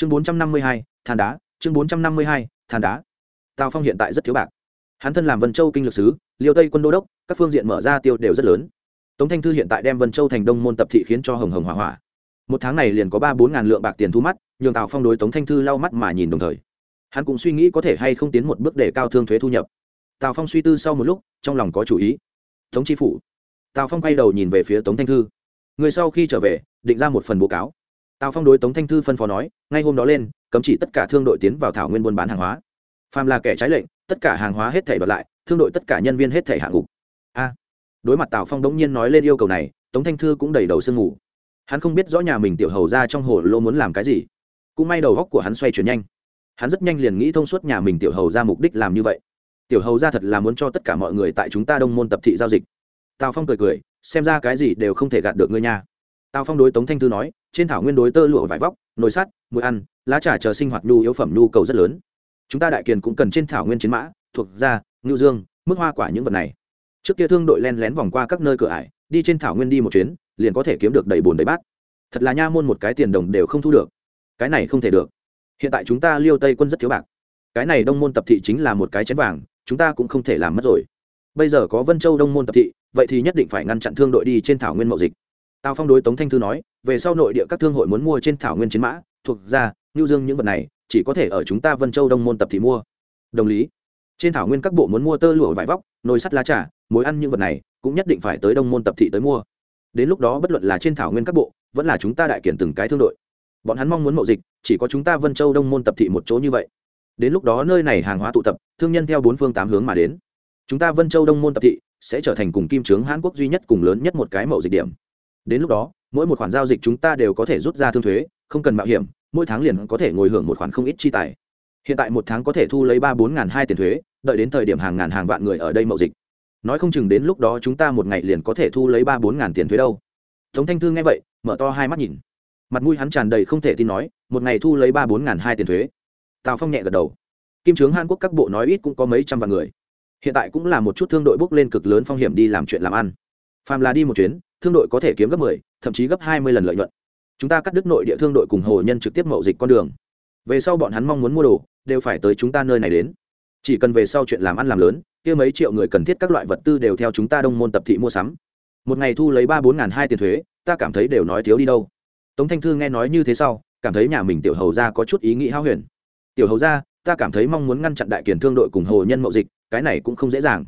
chương bốn trăm năm mươi hai, than đá, chương bốn trăm năm mươi hai, than đá. Tào phong hiện tại rất thiếu bạc. Hắn thân làm vân châu kinh lược sứ, liêu tây quân đô đốc, các phương diện mở ra tiêu đều rất lớn. Tống thanh thư hiện tại đem vân châu thành đông môn tập thị khiến cho hồng hồng hỏa hỏa. Một tháng này liền có ba bốn ngàn lượng bạc tiền thu mắt, nhường tào phong đối tống thanh thư lau mắt mà nhìn đồng thời. Hắn cũng suy nghĩ có thể hay không tiến một bước để cao thương thuế thu nhập. Tào phong suy tư sau một lúc, trong lòng có chủ ý. Tống tri phủ. Tào phong quay đầu nhìn về phía tống thanh thư. Người sau khi trở về, định ra một phần báo cáo tào phong đối tống thanh thư phân phó nói, ngay hôm đó lên, cấm chỉ tất cả thương đội tiến vào thảo nguyên buôn bán hàng hóa. Phàm là kẻ trái lệnh, tất cả hàng hóa hết thể bật lại, thương đội tất cả nhân viên hết thể hạng gục. A. Đối mặt tào phong đống nhiên nói lên yêu cầu này, tống thanh thư cũng đầy đầu sương ngủ hắn không biết rõ nhà mình tiểu hầu ra trong hồ lô muốn làm cái gì. Cũng may đầu góc của hắn xoay chuyển nhanh. Hắn rất nhanh liền nghĩ thông suốt nhà mình tiểu hầu ra mục đích làm như vậy. Tiểu hầu ra thật là muốn cho tất cả mọi người tại chúng ta đông môn tập thị giao dịch. Tào phong cười cười, xem ra cái gì đều không thể gạt được ngươi nha. Tào phong đối tống thanh thư nói trên thảo nguyên đối tơ lụa vải vóc, nồi sắt mũi ăn, lá trà chờ sinh hoạt nhu yếu phẩm nhu cầu rất lớn. Chúng ta đại kiền cũng cần trên thảo nguyên chiến mã, thuộc da, ngưu dương, mức hoa quả những vật này. Trước kia thương đội len lén vòng qua các nơi cửa ải, đi trên thảo nguyên đi một chuyến, liền có thể kiếm được đầy bùn đầy bát. Thật là nha môn một cái tiền đồng đều không thu được. Cái này không thể được. Hiện tại chúng ta liêu tây quân rất thiếu bạc. Cái này đông môn tập thị chính là một cái chén vàng, chúng ta cũng không thể làm mất rồi. Bây giờ có vân châu đông môn tập thị, vậy thì nhất định phải ngăn chặn thương đội đi trên thảo nguyên mậu dịch tào phong đối tống thanh thư nói, về sau nội địa các thương hội muốn mua trên thảo nguyên chiến mã, thuộc ra ngưu dương những vật này, chỉ có thể ở chúng ta vân châu đông môn tập thị mua. Đồng lý. Trên thảo nguyên các bộ muốn mua tơ lụa vải vóc, nồi sắt lá trà mối ăn những vật này, cũng nhất định phải tới đông môn tập thị tới mua. Đến lúc đó bất luận là trên thảo nguyên các bộ, vẫn là chúng ta đại kiển từng cái thương đội. Bọn hắn mong muốn mậu dịch, chỉ có chúng ta vân châu đông môn tập thị một chỗ như vậy. Đến lúc đó nơi này hàng hóa tụ tập, thương nhân theo bốn phương tám hướng mà đến. Chúng ta vân châu đông môn tập thị sẽ trở thành cùng kim trướng hàn quốc duy nhất cùng lớn nhất một cái mậu dịch điểm đến lúc đó, mỗi một khoản giao dịch chúng ta đều có thể rút ra thương thuế, không cần mạo hiểm, mỗi tháng liền có thể ngồi hưởng một khoản không ít chi tài. Hiện tại một tháng có thể thu lấy ba bốn ngàn hai tiền thuế, đợi đến thời điểm hàng ngàn hàng vạn người ở đây mậu dịch. Nói không chừng đến lúc đó chúng ta một ngày liền có thể thu lấy ba bốn ngàn tiền thuế đâu. Tống thanh thư nghe vậy, mở to hai mắt nhìn. Mặt mũi hắn tràn đầy không thể tin nói, một ngày thu lấy ba bốn ngàn hai tiền thuế. Tào phong nhẹ gật đầu. Kim trướng hàn quốc các bộ nói ít cũng có mấy trăm vạn người. Hiện tại cũng là một chút thương đội bốc lên cực lớn phong hiểm đi làm chuyện làm ăn. Phàm là đi một chuyến thương đội có thể kiếm gấp mười thậm chí gấp hai mươi lần lợi nhuận. Chúng ta cắt đứt nội địa thương đội cùng hồ nhân trực tiếp mậu dịch con đường. Về sau bọn hắn mong muốn mua đồ đều phải tới chúng ta nơi này đến. Chỉ cần về sau chuyện làm ăn làm lớn kia mấy triệu người cần thiết các loại vật tư đều theo chúng ta đông môn tập thị mua sắm. Một ngày thu lấy ba bốn ngàn hai tiền thuế ta cảm thấy đều nói thiếu đi đâu. Tống thanh thư nghe nói như thế sau cảm thấy nhà mình tiểu hầu gia có chút ý nghĩ hao huyền. Tiểu hầu gia, ta cảm thấy mong muốn ngăn chặn đại kiền thương đội cùng hồ nhân mậu dịch cái này cũng không dễ dàng.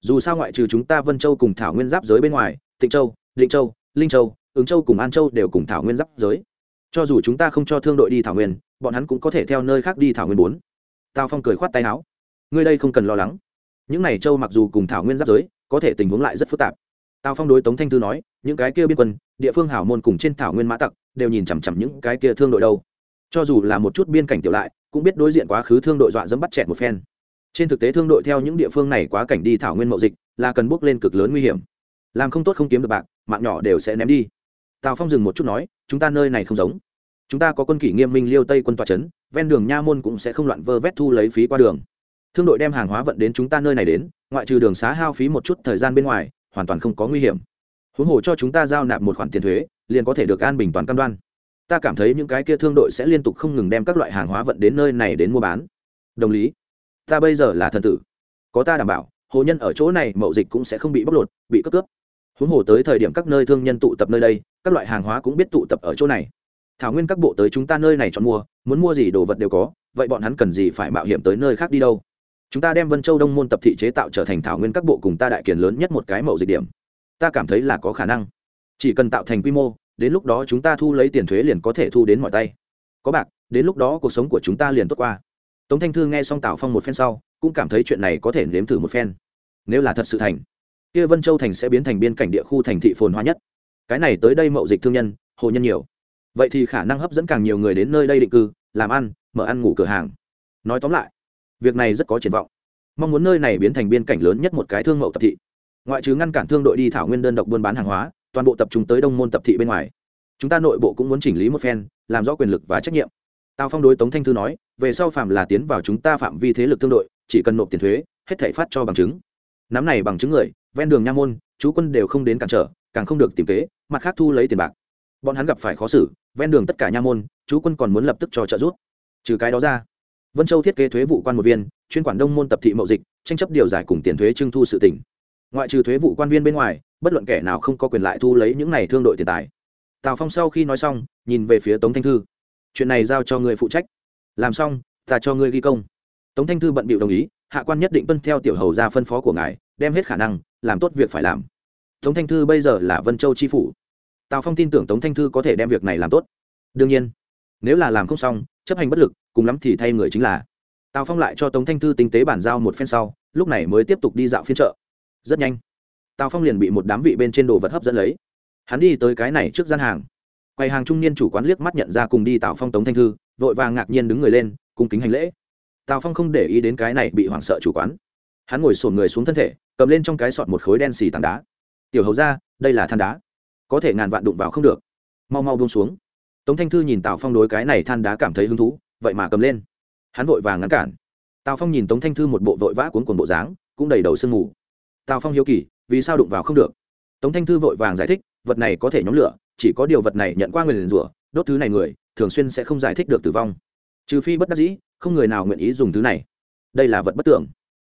Dù sao ngoại trừ chúng ta vân châu cùng thảo nguyên giáp giới bên ngoài tịnh châu định châu, linh châu, ứng châu cùng an châu đều cùng thảo nguyên giáp giới. Cho dù chúng ta không cho thương đội đi thảo nguyên, bọn hắn cũng có thể theo nơi khác đi thảo nguyên bốn. Tào phong cười khoát tay áo. Ngươi đây không cần lo lắng. Những này châu mặc dù cùng thảo nguyên giáp giới, có thể tình huống lại rất phức tạp. Tào phong đối tống thanh thư nói, những cái kia biên quân, địa phương hảo môn cùng trên thảo nguyên mã tặc, đều nhìn chằm chằm những cái kia thương đội đâu. Cho dù là một chút biên cảnh tiểu lại, cũng biết đối diện quá khứ thương đội dọa dẫm bắt chẹt một phen. Trên thực tế thương đội theo những địa phương này quá cảnh đi thảo nguyên mậu dịch, là cần bước lên cực lớn nguy hiểm. Làm không tốt không kiếm được bạc mạng nhỏ đều sẽ ném đi. Tào phong dừng một chút nói, chúng ta nơi này không giống. Chúng ta có quân kỷ nghiêm minh liêu tây quân tòa trấn ven đường nha môn cũng sẽ không loạn vơ vét thu lấy phí qua đường. Thương đội đem hàng hóa vận đến chúng ta nơi này đến, ngoại trừ đường xá hao phí một chút thời gian bên ngoài, hoàn toàn không có nguy hiểm. Huống hồ cho chúng ta giao nạp một khoản tiền thuế, liền có thể được an bình toàn cam đoan. Ta cảm thấy những cái kia thương đội sẽ liên tục không ngừng đem các loại hàng hóa vận đến nơi này đến mua bán. Đồng lý, ta bây giờ là thần tử. Có ta đảm bảo, hồ nhân ở chỗ này mậu dịch cũng sẽ không bị bóc lột, bị cướp cướp huống hồ tới thời điểm các nơi thương nhân tụ tập nơi đây, các loại hàng hóa cũng biết tụ tập ở chỗ này. Thảo nguyên các bộ tới chúng ta nơi này chọn mua, muốn mua gì đồ vật đều có, vậy bọn hắn cần gì phải mạo hiểm tới nơi khác đi đâu? Chúng ta đem vân châu đông môn tập thị chế tạo trở thành thảo nguyên các bộ cùng ta đại kiền lớn nhất một cái mậu dịch điểm. Ta cảm thấy là có khả năng. Chỉ cần tạo thành quy mô, đến lúc đó chúng ta thu lấy tiền thuế liền có thể thu đến mọi tay. Có bạc, đến lúc đó cuộc sống của chúng ta liền tốt qua. Tống thanh thư nghe xong tào phong một phen sau, cũng cảm thấy chuyện này có thể nếm thử một phen. Nếu là thật sự thành kia vân châu thành sẽ biến thành biên cảnh địa khu thành thị phồn hoa nhất. Cái này tới đây mậu dịch thương nhân, hồ nhân nhiều. Vậy thì khả năng hấp dẫn càng nhiều người đến nơi đây định cư, làm ăn, mở ăn ngủ cửa hàng. Nói tóm lại, việc này rất có triển vọng. Mong muốn nơi này biến thành biên cảnh lớn nhất một cái thương mậu tập thị. Ngoại trừ ngăn cản thương đội đi thảo nguyên đơn độc buôn bán hàng hóa, toàn bộ tập trung tới đông môn tập thị bên ngoài. Chúng ta nội bộ cũng muốn chỉnh lý một phen, làm rõ quyền lực và trách nhiệm. Tào phong đối tống thanh thư nói, về sau phạm là tiến vào chúng ta phạm vi thế lực thương đội, chỉ cần nộp tiền thuế, hết thể phát cho bằng chứng nắm này bằng chứng người, ven đường nha môn, chú quân đều không đến cản trở, càng không được tìm kế, mặt khác thu lấy tiền bạc. Bọn hắn gặp phải khó xử, ven đường tất cả nha môn, chú quân còn muốn lập tức cho trợ giúp. Trừ cái đó ra, vân châu thiết kế thuế vụ quan một viên, chuyên quản đông môn tập thị mậu dịch, tranh chấp điều giải cùng tiền thuế trưng thu sự tỉnh ngoại trừ thuế vụ quan viên bên ngoài, bất luận kẻ nào không có quyền lại thu lấy những này thương đội tiền tài. Tào phong sau khi nói xong, nhìn về phía tống thanh thư. Chuyện này giao cho người phụ trách. Làm xong, ta cho ngươi ghi công. Tống thanh thư bận bịu đồng ý hạ quan nhất định tuân theo tiểu hầu ra phân phó của ngài, đem hết khả năng, làm tốt việc phải làm. Tống thanh thư bây giờ là vân châu tri phủ. Tào phong tin tưởng tống thanh thư có thể đem việc này làm tốt. Đương nhiên, nếu là làm không xong, chấp hành bất lực, cùng lắm thì thay người chính là. Tào phong lại cho tống thanh thư tinh tế bản giao một phen sau, lúc này mới tiếp tục đi dạo phiên chợ. Rất nhanh, tào phong liền bị một đám vị bên trên đồ vật hấp dẫn lấy. Hắn đi tới cái này trước gian hàng. Quầy hàng trung niên chủ quán liếc mắt nhận ra cùng đi tào phong tống thanh thư, vội vàng ngạc nhiên đứng người lên, cung kính hành lễ tào phong không để ý đến cái này bị hoảng sợ chủ quán. Hắn ngồi sổn người xuống thân thể, cầm lên trong cái sọt một khối đen xì tảng đá. Tiểu hầu ra đây là than đá. Có thể ngàn vạn đụng vào không được. Mau mau buông xuống. Tống thanh thư nhìn tào phong đối cái này than đá cảm thấy hứng thú, vậy mà cầm lên. Hắn vội vàng ngăn cản. Tào phong nhìn tống thanh thư một bộ vội vã cuốn cuồng bộ dáng, cũng đầy đầu sương mù. Tào phong hiếu kỳ, vì sao đụng vào không được? Tống thanh thư vội vàng giải thích, vật này có thể nhóm lửa, chỉ có điều vật này nhận qua người liền rủa, đốt thứ này người, thường xuyên sẽ không giải thích được tử vong trừ phi bất đắc dĩ, không người nào nguyện ý dùng thứ này. Đây là vật bất tưởng.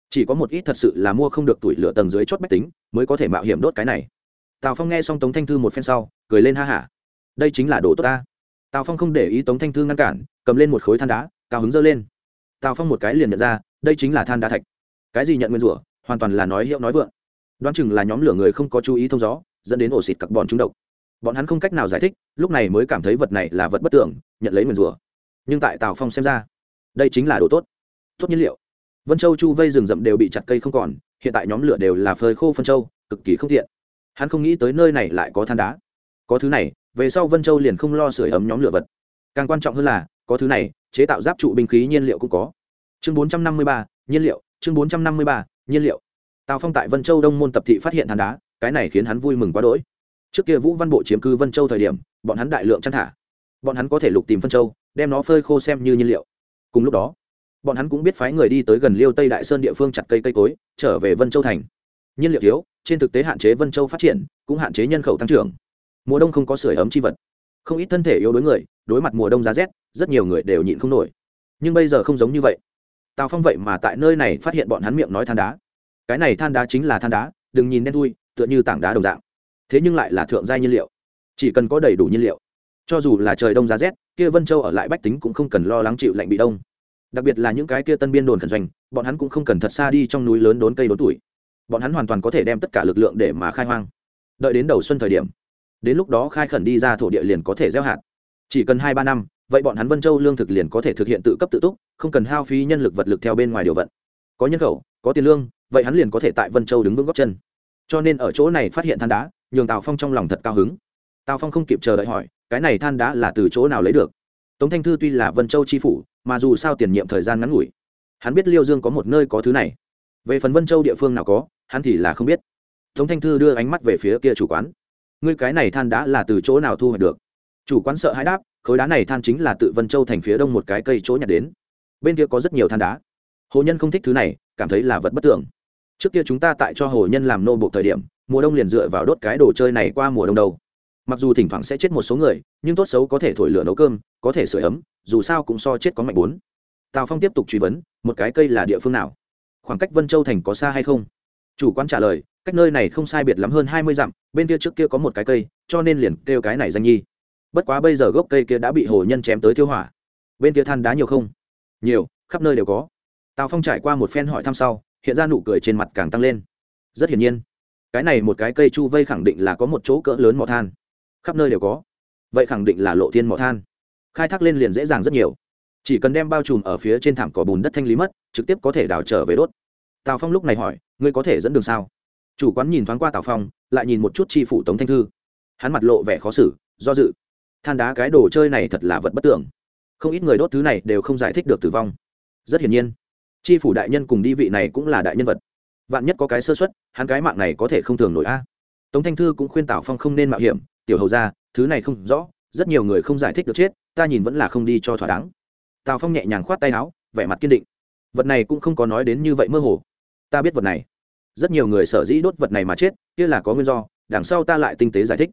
Chỉ có một ít thật sự là mua không được tuổi lửa tầng dưới chót bách tính, mới có thể mạo hiểm đốt cái này. Tào phong nghe xong tống thanh thư một phen sau, cười lên ha hả. Đây chính là đồ tốt ta. Tào phong không để ý tống thanh thư ngăn cản, cầm lên một khối than đá, cao hứng dơ lên. Tào phong một cái liền nhận ra, đây chính là than đá thạch. Cái gì nhận nguyên rủa, hoàn toàn là nói hiệu nói vượng. Đoán chừng là nhóm lửa người không có chú ý thông gió, dẫn đến ổ xịt carbon trúng độc. Bọn hắn không cách nào giải thích, lúc này mới cảm thấy vật này là vật bất tưởng, nhận lấy nguyên rủa nhưng tại tào phong xem ra đây chính là đồ tốt tốt nhiên liệu vân châu chu vây rừng rậm đều bị chặt cây không còn hiện tại nhóm lửa đều là phơi khô phân châu cực kỳ không tiện hắn không nghĩ tới nơi này lại có than đá có thứ này về sau vân châu liền không lo sửa ấm nhóm lửa vật càng quan trọng hơn là có thứ này chế tạo giáp trụ binh khí nhiên liệu cũng có chương bốn trăm năm mươi ba nhiên liệu chương bốn trăm năm mươi ba nhiên liệu tào phong tại vân châu đông môn tập thị phát hiện than đá cái này khiến hắn vui mừng quá đỗi trước kia vũ văn bộ chiếm cư vân châu thời điểm bọn hắn đại lượng chăn thả bọn hắn có thể lục tìm vân châu đem nó phơi khô xem như nhiên liệu. Cùng lúc đó, bọn hắn cũng biết phái người đi tới gần liêu tây đại sơn địa phương chặt cây cây cối, trở về vân châu thành. Nhiên liệu thiếu, trên thực tế hạn chế vân châu phát triển, cũng hạn chế nhân khẩu tăng trưởng. Mùa đông không có sưởi ấm chi vật. Không ít thân thể yếu đối người, đối mặt mùa đông giá rét, rất nhiều người đều nhịn không nổi. Nhưng bây giờ không giống như vậy. Tào phong vậy mà tại nơi này phát hiện bọn hắn miệng nói than đá. Cái này than đá chính là than đá, đừng nhìn đen thui, tựa như tảng đá đồng dạng. Thế nhưng lại là thượng gia nhiên liệu. Chỉ cần có đầy đủ nhiên liệu cho dù là trời đông giá rét, kia vân châu ở lại bách tính cũng không cần lo lắng chịu lạnh bị đông. Đặc biệt là những cái kia tân biên đồn khẩn doanh, bọn hắn cũng không cần thật xa đi trong núi lớn đốn cây đốn tuổi. Bọn hắn hoàn toàn có thể đem tất cả lực lượng để mà khai hoang. Đợi đến đầu xuân thời điểm, đến lúc đó khai khẩn đi ra thổ địa liền có thể gieo hạt. Chỉ cần hai ba năm, vậy bọn hắn vân châu lương thực liền có thể thực hiện tự cấp tự túc, không cần hao phí nhân lực vật lực theo bên ngoài điều vận. Có nhân khẩu, có tiền lương, vậy hắn liền có thể tại vân châu đứng vững góc chân. Cho nên ở chỗ này phát hiện than đá, nhường tào phong trong lòng thật cao hứng. Tào phong không kịp chờ đợi hỏi cái này than đá là từ chỗ nào lấy được? Tống thanh thư tuy là vân châu tri phủ, mà dù sao tiền nhiệm thời gian ngắn ngủi, hắn biết liêu dương có một nơi có thứ này. Về phần vân châu địa phương nào có, hắn thì là không biết. Tống thanh thư đưa ánh mắt về phía kia chủ quán. Ngươi cái này than đá là từ chỗ nào thu hoạch được? Chủ quán sợ hãi đáp, khối đá này than chính là tự vân châu thành phía đông một cái cây chỗ nhặt đến. Bên kia có rất nhiều than đá. Hồ nhân không thích thứ này, cảm thấy là vật bất tưởng. Trước kia chúng ta tại cho hồ nhân làm nô bộ thời điểm, mùa đông liền dựa vào đốt cái đồ chơi này qua mùa đông đầu mặc dù thỉnh thoảng sẽ chết một số người, nhưng tốt xấu có thể thổi lửa nấu cơm, có thể sửa ấm, dù sao cũng so chết có mạnh bốn. Tào phong tiếp tục truy vấn, một cái cây là địa phương nào? Khoảng cách vân châu thành có xa hay không? Chủ quan trả lời, cách nơi này không sai biệt lắm hơn hai mươi dặm, bên kia trước kia có một cái cây, cho nên liền kêu cái này danh nhi. Bất quá bây giờ gốc cây kia đã bị hồ nhân chém tới tiêu hỏa. Bên kia than đá nhiều không? Nhiều, khắp nơi đều có. Tào phong trải qua một phen hỏi thăm sau, hiện ra nụ cười trên mặt càng tăng lên. Rất hiển nhiên, cái này một cái cây chu vây khẳng định là có một chỗ cỡ lớn mỏ than khắp nơi đều có. Vậy khẳng định là lộ thiên mỏ than. Khai thác lên liền dễ dàng rất nhiều. Chỉ cần đem bao trùm ở phía trên thảm cỏ bùn đất thanh lý mất, trực tiếp có thể đào trở về đốt. Tào phong lúc này hỏi, ngươi có thể dẫn đường sao? Chủ quán nhìn thoáng qua tào phong, lại nhìn một chút tri phủ tống thanh thư. Hắn mặt lộ vẻ khó xử, do dự. Than đá cái đồ chơi này thật là vật bất tưởng. Không ít người đốt thứ này đều không giải thích được tử vong. Rất hiển nhiên tri phủ đại nhân cùng đi vị này cũng là đại nhân vật. Vạn nhất có cái sơ xuất hắn cái mạng này có thể không thường nổi a. Tống thanh thư cũng khuyên tào phong không nên mạo hiểm tiểu hầu ra thứ này không rõ, rất nhiều người không giải thích được chết, ta nhìn vẫn là không đi cho thỏa đáng. Tào phong nhẹ nhàng khoát tay áo, vẻ mặt kiên định. Vật này cũng không có nói đến như vậy mơ hồ. Ta biết vật này. Rất nhiều người sở dĩ đốt vật này mà chết, kia là có nguyên do, đằng sau ta lại tinh tế giải thích.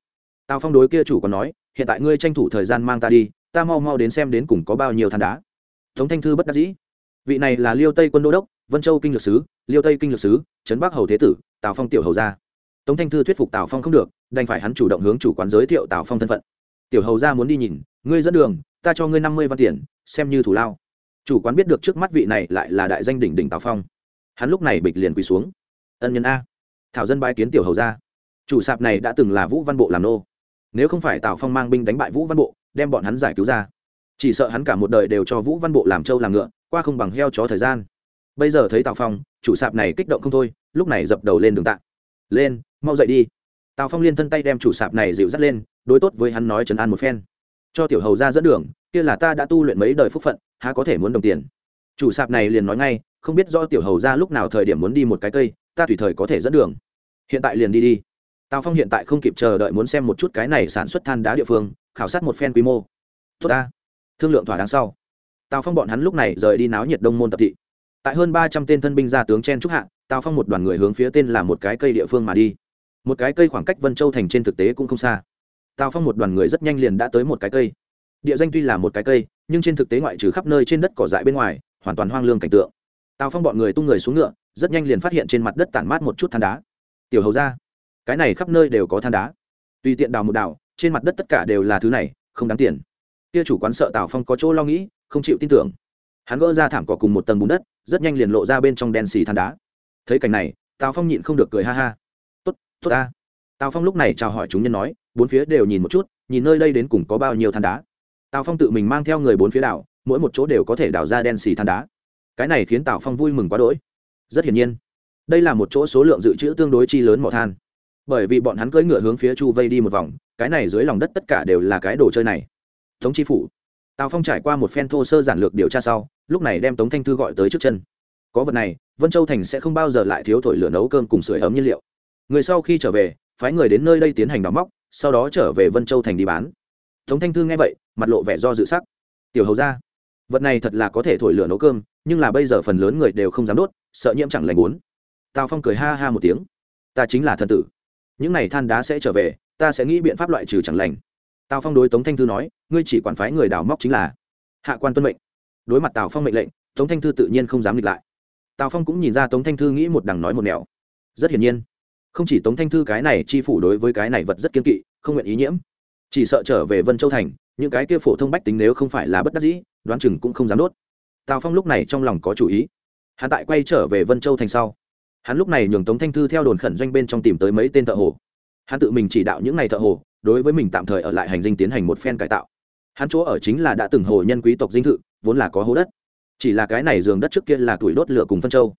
Tào phong đối kia chủ còn nói, hiện tại ngươi tranh thủ thời gian mang ta đi, ta mau mau đến xem đến cùng có bao nhiêu than đá. Tống thanh thư bất đắc dĩ. Vị này là liêu tây quân đô đốc, vân châu kinh lược sứ, liêu tây kinh lược sứ, trấn bắc hầu thế tử, tào phong tiểu hầu gia. Tống thanh thư thuyết phục tào phong không được đành phải hắn chủ động hướng chủ quán giới thiệu tào phong thân phận. Tiểu hầu gia muốn đi nhìn, ngươi dẫn đường, ta cho ngươi năm mươi văn tiền, xem như thủ lao. Chủ quán biết được trước mắt vị này lại là đại danh đỉnh đỉnh tào phong. Hắn lúc này bịch liền quỳ xuống. Ân nhân a, thảo dân bái kiến tiểu hầu gia. Chủ sạp này đã từng là vũ văn bộ làm nô. Nếu không phải tào phong mang binh đánh bại vũ văn bộ, đem bọn hắn giải cứu ra. Chỉ sợ hắn cả một đời đều cho vũ văn bộ làm trâu làm ngựa, qua không bằng heo chó thời gian. Bây giờ thấy tào phong, chủ sạp này kích động không thôi, lúc này dập đầu lên đường tạng lên, mau dậy đi tào phong liên thân tay đem chủ sạp này dịu dắt lên, đối tốt với hắn nói trấn an một phen. Cho tiểu hầu ra dẫn đường, kia là ta đã tu luyện mấy đời phúc phận, há có thể muốn đồng tiền. Chủ sạp này liền nói ngay, không biết do tiểu hầu ra lúc nào thời điểm muốn đi một cái cây, ta tùy thời có thể dẫn đường. Hiện tại liền đi đi. Tào phong hiện tại không kịp chờ đợi muốn xem một chút cái này sản xuất than đá địa phương, khảo sát một phen quy mô. Tốt ta. Thương lượng thỏa đáng sau. Tào phong bọn hắn lúc này rời đi náo nhiệt đông môn tập thị. Tại hơn ba trăm tên thân binh gia tướng chen trúc hạ, tào phong một đoàn người hướng phía tên là một cái cây địa phương mà đi một cái cây khoảng cách vân châu thành trên thực tế cũng không xa. Tào phong một đoàn người rất nhanh liền đã tới một cái cây. Địa danh tuy là một cái cây, nhưng trên thực tế ngoại trừ khắp nơi trên đất cỏ dại bên ngoài, hoàn toàn hoang lương cảnh tượng. Tào phong bọn người tung người xuống ngựa, rất nhanh liền phát hiện trên mặt đất tản mát một chút than đá. Tiểu hầu ra cái này khắp nơi đều có than đá. Tùy tiện đào một đào, trên mặt đất tất cả đều là thứ này, không đáng tiền. Kia chủ quán sợ tào phong có chỗ lo nghĩ, không chịu tin tưởng. Hắn gỡ ra thảm cỏ cùng một tầng bùn đất, rất nhanh liền lộ ra bên trong đen xì than đá. Thấy cảnh này, tào phong nhịn không được cười ha ha tốt ta. Tào phong lúc này chào hỏi chúng nhân nói, bốn phía đều nhìn một chút, nhìn nơi đây đến cùng có bao nhiêu than đá. Tào phong tự mình mang theo người bốn phía đảo, mỗi một chỗ đều có thể đào ra đen xì than đá. Cái này khiến tào phong vui mừng quá đỗi. Rất hiển nhiên, đây là một chỗ số lượng dự trữ tương đối chi lớn mỏ than. Bởi vì bọn hắn cưỡi ngựa hướng phía chu vây đi một vòng, cái này dưới lòng đất tất cả đều là cái đồ chơi này. Tống chi phủ. Tào phong trải qua một phen thô sơ giản lược điều tra sau, lúc này đem tống thanh thư gọi tới trước chân. Có vật này, vân châu thành sẽ không bao giờ lại thiếu thổi lửa nấu cơm cùng sưởi ấm nhiên liệu người sau khi trở về, phái người đến nơi đây tiến hành đóng móc, sau đó trở về vân châu thành đi bán. Tống thanh thư nghe vậy, mặt lộ vẻ do dự sắc. Tiểu hầu ra vật này thật là có thể thổi lửa nấu cơm, nhưng là bây giờ phần lớn người đều không dám đốt, sợ nhiễm chẳng lành bốn. Tào phong cười ha ha một tiếng. Ta chính là thần tử. Những này than đá sẽ trở về, ta sẽ nghĩ biện pháp loại trừ chẳng lành. Tào phong đối tống thanh thư nói, ngươi chỉ quản phái người đào móc chính là hạ quan tuân mệnh. Đối mặt tào phong mệnh lệnh, tống thanh thư tự nhiên không dám nghịch lại. Tào phong cũng nhìn ra tống thanh thư nghĩ một đằng nói một nẻo. Rất hiển nhiên không chỉ tống thanh thư cái này chi phủ đối với cái này vật rất kiên kỵ, không nguyện ý nhiễm. Chỉ sợ trở về vân châu thành, những cái kia phổ thông bách tính nếu không phải là bất đắc dĩ, đoán chừng cũng không dám đốt. Tào phong lúc này trong lòng có chủ ý. Hắn tại quay trở về vân châu thành sau. Hắn lúc này nhường tống thanh thư theo đồn khẩn doanh bên trong tìm tới mấy tên thợ hồ. Hắn tự mình chỉ đạo những ngày thợ hồ, đối với mình tạm thời ở lại hành dinh tiến hành một phen cải tạo. Hắn chỗ ở chính là đã từng hồ nhân quý tộc dinh thự, vốn là có hố đất. Chỉ là cái này giường đất trước kia là tuổi đốt lửa cùng phân châu.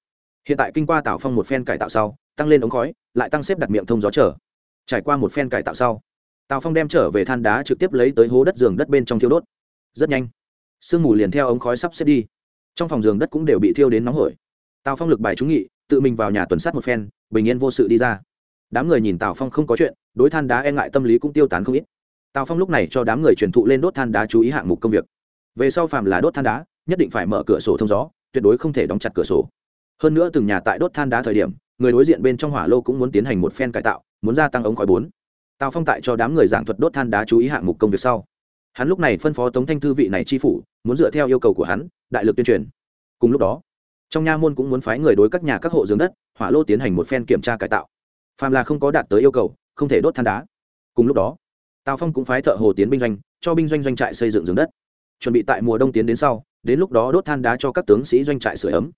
Hiện tại kinh qua tào phong một phen cải tạo sau tăng lên ống khói, lại tăng xếp đặt miệng thông gió trở. Trải qua một phen cải tạo sau, tào phong đem trở về than đá trực tiếp lấy tới hố đất giường đất bên trong thiêu đốt. Rất nhanh, sương mù liền theo ống khói sắp xếp đi. Trong phòng giường đất cũng đều bị thiêu đến nóng hổi. Tào phong lực bài trúng nghị, tự mình vào nhà tuần sát một phen, bình yên vô sự đi ra. Đám người nhìn tào phong không có chuyện, đối than đá e ngại tâm lý cũng tiêu tán không ít. Tào phong lúc này cho đám người truyền thụ lên đốt than đá chú ý hạng mục công việc. Về sau phàm là đốt than đá, nhất định phải mở cửa sổ thông gió, tuyệt đối không thể đóng chặt cửa sổ. Hơn nữa từng nhà tại đốt than đá thời điểm người đối diện bên trong hỏa lô cũng muốn tiến hành một phen cải tạo, muốn gia tăng ống khói bốn. Tào phong tại cho đám người giảng thuật đốt than đá chú ý hạng mục công việc sau. Hắn lúc này phân phó tống thanh thư vị này chi phủ, muốn dựa theo yêu cầu của hắn, đại lực tuyên truyền. Cùng lúc đó, trong nha môn cũng muốn phái người đối các nhà các hộ dưỡng đất, hỏa lô tiến hành một phen kiểm tra cải tạo. Phàm là không có đạt tới yêu cầu, không thể đốt than đá. Cùng lúc đó, tào phong cũng phái thợ hồ tiến binh doanh, cho binh doanh doanh trại xây dựng dưỡng đất. Chuẩn bị tại mùa đông tiến đến sau, đến lúc đó đốt than đá cho các tướng sĩ doanh trại sửa ấm.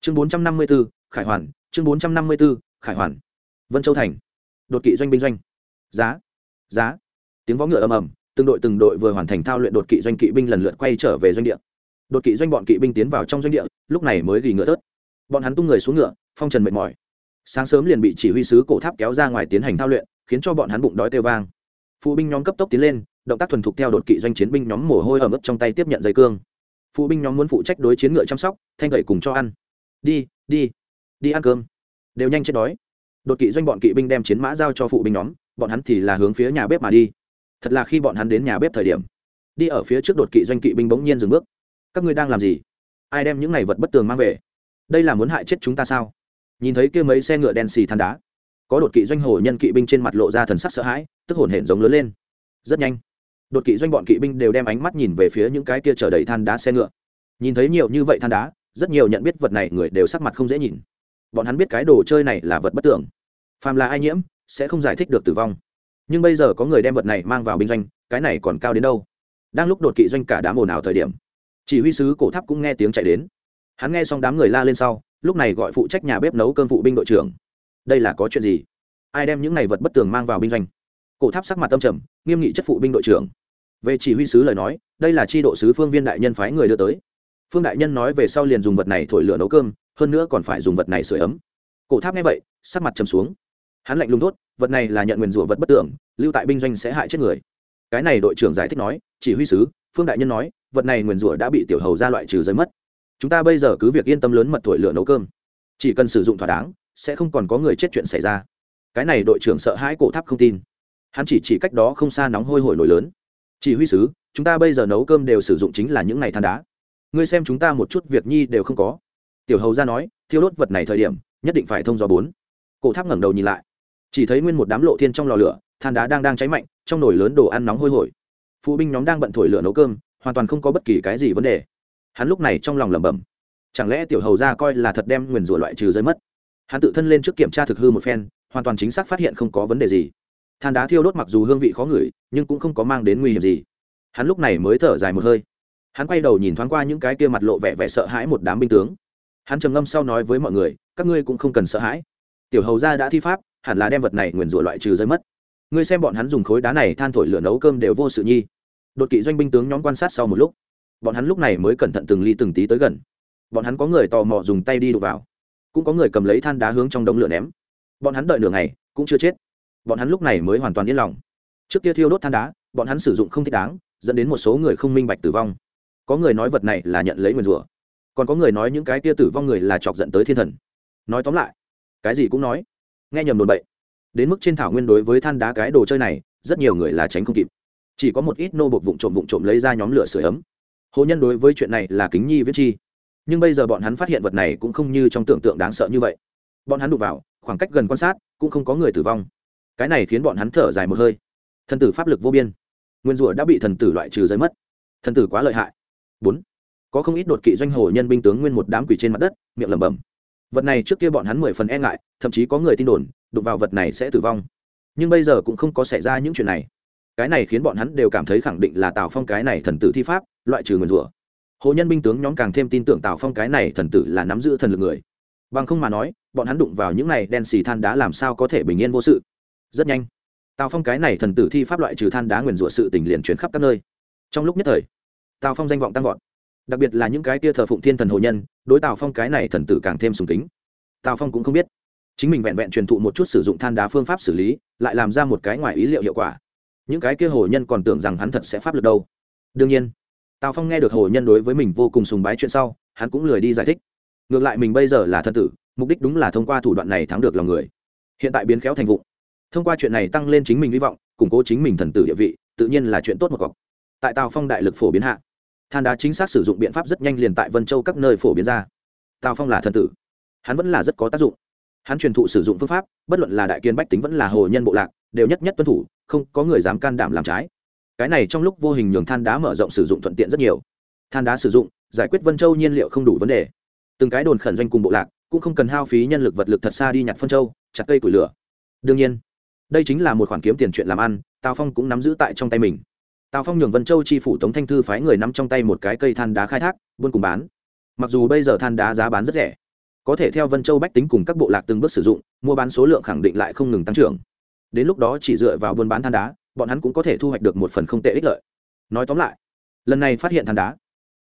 Chương bốn trăm năm mươi b ố khải hoàn chương bốn trăm năm mươi b ố khải hoàn. Vân châu thành. Đột kỵ doanh binh doanh. Giá. Giá. Tiếng võ ngựa ầm ầm, từng đội từng đội vừa hoàn thành thao luyện đột kỵ doanh kỵ binh lần lượt quay trở về doanh địa. Đột kỵ doanh bọn kỵ binh tiến vào trong doanh địa, lúc này mới gỉ ngựa tớt bọn hắn tung người xuống ngựa, phong trần mệt mỏi. Sáng sớm liền bị chỉ huy sứ cổ tháp kéo ra ngoài tiến hành thao luyện, khiến cho bọn hắn bụng đói tê vang. Phụ binh nhóm cấp tốc tiến lên, động tác thuần thục theo đột kỵ doanh chiến binh nhóm mồ hôi ở mức trong tay tiếp nhận dây cương. Phụ binh nhóm muốn phụ trách đối chiến ngựa chăm sóc, thanh gậy cùng cho ăn. Đi đi đi ăn cơm. Đều nhanh chết đói. Đột kỵ doanh bọn kỵ binh đem chiến mã giao cho phụ binh nhóm, bọn hắn thì là hướng phía nhà bếp mà đi. Thật là khi bọn hắn đến nhà bếp thời điểm, đi ở phía trước đột kỵ doanh kỵ binh bỗng nhiên dừng bước. Các ngươi đang làm gì? Ai đem những này vật bất tường mang về? Đây là muốn hại chết chúng ta sao? Nhìn thấy kia mấy xe ngựa đen xì than đá, có đột kỵ doanh hồ nhân kỵ binh trên mặt lộ ra thần sắc sợ hãi, tức hồn hển giống lớn lên. Rất nhanh, đột kỵ doanh bọn kỵ binh đều đem ánh mắt nhìn về phía những cái kia chở đầy than đá xe ngựa. Nhìn thấy nhiều như vậy than đá, rất nhiều nhận biết vật này người đều sắc mặt không dễ nhìn bọn hắn biết cái đồ chơi này là vật bất tưởng. Phàm là ai nhiễm, sẽ không giải thích được tử vong. Nhưng bây giờ có người đem vật này mang vào binh doanh, cái này còn cao đến đâu? Đang lúc đột kỵ doanh cả đám ồn ào thời điểm, chỉ huy sứ cổ tháp cũng nghe tiếng chạy đến. Hắn nghe xong đám người la lên sau, lúc này gọi phụ trách nhà bếp nấu cơm phụ binh đội trưởng. Đây là có chuyện gì? Ai đem những này vật bất tường mang vào binh doanh? Cổ tháp sắc mặt tâm trầm, nghiêm nghị chất phụ binh đội trưởng. Về chỉ huy sứ lời nói, đây là tri độ sứ phương viên đại nhân phái người đưa tới. Phương đại nhân nói về sau liền dùng vật này thổi lửa nấu cơm hơn nữa còn phải dùng vật này sửa ấm. Cổ tháp nghe vậy, sắc mặt trầm xuống. Hắn lạnh lùng thốt vật này là nhận nguyền rủa vật bất tưởng, lưu tại binh doanh sẽ hại chết người. Cái này đội trưởng giải thích nói, chỉ huy sứ, phương đại nhân nói, vật này nguyền rủa đã bị tiểu hầu ra loại trừ giới mất. Chúng ta bây giờ cứ việc yên tâm lớn mật thổi lửa nấu cơm. Chỉ cần sử dụng thỏa đáng, sẽ không còn có người chết chuyện xảy ra. Cái này đội trưởng sợ hãi cổ tháp không tin. Hắn chỉ chỉ cách đó không xa nóng hôi hổi nổi lớn. Chỉ huy sứ, chúng ta bây giờ nấu cơm đều sử dụng chính là những ngày than đá. Ngươi xem chúng ta một chút việc nhi đều không có tiểu hầu ra nói, thiêu đốt vật này thời điểm, nhất định phải thông gió bốn. Cổ tháp ngẩng đầu nhìn lại. Chỉ thấy nguyên một đám lộ thiên trong lò lửa, than đá đang đang cháy mạnh, trong nồi lớn đồ ăn nóng hôi hổi. Phụ binh nhóm đang bận thổi lửa nấu cơm, hoàn toàn không có bất kỳ cái gì vấn đề. Hắn lúc này trong lòng lẩm bẩm, chẳng lẽ tiểu hầu ra coi là thật đem nguyền rủa loại trừ rơi mất? Hắn tự thân lên trước kiểm tra thực hư một phen, hoàn toàn chính xác phát hiện không có vấn đề gì. Than đá thiêu đốt mặc dù hương vị khó ngửi, nhưng cũng không có mang đến nguy hiểm gì. Hắn lúc này mới thở dài một hơi. Hắn quay đầu nhìn thoáng qua những cái kia mặt lộ vẻ vẻ sợ hãi một đám binh tướng hắn trầm ngâm sau nói với mọi người, các ngươi cũng không cần sợ hãi. Tiểu hầu gia đã thi pháp, hẳn là đem vật này nguyền rủa loại trừ rơi mất. Ngươi xem bọn hắn dùng khối đá này than thổi lửa nấu cơm đều vô sự nhi. Đột kỵ doanh binh tướng nhóm quan sát sau một lúc. Bọn hắn lúc này mới cẩn thận từng ly từng tí tới gần. Bọn hắn có người tò mò dùng tay đi đụng vào. Cũng có người cầm lấy than đá hướng trong đống lửa ném. Bọn hắn đợi nửa ngày, cũng chưa chết. Bọn hắn lúc này mới hoàn toàn yên lòng. Trước kia thiêu đốt than đá, bọn hắn sử dụng không thích đáng, dẫn đến một số người không minh bạch tử vong. Có người nói vật này là nhận lấy nguyền rủa còn có người nói những cái kia tử vong người là chọc dẫn tới thiên thần. Nói tóm lại, cái gì cũng nói. Nghe nhầm đồn bậy. Đến mức trên thảo nguyên đối với than đá cái đồ chơi này, rất nhiều người là tránh không kịp. Chỉ có một ít nô bột vụn trộm vụn trộm lấy ra nhóm lửa sửa ấm. Hồ nhân đối với chuyện này là kính nhi viết chi. Nhưng bây giờ bọn hắn phát hiện vật này cũng không như trong tưởng tượng đáng sợ như vậy. Bọn hắn đụng vào, khoảng cách gần quan sát, cũng không có người tử vong. Cái này khiến bọn hắn thở dài một hơi. Thần tử pháp lực vô biên. Nguyên rủa đã bị thần tử loại trừ giới mất. Thần tử quá lợi hại. Bốn có không ít đột kỵ doanh hồ nhân binh tướng nguyên một đám quỷ trên mặt đất, miệng lẩm bẩm. Vật này trước kia bọn hắn mười phần e ngại, thậm chí có người tin đồn, đụng vào vật này sẽ tử vong. Nhưng bây giờ cũng không có xảy ra những chuyện này. Cái này khiến bọn hắn đều cảm thấy khẳng định là tào phong cái này thần tử thi pháp, loại trừ nguyền rủa. Hồ nhân binh tướng nhóm càng thêm tin tưởng tào phong cái này thần tử là nắm giữ thần lực người. Bằng không mà nói, bọn hắn đụng vào những này đen xì than đá làm sao có thể bình yên vô sự? Rất nhanh, tào phong cái này thần tử thi pháp loại trừ than đá nguyền rủa sự tình liền chuyển khắp các nơi. Trong lúc nhất thời, tào phong danh vọng tăng vọt đặc biệt là những cái tia thờ phụng thiên thần hồ nhân, đối tào phong cái này thần tử càng thêm sùng kính. Tào phong cũng không biết. Chính mình vẹn vẹn truyền thụ một chút sử dụng than đá phương pháp xử lý, lại làm ra một cái ngoài ý liệu hiệu quả. Những cái kia hồ nhân còn tưởng rằng hắn thật sẽ pháp lực đâu. Đương nhiên, tào phong nghe được hồ nhân đối với mình vô cùng sùng bái chuyện sau, hắn cũng lười đi giải thích. Ngược lại mình bây giờ là thân tử, mục đích đúng là thông qua thủ đoạn này thắng được lòng người. Hiện tại biến khéo thành vụ. Thông qua chuyện này tăng lên chính mình hy vọng, củng cố chính mình thần tử địa vị, tự nhiên là chuyện tốt một cọc. Tại tào phong đại lực phổ biến hạ than đá chính xác sử dụng biện pháp rất nhanh liền tại vân châu các nơi phổ biến ra. Tào phong là thần tử, hắn vẫn là rất có tác dụng. Hắn truyền thụ sử dụng phương pháp, bất luận là đại kiên bách tính vẫn là hồ nhân bộ lạc, đều nhất nhất tuân thủ, không có người dám can đảm làm trái. Cái này trong lúc vô hình nhường than đá mở rộng sử dụng thuận tiện rất nhiều. Than đá sử dụng, giải quyết vân châu nhiên liệu không đủ vấn đề. Từng cái đồn khẩn doanh cùng bộ lạc, cũng không cần hao phí nhân lực vật lực thật xa đi nhặt phân châu, chặt cây củi lửa. Đương nhiên, đây chính là một khoản kiếm tiền chuyện làm ăn, tào phong cũng nắm giữ tại trong tay mình tào phong nhường vân châu chi phủ tống thanh thư phái người nắm trong tay một cái cây than đá khai thác, buôn cùng bán. Mặc dù bây giờ than đá giá bán rất rẻ, có thể theo vân châu bách tính cùng các bộ lạc từng bước sử dụng, mua bán số lượng khẳng định lại không ngừng tăng trưởng. Đến lúc đó chỉ dựa vào buôn bán than đá, bọn hắn cũng có thể thu hoạch được một phần không tệ ích lợi. Nói tóm lại, lần này phát hiện than đá,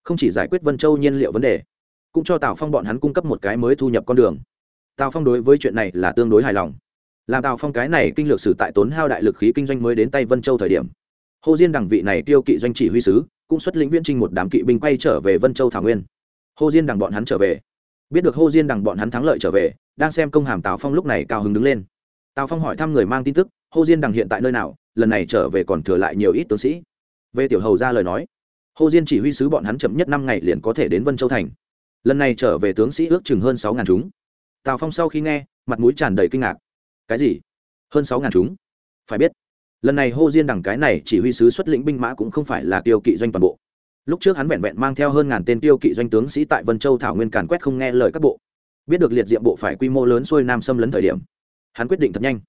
không chỉ giải quyết vân châu nhiên liệu vấn đề, cũng cho tào phong bọn hắn cung cấp một cái mới thu nhập con đường. Tào phong đối với chuyện này là tương đối hài lòng. Làm tào phong cái này kinh lược sử tại tốn hao đại lực khí kinh doanh mới đến tay vân châu thời điểm hồ diên đẳng vị này tiêu kỵ doanh chỉ huy sứ, cũng xuất lĩnh viễn trinh một đám kỵ binh quay trở về vân châu thảo nguyên. Hồ diên đẳng bọn hắn trở về. Biết được hồ diên đẳng bọn hắn thắng lợi trở về, đang xem công hàm tào phong lúc này cao hứng đứng lên. Tào phong hỏi thăm người mang tin tức, hồ diên đẳng hiện tại nơi nào, lần này trở về còn thừa lại nhiều ít tướng sĩ. Về tiểu hầu ra lời nói, hồ diên chỉ huy sứ bọn hắn chậm nhất năm ngày liền có thể đến vân châu thành. Lần này trở về tướng sĩ ước chừng hơn sáu ngàn chúng. Tào phong sau khi nghe, mặt mũi tràn đầy kinh ngạc. Cái gì? Hơn sáu ngàn chúng? Phải biết lần này hô diên đằng cái này chỉ huy sứ xuất lĩnh binh mã cũng không phải là tiêu kỵ doanh toàn bộ. Lúc trước hắn vẹn vẹn mang theo hơn ngàn tên tiêu kỵ doanh tướng sĩ tại vân châu thảo nguyên càn quét không nghe lời các bộ. Biết được liệt diệm bộ phải quy mô lớn xuôi nam xâm lấn thời điểm, hắn quyết định thật nhanh.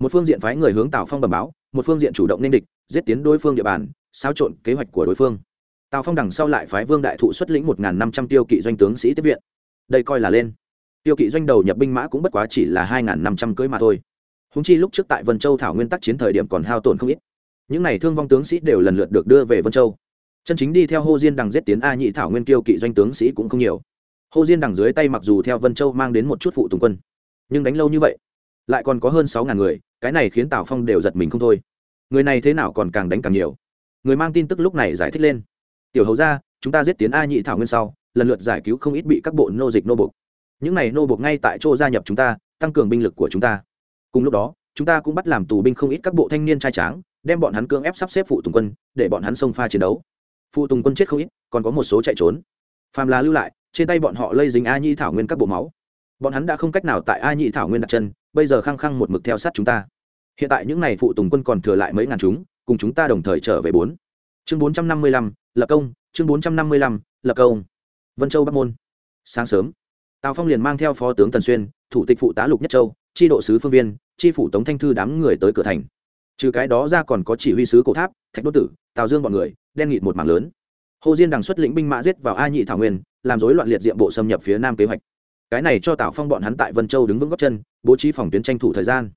Một phương diện phái người hướng tào phong bẩm báo, một phương diện chủ động nên địch, giết tiến đối phương địa bàn, xáo trộn kế hoạch của đối phương. Tào phong đằng sau lại phái vương đại thụ xuất lĩnh một năm trăm tiêu kỵ doanh tướng sĩ tiếp viện. Đây coi là lên. Tiêu kỵ doanh đầu nhập binh mã cũng bất quá chỉ là hai năm trăm cưới mà thôi húng chi lúc trước tại vân châu thảo nguyên tắc chiến thời điểm còn hao tổn không ít. Những n à y thương vong tướng sĩ đều lần lượt được đưa về vân châu. Chân chính đi theo hô diên đằng giết tiến a nhị thảo nguyên kiêu kỵ doanh tướng sĩ cũng không nhiều. Hô diên đằng dưới tay mặc dù theo vân châu mang đến một chút phụ tùng quân, nhưng đánh lâu như vậy, lại còn có hơn sáu ngàn người, cái này khiến tào phong đều giật mình không thôi. Người này thế nào còn càng đánh càng nhiều. Người mang tin tức lúc này giải thích lên. Tiểu hầu ra chúng ta giết tiến a nhị thảo nguyên sau, lần lượt giải cứu không ít bị các bộ nô dịch nô bục những này nô bục ngay tại chỗ gia nhập chúng ta, tăng cường binh lực của chúng ta cùng lúc đó, chúng ta cũng bắt làm tù binh không ít các bộ thanh niên trai tráng, đem bọn hắn cưỡng ép sắp xếp phụ tùng quân, để bọn hắn xông pha chiến đấu. Phụ tùng quân chết không ít, còn có một số chạy trốn. Phàm là lưu lại, trên tay bọn họ lây dính a nhị thảo nguyên các bộ máu. Bọn hắn đã không cách nào tại a nhị thảo nguyên đặt chân, bây giờ khăng khăng một mực theo sát chúng ta. Hiện tại những n à y phụ tùng quân còn thừa lại mấy ngàn chúng, cùng chúng ta đồng thời trở về bốn. Chương bốn trăm năm mươi lăm, lập công, chương bốn trăm năm mươi lăm, lập công. Vân châu bắc môn. Sáng sớm, tào phong liền mang theo phó tướng tần xuyên, thủ tịch phụ tá lục nhất châu tri độ sứ phương viên tri phủ tống thanh thư đám người tới cửa thành. Trừ cái đó ra còn có chỉ huy sứ cổ tháp, thạch đô tử, tào dương b ọ n người, đen nghịt một mảng lớn. Hồ diên đằng xuất lĩnh binh mã giết vào a nhị thảo nguyên, làm rối loạn liệt diện bộ xâm nhập phía nam kế hoạch. Cái này cho tào phong bọn hắn tại vân châu đứng vững góc chân, bố trí phòng tuyến tranh thủ thời gian.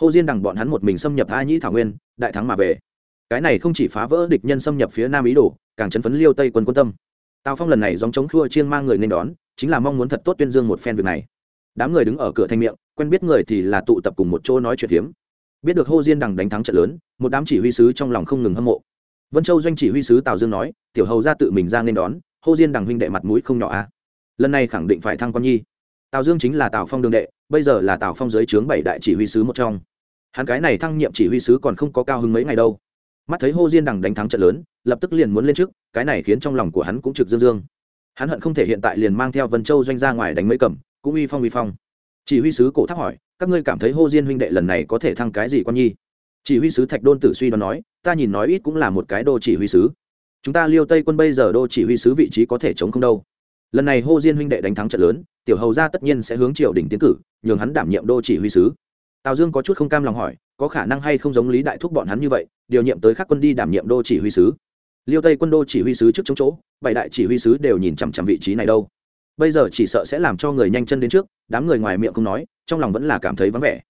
Hồ diên đằng bọn hắn một mình xâm nhập a nhị thảo nguyên, đại thắng mà về. Cái này không chỉ phá vỡ địch nhân xâm nhập phía nam ý đồ, càng chấn phấn liêu tây quân quân tâm. Tào phong lần này dòng chống khua chiên mang người nên đón, chính là mong muốn thật tốt tuyên dương một phen việc này. Đám người đứng ở cửa thanh miệng quen biết người thì là tụ tập cùng một chỗ nói chuyện phiếm. Biết được hô diên đằng đánh thắng trận lớn, một đám chỉ huy sứ trong lòng không ngừng hâm mộ. Vân châu doanh chỉ huy sứ tào dương nói, tiểu hầu ra tự mình ra nên đón, hô diên đằng huynh đệ mặt mũi không nhỏ a à. lần này khẳng định phải thăng quan nhi. Tào dương chính là tào phong đường đệ, bây giờ là tào phong dưới trướng bảy đại chỉ huy sứ một trong. Hắn cái này thăng nhiệm chỉ huy sứ còn không có cao hứng mấy ngày đâu. Mắt thấy hô diên đằng đánh thắng trận lớn, lập tức liền muốn lên trước, cái này khiến trong lòng của hắn cũng trực dương dương. Hắn hận không thể hiện tại liền mang theo vân châu doanh ra ngoài đánh mấy cầm, cũng uy phong uy phong chỉ huy sứ cổ tháp hỏi, các ngươi cảm thấy hô diên huynh đệ lần này có thể thăng cái gì quan nhi? Chỉ huy sứ thạch đôn tử suy đoán nói, ta nhìn nói ít cũng là một cái đô chỉ huy sứ. Chúng ta liêu tây quân bây giờ đô chỉ huy sứ vị trí có thể chống không đâu. Lần này hô diên huynh đệ đánh thắng trận lớn, tiểu hầu ra tất nhiên sẽ hướng triều đình tiến cử, nhường hắn đảm nhiệm đô chỉ huy sứ. Tào dương có chút không cam lòng hỏi, có khả năng hay không giống lý đại thúc bọn hắn như vậy, điều nhiệm tới các quân đi đảm nhiệm đô chỉ huy sứ? Liêu tây quân đô chỉ huy sứ trước chống chỗ, bảy đại chỉ huy sứ đều nhìn chằm chằm vị trí này đâu bây giờ chỉ sợ sẽ làm cho người nhanh chân đến trước, đám người ngoài miệng không nói, trong lòng vẫn là cảm thấy vắng vẻ.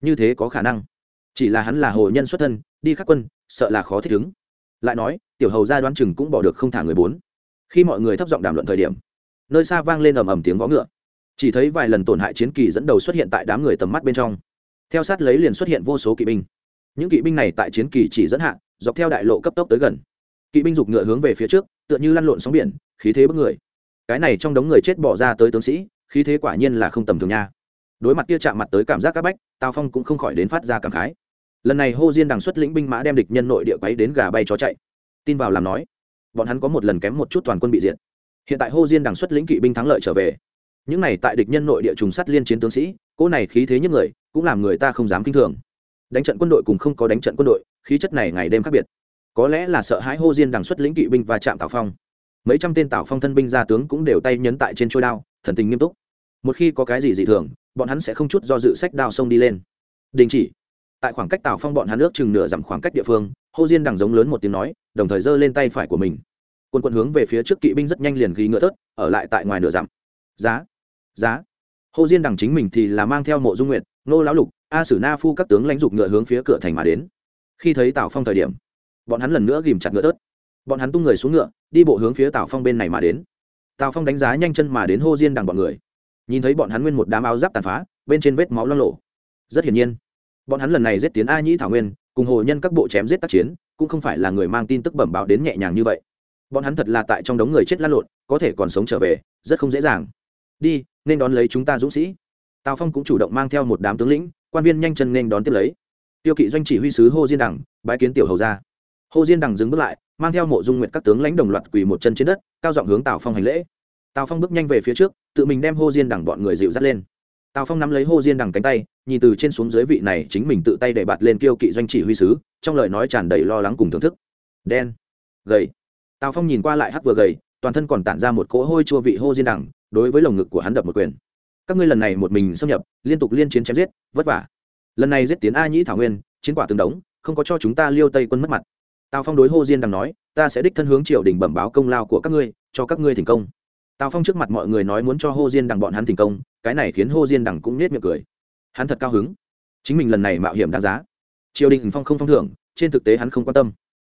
Như thế có khả năng. Chỉ là hắn là hồ nhân xuất thân, đi khắc quân, sợ là khó thích ứng. Lại nói, tiểu hầu gia đoán chừng cũng bỏ được không thả người bốn. Khi mọi người thấp giọng đàm luận thời điểm, nơi xa vang lên ầm ầm tiếng vó ngựa. Chỉ thấy vài lần tổn hại chiến kỳ dẫn đầu xuất hiện tại đám người tầm mắt bên trong. Theo sát lấy liền xuất hiện vô số kỵ binh. Những kỵ binh này tại chiến kỳ chỉ dẫn hạ, dọc theo đại lộ cấp tốc tới gần. Kỵ binh giục ngựa hướng về phía trước, tựa như lăn lộn sóng biển, khí thế bức người cái này trong đống người chết bỏ ra tới tướng sĩ, khí thế quả nhiên là không tầm thường nha. Đối mặt kia chạm mặt tới cảm giác các bách, tào phong cũng không khỏi đến phát ra cảm khái. Lần này hô diên đằng xuất lĩnh binh mã đem địch nhân nội địa quấy đến gà bay chó chạy. Tin vào làm nói, bọn hắn có một lần kém một chút toàn quân bị diệt. Hiện tại hô diên đằng xuất lĩnh kỵ binh thắng lợi trở về. Những này tại địch nhân nội địa trùng sắt liên chiến tướng sĩ, cỗ này khí thế nhất người, cũng làm người ta không dám kinh thường. Đánh trận quân đội cùng không có đánh trận quân đội, khí chất này ngày đêm khác biệt. Có lẽ là sợ hãi hô diên đằng xuất lĩnh kỵ binh và chạm tào phong mấy trăm tên tào phong thân binh gia tướng cũng đều tay nhấn tại trên trôi đao, thần tình nghiêm túc. Một khi có cái gì dị thường, bọn hắn sẽ không chút do dự sách đao sông đi lên. Đình chỉ. Tại khoảng cách tào phong bọn hắn ước chừng nửa dặm khoảng cách địa phương, hô diên đằng giống lớn một tiếng nói, đồng thời giơ lên tay phải của mình. Quân quân hướng về phía trước kỵ binh rất nhanh liền ghi ngựa tớt ở lại tại ngoài nửa dặm. Giá. Giá. Hô diên đằng chính mình thì là mang theo mộ dung nguyện nô lão lục, a sử na phu các tướng lãnh dục ngựa hướng phía cửa thành mà đến. Khi thấy tào phong thời điểm, bọn hắn lần nữa ghìm chặt ngựa tớt bọn hắn tung người xuống ngựa, đi bộ hướng phía tào phong bên này mà đến. Tào phong đánh giá nhanh chân mà đến hô diên đằng bọn người. Nhìn thấy bọn hắn nguyên một đám áo giáp tàn phá, bên trên vết máu lo lộ. Rất hiển nhiên, bọn hắn lần này giết tiến a nhĩ thảo nguyên, cùng hồ nhân các bộ chém giết tác chiến, cũng không phải là người mang tin tức bẩm báo đến nhẹ nhàng như vậy. Bọn hắn thật là tại trong đống người chết lăn lộn, có thể còn sống trở về, rất không dễ dàng. Đi, nên đón lấy chúng ta dũng sĩ. Tào phong cũng chủ động mang theo một đám tướng lĩnh, quan viên nhanh chân nên đón tiếp lấy. Tiêu kỵ doanh chỉ huy sứ hô diên đằng, bái kiến tiểu hầu ra hô diên đằng dừng bước lại mang theo mộ dung nguyện các tướng lãnh đồng loạt quỳ một chân trên đất, cao giọng hướng tào phong hành lễ. Tào phong bước nhanh về phía trước, tự mình đem hô diên đằng bọn người dịu dắt lên. Tào phong nắm lấy hô diên đằng cánh tay, nhìn từ trên xuống dưới vị này chính mình tự tay để bạt lên kiêu kỵ doanh chỉ huy sứ, trong lời nói tràn đầy lo lắng cùng thưởng thức. Đen. Gầy. Tào phong nhìn qua lại hắc vừa gầy, toàn thân còn tản ra một cỗ hôi chua vị hô diên đằng, đối với lồng ngực của hắn đập một quyền. Các ngươi lần này một mình xâm nhập, liên tục liên chiến chém giết, vất vả. Lần này giết tiến a nhĩ thảo nguyên, chiến quả tương đống, không có cho chúng ta liêu tây quân mất mặt tào phong đối hô diên đằng nói, ta sẽ đích thân hướng triều đình bẩm báo công lao của các ngươi, cho các ngươi thành công. Tào phong trước mặt mọi người nói muốn cho hô diên đằng bọn hắn thành công, cái này khiến hô diên đằng cũng nết miệng cười. Hắn thật cao hứng. Chính mình lần này mạo hiểm đáng giá. Triều đình phong không phong thưởng, trên thực tế hắn không quan tâm.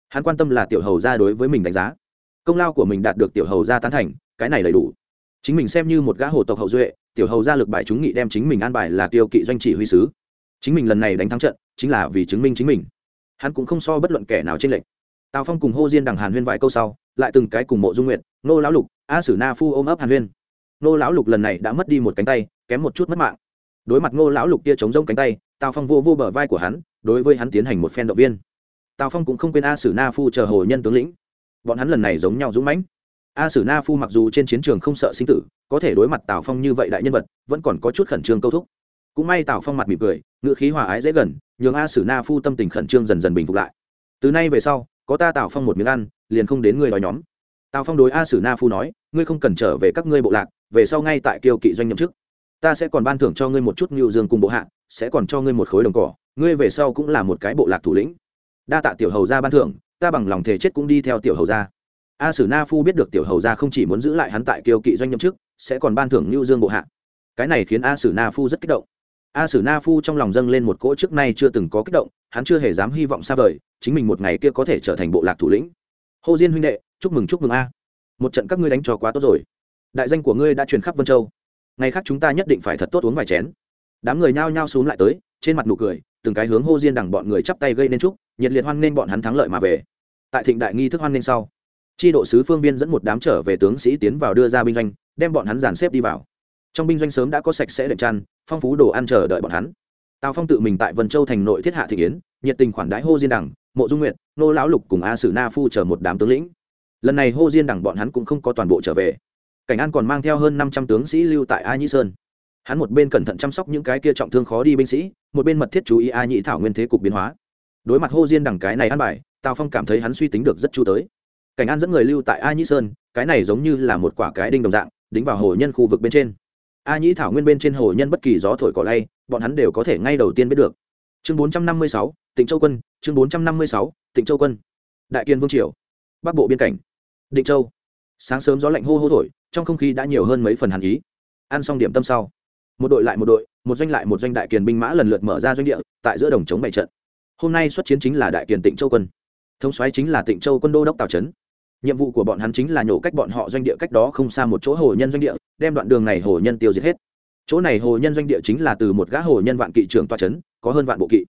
Hắn quan tâm là tiểu hầu ra đối với mình đánh giá. Công lao của mình đạt được tiểu hầu ra tán thành, cái này đầy đủ. Chính mình xem như một gã hồ tộc hậu duệ, tiểu hầu ra lực bài chúng nghị đem chính mình an bài là tiêu kỵ doanh chỉ huy sứ. Chính mình lần này đánh thắng trận, chính là vì chứng minh chính mình hắn cũng không so bất luận kẻ nào trên lệnh tào phong cùng hô diên đằng hàn huyên vài câu sau, lại từng cái cùng mộ dung nguyện nô lão lục, a sử na phu ôm ấp hàn huyên. Nô lão lục lần này đã mất đi một cánh tay, kém một chút mất mạng. Đối mặt ngô lão lục kia chống rông cánh tay, tào phong vô vô bờ vai của hắn, đối với hắn tiến hành một phen động viên. Tào phong cũng không quên a sử na phu chờ hồ nhân tướng lĩnh. Bọn hắn lần này giống nhau dũng mãnh. A sử na phu mặc dù trên chiến trường không sợ sinh tử, có thể đối mặt tào phong như vậy đại nhân vật, vẫn còn có chút khẩn trương câu thúc cũng may tào phong mặt mỉm cười ngựa khí hòa ái dễ gần, nhường a sử na phu tâm tình khẩn trương dần dần bình phục lại. Từ nay về sau, có ta tào phong một miếng ăn, liền không đến người đói nhóm. Tào phong đối a sử na phu nói, ngươi không cần trở về các ngươi bộ lạc, về sau ngay tại kiêu kỵ doanh nhậm chức. Ta sẽ còn ban thưởng cho ngươi một chút ngưu dương cùng bộ hạ, sẽ còn cho ngươi một khối đồng cỏ, ngươi về sau cũng là một cái bộ lạc thủ lĩnh. Đa tạ tiểu hầu ra ban thưởng, ta bằng lòng thể chết cũng đi theo tiểu hầu ra a sử na phu biết được tiểu hầu ra không chỉ muốn giữ lại hắn tại kiêu kỵ doanh nhậm chức, sẽ còn ban thưởng ngưu dương bộ hạ. Cái này khiến a sử na phu rất kích động a sử na phu trong lòng dâng lên một cỗ trước nay chưa từng có kích động, hắn chưa hề dám hy vọng xa vời, chính mình một ngày kia có thể trở thành bộ lạc thủ lĩnh. Hồ diên huynh đệ, chúc mừng chúc mừng a. Một trận các ngươi đánh trò quá tốt rồi. Đại danh của ngươi đã truyền khắp vân châu. Ngày khác chúng ta nhất định phải thật tốt uống vài chén. Đám người nhao nhao xuống lại tới, trên mặt nụ cười, từng cái hướng hô diên đằng bọn người chắp tay gây nên chúc, nhiệt liệt hoan nghênh bọn hắn thắng lợi mà về. Tại thịnh đại nghi thức hoan nghênh sau tri độ sứ phương viên dẫn một đám trở về tướng sĩ tiến vào đưa ra binh doanh, đem bọn hắn dàn xếp đi vào trong binh doanh sớm đã có sạch sẽ đệm chăn, phong phú đồ ăn chờ đợi bọn hắn. Tào phong tự mình tại vân châu thành nội thiết hạ thị yến nhiệt tình khoản đái hô diên đẳng mộ dung nguyệt, nô lão lục cùng a sử na phu chờ một đám tướng lĩnh. Lần này hô diên đẳng bọn hắn cũng không có toàn bộ trở về. Cảnh an còn mang theo hơn năm trăm tướng sĩ lưu tại a nhĩ sơn. Hắn một bên cẩn thận chăm sóc những cái kia trọng thương khó đi binh sĩ, một bên mật thiết chú ý a nhĩ thảo nguyên thế cục biến hóa. Đối mặt hô diên đẳng cái này ăn bài, tào phong cảm thấy hắn suy tính được rất chu tới. Cảnh an dẫn người lưu tại a nhĩ sơn, cái này giống như là một quả cái đinh đồng dạng, đính vào hồ nhân khu vực bên trên a nhĩ thảo nguyên bên trên hồ nhân bất kỳ gió thổi cỏ lay, bọn hắn đều có thể ngay đầu tiên biết được. Chương bốn trăm năm mươi sáu tỉnh châu quân. Chương bốn trăm năm mươi sáu tỉnh châu quân. Đại kiên vương triều. Bắc bộ biên cảnh. Định châu. Sáng sớm gió lạnh hô hô thổi, trong không khí đã nhiều hơn mấy phần hàn ý. Ăn xong điểm tâm sau, một đội lại một đội, một doanh lại một doanh đại kiền binh mã lần lượt mở ra doanh địa, tại giữa đồng chống bày trận. Hôm nay xuất chiến chính là đại kiền tịnh châu quân. Thống soái chính là tịnh châu quân đô đốc tào trấn nhiệm vụ của bọn hắn chính là nhổ cách bọn họ doanh địa cách đó không xa một chỗ hồ nhân doanh địa, đem đoạn đường này hồ nhân tiêu diệt hết. Chỗ này hồ nhân doanh địa chính là từ một gã hồ nhân vạn kỵ trưởng toa trấn, có hơn vạn bộ kỵ.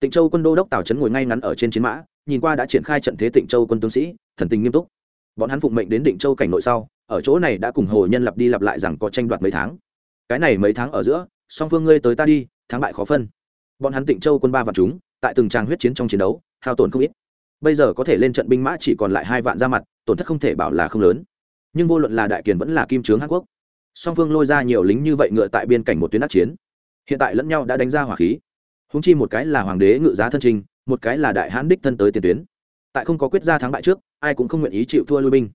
Tịnh châu quân đô đốc tào trấn ngồi ngay ngắn ở trên chiến mã, nhìn qua đã triển khai trận thế tịnh châu quân tướng sĩ, thần tình nghiêm túc. Bọn hắn phụng mệnh đến định châu cảnh nội sau, ở chỗ này đã cùng hồ nhân lặp đi lặp lại rằng có tranh đoạt mấy tháng. Cái này mấy tháng ở giữa, song phương ngươi tới ta đi, thắng bại khó phân. Bọn hắn tịnh châu quân ba vạn chúng, tại từng tràng huyết chiến trong chiến đấu, hao tổn không ít. Bây giờ có thể lên trận binh mã chỉ còn lại hai vạn ra mặt tổn thất không thể bảo là không lớn. Nhưng vô luận là đại kiền vẫn là kim trướng hàn quốc, song phương lôi ra nhiều lính như vậy ngựa tại biên cảnh một tuyến đắc chiến. Hiện tại lẫn nhau đã đánh ra hỏa khí. Húng chi một cái là hoàng đế ngự giá thân trình, một cái là đại hán đích thân tới tiền tuyến. Tại không có quyết ra thắng bại trước, ai cũng không nguyện ý chịu thua lui binh.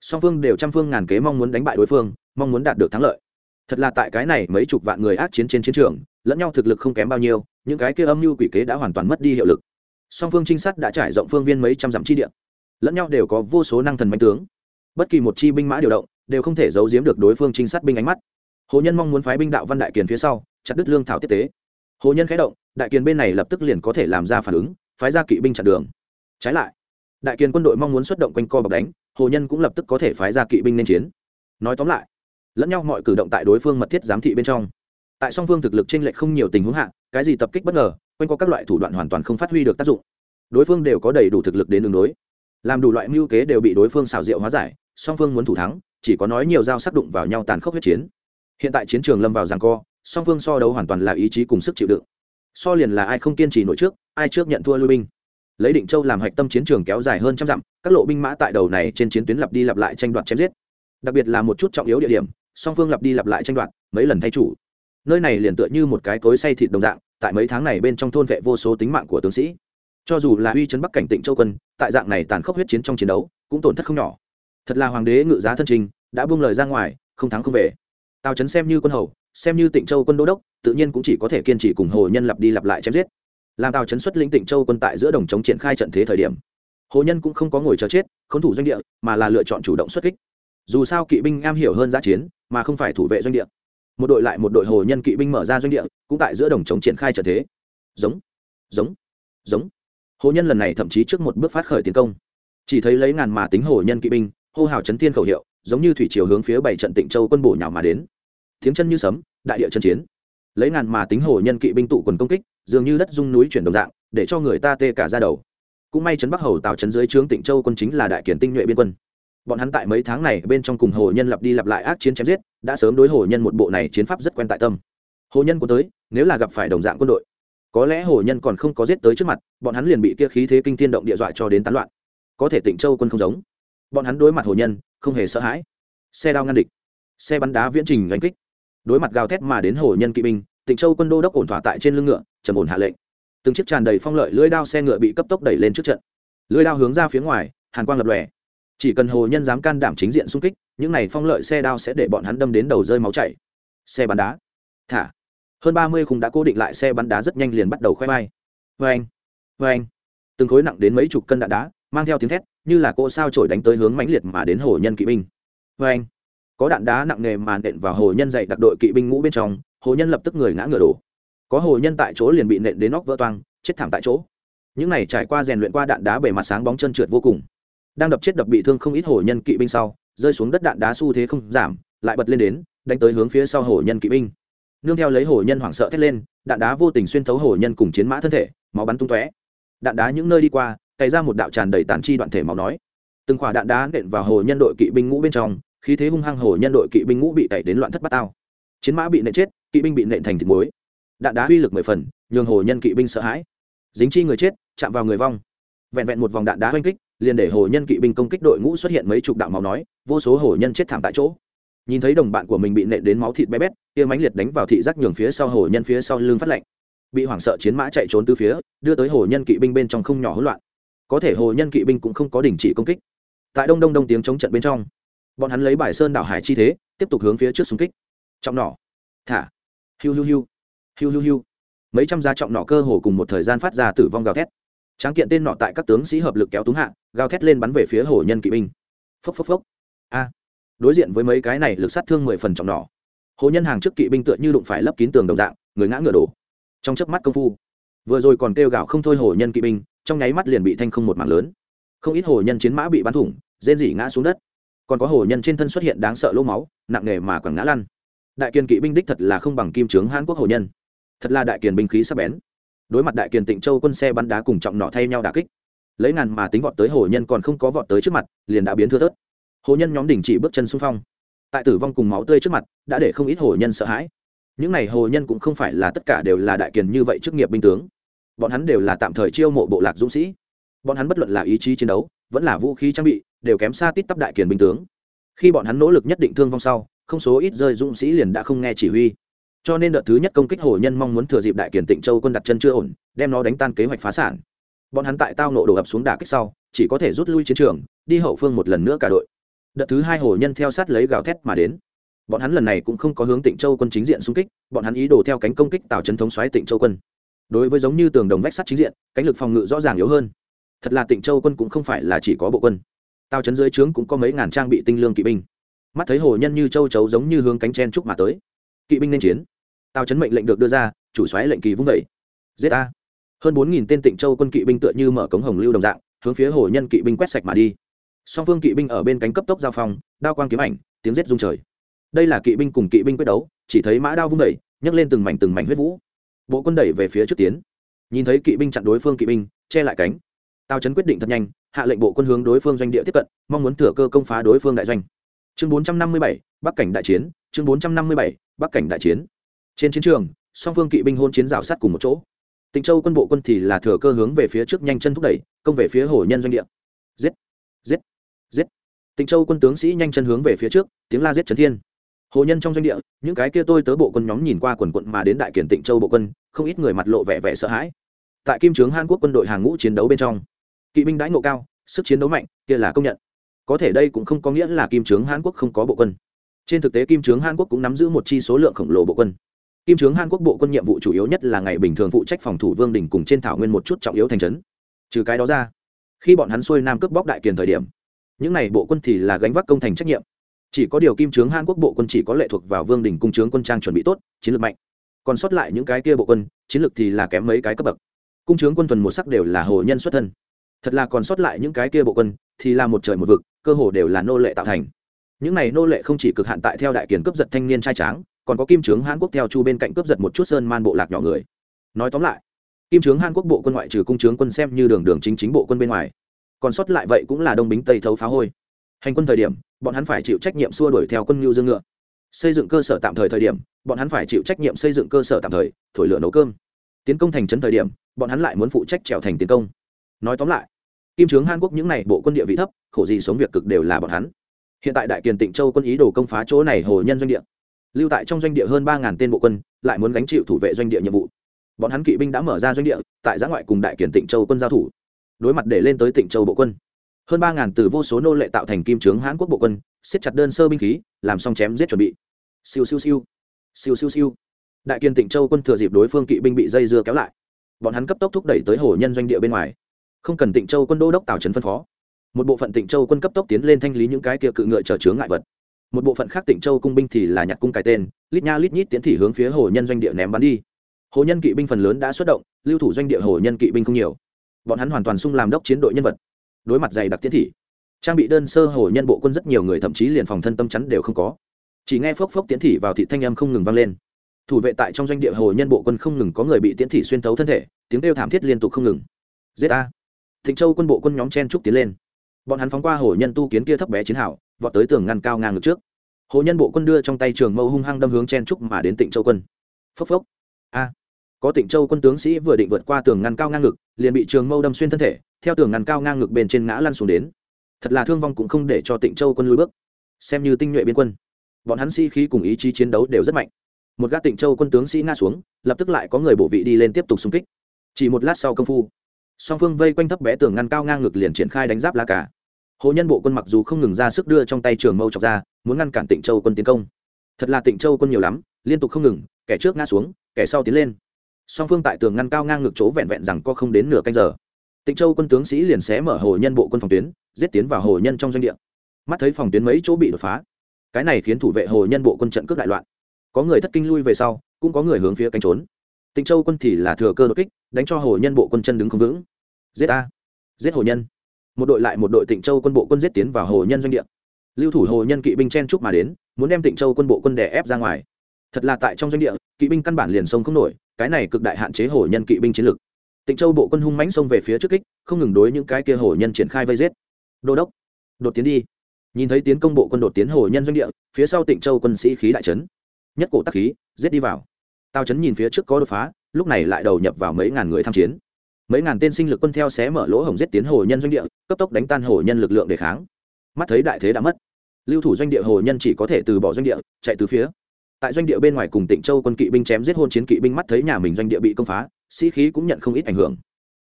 Song phương đều trăm phương ngàn kế mong muốn đánh bại đối phương, mong muốn đạt được thắng lợi. Thật là tại cái này mấy chục vạn người ác chiến trên chiến trường, lẫn nhau thực lực không kém bao nhiêu, những cái kia âm mưu quỷ kế đã hoàn toàn mất đi hiệu lực. Song phương trinh sát đã trải rộng phương viên mấy trăm dặm chi địa lẫn nhau đều có vô số năng thần mạnh tướng. Bất kỳ một chi binh mã điều động, đều không thể giấu giếm được đối phương trinh sát binh ánh mắt. Hồ nhân mong muốn phái binh đạo văn đại kiền phía sau, chặt đứt lương thảo tiếp tế. Hồ nhân khé động, đại kiền bên này lập tức liền có thể làm ra phản ứng, phái ra kỵ binh chặn đường. Trái lại, đại kiền quân đội mong muốn xuất động quanh co bọc đánh, hồ nhân cũng lập tức có thể phái ra kỵ binh nên chiến. Nói tóm lại, lẫn nhau mọi cử động tại đối phương mật thiết giám thị bên trong. Tại song phương thực lực trên lệch không nhiều tình huống hạ, cái gì tập kích bất ngờ, quanh co các loại thủ đoạn hoàn toàn không phát huy được tác dụng. Đối phương đều có đầy đủ thực lực đến đường đối làm đủ loại mưu kế đều bị đối phương xào rượu hóa giải, song phương muốn thủ thắng, chỉ có nói nhiều dao sắc đụng vào nhau tàn khốc huyết chiến. Hiện tại chiến trường lâm vào giằng co, song phương so đấu hoàn toàn là ý chí cùng sức chịu đựng. So liền là ai không kiên trì nổi trước, ai trước nhận thua lui binh. Lấy định châu làm hạch tâm chiến trường kéo dài hơn trăm dặm, các lộ binh mã tại đầu này trên chiến tuyến lặp đi lặp lại tranh đoạt chém giết. Đặc biệt là một chút trọng yếu địa điểm, song phương lặp đi lặp lại tranh đoạt, mấy lần thay chủ. Nơi này liền tựa như một cái cối say thịt đồng dạng, tại mấy tháng này bên trong thôn vệ vô số tính mạng của tướng sĩ cho dù là uy chấn bắc cảnh tịnh châu quân, tại dạng này tàn khốc huyết chiến trong chiến đấu, cũng tổn thất không nhỏ. Thật là hoàng đế ngự giá thân trình, đã buông lời ra ngoài, không thắng không về. Tào trấn xem như quân hầu, xem như tịnh châu quân đô đốc, tự nhiên cũng chỉ có thể kiên trì cùng hồ nhân lặp đi lặp lại chém giết. Làm tào trấn xuất lĩnh tịnh châu quân tại giữa đồng chống triển khai trận thế thời điểm, hồ nhân cũng không có ngồi chờ chết k h ố n thủ doanh địa, mà là lựa chọn chủ động xuất kích. Dù sao kỵ binh am hiểu hơn giã chiến, mà không phải thủ vệ doanh địa. Một đội lại một đội hồ nhân kỵ binh mở ra doanh địa, cũng tại giữa đồng chống triển khai trận thế. Giống giống giống hồ nhân lần này thậm chí trước một bước phát khởi tiến công. Chỉ thấy lấy ngàn mà tính hồ nhân kỵ binh, hô hào chấn thiên khẩu hiệu, giống như thủy chiều hướng phía bảy trận tịnh châu quân bổ nhào mà đến. Tiếng chân như sấm, đại địa chân chiến. Lấy ngàn mà tính hồ nhân kỵ binh tụ quần công kích, dường như đất dung núi chuyển đồng dạng, để cho người ta tê cả ra đầu. Cũng may trấn bắc hầu tào trấn dưới trướng tịnh châu quân chính là đại kiển tinh nhuệ biên quân. Bọn hắn tại mấy tháng này bên trong cùng hồ nhân lặp đi lặp lại ác chiến chém giết, đã sớm đối hồ nhân một bộ này chiến pháp rất quen tại tâm. Hồ nhân có tới, nếu là gặp phải đồng dạng quân đội có lẽ hồ nhân còn không có giết tới trước mặt, bọn hắn liền bị kia khí thế kinh thiên động địa dọa cho đến tán loạn. Có thể tịnh châu quân không giống. Bọn hắn đối mặt hồ nhân, không hề sợ hãi. Xe đao ngăn địch, xe bắn đá viễn trình đánh kích. Đối mặt gào thét mà đến hồ nhân kỵ binh, tịnh châu quân đô đốc ổn thỏa tại trên lưng ngựa, trầm ổn hạ lệnh. Từng chiếc tràn đầy phong lợi lưỡi đao xe ngựa bị cấp tốc đẩy lên trước trận. Lưỡi đao hướng ra phía ngoài, hàn quang lập lòe. Chỉ cần hồ nhân dám can đảm chính diện xung kích, những này phong lợi xe đao sẽ để bọn hắn đâm đến đầu rơi máu chảy. Xe bắn đá. Thả hơn ba mươi khung đã cố định lại xe bắn đá rất nhanh liền bắt đầu khoe bay. vê anh vê anh. Từng khối nặng đến mấy chục cân đạn đá, mang theo tiếng thét, như là cỗ sao trổi đánh tới hướng mãnh liệt mà đến hồ nhân kỵ binh. Vê anh, có đạn đá nặng nề màn đện vào hồ nhân dạy đặc đội kỵ binh ngũ bên trong, hồ nhân lập tức người ngã ngựa đổ. Có hồ nhân tại chỗ liền bị nện đến nóc vỡ toang, chết thảm tại chỗ. Những này trải qua rèn luyện qua đạn đá bề mặt sáng bóng chân trượt vô cùng. Đang đập chết đập bị thương không ít hồ nhân kỵ binh sau, rơi xuống đất đạn đá xu thế không giảm, lại bật lên đến, đánh tới hướng phía sau hồ nhân kỵ binh nương theo lấy hổ nhân hoảng sợ thét lên, đạn đá vô tình xuyên thấu hổ nhân cùng chiến mã thân thể, máu bắn tung tóe. Đạn đá những nơi đi qua, cày ra một đạo tràn đầy tàn chi đoạn thể máu nói. Từng khỏa đạn đá nện vào hồ nhân đội kỵ binh ngũ bên trong, khí thế hung hăng hồ nhân đội kỵ binh ngũ bị tẩy đến loạn thất bát tao. Chiến mã bị nện chết, kỵ binh bị nện thành thịt muối. Đạn đá uy lực mười phần, nhường hồ nhân kỵ binh sợ hãi. Dính chi người chết, chạm vào người vong. Vẹn vẹn một vòng đạn đá oanh kích, liền để hồ nhân kỵ binh công kích đội ngũ xuất hiện mấy chục đạo máu nói, vô số hồ nhân chết thảm tại chỗ nhìn thấy đồng bạn của mình bị nện đến máu thịt bé bét, kia mánh liệt đánh vào thị giác nhường phía sau hồ nhân phía sau lưng phát lạnh bị hoảng sợ chiến mã chạy trốn từ phía, đưa tới hồ nhân kỵ binh bên trong không nhỏ hỗn loạn. Có thể hồ nhân kỵ binh cũng không có đình chỉ công kích. Tại đông đông đông tiếng chống trận bên trong, bọn hắn lấy bài sơn đảo hải chi thế, tiếp tục hướng phía trước xung kích. Trọng nỏ. Thả. Hiu hiu hiu. Hiu hiu hiu. Mấy trăm gia trọng nỏ cơ hồ cùng một thời gian phát ra tử vong gào thét. Tráng kiện tên nọ tại các tướng sĩ hợp lực kéo túng hạ, gào thét lên bắn về phía hồ nhân kỵ binh. Phốc phốc phốc. A đối diện với mấy cái này lực sát thương mười phần trọng nỏ. Hồ nhân hàng trước kỵ binh tựa như đụng phải lấp kín tường đồng dạng, người ngã ngựa đổ. Trong chớp mắt công phu, vừa rồi còn kêu gào không thôi hồ nhân kỵ binh, trong nháy mắt liền bị thanh không một mảng lớn. Không ít hồ nhân chiến mã bị bắn thủng, rên rỉ ngã xuống đất. Còn có hồ nhân trên thân xuất hiện đáng sợ lỗ máu, nặng nề mà quẳng ngã lăn. Đại kiên kỵ binh đích thật là không bằng kim trướng hán quốc hồ nhân. Thật là đại kiền binh khí sắp bén. Đối mặt đại kiền tịnh châu quân xe bắn đá cùng trọng nọ thay nhau đà kích, lấy ngàn mà tính vọt tới hồ nhân còn không có vọt tới trước mặt, liền đã biến thưa thớt hồ nhân nhóm đình chỉ bước chân xung phong. Tại tử vong cùng máu tươi trước mặt, đã để không ít hồ nhân sợ hãi. Những n à y hồ nhân cũng không phải là tất cả đều là đại kiền như vậy chức nghiệp binh tướng. Bọn hắn đều là tạm thời chiêu mộ bộ lạc dũng sĩ. Bọn hắn bất luận là ý chí chiến đấu, vẫn là vũ khí trang bị, đều kém xa tít tắp đại kiền binh tướng. Khi bọn hắn nỗ lực nhất định thương vong sau, không số ít rơi dũng sĩ liền đã không nghe chỉ huy. Cho nên đợt thứ nhất công kích hồ nhân mong muốn thừa dịp đại kiền tịnh châu quân đặt chân chưa ổn, đem nó đánh tan kế hoạch phá sản. Bọn hắn tại tao nộ đổ ập xuống đả kích sau, chỉ có thể rút lui chiến trường, đi hậu phương một lần nữa cả đội đợt thứ hai hồ nhân theo sát lấy gào thét mà đến. Bọn hắn lần này cũng không có hướng tịnh châu quân chính diện xung kích, bọn hắn ý đồ theo cánh công kích tạo trấn thống xoáy tịnh châu quân. Đối với giống như tường đồng vách sắt chính diện, cánh lực phòng ngự rõ ràng yếu hơn. Thật là tịnh châu quân cũng không phải là chỉ có bộ quân. Tào trấn dưới trướng cũng có mấy ngàn trang bị tinh lương kỵ binh. Mắt thấy hồ nhân như châu chấu giống như hướng cánh chen trúc mà tới. Kỵ binh nên chiến. Tào chấn mệnh lệnh được đưa ra, chủ xoáy lệnh kỳ vung vẩy giết a. Hơn bốn nghìn tên tịnh châu quân kỵ binh tựa như mở cống hồng lưu đồng dạng, hướng phía hồ nhân kỵ binh quét sạch mà đi song phương kỵ binh ở bên cánh cấp tốc giao phong, đao quang kiếm ảnh, tiếng giết rung trời. Đây là kỵ binh cùng kỵ binh quyết đấu, chỉ thấy mã đao vung đẩy, nhấc lên từng mảnh từng mảnh huyết vũ. Bộ quân đẩy về phía trước tiến. Nhìn thấy kỵ binh chặn đối phương kỵ binh, che lại cánh. Tao Trấn quyết định thật nhanh, hạ lệnh bộ quân hướng đối phương doanh địa tiếp cận, mong muốn thừa cơ công phá đối phương đại doanh. Chương bốn trăm năm mươi bảy, bắc cảnh đại chiến, chương bốn trăm năm mươi bảy, bắc cảnh đại chiến. Trên chiến trường, song phương kỵ binh hôn chiến rào sát cùng một chỗ. Tịnh châu quân bộ quân thì là thừa cơ hướng về phía trước nhanh chân thúc đẩy, công về phía hồ nhân doanh địa. Giết! Giết! Giết. Tịnh châu quân tướng sĩ nhanh chân hướng về phía trước, tiếng la giết trấn thiên. Hồ nhân trong doanh địa, những cái kia tôi tớ bộ quân nhóm nhìn qua quần quận mà đến đại kiển tịnh châu bộ quân, không ít người mặt lộ vẻ vẻ sợ hãi. Tại kim trướng hàn quốc quân đội hàng ngũ chiến đấu bên trong, kỵ binh đãi ngộ cao, sức chiến đấu mạnh, kia là công nhận. Có thể đây cũng không có nghĩa là kim trướng hàn quốc không có bộ quân. Trên thực tế kim trướng hàn quốc cũng nắm giữ một chi số lượng khổng lồ bộ quân. Kim trướng hàn quốc bộ quân nhiệm vụ chủ yếu nhất là ngày bình thường phụ trách phòng thủ vương đình cùng trên thảo nguyên một chút trọng yếu thành trấn. Trừ cái đó ra, khi bọn hắn xuôi nam cướp bóc đại kiền thời điểm những này bộ quân thì là gánh vác công thành trách nhiệm. Chỉ có điều kim trướng hàn quốc bộ quân chỉ có lệ thuộc vào vương đình cung trướng quân trang chuẩn bị tốt, chiến lược mạnh. Còn sót lại những cái kia bộ quân, chiến lược thì là kém mấy cái cấp bậc. Cung trướng quân tuần một sắc đều là hồ nhân xuất thân. Thật là còn sót lại những cái kia bộ quân, thì là một trời một vực, cơ hồ đều là nô lệ tạo thành. Những này nô lệ không chỉ cực hạn tại theo đại kiến cướp giật thanh niên trai tráng, còn có kim trướng hàn quốc theo chu bên cạnh cướp giật một chút sơn man bộ lạc nhỏ người. Nói tóm lại, kim trướng hàn quốc bộ quân ngoại trừ cung trướng quân xem như đường đường chính chính bộ quân bên ngoài còn sót lại vậy cũng là đông bính tây thấu phá hôi. Hành quân thời điểm, bọn hắn phải chịu trách nhiệm xua đuổi theo quân ngưu dương ngựa. Xây dựng cơ sở tạm thời thời điểm, bọn hắn phải chịu trách nhiệm xây dựng cơ sở tạm thời, thổi lửa nấu cơm. Tiến công thành trấn thời điểm, bọn hắn lại muốn phụ trách trèo thành tiến công. Nói tóm lại, kim trướng hàn quốc những n à y bộ quân địa vị thấp, khổ gì sống việc cực đều là bọn hắn. Hiện tại đại kiền tịnh châu quân ý đồ công phá chỗ này hồ nhân doanh địa. Lưu tại trong doanh địa hơn ba tên bộ quân, lại muốn gánh chịu thủ vệ doanh địa nhiệm vụ. Bọn hắn kỵ binh đã mở ra doanh địa, tại giã ngoại cùng đại kiển tịnh châu quân giao thủ đối mặt để lên tới tịnh châu bộ quân. Hơn ba ngàn từ vô số nô lệ tạo thành kim trướng hãn quốc bộ quân, siết chặt đơn sơ binh khí, làm xong chém giết chuẩn bị. Siêu siêu siêu. Siêu siêu siêu. Đại kiên tịnh châu quân thừa dịp đối phương kỵ binh bị dây dưa kéo lại. Bọn hắn cấp tốc thúc đẩy tới hồ nhân doanh địa bên ngoài. Không cần tịnh châu quân đô đốc tào trấn phân phó. Một bộ phận tịnh châu quân cấp tốc tiến lên thanh lý những cái kia cự ngựa trở chướng ngại vật. Một bộ phận khác tịnh châu cung binh thì là nhặt cung cái tên, lít nha lít nhít tiến thị hướng phía hồ nhân doanh địa ném bắn đi. Hồ nhân kỵ binh phần lớn đã xuất động, lưu thủ doanh địa hồ nhân kỵ binh không nhiều bọn hắn hoàn toàn sung làm đốc chiến đội nhân vật, đối mặt dày đặc tiến thị. Trang bị đơn sơ hồ nhân bộ quân rất nhiều người thậm chí liền phòng thân tâm chắn đều không có. Chỉ nghe phốc phốc tiến thị vào thị thanh âm không ngừng vang lên. Thủ vệ tại trong doanh địa hồ nhân bộ quân không ngừng có người bị tiến thị xuyên thấu thân thể, tiếng kêu thảm thiết liên tục không ngừng. Giết a thịnh châu quân bộ quân nhóm chen trúc tiến lên. Bọn hắn phóng qua hồ nhân tu kiến kia thấp bé chiến hảo vọt tới tường ngăn cao ngang ngược trước. Hồ nhân bộ quân đưa trong tay trường mâu hung hăng đâm hướng chen trúc mà đến tịnh châu quân. Phốc phốc. A có tịnh châu quân tướng sĩ vừa định vượt qua tường ngăn cao ngang ngực, liền bị trường mâu đâm xuyên thân thể, theo tường ngăn cao ngang ngực bên trên ngã lăn xuống đến. Thật là thương vong cũng không để cho tịnh châu quân lùi bước. Xem như tinh nhuệ biên quân, bọn hắn sĩ khí cùng ý chí chiến đấu đều rất mạnh. Một gác tịnh châu quân tướng sĩ ngã xuống, lập tức lại có người bổ vị đi lên tiếp tục xung kích. Chỉ một lát sau công phu, song phương vây quanh thấp bé tường ngăn cao ngang ngực liền triển khai đánh giáp lá cả hồ nhân bộ quân mặc dù không ngừng ra sức đưa trong tay trường mâu chọc ra, muốn ngăn cản tịnh châu quân tiến công. Thật là tịnh châu quân nhiều lắm, liên tục không ngừng, kẻ trước ngã xuống, kẻ sau tiến lên song phương tại tường ngăn cao ngang ngực chỗ vẹn vẹn rằng có không đến nửa canh giờ. Tịnh châu quân tướng sĩ liền xé mở hồ nhân bộ quân phòng tuyến, giết tiến vào hồ nhân trong doanh địa. Mắt thấy phòng tuyến mấy chỗ bị đột phá, cái này khiến thủ vệ hồ nhân bộ quân trận cướp đại loạn. Có người thất kinh lui về sau, cũng có người hướng phía cánh trốn. Tịnh châu quân thì là thừa cơ đột kích, đánh cho hồ nhân bộ quân chân đứng không vững. Giết a giết hồ nhân! Một đội lại một đội tịnh châu quân bộ quân giết tiến vào hồ nhân doanh địa. Lưu thủ hồ nhân kỵ binh chen trúc mà đến, muốn đem tịnh châu quân bộ quân đè ép ra ngoài. Thật là tại trong doanh địa, kỵ binh căn bản liền sông không nổi cái này cực đại hạn chế hổ nhân kỵ binh chiến lược. Tịnh châu bộ quân hung mãnh xông về phía trước kích, không ngừng đối những cái kia hổ nhân triển khai vây giết. Đô đốc, đột tiến đi. Nhìn thấy tiến công bộ quân đột tiến hổ nhân doanh địa, phía sau tịnh châu quân sĩ khí đại trấn nhất cổ tắc khí, giết đi vào. Tào trấn nhìn phía trước có đột phá, lúc này lại đầu nhập vào mấy ngàn người tham chiến. Mấy ngàn tên sinh lực quân theo xé mở lỗ hổng giết tiến hồ nhân doanh địa, cấp tốc đánh tan hồ nhân lực lượng đề kháng. Mắt thấy đại thế đã mất. Lưu thủ doanh địa hồ nhân chỉ có thể từ bỏ doanh địa, chạy từ phía tại doanh địa bên ngoài cùng tịnh châu quân kỵ binh chém giết hôn chiến kỵ binh mắt thấy nhà mình doanh địa bị công phá, sĩ khí cũng nhận không ít ảnh hưởng.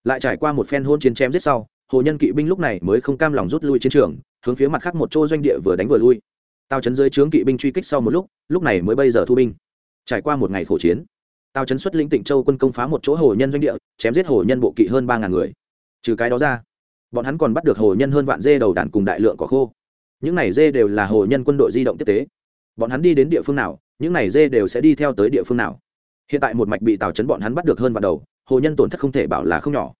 Lại trải qua một phen hôn chiến chém giết sau, hồ nhân kỵ binh lúc này mới không cam lòng rút lui chiến trường, hướng phía mặt khác một chỗ doanh địa vừa đánh vừa lui. Tao chấn dưới trướng kỵ binh truy kích sau một lúc lúc này mới bây giờ thu binh. Trải qua một ngày khổ chiến tao chấn xuất lĩnh tịnh châu quân công phá một chỗ hồ nhân doanh địa, chém giết hồ nhân bộ kỵ hơn ba ngàn người. Trừ cái đó ra, bọn hắn còn bắt được hồ nhân hơn vạn dê đầu đàn cùng đại lượng cỏ khô. Những này dê đều là hồ nhân quân đội di động tiếp tế. Bọn hắn đi đến địa phương nào những này dê đều sẽ đi theo tới địa phương nào. Hiện tại một mạch bị tào chấn bọn hắn bắt được hơn vào đầu, hồ nhân tổn thất không thể bảo là không nhỏ.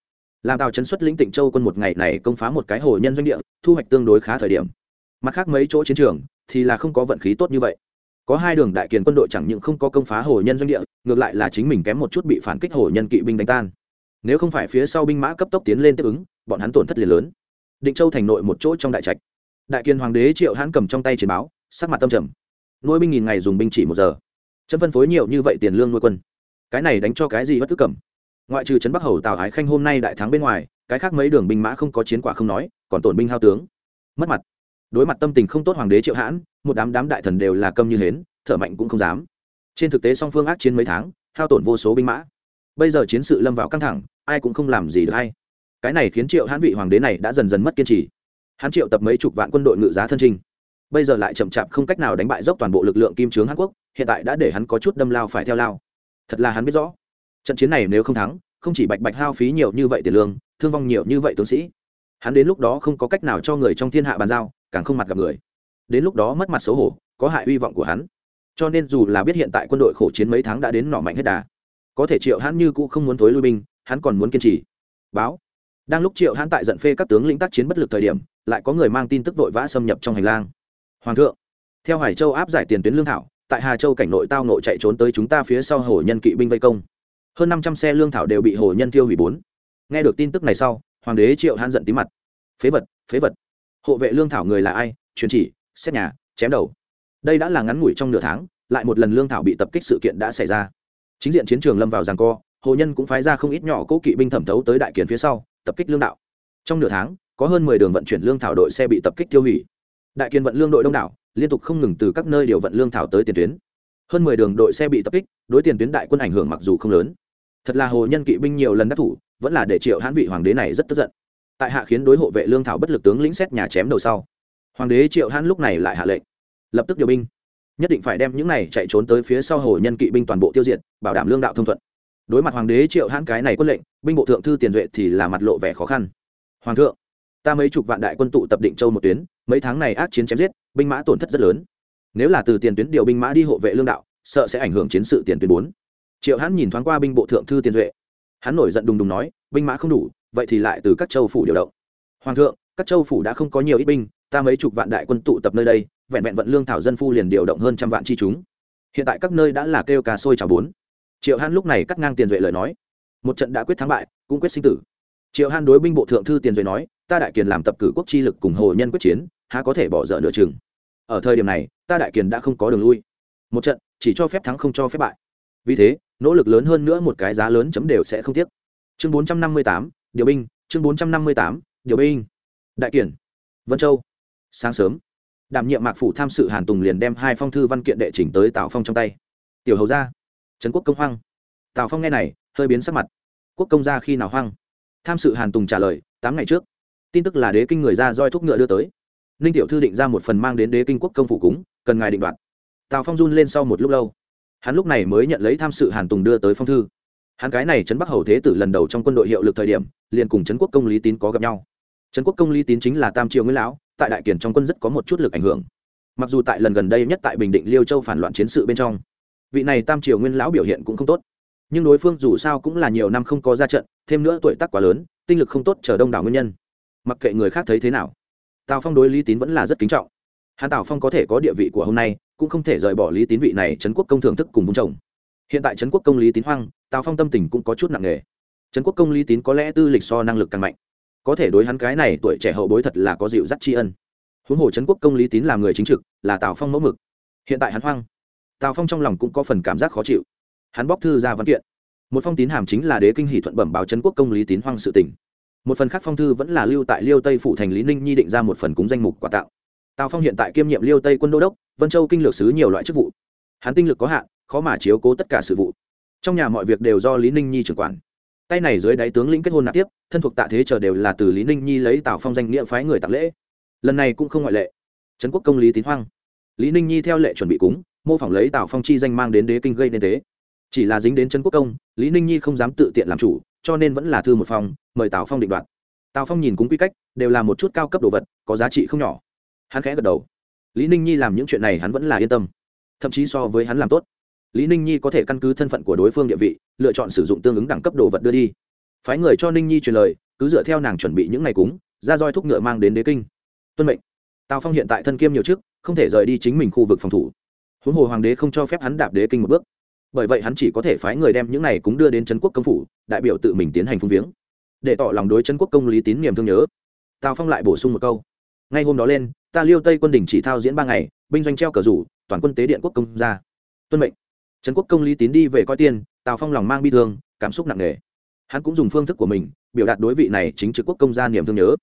Làm tào chấn xuất lĩnh tịnh châu quân một ngày này công phá một cái hồ nhân doanh địa, thu hoạch tương đối khá thời điểm. Mặt khác mấy chỗ chiến trường thì là không có vận khí tốt như vậy. Có hai đường đại kiền quân đội chẳng những không có công phá hồ nhân doanh địa, ngược lại là chính mình kém một chút bị phản kích hồ nhân kỵ binh đánh tan. Nếu không phải phía sau binh mã cấp tốc tiến lên tiếp ứng, bọn hắn tổn thất liền lớn. Định châu thành nội một chỗ trong đại trạch. Đại kiên hoàng đế triệu hãn cầm trong tay chiến báo, sắc mặt tâm trầm nuôi binh nghìn ngày dùng binh chỉ một giờ. Chân phân phối nhiều như vậy tiền lương nuôi quân. Cái này đánh cho cái gì bất cứ cầm? Ngoại trừ trấn bắc hầu tào ái khanh hôm nay đại thắng bên ngoài, cái khác mấy đường binh mã không có chiến quả không nói, còn tổn binh hao tướng. Mất mặt. Đối mặt tâm tình không tốt hoàng đế triệu hãn, một đám đám đại thần đều là câm như hến, thở mạnh cũng không dám. Trên thực tế song phương ác chiến mấy tháng, hao tổn vô số binh mã. Bây giờ chiến sự lâm vào căng thẳng, ai cũng không làm gì được hay. Cái này khiến triệu hãn vị hoàng đế này đã dần dần mất kiên trì. Hắn triệu tập mấy chục vạn quân đội ngự giá thân trình bây giờ lại chậm chạp không cách nào đánh bại dốc toàn bộ lực lượng kim trướng hàn quốc, hiện tại đã để hắn có chút đâm lao phải theo lao. Thật là hắn biết rõ. Trận chiến này nếu không thắng, không chỉ bạch bạch hao phí nhiều như vậy tiền lương, thương vong nhiều như vậy tướng sĩ, hắn đến lúc đó không có cách nào cho người trong thiên hạ bàn giao, càng không mặt gặp người. Đến lúc đó mất mặt xấu hổ, có hại hy vọng của hắn. Cho nên dù là biết hiện tại quân đội khổ chiến mấy tháng đã đến nỏ mạnh hết đà, có thể triệu hắn như cũ không muốn thối lui binh, hắn còn muốn kiên trì. Báo. Đang lúc triệu hắn tại giận phê các tướng lĩnh tác chiến bất lực thời điểm, lại có người mang tin tức vội vã xâm nhập trong hành lang hoàng thượng. Theo hải châu áp giải tiền tuyến lương thảo, tại hà châu cảnh nội tao nội chạy trốn tới chúng ta phía sau hồ nhân kỵ binh vây công. Hơn năm trăm xe lương thảo đều bị hồ nhân tiêu hủy bốn. Nghe được tin tức này sau, hoàng đế triệu hãn giận tí mặt. Phế vật phế vật. Hộ vệ lương thảo người là ai? Truyền chỉ, xét nhà, chém đầu. Đây đã là ngắn ngủi trong nửa tháng, lại một lần lương thảo bị tập kích sự kiện đã xảy ra. Chính diện chiến trường lâm vào giằng co, hồ nhân cũng phái ra không ít nhỏ cố kỵ binh thẩm thấu tới đại kiến phía sau, tập kích lương đạo. Trong nửa tháng, có hơn mười đường vận chuyển lương thảo đội xe bị tập kích tiêu hủy đại kiên vận lương đội đông đảo, liên tục không ngừng từ các nơi điều vận lương thảo tới tiền tuyến. Hơn mười đường đội xe bị tập kích, đối tiền tuyến đại quân ảnh hưởng mặc dù không lớn. Thật là hồ nhân kỵ binh nhiều lần đắc thủ, vẫn là để triệu hãn vị hoàng đế này rất tức giận. Tại hạ khiến đối hộ vệ lương thảo bất lực tướng lĩnh xét nhà chém đầu sau, hoàng đế triệu hãn lúc này lại hạ lệnh, lập tức điều binh. Nhất định phải đem những này chạy trốn tới phía sau hồ nhân kỵ binh toàn bộ tiêu diệt, bảo đảm lương đạo thông thuận. Đối mặt hoàng đế triệu hãn cái này quân lệnh, binh bộ thượng thư tiền duệ thì là mặt lộ vẻ khó khăn. Hoàng thượng ta mấy chục vạn đại quân tụ tập định châu một tuyến, mấy tháng này ác chiến chém giết, binh mã tổn thất rất lớn. Nếu là từ tiền tuyến điều binh mã đi hộ vệ lương đạo, sợ sẽ ảnh hưởng chiến sự tiền tuyến bốn. Triệu hắn nhìn thoáng qua binh bộ thượng thư tiền duệ. Hắn nổi giận đùng đùng nói, binh mã không đủ, vậy thì lại từ các châu phủ điều động. Hoàng thượng, các châu phủ đã không có nhiều ít binh, ta mấy chục vạn đại quân tụ tập nơi đây, vẹn vẹn vận lương thảo dân phu liền điều động hơn trăm vạn chi chúng. Hiện tại các nơi đã là kêu cà sôi trào bốn. Triệu hắn lúc này cắt ngang tiền duệ lời nói. Một trận đã quyết thắng bại, cũng quyết sinh tử. Triệu hắn đối binh bộ thượng thư tiền duệ nói ta đại kiền làm tập cử quốc chi lực cùng hồ nhân quyết chiến, há có thể bỏ dở nửa chừng. Ở thời điểm này, ta đại kiền đã không có đường lui. Một trận, chỉ cho phép thắng không cho phép bại. Vì thế, nỗ lực lớn hơn nữa một cái giá lớn chấm đều sẽ không tiếc. Chương bốn trăm năm mươi tám, điều binh, chương bốn trăm năm mươi tám, điều binh. Đại kiển vân châu. Sáng sớm, đảm nhiệm mạc phủ tham sự hàn tùng liền đem hai phong thư văn kiện đệ trình tới tào phong trong tay. Tiểu hầu ra trấn quốc công hoang. Tào phong nghe này, hơi biến sắc mặt. Quốc công ra khi nào hoang? Tham sự hàn tùng trả lời, tám ngày trước tin tức là đế kinh người ra roi thúc ngựa đưa tới. Ninh tiểu thư định ra một phần mang đến đế kinh quốc công phủ cúng, cần ngài định đoạt. Tào phong run lên sau một lúc lâu. Hắn lúc này mới nhận lấy tham sự hàn tùng đưa tới phong thư. Hắn cái này trấn bắc hầu thế tử lần đầu trong quân đội hiệu lực thời điểm, liền cùng trấn quốc công lý tín có gặp nhau. Trấn quốc công lý tín chính là tam triều nguyễn lão, tại đại kiển trong quân rất có một chút lực ảnh hưởng. Mặc dù tại lần gần đây nhất tại bình định liêu châu phản loạn chiến sự bên trong, vị này tam triều nguyên lão biểu hiện cũng không tốt. Nhưng đối phương dù sao cũng là nhiều năm không có ra trận, thêm nữa tuổi tác quá lớn, tinh lực không tốt chờ đông đảo nguyên nhân mặc kệ người khác thấy thế nào, tào phong đối lý tín vẫn là rất kính trọng. Hắn tào phong có thể có địa vị của hôm nay, cũng không thể rời bỏ lý tín vị này trấn quốc công thưởng thức cùng vung chồng hiện tại trấn quốc công lý tín hoang, tào phong tâm tình cũng có chút nặng nề. Trấn quốc công lý tín có lẽ tư lịch so năng lực càng mạnh. Có thể đối hắn cái này tuổi trẻ hậu bối thật là có dịu dắt tri ân. Huống hồ trấn quốc công lý tín là người chính trực, là tào phong mẫu mực. Hiện tại hắn hoang, tào phong trong lòng cũng có phần cảm giác khó chịu. Hắn bóc thư ra văn kiện. Một phong tín hàm chính là đế kinh hỷ thuận bẩm báo trấn quốc công lý tín hoang sự tỉnh một phần khác phong thư vẫn là lưu tại liêu tây phụ thành lý ninh nhi định ra một phần cúng danh mục quà tạo tào phong hiện tại kiêm nhiệm liêu tây quân đô đốc, vân châu kinh lược sứ nhiều loại chức vụ. Hắn tinh lực có hạn, khó mà chiếu cố tất cả sự vụ. Trong nhà mọi việc đều do lý ninh nhi trưởng quản. Tay này dưới đáy tướng lĩnh kết hôn nạp tiếp, thân thuộc tạ thế chờ đều là từ lý ninh nhi lấy tào phong danh nghĩa phái người tặng lễ. Lần này cũng không ngoại lệ. Trấn quốc công lý tín hoang. Lý ninh nhi theo lệ chuẩn bị cúng, mô phỏng lấy tào phong chi danh mang đến đế kinh gây nên thế. Chỉ là dính đến trấn quốc công, lý ninh nhi không dám tự tiện làm chủ, cho nên vẫn là thư một phòng mời tào phong định đoạt tào phong nhìn cúng quy cách đều là một chút cao cấp đồ vật có giá trị không nhỏ hắn khẽ gật đầu lý ninh nhi làm những chuyện này hắn vẫn là yên tâm thậm chí so với hắn làm tốt lý ninh nhi có thể căn cứ thân phận của đối phương địa vị lựa chọn sử dụng tương ứng đẳng cấp đồ vật đưa đi phái người cho ninh nhi truyền lời cứ dựa theo nàng chuẩn bị những ngày cúng ra roi thúc ngựa mang đến đế kinh tuân mệnh tào phong hiện tại thân kiêm nhiều chức không thể rời đi chính mình khu vực phòng thủ huống hồ hoàng đế không cho phép hắn đạp đế kinh một bước bởi vậy hắn chỉ có thể phái người đem những này cúng đưa đến trấn quốc công phủ đại biểu tự mình tiến hành phung viếng để tỏ lòng đối chân quốc công lý tín niềm thương nhớ. Tào phong lại bổ sung một câu. Ngay hôm đó lên, ta liêu tây quân đình chỉ thao diễn ba ngày, binh doanh treo cờ rủ, toàn quân tế điện quốc công ra. Tuân mệnh. Trấn quốc công lý tín đi về coi tiên tào phong lòng mang bi thương, cảm xúc nặng nề. Hắn cũng dùng phương thức của mình, biểu đạt đối vị này chính trực quốc công gia niềm thương nhớ.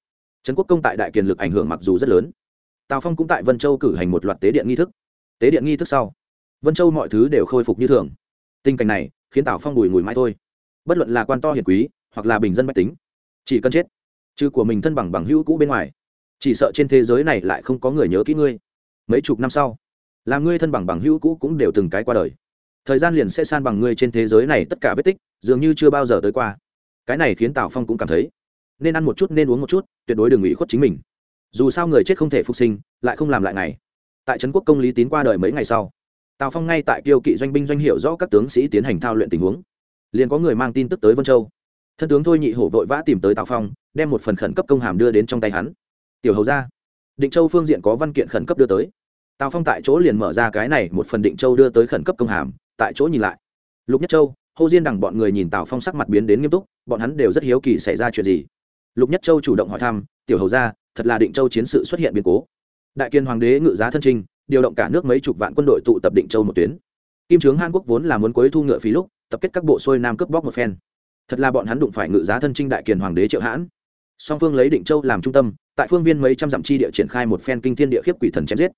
Trấn quốc công tại đại kiền lực ảnh hưởng mặc dù rất lớn. Tào phong cũng tại vân châu cử hành một loạt tế điện nghi thức. Tế điện nghi thức sau, vân châu mọi thứ đều khôi phục như thường. Tình cảnh này khiến tào phong bùi ngùi mãi thôi. Bất luận là quan to hiền quý hoặc là bình dân bách tính. Chỉ cần chết, chứ của mình thân bằng bằng hữu cũ bên ngoài. Chỉ sợ trên thế giới này lại không có người nhớ kỹ ngươi. Mấy chục năm sau, là ngươi thân bằng bằng hữu cũ cũng đều từng cái qua đời. Thời gian liền sẽ san bằng ngươi trên thế giới này tất cả vết tích, dường như chưa bao giờ tới qua. Cái này khiến tào phong cũng cảm thấy, nên ăn một chút, nên uống một chút, tuyệt đối đừng ủy khuất chính mình. Dù sao người chết không thể phục sinh, lại không làm lại ngày. Tại trấn quốc công lý tín qua đời mấy ngày sau, tào phong ngay tại kiêu kỵ doanh binh doanh hiệu rõ các tướng sĩ tiến hành thao luyện tình huống. Liền có người mang tin tức tới vân châu thân tướng thôi nhị hổ vội vã tìm tới tào phong đem một phần khẩn cấp công hàm đưa đến trong tay hắn tiểu hầu ra định châu phương diện có văn kiện khẩn cấp đưa tới tào phong tại chỗ liền mở ra cái này một phần định châu đưa tới khẩn cấp công hàm tại chỗ nhìn lại lục nhất châu hô diên đằng bọn người nhìn tào phong sắc mặt biến đến nghiêm túc bọn hắn đều rất hiếu kỳ xảy ra chuyện gì lục nhất châu chủ động hỏi thăm tiểu hầu ra thật là định châu chiến sự xuất hiện biến cố đại kiên hoàng đế ngự giá thân trinh điều động cả nước mấy chục vạn quân đội tụ tập định châu một tuyến kim trướng hàn quốc vốn là muốn cuối thu ngựa phí lúc tập kết các bộ xuôi nam cướp bóc một phen thật là bọn hắn đụng phải ngự giá thân trinh đại kiền hoàng đế triệu hãn. Song phương lấy định châu làm trung tâm, tại phương viên mấy trăm dặm chi địa triển khai một phen kinh thiên địa khiếp quỷ thần chém giết.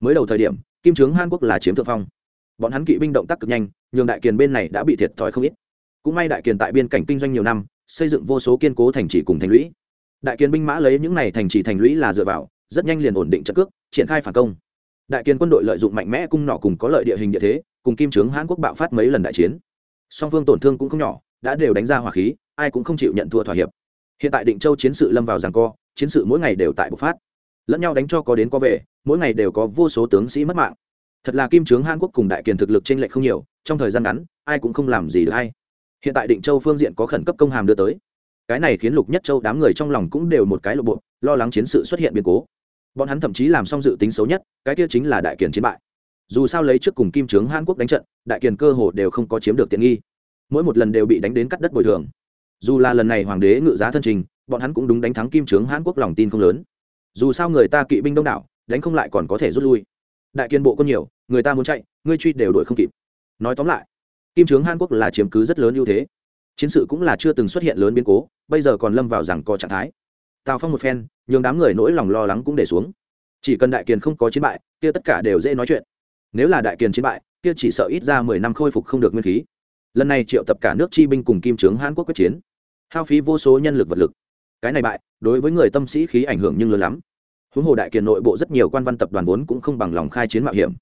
Mới đầu thời điểm, kim trướng hàn quốc là chiếm thượng phong. Bọn hắn kỵ binh động tác cực nhanh, nhường đại kiền bên này đã bị thiệt thòi không ít. Cũng may đại kiền tại biên cảnh kinh doanh nhiều năm, xây dựng vô số kiên cố thành trì cùng thành lũy. Đại kiền binh mã lấy những này thành trì thành lũy là dựa vào, rất nhanh liền ổn định trận cước, triển khai phản công. Đại kiền quân đội lợi dụng mạnh mẽ cung nọ cùng có lợi địa hình địa thế, cùng kim trướng hàn quốc bạo phát mấy lần đại chiến. Song phương tổn thương cũng không nhỏ đã đều đánh ra hỏa khí, ai cũng không chịu nhận thua thỏa hiệp. Hiện tại định châu chiến sự lâm vào giằng co, chiến sự mỗi ngày đều tại bộc phát. Lẫn nhau đánh cho có đến có về, mỗi ngày đều có vô số tướng sĩ mất mạng. Thật là kim trướng hàn quốc cùng đại kiền thực lực t r ê n lệch không nhiều, trong thời gian ngắn, ai cũng không làm gì được hay. Hiện tại định châu phương diện có khẩn cấp công hàm đưa tới. Cái này khiến lục nhất châu đám người trong lòng cũng đều một cái lộ bộ, lo lắng chiến sự xuất hiện biến cố. Bọn hắn thậm chí làm xong dự tính xấu nhất, cái kia chính là đại kiền chiến bại. Dù sao lấy trước cùng kim trướng hàn quốc đánh trận, đại kiền cơ hồ đều không có chiếm được tiện nghi mỗi một lần đều bị đánh đến cắt đất bồi thường. Dù là lần này hoàng đế ngự giá thân trình, bọn hắn cũng đúng đánh thắng kim trướng hàn quốc lòng tin không lớn. Dù sao người ta kỵ binh đông đảo, đánh không lại còn có thể rút lui. Đại kiên bộ có nhiều, người ta muốn chạy, ngươi truy đều đuổi không kịp. Nói tóm lại, kim trướng hàn quốc là chiếm cứ rất lớn ưu thế. Chiến sự cũng là chưa từng xuất hiện lớn biến cố, bây giờ còn lâm vào rằng có trạng thái. Tào phong một phen, nhường đám người nỗi lòng lo lắng cũng để xuống. Chỉ cần đại kiền không có chiến bại, kia tất cả đều dễ nói chuyện. Nếu là đại kiền chiến bại, kia chỉ sợ ít ra mười năm khôi phục không được nguyên khí lần này triệu tập cả nước chi binh cùng kim trướng hàn quốc quyết chiến. Hao phí vô số nhân lực vật lực. Cái này bại, đối với người tâm sĩ khí ảnh hưởng nhưng lớn lắm. Huống hồ đại kiền nội bộ rất nhiều quan văn tập đoàn vốn cũng không bằng lòng khai chiến mạo hiểm.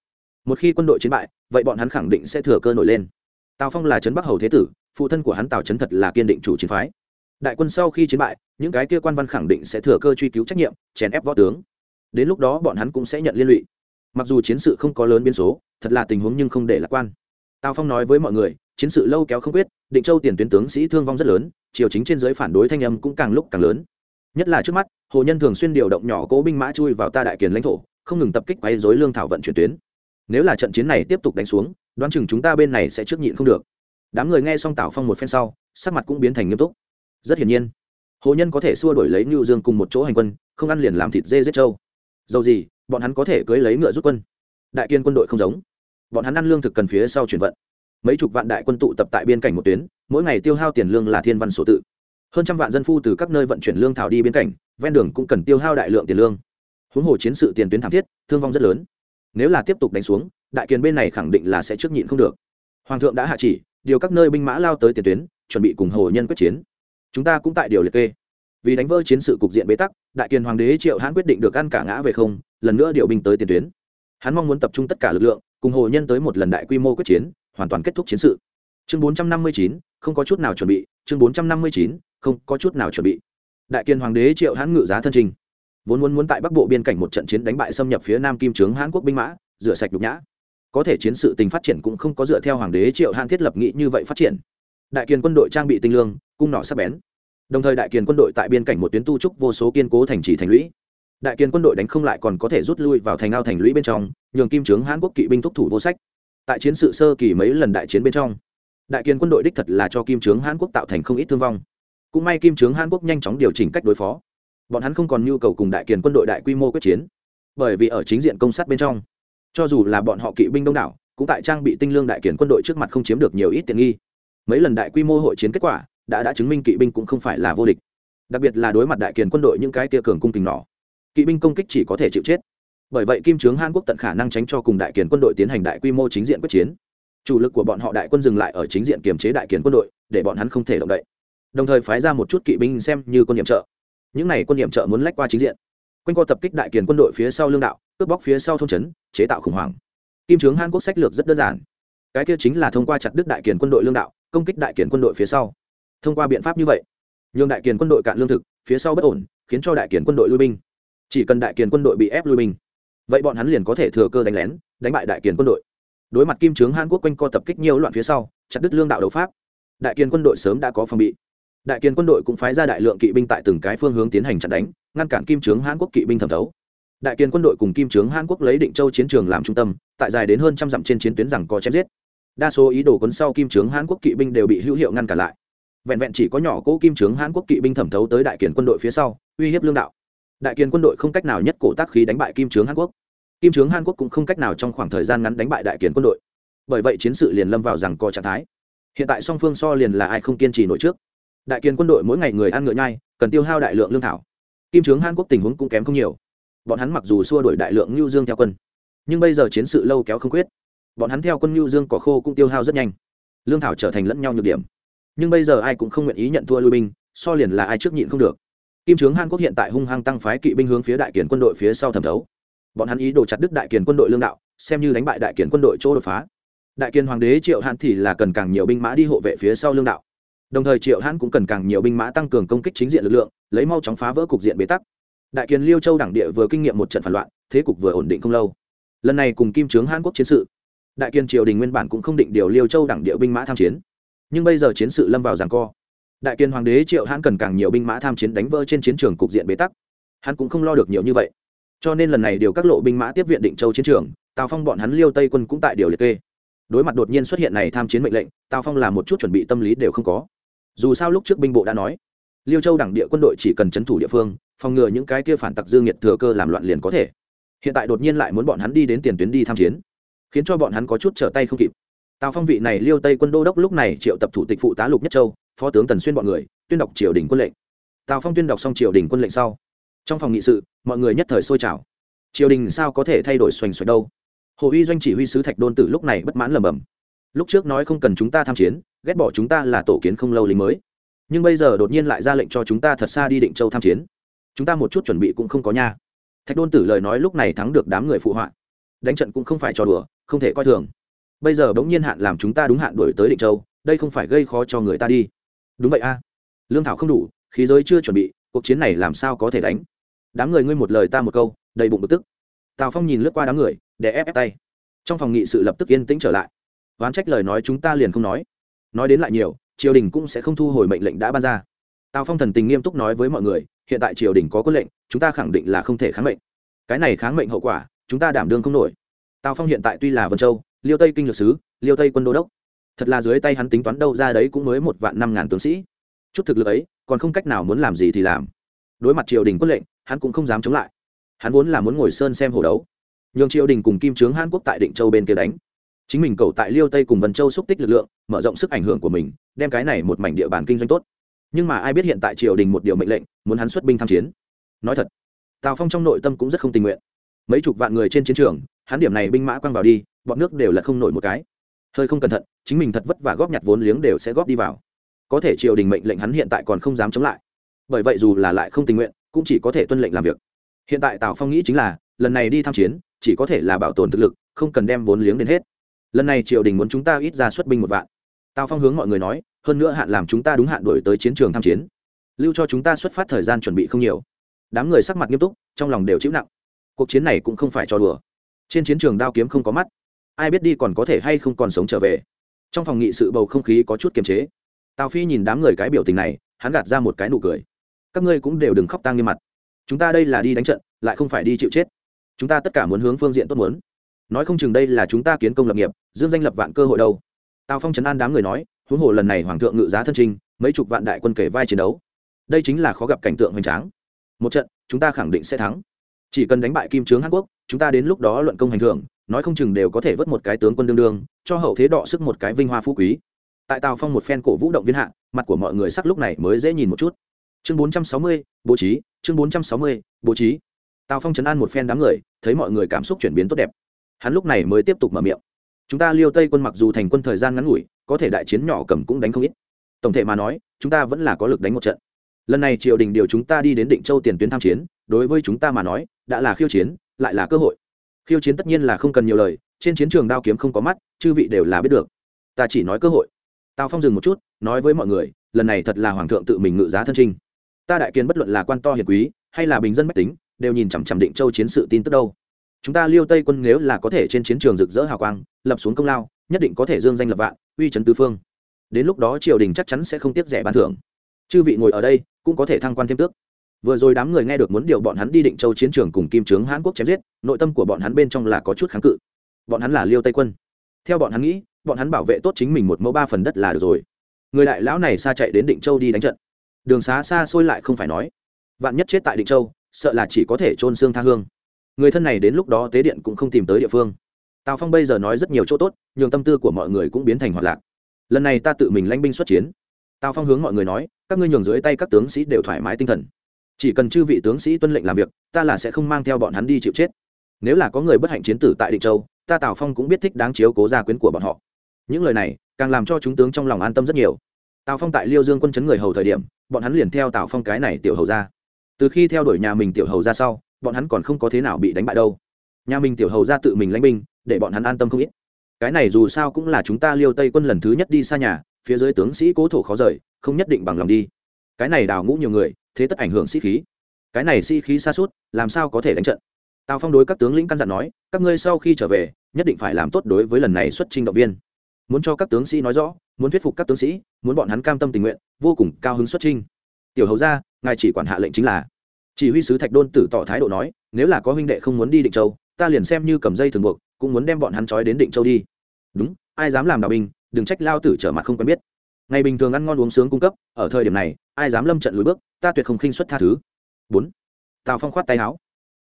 Một khi quân đội chiến bại, vậy bọn hắn khẳng định sẽ thừa cơ nổi lên. Tào phong là trấn bắc hầu thế tử, phụ thân của hắn tào trấn thật là kiên định chủ chiến phái. Đại quân sau khi chiến bại, những cái kia quan văn khẳng định sẽ thừa cơ truy cứu trách nhiệm, chèn ép võ tướng. Đến lúc đó bọn hắn cũng sẽ nhận liên lụy. Mặc dù chiến sự không có lớn biến số, thật là tình huống nhưng không để lạc quan. Tào phong nói với mọi người chiến sự lâu kéo không quyết, định châu tiền tuyến tướng sĩ thương vong rất lớn, triều chính trên giới phản đối thanh âm cũng càng lúc càng lớn. Nhất là trước mắt, hồ nhân thường xuyên điều động nhỏ cố binh mã chui vào ta đại kiền lãnh thổ, không ngừng tập kích quấy dối lương thảo vận chuyển tuyến. Nếu là trận chiến này tiếp tục đánh xuống, đoán chừng chúng ta bên này sẽ trước nhịn không được. Đám người nghe xong tảo phong một phen sau, sắc mặt cũng biến thành nghiêm túc. Rất hiển nhiên, hồ nhân có thể xua đổi lấy ngưu dương cùng một chỗ hành quân, không ăn liền làm thịt dê giết trâu. Dầu gì, bọn hắn có thể cưới lấy ngựa rút quân. Đại kiên quân đội không giống. Bọn hắn ăn lương thực cần phía sau chuyển vận mấy chục vạn đại quân tụ tập tại biên cảnh một tuyến, mỗi ngày tiêu hao tiền lương là thiên văn sổ tự. Hơn trăm vạn dân phu từ các nơi vận chuyển lương thảo đi biên cảnh, ven đường cũng cần tiêu hao đại lượng tiền lương. Huống hồ chiến sự tiền tuyến thảm thiết, thương vong rất lớn. Nếu là tiếp tục đánh xuống, đại kiền bên này khẳng định là sẽ trước nhịn không được. Hoàng thượng đã hạ chỉ, điều các nơi binh mã lao tới tiền tuyến, chuẩn bị cùng hồ nhân quyết chiến. Chúng ta cũng tại điều liệt kê. Vì đánh vỡ chiến sự cục diện bế tắc, đại kiền hoàng đế triệu hãn quyết định được ăn cả ngã về không, lần nữa điều binh tới tiền tuyến. Hắn mong muốn tập trung tất cả lực lượng, cùng hồ nhân tới một lần đại quy mô quyết chiến hoàn toàn kết thúc chiến sự. Chương bốn trăm năm mươi chín, không có chút nào chuẩn bị. Chương bốn trăm năm mươi chín, không có chút nào chuẩn bị. Đại kiên hoàng đế triệu hãn ngự giá thân trình. Vốn muốn muốn tại bắc bộ biên cảnh một trận chiến đánh bại xâm nhập phía nam kim trướng hãn quốc binh mã, rửa sạch nhục nhã. Có thể chiến sự tình phát triển cũng không có dựa theo hoàng đế triệu hãn thiết lập nghị như vậy phát triển. Đại kiên quân đội trang bị tinh lương, cung nỏ sắc bén. Đồng thời đại kiên quân đội tại biên cảnh một tuyến tu trúc vô số kiên cố thành trì thành lũy. Đại kiên quân đội đánh không lại còn có thể rút lui vào thành ao thành lũy bên trong, nhường kim trướng hãn quốc kỵ binh thúc thủ vô sách tại chiến sự sơ kỳ mấy lần đại chiến bên trong, đại kiên quân đội đích thật là cho kim trướng hàn quốc tạo thành không ít thương vong. Cũng may kim trướng hàn quốc nhanh chóng điều chỉnh cách đối phó. Bọn hắn không còn nhu cầu cùng đại kiền quân đội đại quy mô quyết chiến, bởi vì ở chính diện công sát bên trong, cho dù là bọn họ kỵ binh đông đảo, cũng tại trang bị tinh lương đại kiền quân đội trước mặt không chiếm được nhiều ít tiện nghi. Mấy lần đại quy mô hội chiến kết quả, đã đã chứng minh kỵ binh cũng không phải là vô địch. Đặc biệt là đối mặt đại kiền quân đội những cái tia cường cung kình nỏ, kỵ binh công kích chỉ có thể chịu chết bởi vậy kim trướng hàn quốc tận khả năng tránh cho cùng đại kiền quân đội tiến hành đại quy mô chính diện quyết chiến. Chủ lực của bọn họ đại quân dừng lại ở chính diện kiềm chế đại kiền quân đội, để bọn hắn không thể động đậy. Đồng thời phái ra một chút kỵ binh xem như quân nhiệm trợ. Những n à y quân nhiệm trợ muốn lách qua chính diện. Quanh co tập kích đại kiền quân đội phía sau lương đạo, cướp bóc phía sau thôn trấn, chế tạo khủng hoảng. Kim trướng hàn quốc sách lược rất đơn giản. Cái kia chính là thông qua chặt đứt đại kiền quân đội lương đạo, công kích đại kiền quân đội phía sau. Thông qua biện pháp như vậy, nhường đại kiền quân đội cạn lương thực, phía sau bất ổn, khiến cho đại kiền quân đội lui binh. Chỉ cần đại kiền quân đội bị ép lui binh vậy bọn hắn liền có thể thừa cơ đánh lén, đánh bại đại kiền quân đội. Đối mặt kim trướng hàn quốc quanh co tập kích nhiều loạn phía sau, chặt đứt lương đạo đấu pháp, đại kiền quân đội sớm đã có phòng bị. Đại kiền quân đội cũng phái ra đại lượng kỵ binh tại từng cái phương hướng tiến hành chặt đánh, ngăn cản kim trướng hàn quốc kỵ binh thẩm thấu. Đại kiền quân đội cùng kim trướng hàn quốc lấy định châu chiến trường làm trung tâm, tại dài đến hơn trăm dặm trên chiến tuyến rằng có chém giết. Đa số ý đồ quân sau kim trướng hàn quốc kỵ binh đều bị hữu hiệu ngăn cản lại. Vẹn vẹn chỉ có nhỏ cỗ kim trướng hàn quốc kỵ binh thẩm thấu tới đại kiền quân đội phía sau, uy hiếp lương đạo. Đại kiền quân đội không cách nào nhất cổ tác khí đánh bại kim trướng hàn quốc kim trướng hàn quốc cũng không cách nào trong khoảng thời gian ngắn đánh bại đại kiền quân đội. Bởi vậy chiến sự liền lâm vào rằng co trạng thái. Hiện tại song phương so liền là ai không kiên trì nổi trước. Đại kiền quân đội mỗi ngày người ăn ngựa nhai, cần tiêu hao đại lượng lương thảo. Kim trướng hàn quốc tình huống cũng kém không nhiều. Bọn hắn mặc dù xua đổi đại lượng ngưu dương theo quân, nhưng bây giờ chiến sự lâu kéo không quyết. Bọn hắn theo quân ngưu dương cỏ khô cũng tiêu hao rất nhanh. Lương thảo trở thành lẫn nhau nhược điểm. Nhưng bây giờ ai cũng không nguyện ý nhận thua lui binh, so liền là ai trước nhịn không được. Kim trướng hàn quốc hiện tại hung hăng tăng phái kỵ binh hướng phía đại kiền quân đội phía sau thẩm thấu bọn hắn ý đồ chặt đứt đại kiền quân đội lương đạo, xem như đánh bại đại kiền quân đội chỗ đột phá. Đại kiền hoàng đế triệu hãn thì là cần càng nhiều binh mã đi hộ vệ phía sau lương đạo. Đồng thời triệu hãn cũng cần càng nhiều binh mã tăng cường công kích chính diện lực lượng, lấy mau chóng phá vỡ cục diện bế tắc. Đại kiền liêu châu đảng địa vừa kinh nghiệm một trận phản loạn, thế cục vừa ổn định không lâu. Lần này cùng kim trướng hàn quốc chiến sự, đại Kiền triều đình nguyên bản cũng không định điều liêu châu đảng địa binh mã tham chiến. Nhưng bây giờ chiến sự lâm vào giằng co. Đại Kiền hoàng đế triệu hãn cần càng nhiều binh mã tham chiến đánh vỡ trên chiến trường cục diện bế tắc. Hắn cũng không lo được nhiều như vậy cho nên lần này điều các lộ binh mã tiếp viện định châu chiến trường, tào phong bọn hắn liêu tây quân cũng tại điều liệt kê. Đối mặt đột nhiên xuất hiện này tham chiến mệnh lệnh, tào phong là một chút chuẩn bị tâm lý đều không có. Dù sao lúc trước binh bộ đã nói, liêu châu đảng địa quân đội chỉ cần c h ấ n thủ địa phương, phòng ngừa những cái kia phản tặc dương nhiệt thừa cơ làm loạn liền có thể. Hiện tại đột nhiên lại muốn bọn hắn đi đến tiền tuyến đi tham chiến, khiến cho bọn hắn có chút trở tay không kịp. Tào phong vị này liêu tây quân đô đốc lúc này triệu tập thủ tịch phụ tá lục nhất châu, phó tướng tần xuyên bọn người, tuyên đọc triều đình quân lệnh. Tào phong tuyên đọc xong triều đình quân lệnh sau trong phòng nghị sự, mọi người nhất thời sôi trào. Triều đình sao có thể thay đổi xoành xoạch đâu? Hồ uy doanh chỉ huy sứ thạch đôn tử lúc này bất mãn lầm bầm lúc trước nói không cần chúng ta tham chiến, ghét bỏ chúng ta là tổ kiến không lâu lính mới. Nhưng bây giờ đột nhiên lại ra lệnh cho chúng ta thật xa đi định châu tham chiến. Chúng ta một chút chuẩn bị cũng không có nha. Thạch đôn tử lời nói lúc này thắng được đám người phụ họa. Đánh trận cũng không phải trò đùa, không thể coi thường. Bây giờ bỗng nhiên hạn làm chúng ta đúng hạn đổi tới định châu, đây không phải gây khó cho người ta đi. Đúng vậy a. Lương thảo không đủ, khí giới chưa chuẩn bị cuộc chiến này làm sao có thể đánh? Đám người ngươi một lời ta một câu, đầy bụng bực tức. Tào phong nhìn lướt qua đám người, để ép ép tay. Trong phòng nghị sự lập tức yên tĩnh trở lại. Oán trách lời nói chúng ta liền không nói. Nói đến lại nhiều, triều đình cũng sẽ không thu hồi mệnh lệnh đã ban ra. Tào phong thần tình nghiêm túc nói với mọi người, hiện tại triều đình có quyết lệnh, chúng ta khẳng định là không thể kháng mệnh. Cái này kháng mệnh hậu quả, chúng ta đảm đương không nổi. Tào phong hiện tại tuy là vân châu, liêu tây kinh lược sứ, liêu tây quân đô đốc. Thật là dưới tay hắn tính toán đâu ra đấy cũng mới một vạn năm ngàn tướng sĩ. Chút thực lực ấy còn không cách nào muốn làm gì thì làm. Đối mặt triều đình quân lệnh, hắn cũng không dám chống lại. Hắn vốn là muốn ngồi sơn xem hồ đấu. Nhường triều đình cùng kim trướng hàn quốc tại định châu bên kia đánh. Chính mình cầu tại liêu tây cùng vân châu xúc tích lực lượng, mở rộng sức ảnh hưởng của mình, đem cái này một mảnh địa bàn kinh doanh tốt. Nhưng mà ai biết hiện tại triều đình một điều mệnh lệnh, muốn hắn xuất binh tham chiến. Nói thật, tào phong trong nội tâm cũng rất không tình nguyện. Mấy chục vạn người trên chiến trường, hắn điểm này binh mã quăng vào đi, bọn nước đều là không nổi một cái. Hơi không cẩn thận, chính mình thật vất vả góp nhặt vốn liếng đều sẽ góp đi vào có thể triều đình mệnh lệnh hắn hiện tại còn không dám chống lại. Bởi vậy dù là lại không tình nguyện, cũng chỉ có thể tuân lệnh làm việc. Hiện tại tào phong nghĩ chính là, lần này đi tham chiến, chỉ có thể là bảo tồn thực lực, không cần đem vốn liếng đến hết. Lần này triều đình muốn chúng ta ít ra xuất binh một vạn. Tào phong hướng mọi người nói, hơn nữa hạn làm chúng ta đúng hạn đổi tới chiến trường tham chiến. Lưu cho chúng ta xuất phát thời gian chuẩn bị không nhiều. Đám người sắc mặt nghiêm túc, trong lòng đều chịu nặng. Cuộc chiến này cũng không phải cho đùa. Trên chiến trường đao kiếm không có mắt. Ai biết đi còn có thể hay không còn sống trở về. Trong phòng nghị sự bầu không khí có chút kiềm chế tào phi nhìn đám người cái biểu tình này, hắn gạt ra một cái nụ cười. Các ngươi cũng đều đừng khóc tang nghiêm mặt. Chúng ta đây là đi đánh trận, lại không phải đi chịu chết. Chúng ta tất cả muốn hướng phương diện tốt muốn. Nói không chừng đây là chúng ta kiến công lập nghiệp, dương danh lập vạn cơ hội đâu. Tào phong trấn an đám người nói, huống hồ lần này hoàng thượng ngự giá thân trinh mấy chục vạn đại quân kể vai chiến đấu. Đây chính là khó gặp cảnh tượng hoành tráng. Một trận, chúng ta khẳng định sẽ thắng. Chỉ cần đánh bại kim trướng hàn quốc, chúng ta đến lúc đó luận công hành thưởng, nói không chừng đều có thể vớt một cái tướng quân đương đương, cho hậu thế đọ sức một cái vinh hoa phú quý tại tào phong một phen cổ vũ động viên hạ, mặt của mọi người sắc lúc này mới dễ nhìn một chút. Chương bốn trăm sáu mươi, bố trí, chương bốn trăm sáu mươi, bố trí. Tào phong chấn an một phen đám người, thấy mọi người cảm xúc chuyển biến tốt đẹp. Hắn lúc này mới tiếp tục mở miệng. Chúng ta liêu tây quân mặc dù thành quân thời gian ngắn ngủi, có thể đại chiến nhỏ cầm cũng đánh không ít. Tổng thể mà nói, chúng ta vẫn là có lực đánh một trận. Lần này triều đình điều chúng ta đi đến định châu tiền tuyến tham chiến, đối với chúng ta mà nói, đã là khiêu chiến, lại là cơ hội. Khiêu chiến tất nhiên là không cần nhiều lời, trên chiến trường đao kiếm không có mắt, chư vị đều là biết được. Ta chỉ nói cơ hội tào phong dừng một chút, nói với mọi người, lần này thật là hoàng thượng tự mình ngự giá thân trinh. Ta đại kiến bất luận là quan to hiền quý, hay là bình dân bách tính, đều nhìn chằm chằm định châu chiến sự tin tức đâu. Chúng ta liêu tây quân nếu là có thể trên chiến trường rực rỡ hào quang, lập xuống công lao, nhất định có thể dương danh lập vạn, uy trấn tứ phương. Đến lúc đó triều đình chắc chắn sẽ không tiếp rẻ ban thưởng. Chư vị ngồi ở đây, cũng có thể thăng quan thêm tước. Vừa rồi đám người nghe được muốn điều bọn hắn đi định châu chiến trường cùng kim trướng hãn quốc chém giết, nội tâm của bọn hắn bên trong là có chút kháng cự. Bọn hắn là liêu tây quân. Theo bọn hắn nghĩ bọn hắn bảo vệ tốt chính mình một mẫu ba phần đất là được rồi. Người đại lão này xa chạy đến định châu đi đánh trận. Đường xá xa xôi lại không phải nói. Vạn nhất chết tại định châu, sợ là chỉ có thể trôn xương tha hương. Người thân này đến lúc đó tế điện cũng không tìm tới địa phương. Tào phong bây giờ nói rất nhiều chỗ tốt, nhường tâm tư của mọi người cũng biến thành hoạt lạc. Lần này ta tự mình lanh binh xuất chiến. Tào phong hướng mọi người nói, các ngươi nhường dưới tay các tướng sĩ đều thoải mái tinh thần. Chỉ cần chư vị tướng sĩ tuân lệnh làm việc, ta là sẽ không mang theo bọn hắn đi chịu chết. Nếu là có người bất hạnh chiến tử tại định châu, ta tào phong cũng biết thích đáng chiếu cố gia quyến của bọn họ những lời này càng làm cho chúng tướng trong lòng an tâm rất nhiều. Tào phong tại liêu dương quân chấn người hầu thời điểm, bọn hắn liền theo tào phong cái này tiểu hầu ra. Từ khi theo đuổi nhà mình tiểu hầu ra sau, bọn hắn còn không có thế nào bị đánh bại đâu. Nhà mình tiểu hầu ra tự mình lãnh binh, để bọn hắn an tâm không ít. Cái này dù sao cũng là chúng ta liêu tây quân lần thứ nhất đi xa nhà, phía dưới tướng sĩ cố thổ khó rời, không nhất định bằng lòng đi. Cái này đào ngũ nhiều người, thế tất ảnh hưởng sĩ khí. Cái này sĩ khí xa suốt, làm sao có thể đánh trận? Tào phong đối các tướng lĩnh căn dặn nói, các ngươi sau khi trở về, nhất định phải làm tốt đối với lần này xuất trình động viên muốn cho các tướng sĩ nói rõ, muốn thuyết phục các tướng sĩ, muốn bọn hắn cam tâm tình nguyện, vô cùng cao hứng xuất trinh tiểu hầu ra ngài chỉ quản hạ lệnh chính là. Chỉ huy sứ thạch đôn tử tỏ thái độ nói, nếu là có huynh đệ không muốn đi định châu, ta liền xem như cầm dây thường buộc, cũng muốn đem bọn hắn trói đến định châu đi. Đúng, ai dám làm đạo binh, đừng trách lao tử trở mặt không quen biết. Ngày bình thường ăn ngon uống sướng cung cấp, ở thời điểm này, ai dám lâm trận lùi bước, ta tuyệt không khinh xuất tha thứ. Bốn, tào phong khoát tay áo.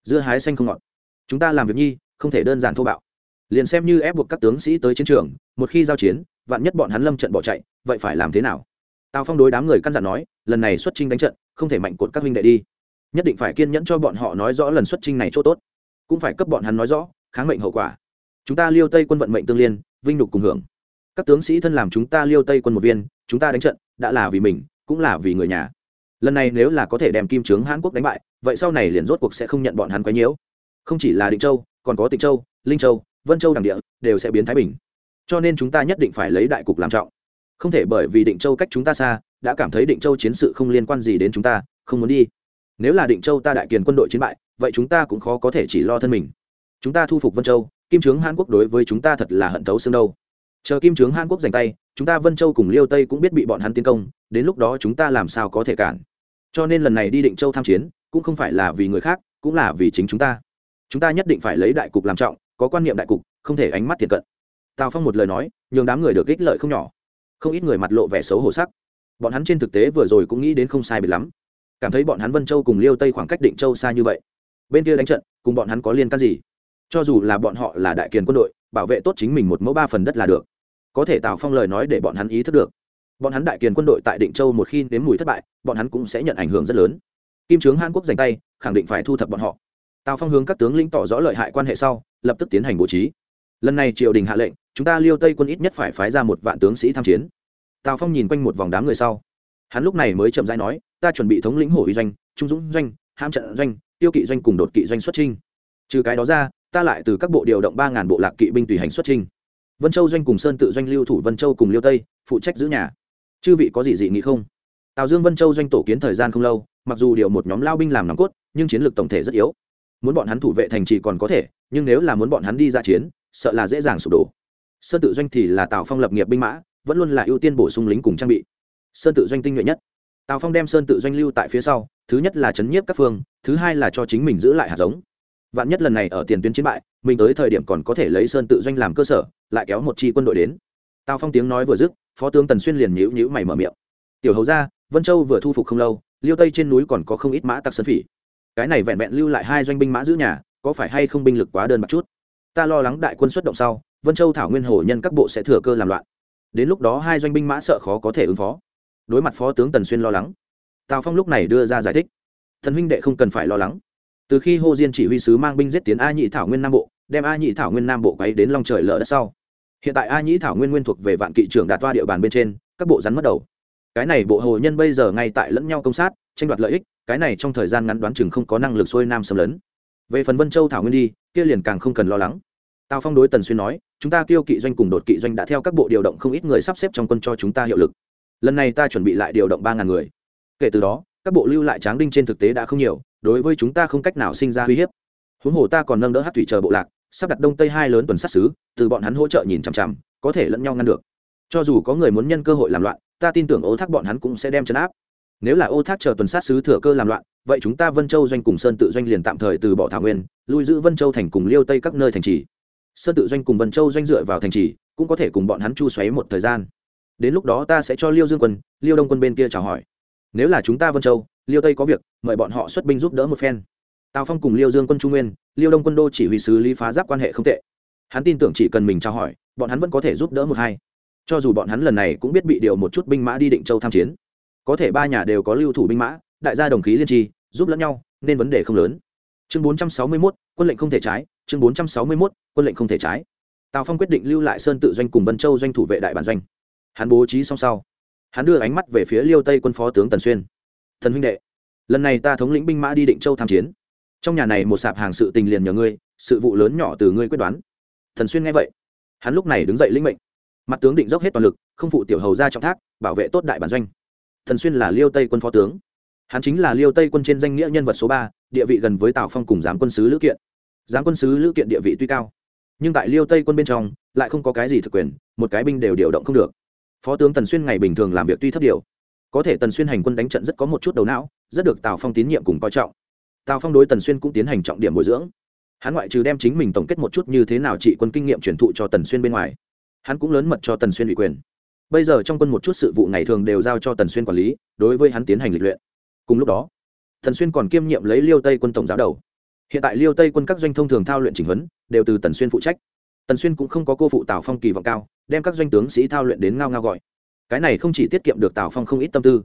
Dưa hái xanh không ngọt. Chúng ta làm việc nhi, không thể đơn giản thô bạo liền xem như ép buộc các tướng sĩ tới chiến trường, một khi giao chiến, vạn nhất bọn hắn lâm trận bỏ chạy, vậy phải làm thế nào? Tào phong đối đám người căn dặn nói, lần này xuất trinh đánh trận, không thể mạnh cột các huynh đệ đi. Nhất định phải kiên nhẫn cho bọn họ nói rõ lần xuất trinh này chỗ tốt. Cũng phải cấp bọn hắn nói rõ, kháng mệnh hậu quả. Chúng ta liêu tây quân vận mệnh tương liên, vinh nhục cùng hưởng. Các tướng sĩ thân làm chúng ta liêu tây quân một viên, chúng ta đánh trận, đã là vì mình, cũng là vì người nhà. Lần này nếu là có thể đem kim trướng hãn quốc đánh bại, vậy sau này liền rốt cuộc sẽ không nhận bọn hắn quấy nhiễu. Không chỉ là định châu, còn có tịnh châu, linh châu vân châu đằng địa, đều sẽ biến thái bình. Cho nên chúng ta nhất định phải lấy đại cục làm trọng. Không thể bởi vì định châu cách chúng ta xa, đã cảm thấy định châu chiến sự không liên quan gì đến chúng ta, không muốn đi. Nếu là định châu ta đại kiền quân đội chiến bại, vậy chúng ta cũng khó có thể chỉ lo thân mình. Chúng ta thu phục vân châu, kim trướng hàn quốc đối với chúng ta thật là hận thấu xương đâu. Chờ kim trướng hàn quốc giành tay, chúng ta vân châu cùng liêu tây cũng biết bị bọn hắn tiến công, đến lúc đó chúng ta làm sao có thể cản. Cho nên lần này đi định châu tham chiến, cũng không phải là vì người khác, cũng là vì chính chúng ta. Chúng ta nhất định phải lấy đại cục làm trọng có quan niệm đại cục, không thể ánh mắt thiện cận. Tào phong một lời nói, nhường đám người được ích lợi không nhỏ. Không ít người mặt lộ vẻ xấu hổ sắc. Bọn hắn trên thực tế vừa rồi cũng nghĩ đến không sai biệt lắm. Cảm thấy bọn hắn vân châu cùng liêu tây khoảng cách định châu xa như vậy. Bên kia đánh trận, cùng bọn hắn có liên can gì? Cho dù là bọn họ là đại kiền quân đội, bảo vệ tốt chính mình một mẫu ba phần đất là được. Có thể tào phong lời nói để bọn hắn ý thức được. Bọn hắn đại kiền quân đội tại định châu một khi nếm mùi thất bại, bọn hắn cũng sẽ nhận ảnh hưởng rất lớn. Kim trướng hàn quốc giành tay, khẳng định phải thu thập bọn họ. Tào phong hướng các tướng lĩnh tỏ rõ lợi hại quan hệ sau lập tức tiến hành bố trí. Lần này triều đình hạ lệnh, chúng ta liêu tây quân ít nhất phải phái ra một vạn tướng sĩ tham chiến. Tào phong nhìn quanh một vòng đám người sau. Hắn lúc này mới chậm rãi nói, ta chuẩn bị thống lĩnh hổ uy doanh, trung dũng doanh ham trận doanh, tiêu kỵ doanh cùng đột kỵ doanh xuất trinh trừ cái đó ra, ta lại từ các bộ điều động ba ngàn bộ lạc kỵ binh tùy hành xuất trinh vân châu doanh cùng sơn tự doanh lưu thủ vân châu cùng liêu tây, phụ trách giữ nhà. Chư vị có gì dị nghị không? Tào dương vân châu doanh tổ kiến thời gian không lâu, mặc dù điều một nhóm lao binh làm nòng cốt, nhưng chiến lược tổng thể rất yếu. Muốn bọn hắn thủ vệ thành trì còn có thể nhưng nếu là muốn bọn hắn đi ra chiến, sợ là dễ dàng sụp đổ. Sơn tự doanh thì là tào phong lập nghiệp binh mã, vẫn luôn là ưu tiên bổ sung lính cùng trang bị. Sơn tự doanh tinh nhuệ nhất. Tào phong đem sơn tự doanh lưu tại phía sau, thứ nhất là chấn nhiếp các phương, thứ hai là cho chính mình giữ lại hạt giống. Vạn nhất lần này ở tiền tuyến chiến bại, mình tới thời điểm còn có thể lấy sơn tự doanh làm cơ sở, lại kéo một chi quân đội đến. Tào phong tiếng nói vừa dứt, phó tướng tần xuyên liền nhíu nhíu mày mở miệng. Tiểu hầu ra vân châu vừa thu phục không lâu, liêu tây trên núi còn có không ít mã tặc sơn phỉ. Cái này vẹn vẹn lưu lại hai doanh binh mã giữ nhà có phải hay không binh lực quá đơn bạc chút? Ta lo lắng đại quân xuất động sau, vân châu thảo nguyên hồ nhân các bộ sẽ thừa cơ làm loạn. Đến lúc đó hai doanh binh mã sợ khó có thể ứng phó. Đối mặt phó tướng tần xuyên lo lắng, tào phong lúc này đưa ra giải thích. Thần huynh đệ không cần phải lo lắng. Từ khi hô diên chỉ huy sứ mang binh giết tiến a nhị thảo nguyên nam bộ, đem a nhị thảo nguyên nam bộ quấy đến long trời lở đất sau. Hiện tại a nhị thảo nguyên nguyên thuộc về vạn kỵ trưởng đạt toa địa bàn bên trên, các bộ rắn mất đầu. Cái này bộ hồ nhân bây giờ ngay tại lẫn nhau công sát, tranh đoạt lợi ích, cái này trong thời gian ngắn đoán chừng không có năng lực xuôi nam xâm lấn về phần vân châu thảo nguyên đi, kia liền càng không cần lo lắng. Tào phong đối tần xuyên nói, chúng ta kêu kỵ doanh cùng đột kỵ doanh đã theo các bộ điều động không ít người sắp xếp trong quân cho chúng ta hiệu lực. Lần này ta chuẩn bị lại điều động ba ngàn người. Kể từ đó, các bộ lưu lại tráng đinh trên thực tế đã không nhiều, đối với chúng ta không cách nào sinh ra uy hiếp. Huống hồ ta còn nâng đỡ hát thủy chờ bộ lạc, sắp đặt đông tây hai lớn tuần sát xứ, từ bọn hắn hỗ trợ nhìn chằm chằm, có thể lẫn nhau ngăn được. Cho dù có người muốn nhân cơ hội làm loạn, ta tin tưởng ô thác bọn hắn cũng sẽ đem chấn áp nếu là ô thác chờ tuần sát sứ thừa cơ làm loạn, vậy chúng ta vân châu doanh cùng sơn tự doanh liền tạm thời từ bỏ thảo nguyên, lui giữ vân châu thành cùng liêu tây các nơi thành trì. Sơn tự doanh cùng vân châu doanh dựa vào thành trì, cũng có thể cùng bọn hắn chu xoáy một thời gian. Đến lúc đó ta sẽ cho liêu dương quân, liêu đông quân bên kia chào hỏi. Nếu là chúng ta vân châu, liêu tây có việc, mời bọn họ xuất binh giúp đỡ một phen. Tào phong cùng liêu dương quân trung nguyên, liêu đông quân đô chỉ huy sứ lý phá giáp quan hệ không tệ. Hắn tin tưởng chỉ cần mình trao hỏi, bọn hắn vẫn có thể giúp đỡ một hai. Cho dù bọn hắn lần này cũng biết bị điều một chút binh mã đi định châu tham chiến có thể ba nhà đều có lưu thủ binh mã đại gia đồng khí liên tri giúp lẫn nhau nên vấn đề không lớn. Chương bốn trăm sáu mươi 461, quân lệnh không thể trái chương bốn trăm sáu mươi 461, quân lệnh không thể trái. Tào phong quyết định lưu lại sơn tự doanh cùng vân châu doanh thủ vệ đại bản doanh. Hắn bố trí xong sau hắn đưa ánh mắt về phía liêu tây quân phó tướng tần xuyên. Thần huynh đệ lần này ta thống lĩnh binh mã đi định châu tham chiến. Trong nhà này một sạp hàng sự tình liền nhờ ngươi sự vụ lớn nhỏ từ ngươi quyết đoán. Thần xuyên nghe vậy hắn lúc này đứng dậy lĩnh mệnh. Mặt tướng định dốc hết toàn lực không phụ tiểu hầu ra trọng thác bảo vệ tốt đại bản doanh thần xuyên là liêu tây quân phó tướng. Hắn chính là liêu tây quân trên danh nghĩa nhân vật số ba, địa vị gần với tào phong cùng giám quân sứ lữ kiện. Giám quân sứ lữ kiện địa vị tuy cao, nhưng tại liêu tây quân bên trong, lại không có cái gì thực quyền, một cái binh đều điều động không được. Phó tướng tần xuyên ngày bình thường làm việc tuy thấp điều, có thể tần xuyên hành quân đánh trận rất có một chút đầu não, rất được tào phong tín nhiệm cùng coi trọng. Tào phong đối tần xuyên cũng tiến hành trọng điểm bồi dưỡng. Hắn ngoại trừ đem chính mình tổng kết một chút như thế nào trị quân kinh nghiệm truyền thụ cho tần xuyên bên ngoài, hắn cũng lớn mật cho tần xuyên ủy quyền bây giờ trong quân một chút sự vụ ngày thường đều giao cho tần xuyên quản lý, đối với hắn tiến hành lịch luyện. Cùng lúc đó, tần xuyên còn kiêm nhiệm lấy liêu tây quân tổng giáo đầu. Hiện tại liêu tây quân các doanh thông thường thao luyện chỉnh huấn, đều từ tần xuyên phụ trách. Tần xuyên cũng không có cô phụ tào phong kỳ vọng cao, đem các doanh tướng sĩ thao luyện đến ngao ngao gọi. Cái này không chỉ tiết kiệm được tào phong không ít tâm tư.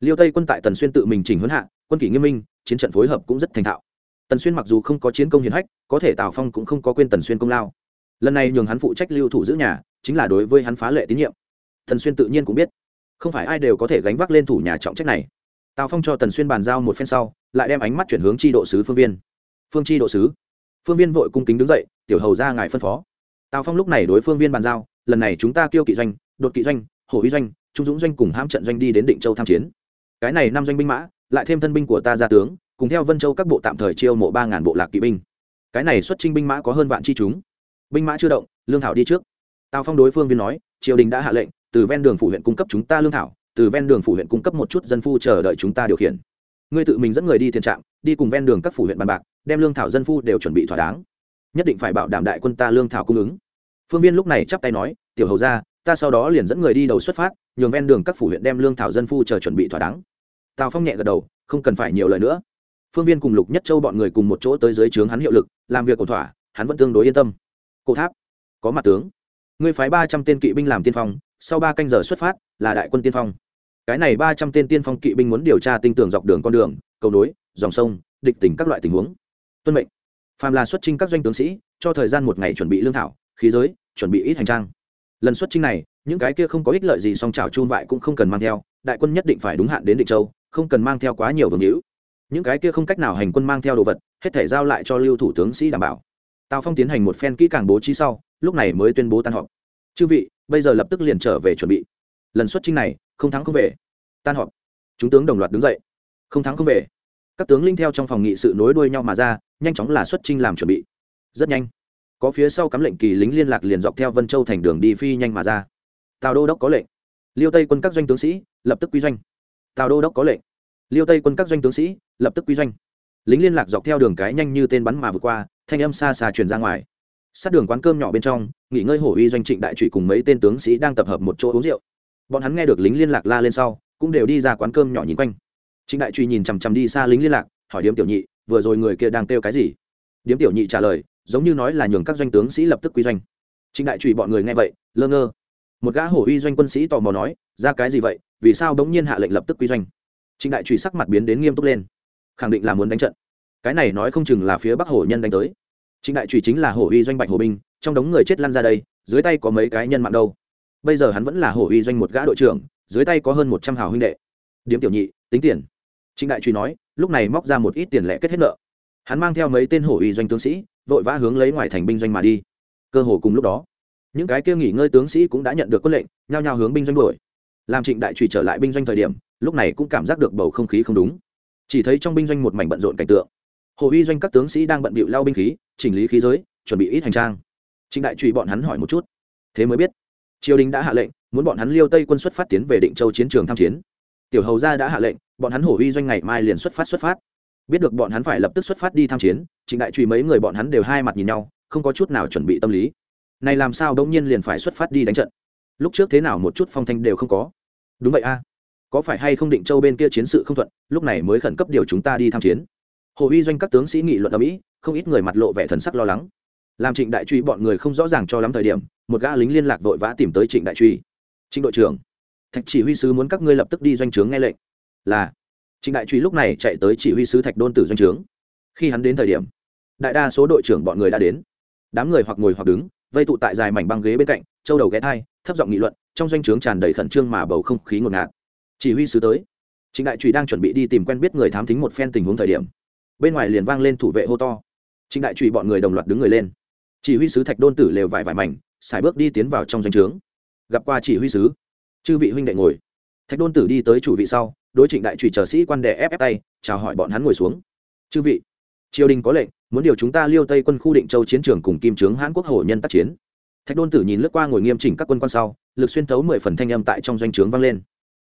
Liêu tây quân tại tần xuyên tự mình chỉnh huấn hạ, quân kỷ nghiêm minh, chiến trận phối hợp cũng rất thành thạo. Tần xuyên mặc dù không có chiến công hiển hách, có thể tào phong cũng không có quên tần xuyên công lao. Lần này nhường hắn phụ trách lưu thủ giữ nhà, chính là đối với hắn phá lệ tín nhiệm. Thần xuyên tự nhiên cũng biết. Không phải ai đều có thể gánh vác lên thủ nhà trọng trách này. Tào phong cho tần xuyên bàn giao một phen sau, lại đem ánh mắt chuyển hướng tri độ sứ phương viên. Phương tri độ sứ? Phương viên vội cung kính đứng dậy, tiểu hầu ra ngài phân phó. Tào phong lúc này đối phương viên bàn giao, lần này chúng ta kêu kỵ doanh, đột kỵ doanh hồ uy doanh, trung dũng doanh cùng hãm trận doanh đi đến định châu tham chiến. Cái này năm doanh binh mã, lại thêm thân binh của ta ra tướng, cùng theo vân châu các bộ tạm thời chiêu mộ ba ngàn bộ lạc kỵ binh. Cái này xuất trinh binh mã có hơn vạn chi chúng. Binh mã chưa động, lương thảo đi trước. Tào phong đối phương viên nói, triều đình đã hạ lệnh từ ven đường phủ huyện cung cấp chúng ta lương thảo, từ ven đường phủ huyện cung cấp một chút dân phu chờ đợi chúng ta điều khiển. Ngươi tự mình dẫn người đi tiền trạm, đi cùng ven đường các phủ huyện bàn bạc, đem lương thảo dân phu đều chuẩn bị thỏa đáng. Nhất định phải bảo đảm đại quân ta lương thảo cung ứng. Phương viên lúc này chắp tay nói, tiểu hầu ra ta sau đó liền dẫn người đi đầu xuất phát, nhường ven đường các phủ huyện đem lương thảo dân phu chờ chuẩn bị thỏa đáng. Tào phong nhẹ gật đầu, không cần phải nhiều lời nữa. Phương viên cùng lục nhất châu bọn người cùng một chỗ tới dưới trướng hắn hiệu lực, làm việc ổn thỏa, hắn vẫn tương đối yên tâm. Cổ tháp, có mặt tướng ngươi phái ba trăm tên kỵ binh làm tiên phong, sau ba canh giờ xuất phát, là đại quân tiên phong. Cái này ba trăm tên tiên phong kỵ binh muốn điều tra tinh tường dọc đường con đường, cầu nối, dòng sông, địch tỉnh các loại tình huống. Tuân mệnh. Phàm là xuất trinh các doanh tướng sĩ, cho thời gian một ngày chuẩn bị lương thảo, khí giới, chuẩn bị ít hành trang. Lần xuất trinh này, những cái kia không có ích lợi gì song trào chun vại cũng không cần mang theo, đại quân nhất định phải đúng hạn đến định châu, không cần mang theo quá nhiều vương hữu. Những cái kia không cách nào hành quân mang theo đồ vật, hết thể giao lại cho lưu thủ tướng sĩ đảm bảo. Tào phong tiến hành một phen kỹ càng bố trí sau lúc này mới tuyên bố tan họp. Chư vị, bây giờ lập tức liền trở về chuẩn bị. Lần xuất trinh này, không thắng không về. Tan họp. Chúng tướng đồng loạt đứng dậy. Không thắng không về. Các tướng linh theo trong phòng nghị sự nối đuôi nhau mà ra, nhanh chóng là xuất trinh làm chuẩn bị. Rất nhanh. Có phía sau cắm lệnh kỳ lính liên lạc liền dọc theo vân châu thành đường đi phi nhanh mà ra. Tào đô đốc có lệnh. Liêu tây quân các doanh tướng sĩ, lập tức quy doanh. Tào đô đốc có lệnh. Liêu tây quân các doanh tướng sĩ, lập tức quy doanh. Lính liên lạc dọc theo đường cái nhanh như tên bắn mà vượt qua, thanh âm xa xa truyền ra ngoài sát đường quán cơm nhỏ bên trong, nghỉ ngơi hổ uy doanh trịnh đại trụy cùng mấy tên tướng sĩ đang tập hợp một chỗ uống rượu. Bọn hắn nghe được lính liên lạc la lên sau, cũng đều đi ra quán cơm nhỏ nhìn quanh. Trịnh đại trụy nhìn chằm chằm đi xa lính liên lạc, hỏi điếm tiểu nhị, vừa rồi người kia đang kêu cái gì? Điếm tiểu nhị trả lời, giống như nói là nhường các doanh tướng sĩ lập tức quy doanh. Trịnh đại trụy bọn người nghe vậy, lơ ngơ. Một gã hổ uy doanh quân sĩ tò mò nói, ra cái gì vậy, vì sao bỗng nhiên hạ lệnh lập tức quy doanh? Trịnh đại trụy sắc mặt biến đến nghiêm túc lên. Khẳng định là muốn đánh trận. Cái này nói không chừng là phía bắc Hổ nhân đánh tới trịnh đại trùy chính là hổ uy doanh bạch hồ binh, trong đống người chết lăn ra đây, dưới tay có mấy cái nhân mạng đâu. Bây giờ hắn vẫn là hổ uy doanh một gã đội trưởng, dưới tay có hơn một trăm hào huynh đệ. Điếm tiểu nhị, tính tiền. Trịnh đại truy nói, lúc này móc ra một ít tiền lẻ kết hết nợ. Hắn mang theo mấy tên hổ uy doanh tướng sĩ, vội vã hướng lấy ngoài thành binh doanh mà đi. Cơ hồ cùng lúc đó, những cái kia nghỉ ngơi tướng sĩ cũng đã nhận được quân lệnh, nhao nhao hướng binh doanh đuổi. Làm trịnh đại trùy trở lại binh doanh thời điểm, lúc này cũng cảm giác được bầu không khí không đúng. Chỉ thấy trong binh doanh một mảnh bận rộn cảnh tượng hồ uy doanh các tướng sĩ đang bận bịu lao binh khí, chỉnh lý khí giới, chuẩn bị ít hành trang. Trịnh đại trụy bọn hắn hỏi một chút. Thế mới biết, triều đình đã hạ lệnh, muốn bọn hắn liêu tây quân xuất phát tiến về định châu chiến trường tham chiến. Tiểu hầu gia đã hạ lệnh, bọn hắn hổ uy doanh ngày mai liền xuất phát xuất phát. Biết được bọn hắn phải lập tức xuất phát đi tham chiến, trịnh đại trùy mấy người bọn hắn đều hai mặt nhìn nhau, không có chút nào chuẩn bị tâm lý. Này làm sao đông nhiên liền phải xuất phát đi đánh trận? Lúc trước thế nào một chút phong thanh đều không có. Đúng vậy a. Có phải hay không định châu bên kia chiến sự không thuận, lúc này mới khẩn cấp điều chúng ta đi tham chiến? Hồ uy doanh các tướng sĩ nghị luận ở mỹ không ít người mặt lộ vẻ thần sắc lo lắng. Làm trịnh đại truy bọn người không rõ ràng cho lắm thời điểm, một gã lính liên lạc vội vã tìm tới trịnh đại truy. Trịnh đội trưởng, thạch chỉ huy sứ muốn các ngươi lập tức đi doanh trướng nghe lệnh. Là. Trịnh đại truy lúc này chạy tới chỉ huy sứ thạch đôn tử doanh trướng. Khi hắn đến thời điểm, đại đa số đội trưởng bọn người đã đến. Đám người hoặc ngồi hoặc đứng, vây tụ tại dài mảnh băng ghế bên cạnh, châu đầu ghé thai, thấp giọng nghị luận, trong doanh trướng tràn đầy khẩn trương mà bầu không khí ngột ngạt. Chỉ huy sứ tới. Trịnh đại truy đang chuẩn bị đi tìm quen biết người thám thính một phen tình huống thời điểm bên ngoài liền vang lên thủ vệ hô to. Trịnh đại trụy bọn người đồng loạt đứng người lên. Chỉ huy sứ thạch đôn tử lều vải vải mảnh, xài bước đi tiến vào trong doanh trướng. Gặp qua chỉ huy sứ, chư vị huynh đệ ngồi. Thạch đôn tử đi tới chủ vị sau, đối trịnh đại trụy trở sĩ quan đệ ép ép tay, chào hỏi bọn hắn ngồi xuống. Chư vị, triều đình có lệnh, muốn điều chúng ta liêu tây quân khu định châu chiến trường cùng kim trướng hãn quốc hồ nhân tác chiến. Thạch đôn tử nhìn lướt qua ngồi nghiêm chỉnh các quân quan sau, lực xuyên thấu mười phần thanh âm tại trong doanh trướng vang lên.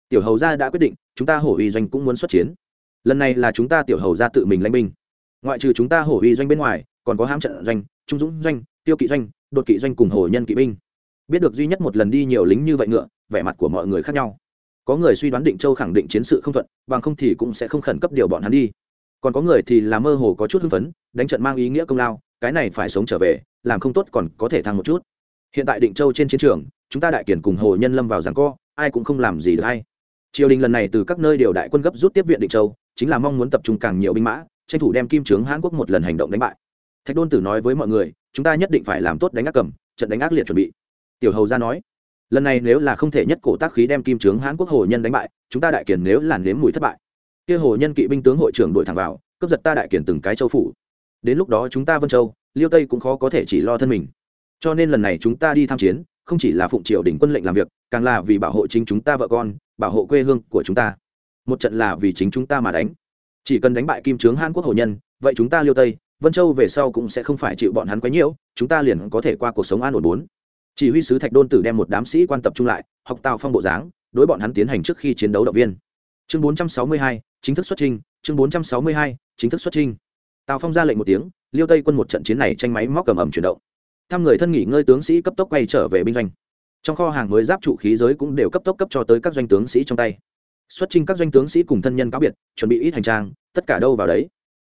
Tiểu hầu gia đã quyết định, chúng ta hổ uy doanh cũng muốn xuất chiến lần này là chúng ta tiểu hầu ra tự mình lãnh binh. Ngoại trừ chúng ta hổ uy doanh bên ngoài, còn có hãm trận doanh, trung dũng doanh, tiêu kỵ doanh, đột kỵ doanh cùng hổ nhân kỵ binh. Biết được duy nhất một lần đi nhiều lính như vậy ngựa, vẻ mặt của mọi người khác nhau. Có người suy đoán định châu khẳng định chiến sự không thuận, bằng không thì cũng sẽ không khẩn cấp điều bọn hắn đi. Còn có người thì là mơ hồ có chút hưng phấn, đánh trận mang ý nghĩa công lao, cái này phải sống trở về, làm không tốt còn có thể thăng một chút. Hiện tại định châu trên chiến trường, chúng ta đại kiển cùng hồ nhân lâm vào rằng co, ai cũng không làm gì được hay. Triều đình lần này từ các nơi điều đại quân gấp rút tiếp viện định châu chính là mong muốn tập trung càng nhiều binh mã, tranh thủ đem kim trướng hãn quốc một lần hành động đánh bại. Thạch đôn tử nói với mọi người, chúng ta nhất định phải làm tốt đánh ác cầm, trận đánh ác liệt chuẩn bị. Tiểu hầu ra nói, lần này nếu là không thể nhất cổ tác khí đem kim trướng hãn quốc hồ nhân đánh bại, chúng ta đại kiển nếu là nếm mùi thất bại. Kia hồ nhân kỵ binh tướng hội trưởng đuổi thẳng vào, cướp giật ta đại kiển từng cái châu phủ. Đến lúc đó chúng ta vân châu, liêu tây cũng khó có thể chỉ lo thân mình. Cho nên lần này chúng ta đi tham chiến, không chỉ là phụng triều đình quân lệnh làm việc, càng là vì bảo hộ chính chúng ta vợ con, bảo hộ quê hương của chúng ta một trận là vì chính chúng ta mà đánh. Chỉ cần đánh bại kim trướng hàn quốc hồ nhân vậy chúng ta liêu tây vân châu về sau cũng sẽ không phải chịu bọn hắn quấy nhiễu chúng ta liền có thể qua cuộc sống an ổn bốn. Chỉ huy sứ thạch đôn tử đem một đám sĩ quan tập trung lại học tào phong bộ dáng đối bọn hắn tiến hành trước khi chiến đấu động viên. Chương 462, chính thức xuất trình chương 462, chính thức xuất trình tào phong ra lệnh một tiếng liêu tây quân một trận chiến này tranh máy móc cầm ẩm chuyển động. Thăm người thân nghỉ ngơi tướng sĩ cấp tốc quay trở về binh doanh. Trong kho hàng mới giáp trụ khí giới cũng đều cấp tốc cấp cho tới các doanh tướng sĩ trong tay xuất trình các doanh tướng sĩ cùng thân nhân cáo biệt, chuẩn bị ít hành trang, tất cả đâu vào đấy.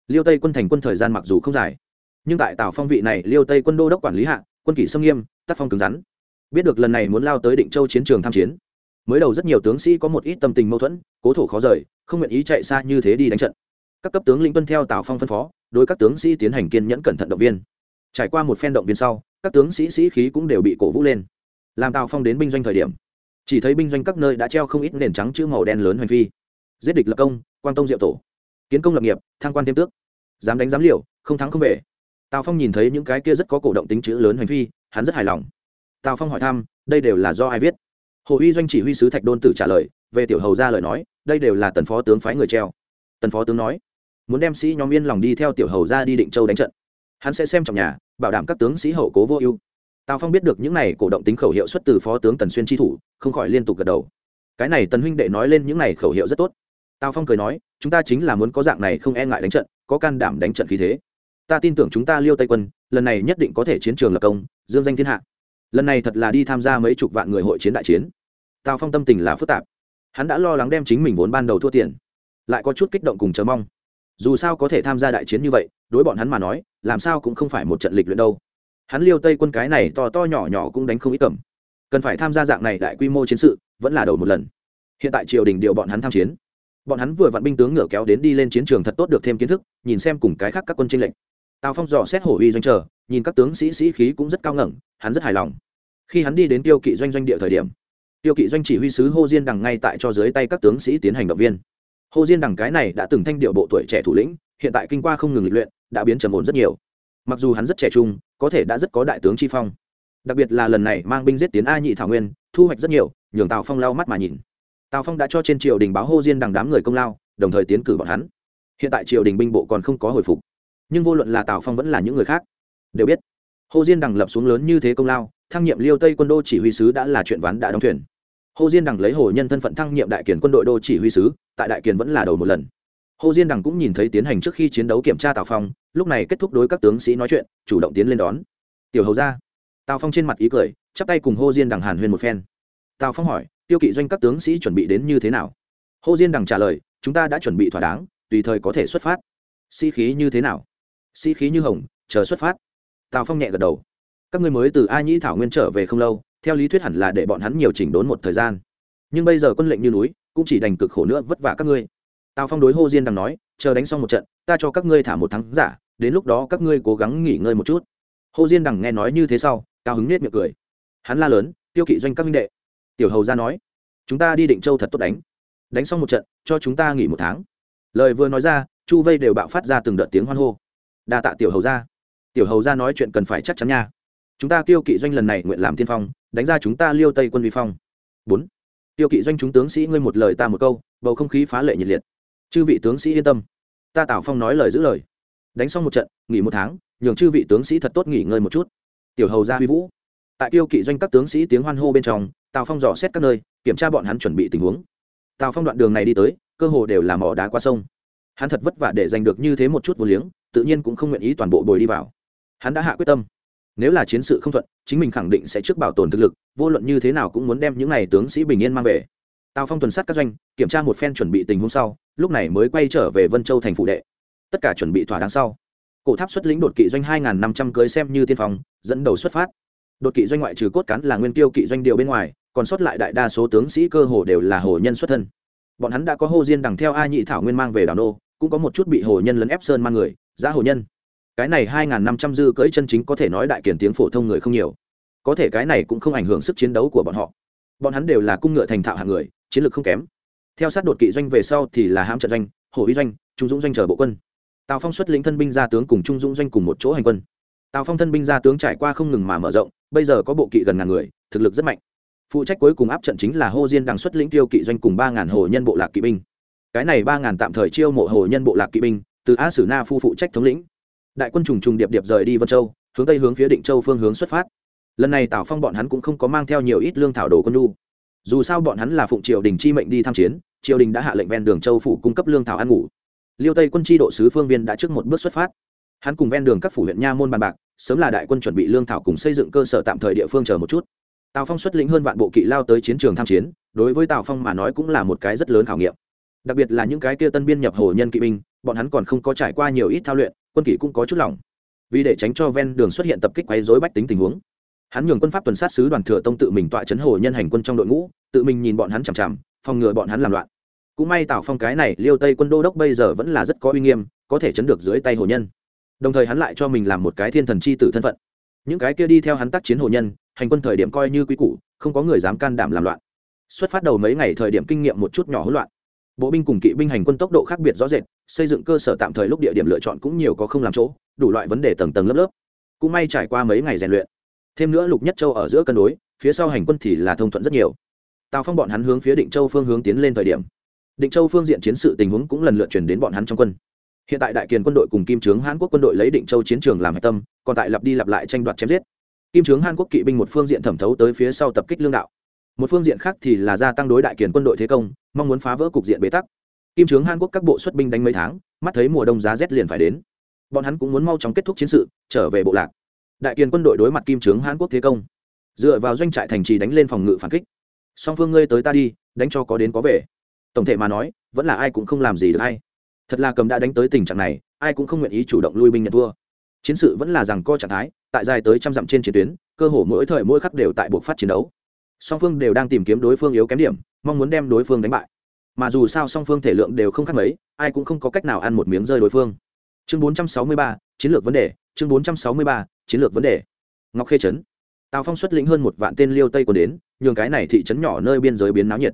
Liêu tây quân thành quân thời gian mặc dù không dài, nhưng tại tào phong vị này, liêu tây quân đô đốc quản lý hạ, quân kỷ sâm nghiêm, tác phong cứng rắn. Biết được lần này muốn lao tới định châu chiến trường tham chiến, mới đầu rất nhiều tướng sĩ có một ít tâm tình mâu thuẫn, cố thủ khó rời, không nguyện ý chạy xa như thế đi đánh trận. Các cấp tướng lĩnh tuân theo tào phong phân phó, đối các tướng sĩ tiến hành kiên nhẫn cẩn thận động viên. Trải qua một phen động viên sau, các tướng sĩ sĩ khí cũng đều bị cổ vũ lên. Làm tào phong đến binh doanh thời điểm chỉ thấy binh doanh các nơi đã treo không ít nền trắng chữ màu đen lớn hành phi. Giết địch lập công quan tông diệu tổ. Kiến công lập nghiệp, thăng quan thêm tước. Dám đánh dám liều, không thắng không về. Tào phong nhìn thấy những cái kia rất có cổ động tính chữ lớn hành phi, hắn rất hài lòng. Tào phong hỏi thăm, đây đều là do ai viết? Hồ uy doanh chỉ huy sứ thạch đôn tử trả lời, về tiểu hầu ra lời nói, đây đều là tần phó tướng phái người treo. Tần phó tướng nói, muốn đem sĩ nhóm yên lòng đi theo tiểu hầu ra đi định châu đánh trận. Hắn sẽ xem trong nhà, bảo đảm các tướng sĩ hậu cố vô ưu tào phong biết được những này cổ động tính khẩu hiệu xuất từ phó tướng tần xuyên tri thủ, không khỏi liên tục gật đầu. Cái này tần huynh đệ nói lên những này khẩu hiệu rất tốt. Tào phong cười nói, chúng ta chính là muốn có dạng này không e ngại đánh trận, có can đảm đánh trận khí thế. Ta tin tưởng chúng ta liêu tây quân, lần này nhất định có thể chiến trường lập công, dương danh thiên hạ. Lần này thật là đi tham gia mấy chục vạn người hội chiến đại chiến. Tào phong tâm tình là phức tạp. Hắn đã lo lắng đem chính mình vốn ban đầu thua tiền, lại có chút kích động cùng chờ mong. Dù sao có thể tham gia đại chiến như vậy, đối bọn hắn mà nói, làm sao cũng không phải một trận lịch luyện đâu hắn liêu tây quân cái này to to nhỏ nhỏ cũng đánh không ít cầm. Cần phải tham gia dạng này đại quy mô chiến sự, vẫn là đầu một lần. Hiện tại triều đình điều bọn hắn tham chiến. Bọn hắn vừa vặn binh tướng ngựa kéo đến đi lên chiến trường thật tốt được thêm kiến thức, nhìn xem cùng cái khác các quân tranh lệnh tào phong dò xét hổ uy doanh chờ, nhìn các tướng sĩ sĩ khí cũng rất cao ngẩng, hắn rất hài lòng. Khi hắn đi đến tiêu kỵ doanh doanh địa thời điểm, tiêu kỵ doanh chỉ huy sứ hô diên đằng ngay tại cho dưới tay các tướng sĩ tiến hành động viên. Hô diên đằng cái này đã từng thanh điệu bộ tuổi trẻ thủ lĩnh, hiện tại kinh qua không ngừng lịch luyện, đã biến trầm ổn rất nhiều. Mặc dù hắn rất trẻ trung có thể đã rất có đại tướng chi phong. Đặc biệt là lần này mang binh giết tiến a nhị thảo nguyên, thu hoạch rất nhiều, nhường tào phong lau mắt mà nhìn. Tào phong đã cho trên triều đình báo hô diên đằng đám người công lao, đồng thời tiến cử bọn hắn. Hiện tại triều đình binh bộ còn không có hồi phục. Nhưng vô luận là tào phong vẫn là những người khác, đều biết. Hồ diên đằng lập xuống lớn như thế công lao, thăng nhiệm liêu tây quân đô chỉ huy sứ đã là chuyện ván đã đóng thuyền. Hồ diên đằng lấy hồ nhân thân phận thăng nhiệm đại kiển quân đội đô chỉ huy sứ, tại đại kiển vẫn là đầu một lần hồ diên đằng cũng nhìn thấy tiến hành trước khi chiến đấu kiểm tra tào phong, lúc này kết thúc đối các tướng sĩ nói chuyện, chủ động tiến lên đón. Tiểu hầu ra tào phong trên mặt ý cười, chắp tay cùng hồ diên đằng hàn huyên một phen. Tào phong hỏi, tiêu kỵ doanh các tướng sĩ chuẩn bị đến như thế nào? Hồ diên đằng trả lời, chúng ta đã chuẩn bị thỏa đáng, tùy thời có thể xuất phát. Sĩ、si、khí như thế nào? Sĩ、si、khí như hồng, chờ xuất phát. Tào phong nhẹ gật đầu. Các ngươi mới từ a nhĩ thảo nguyên trở về không lâu, theo lý thuyết hẳn là để bọn hắn nhiều chỉnh đốn một thời gian. Nhưng bây giờ quân lệnh như núi, cũng chỉ đành cực khổ nữa vất vả các ngươi tào phong đối hô diên đằng nói, chờ đánh xong một trận, ta cho các ngươi thả một tháng giả, đến lúc đó các ngươi cố gắng nghỉ ngơi một chút. Hô diên đằng nghe nói như thế sau, cao hứng nết miệng cười. Hắn la lớn, tiêu kỵ doanh các minh đệ. Tiểu hầu ra nói, chúng ta đi định châu thật tốt đánh. Đánh xong một trận, cho chúng ta nghỉ một tháng. Lời vừa nói ra, chu vây đều bạo phát ra từng đợt tiếng hoan hô. Đa tạ tiểu hầu ra tiểu hầu ra nói chuyện cần phải chắc chắn nha. Chúng ta Tiêu kỵ doanh lần này nguyện làm tiên phong, đánh ra chúng ta liêu tây quân vi phong. Bốn. Tiêu kỵ doanh chúng tướng sĩ ngươi một lời ta một câu, bầu không khí phá lệ nhiệt liệt chư vị tướng sĩ yên tâm. Ta tào phong nói lời giữ lời. Đánh xong một trận, nghỉ một tháng, nhường chư vị tướng sĩ thật tốt nghỉ ngơi một chút. Tiểu hầu ra huy vũ. Tại tiêu kỵ doanh các tướng sĩ tiếng hoan hô bên trong, tào phong dò xét các nơi, kiểm tra bọn hắn chuẩn bị tình huống. Tào phong đoạn đường này đi tới, cơ hồ đều là mỏ đá qua sông. Hắn thật vất vả để giành được như thế một chút vô liếng, tự nhiên cũng không nguyện ý toàn bộ bồi đi vào. Hắn đã hạ quyết tâm. Nếu là chiến sự không thuận, chính mình khẳng định sẽ trước bảo tồn thực lực, vô luận như thế nào cũng muốn đem những n à y tướng sĩ bình yên mang về tào phong tuần sát các doanh, kiểm tra một phen chuẩn bị tình huống sau, lúc này mới quay trở về vân châu thành phụ đệ. Tất cả chuẩn bị thỏa đáng sau, cổ tháp xuất lĩnh đột kỵ doanh hai n g h n năm trăm cưới xem như tiên phong, dẫn đầu xuất phát. Đột kỵ doanh ngoại trừ cốt cán là nguyên tiêu kỵ doanh điều bên ngoài, còn sót lại đại đa số tướng sĩ cơ hồ đều là hồ nhân xuất thân. Bọn hắn đã có hồ diên đằng theo a nhị thảo nguyên mang về đảo nô, cũng có một chút bị hồ nhân lấn ép sơn mang người, giá hồ nhân. Cái này hai n g h n năm trăm dư cưỡi chân chính có thể nói đại kiển tiếng phổ thông người không nhiều. Có thể cái này cũng không ảnh hưởng sức chiến đấu của bọn họ. Bọn hắn đều là cung ngựa thành thạo hạng người chiến lược không kém. Theo sát đột kỵ doanh về sau thì là hãm trận doanh hồ uy doanh, trung dũng doanh chờ bộ quân. Tào phong xuất lĩnh thân binh gia tướng cùng trung dũng doanh cùng một chỗ hành quân. Tào phong thân binh gia tướng trải qua không ngừng mà mở rộng, bây giờ có bộ kỵ gần ngàn người, thực lực rất mạnh. Phụ trách cuối cùng áp trận chính là hô diên đằng xuất lĩnh tiêu kỵ doanh cùng ba ngàn hồ nhân bộ lạc kỵ binh. Cái này ba ngàn tạm thời chiêu mộ hồ nhân bộ lạc kỵ binh, từ a sử na phu phụ trách thống lĩnh. Đại quân trùng trùng điệp điệp rời đi vân châu, hướng tây hướng phía định châu phương hướng xuất phát. Lần này tào phong bọn hắn cũng không có mang theo nhiều ít lương thảo đồ quân lu dù sao bọn hắn là phụng triều đình chi mệnh đi tham chiến, triều đình đã hạ lệnh ven đường châu phủ cung cấp lương thảo ăn ngủ. Liêu tây quân tri độ sứ phương viên đã trước một bước xuất phát. Hắn cùng ven đường các phủ huyện nha môn bàn bạc, sớm là đại quân chuẩn bị lương thảo cùng xây dựng cơ sở tạm thời địa phương chờ một chút. Tào phong xuất lĩnh hơn vạn bộ kỵ lao tới chiến trường tham chiến, đối với tào phong mà nói cũng là một cái rất lớn khảo nghiệm. Đặc biệt là những cái kia tân biên nhập hồ nhân kỵ binh, bọn hắn còn không có trải qua nhiều ít thao luyện, quân kỵ cũng có chút lỏng vì để tránh cho ven đường xuất hiện tập kích quấy rối bách tính tình huống hắn nhường quân pháp tuần sát sứ đoàn thừa tông tự mình tọa chấn hồ nhân hành quân trong đội ngũ, tự mình nhìn bọn hắn chằm chằm, phòng ngừa bọn hắn làm loạn. Cũng may tào phong cái này liêu tây quân đô đốc bây giờ vẫn là rất có uy nghiêm, có thể chấn được dưới tay hồ nhân. Đồng thời hắn lại cho mình làm một cái thiên thần c h i tử thân phận. Những cái kia đi theo hắn tác chiến hồ nhân, hành quân thời điểm coi như quý củ, không có người dám can đảm làm loạn. Xuất phát đầu mấy ngày thời điểm kinh nghiệm một chút nhỏ hỗn loạn. Bộ binh cùng kỵ binh hành quân tốc độ khác biệt rõ rệt, xây dựng cơ sở tạm thời lúc địa điểm lựa chọn cũng nhiều có không làm chỗ, đủ loại vấn đề tầng tầng lớp lớp. Cũng may trải qua mấy ngày rèn luyện thêm nữa lục nhất châu ở giữa cân đối, phía sau hành quân thì là thông thuận rất nhiều. Tào phong bọn hắn hướng phía định châu phương hướng tiến lên thời điểm. Định châu phương diện chiến sự tình huống cũng lần lượt chuyển đến bọn hắn trong quân. Hiện tại đại kiền quân đội cùng kim trướng hàn quốc quân đội lấy định châu chiến trường làm hạch tâm, còn tại lặp đi lặp lại tranh đoạt chém giết. Kim trướng hàn quốc kỵ binh một phương diện thẩm thấu tới phía sau tập kích lương đạo. Một phương diện khác thì là gia tăng đối đại kiền quân đội thế công, mong muốn phá vỡ cục diện bế tắc. Kim trướng hàn quốc các bộ xuất binh đánh mấy tháng, mắt thấy mùa đông giá rét liền phải đến. Bọn hắn cũng muốn mau chóng kết thúc chiến sự, trở về bộ lạc đại kiền quân đội đối mặt kim trướng hàn quốc thế công dựa vào doanh trại thành trì đánh lên phòng ngự phản kích. Song phương ngươi tới ta đi đánh cho có đến có về. Tổng thể mà nói vẫn là ai cũng không làm gì được hay. Thật là cầm đã đánh tới tình trạng này ai cũng không nguyện ý chủ động lui binh nhận thua. Chiến sự vẫn là rằng co trạng thái tại dài tới trăm dặm trên chiến tuyến cơ hồ mỗi thời mỗi khắc đều tại buộc phát chiến đấu. Song phương đều đang tìm kiếm đối phương yếu kém điểm mong muốn đem đối phương đánh bại. Mà dù sao song phương thể lượng đều không khác mấy ai cũng không có cách nào ăn một miếng rơi đối phương. Chương 463, chiến lược vấn đề chương 463, chiến lược vấn đề. Ngọc khê trấn. Tào phong xuất lĩnh hơn một vạn tên liêu tây quân đến, nhường cái này thị trấn nhỏ nơi biên giới biến náo nhiệt.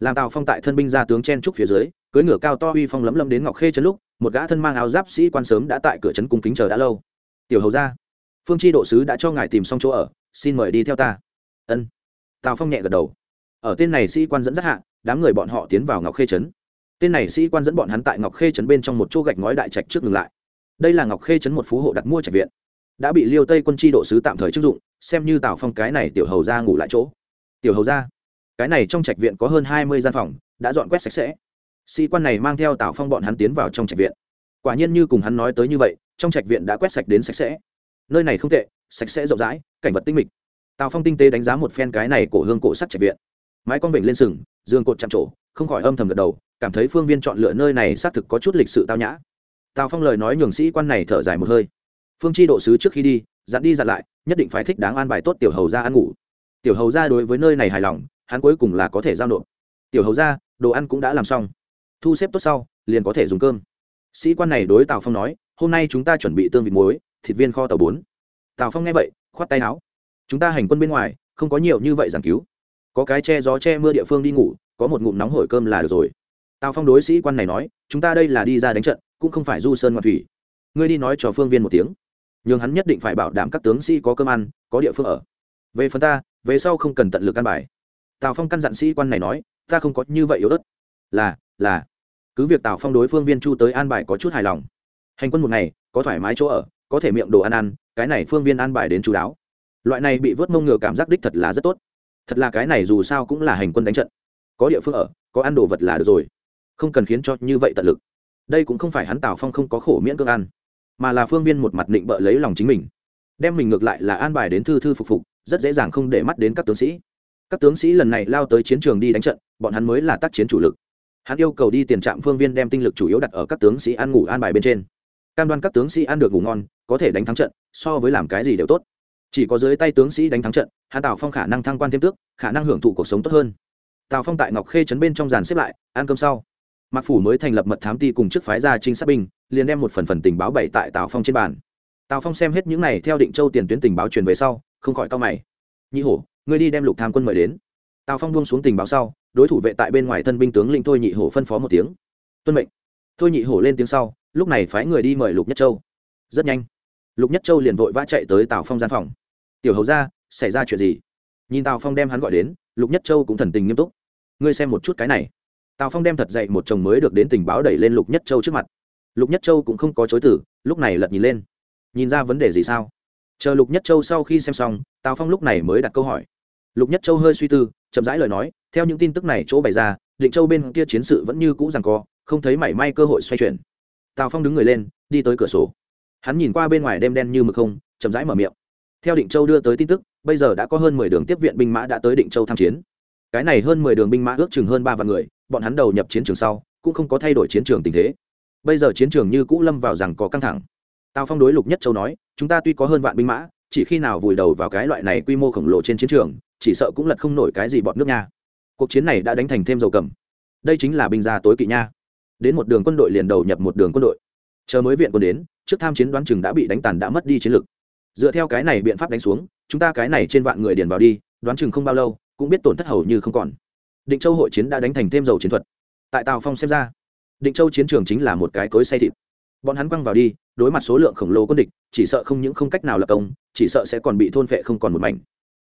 Làm tào phong tại thân binh ra tướng chen trúc phía dưới, cưỡi ngựa cao to uy phong lấm lấm đến ngọc khê trấn lúc, một gã thân mang áo giáp sĩ quan sớm đã tại cửa trấn cung kính chờ đã lâu. Tiểu hầu ra phương tri độ sứ đã cho ngài tìm xong chỗ ở, xin mời đi theo ta. Ân. Tào phong nhẹ gật đầu. Ở tên này sĩ quan dẫn dắt hạ, đám người bọn họ tiến vào ngọc khê trấn. Tên này sĩ quan dẫn bọn hắn tại ngọc khê trấn bên trong một chỗ gạch ngói đại trạch trước ngừng lại. Đây là ngọc khê trấn một phú hộ đặt mua trạch viện đã bị liêu tây quân tri độ sứ tạm thời chức dụng, xem như tào phong cái này tiểu hầu ra ngủ lại chỗ. Tiểu hầu ra cái này trong trạch viện có hơn hai mươi gian phòng, đã dọn quét sạch sẽ. Sĩ quan này mang theo tào phong bọn hắn tiến vào trong trạch viện. Quả nhiên như cùng hắn nói tới như vậy, trong trạch viện đã quét sạch đến sạch sẽ. Nơi này không tệ, sạch sẽ rộng rãi, cảnh vật tinh mịch. Tào phong tinh tế đánh giá một phen cái này cổ hương cổ sắt trạch viện. Mái con vịnh lên sừng, giường cột chạm trổ, không khỏi âm thầm gật đầu, cảm thấy phương viên chọn lựa nơi này xác thực có chút lịch sự tao nhã. Tào phong lời nói nhường sĩ quan này thở dài một hơi phương chi độ sứ trước khi đi, dặn đi dặn lại, nhất định phải thích đáng an bài tốt tiểu hầu ra ăn ngủ. Tiểu hầu ra đối với nơi này hài lòng, hắn cuối cùng là có thể giao nộp. Tiểu hầu ra đồ ăn cũng đã làm xong. Thu xếp tốt sau, liền có thể dùng cơm. Sĩ quan này đối tào phong nói, hôm nay chúng ta chuẩn bị tương vịt muối, thịt viên kho tàu bốn. Tào phong nghe vậy, khoát tay áo. Chúng ta hành quân bên ngoài, không có nhiều như vậy giảng cứu. Có cái che gió che mưa địa phương đi ngủ, có một ngụm nóng hổi cơm là được rồi. Tào phong đối sĩ quan này nói, chúng ta đây là đi ra đánh trận, cũng không phải du sơn ngoại thủy. Ngươi đi nói cho phương viên một tiếng nhưng hắn nhất định phải bảo đảm các tướng sĩ có cơm ăn, có địa phương ở. Về phần ta, về sau không cần tận lực ăn bài. Tào phong căn dặn sĩ quan này nói, ta không có như vậy yếu ớt. Là là. Cứ việc tào phong đối phương viên chu tới an bài có chút hài lòng. Hành quân một ngày, có thoải mái chỗ ở, có thể miệng đồ ăn ăn, cái này phương viên an bài đến chú đáo. Loại này bị vớt mông ngựa cảm giác đích thật là rất tốt. Thật là cái này dù sao cũng là hành quân đánh trận. Có địa phương ở, có ăn đồ vật là được rồi. Không cần khiến cho như vậy tận lực. Đây cũng không phải hắn tào phong không có khổ miễn cơm ăn mà là phương viên một mặt định bợ lấy lòng chính mình. Đem mình ngược lại là an bài đến thư thư phục phục, rất dễ dàng không để mắt đến các tướng sĩ. Các tướng sĩ lần này lao tới chiến trường đi đánh trận, bọn hắn mới là tác chiến chủ lực. Hắn yêu cầu đi tiền trạm phương viên đem tinh lực chủ yếu đặt ở các tướng sĩ ăn ngủ an bài bên trên. Cam đoan các tướng sĩ ăn được ngủ ngon, có thể đánh thắng trận, so với làm cái gì đều tốt. Chỉ có dưới tay tướng sĩ đánh thắng trận hắn tào phong khả năng thăng quan thêm tước, khả năng hưởng thụ cuộc sống tốt hơn. Tào phong tại ngọc khê trấn bên trong dàn xếp lại, ăn cơm sau. Mặc phủ mới thành lập mật thám ti cùng chức phái gia trinh sát binh liền đem một phần phần tình báo bày tại tào phong trên bàn. Tào phong xem hết những này theo định châu tiền tuyến tình báo truyền về sau, không khỏi tao mày. Nhị hổ, ngươi đi đem lục tham quân mời đến. Tào phong buông xuống tình báo sau, đối thủ vệ tại bên ngoài thân binh tướng linh thôi nhị hổ phân phó một tiếng. Tuân mệnh. Thôi nhị hổ lên tiếng sau, lúc này phái người đi mời lục nhất châu. Rất nhanh, lục nhất châu liền vội vã chạy tới tào phong gian phòng. Tiểu hầu ra xảy ra chuyện gì? Nhìn tào phong đem hắn gọi đến, lục nhất châu cũng thần tình nghiêm túc. Ngươi xem một chút cái này. Tào phong đem thật dậy một chồng mới được đến tình báo đẩy lên lục nhất châu trước mặt lục nhất châu cũng không có chối tử lúc này lật nhìn lên. Nhìn ra vấn đề gì sao? Chờ lục nhất châu sau khi xem xong, tào phong lúc này mới đặt câu hỏi. Lục nhất châu hơi suy tư, chậm rãi lời nói, theo những tin tức này chỗ bày ra, định châu bên kia chiến sự vẫn như cũ rằng co, không thấy mảy may cơ hội xoay chuyển. Tào phong đứng người lên, đi tới cửa sổ. Hắn nhìn qua bên ngoài đêm đen như mực không, chậm rãi mở miệng. Theo định châu đưa tới tin tức, bây giờ đã có hơn mười đường tiếp viện binh mã đã tới định châu tham chiến. Cái này hơn mười đường binh mã ước chừng hơn ba vạn người, bọn hắn đầu nhập chiến trường sau, cũng không có thay đổi chiến trường tình thế bây giờ chiến trường như cũ lâm vào rằng có căng thẳng. Tào phong đối lục nhất châu nói, chúng ta tuy có hơn vạn binh mã, chỉ khi nào vùi đầu vào cái loại này quy mô khổng lồ trên chiến trường, chỉ sợ cũng lật không nổi cái gì bọn nước nha cuộc chiến này đã đánh thành thêm dầu cầm. Đây chính là binh gia tối kỵ nha. Đến một đường quân đội liền đầu nhập một đường quân đội. Chờ mới viện quân đến, trước tham chiến đoán chừng đã bị đánh tàn đã mất đi chiến lực. Dựa theo cái này biện pháp đánh xuống, chúng ta cái này trên vạn người điền vào đi, đoán chừng không bao lâu, cũng biết tổn thất hầu như không còn. Định châu hội chiến đã đánh thành thêm dầu chiến thuật. Tại tào phong xem ra định châu chiến trường chính là một cái cối say thịt. Bọn hắn quăng vào đi, đối mặt số lượng khổng lồ quân địch, chỉ sợ không những không cách nào lập công, chỉ sợ sẽ còn bị thôn phệ không còn một mảnh.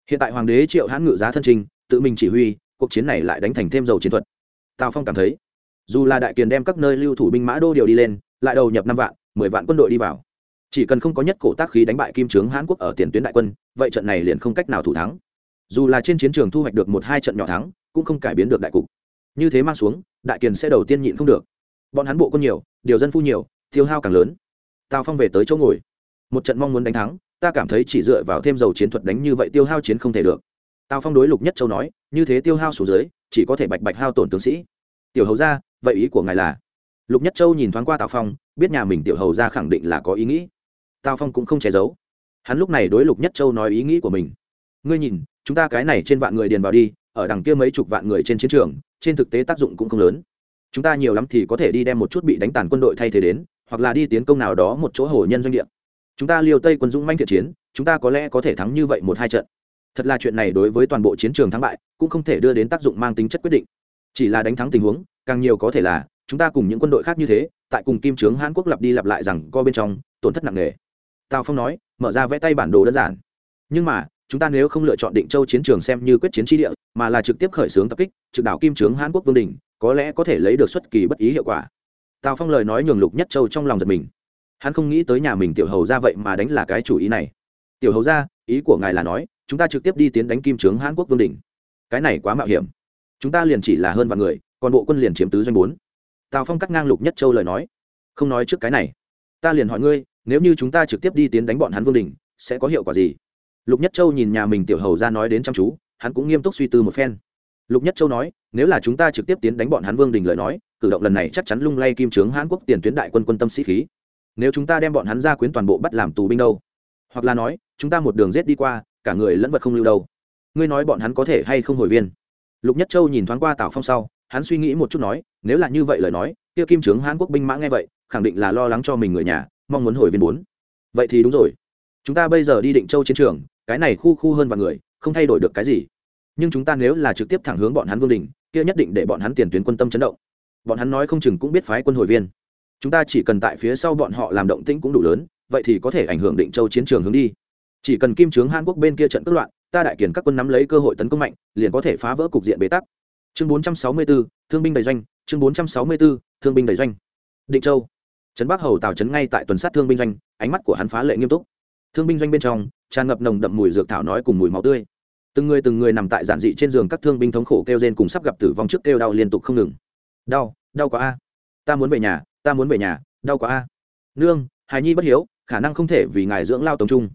Hiện tại hoàng đế triệu hãn ngự giá thân trình, tự mình chỉ huy, cuộc chiến này lại đánh thành thêm dầu chiến thuật. Tào phong cảm thấy, dù là đại kiền đem các nơi lưu thủ binh mã đô điều đi lên, lại đầu nhập năm vạn, mười vạn quân đội đi vào. Chỉ cần không có nhất cổ tác khí đánh bại kim trướng hãn quốc ở tiền tuyến đại quân, vậy trận này liền không cách nào thủ thắng. Dù là trên chiến trường thu hoạch được một hai trận nhỏ thắng, cũng không cải biến được đại cục. Như thế mang xuống, đại kiền sẽ đầu tiên nhịn không được bọn hắn bộ quân nhiều, điều dân phu nhiều, tiêu hao càng lớn. Tào phong về tới chỗ ngồi. Một trận mong muốn đánh thắng, ta cảm thấy chỉ dựa vào thêm dầu chiến thuật đánh như vậy tiêu hao chiến không thể được. Tào phong đối lục nhất châu nói, như thế tiêu hao số dưới, chỉ có thể bạch bạch hao tổn tướng sĩ. Tiểu hầu ra vậy ý của ngài là? Lục nhất châu nhìn thoáng qua tào phong, biết nhà mình tiểu hầu ra khẳng định là có ý nghĩ. Tào phong cũng không che giấu. Hắn lúc này đối lục nhất châu nói ý nghĩ của mình. Ngươi nhìn, chúng ta cái này trên vạn người điền vào đi, ở đằng kia mấy chục vạn người trên chiến trường, trên thực tế tác dụng cũng không lớn chúng ta nhiều lắm thì có thể đi đem một chút bị đánh tàn quân đội thay thế đến, hoặc là đi tiến công nào đó một chỗ hồ nhân doanh địa. Chúng ta liều tây quân dũng manh thiện chiến, chúng ta có lẽ có thể thắng như vậy một hai trận. Thật là chuyện này đối với toàn bộ chiến trường thắng bại, cũng không thể đưa đến tác dụng mang tính chất quyết định. Chỉ là đánh thắng tình huống, càng nhiều có thể là, chúng ta cùng những quân đội khác như thế, tại cùng kim trướng hàn quốc lặp đi lặp lại rằng, co bên trong, tổn thất nặng nề. Tào phong nói, mở ra vẽ tay bản đồ đơn giản. Nhưng mà, chúng ta nếu không lựa chọn định châu chiến trường xem như quyết chiến tri địa, mà là trực tiếp khởi xướng tập kích, trực đảo kim trướng hàn quốc vương đình có lẽ có thể lấy được xuất kỳ bất ý hiệu quả. Tào phong lời nói nhường lục nhất châu trong lòng giật mình. Hắn không nghĩ tới nhà mình tiểu hầu ra vậy mà đánh là cái chủ ý này. Tiểu hầu ra ý của ngài là nói, chúng ta trực tiếp đi tiến đánh kim trướng hãn quốc vương đình cái này quá mạo hiểm. Chúng ta liền chỉ là hơn vạn người, còn bộ quân liền chiếm tứ doanh bốn. Tào phong cắt ngang lục nhất châu lời nói. Không nói trước cái này. Ta liền hỏi ngươi, nếu như chúng ta trực tiếp đi tiến đánh bọn hắn vương đình sẽ có hiệu quả gì? Lục nhất châu nhìn nhà mình tiểu hầu ra nói đến chăm chú, hắn cũng nghiêm túc suy tư một phen. Lục nhất châu nói nếu là chúng ta trực tiếp tiến đánh bọn hắn vương đình lời nói, cử động lần này chắc chắn lung lay kim trướng hãn quốc tiền tuyến đại quân quân tâm sĩ khí. Nếu chúng ta đem bọn hắn ra quyến toàn bộ bắt làm tù binh đâu? Hoặc là nói, chúng ta một đường rết đi qua, cả người lẫn vật không lưu đâu. Ngươi nói bọn hắn có thể hay không hồi viên? Lục nhất châu nhìn thoáng qua tào phong sau, hắn suy nghĩ một chút nói, nếu là như vậy lời nói, kia kim trướng hãn quốc binh mã nghe vậy, khẳng định là lo lắng cho mình người nhà, mong muốn hồi viên bốn. Vậy thì đúng rồi. Chúng ta bây giờ đi định châu chiến trường, cái này khu khu hơn vài người, không thay đổi được cái gì. Nhưng chúng ta nếu là trực tiếp thẳng hướng bọn hắn vương đình kia nhất định để bọn hắn tiền tuyến quân tâm chấn động. Bọn hắn nói không chừng cũng biết phái quân hồi viên. Chúng ta chỉ cần tại phía sau bọn họ làm động tĩnh cũng đủ lớn vậy thì có thể ảnh hưởng định châu chiến trường hướng đi. Chỉ cần kim trướng hàn quốc bên kia trận cất loạn ta đại kiển các quân nắm lấy cơ hội tấn công mạnh liền có thể phá vỡ cục diện bế tắc. Chương 464, thương binh đầy doanh chương 464, thương binh đầy doanh. Định châu. Trấn bắc hầu tào trấn ngay tại tuần sát thương binh doanh ánh mắt của hắn phá lệ nghiêm túc. Thương binh doanh bên trong tràn ngập nồng đậm mùi dược thảo nói cùng mùi máu tươi từng người từng người nằm tại giản dị trên giường các thương binh thống khổ kêu rên cùng sắp gặp tử vong trước kêu đau liên tục không ngừng. Đau đau quá a. Ta muốn về nhà, ta muốn về nhà, đau quá a. Nương, hài nhi bất hiếu, khả năng không thể vì ngài dưỡng lao tổng trung.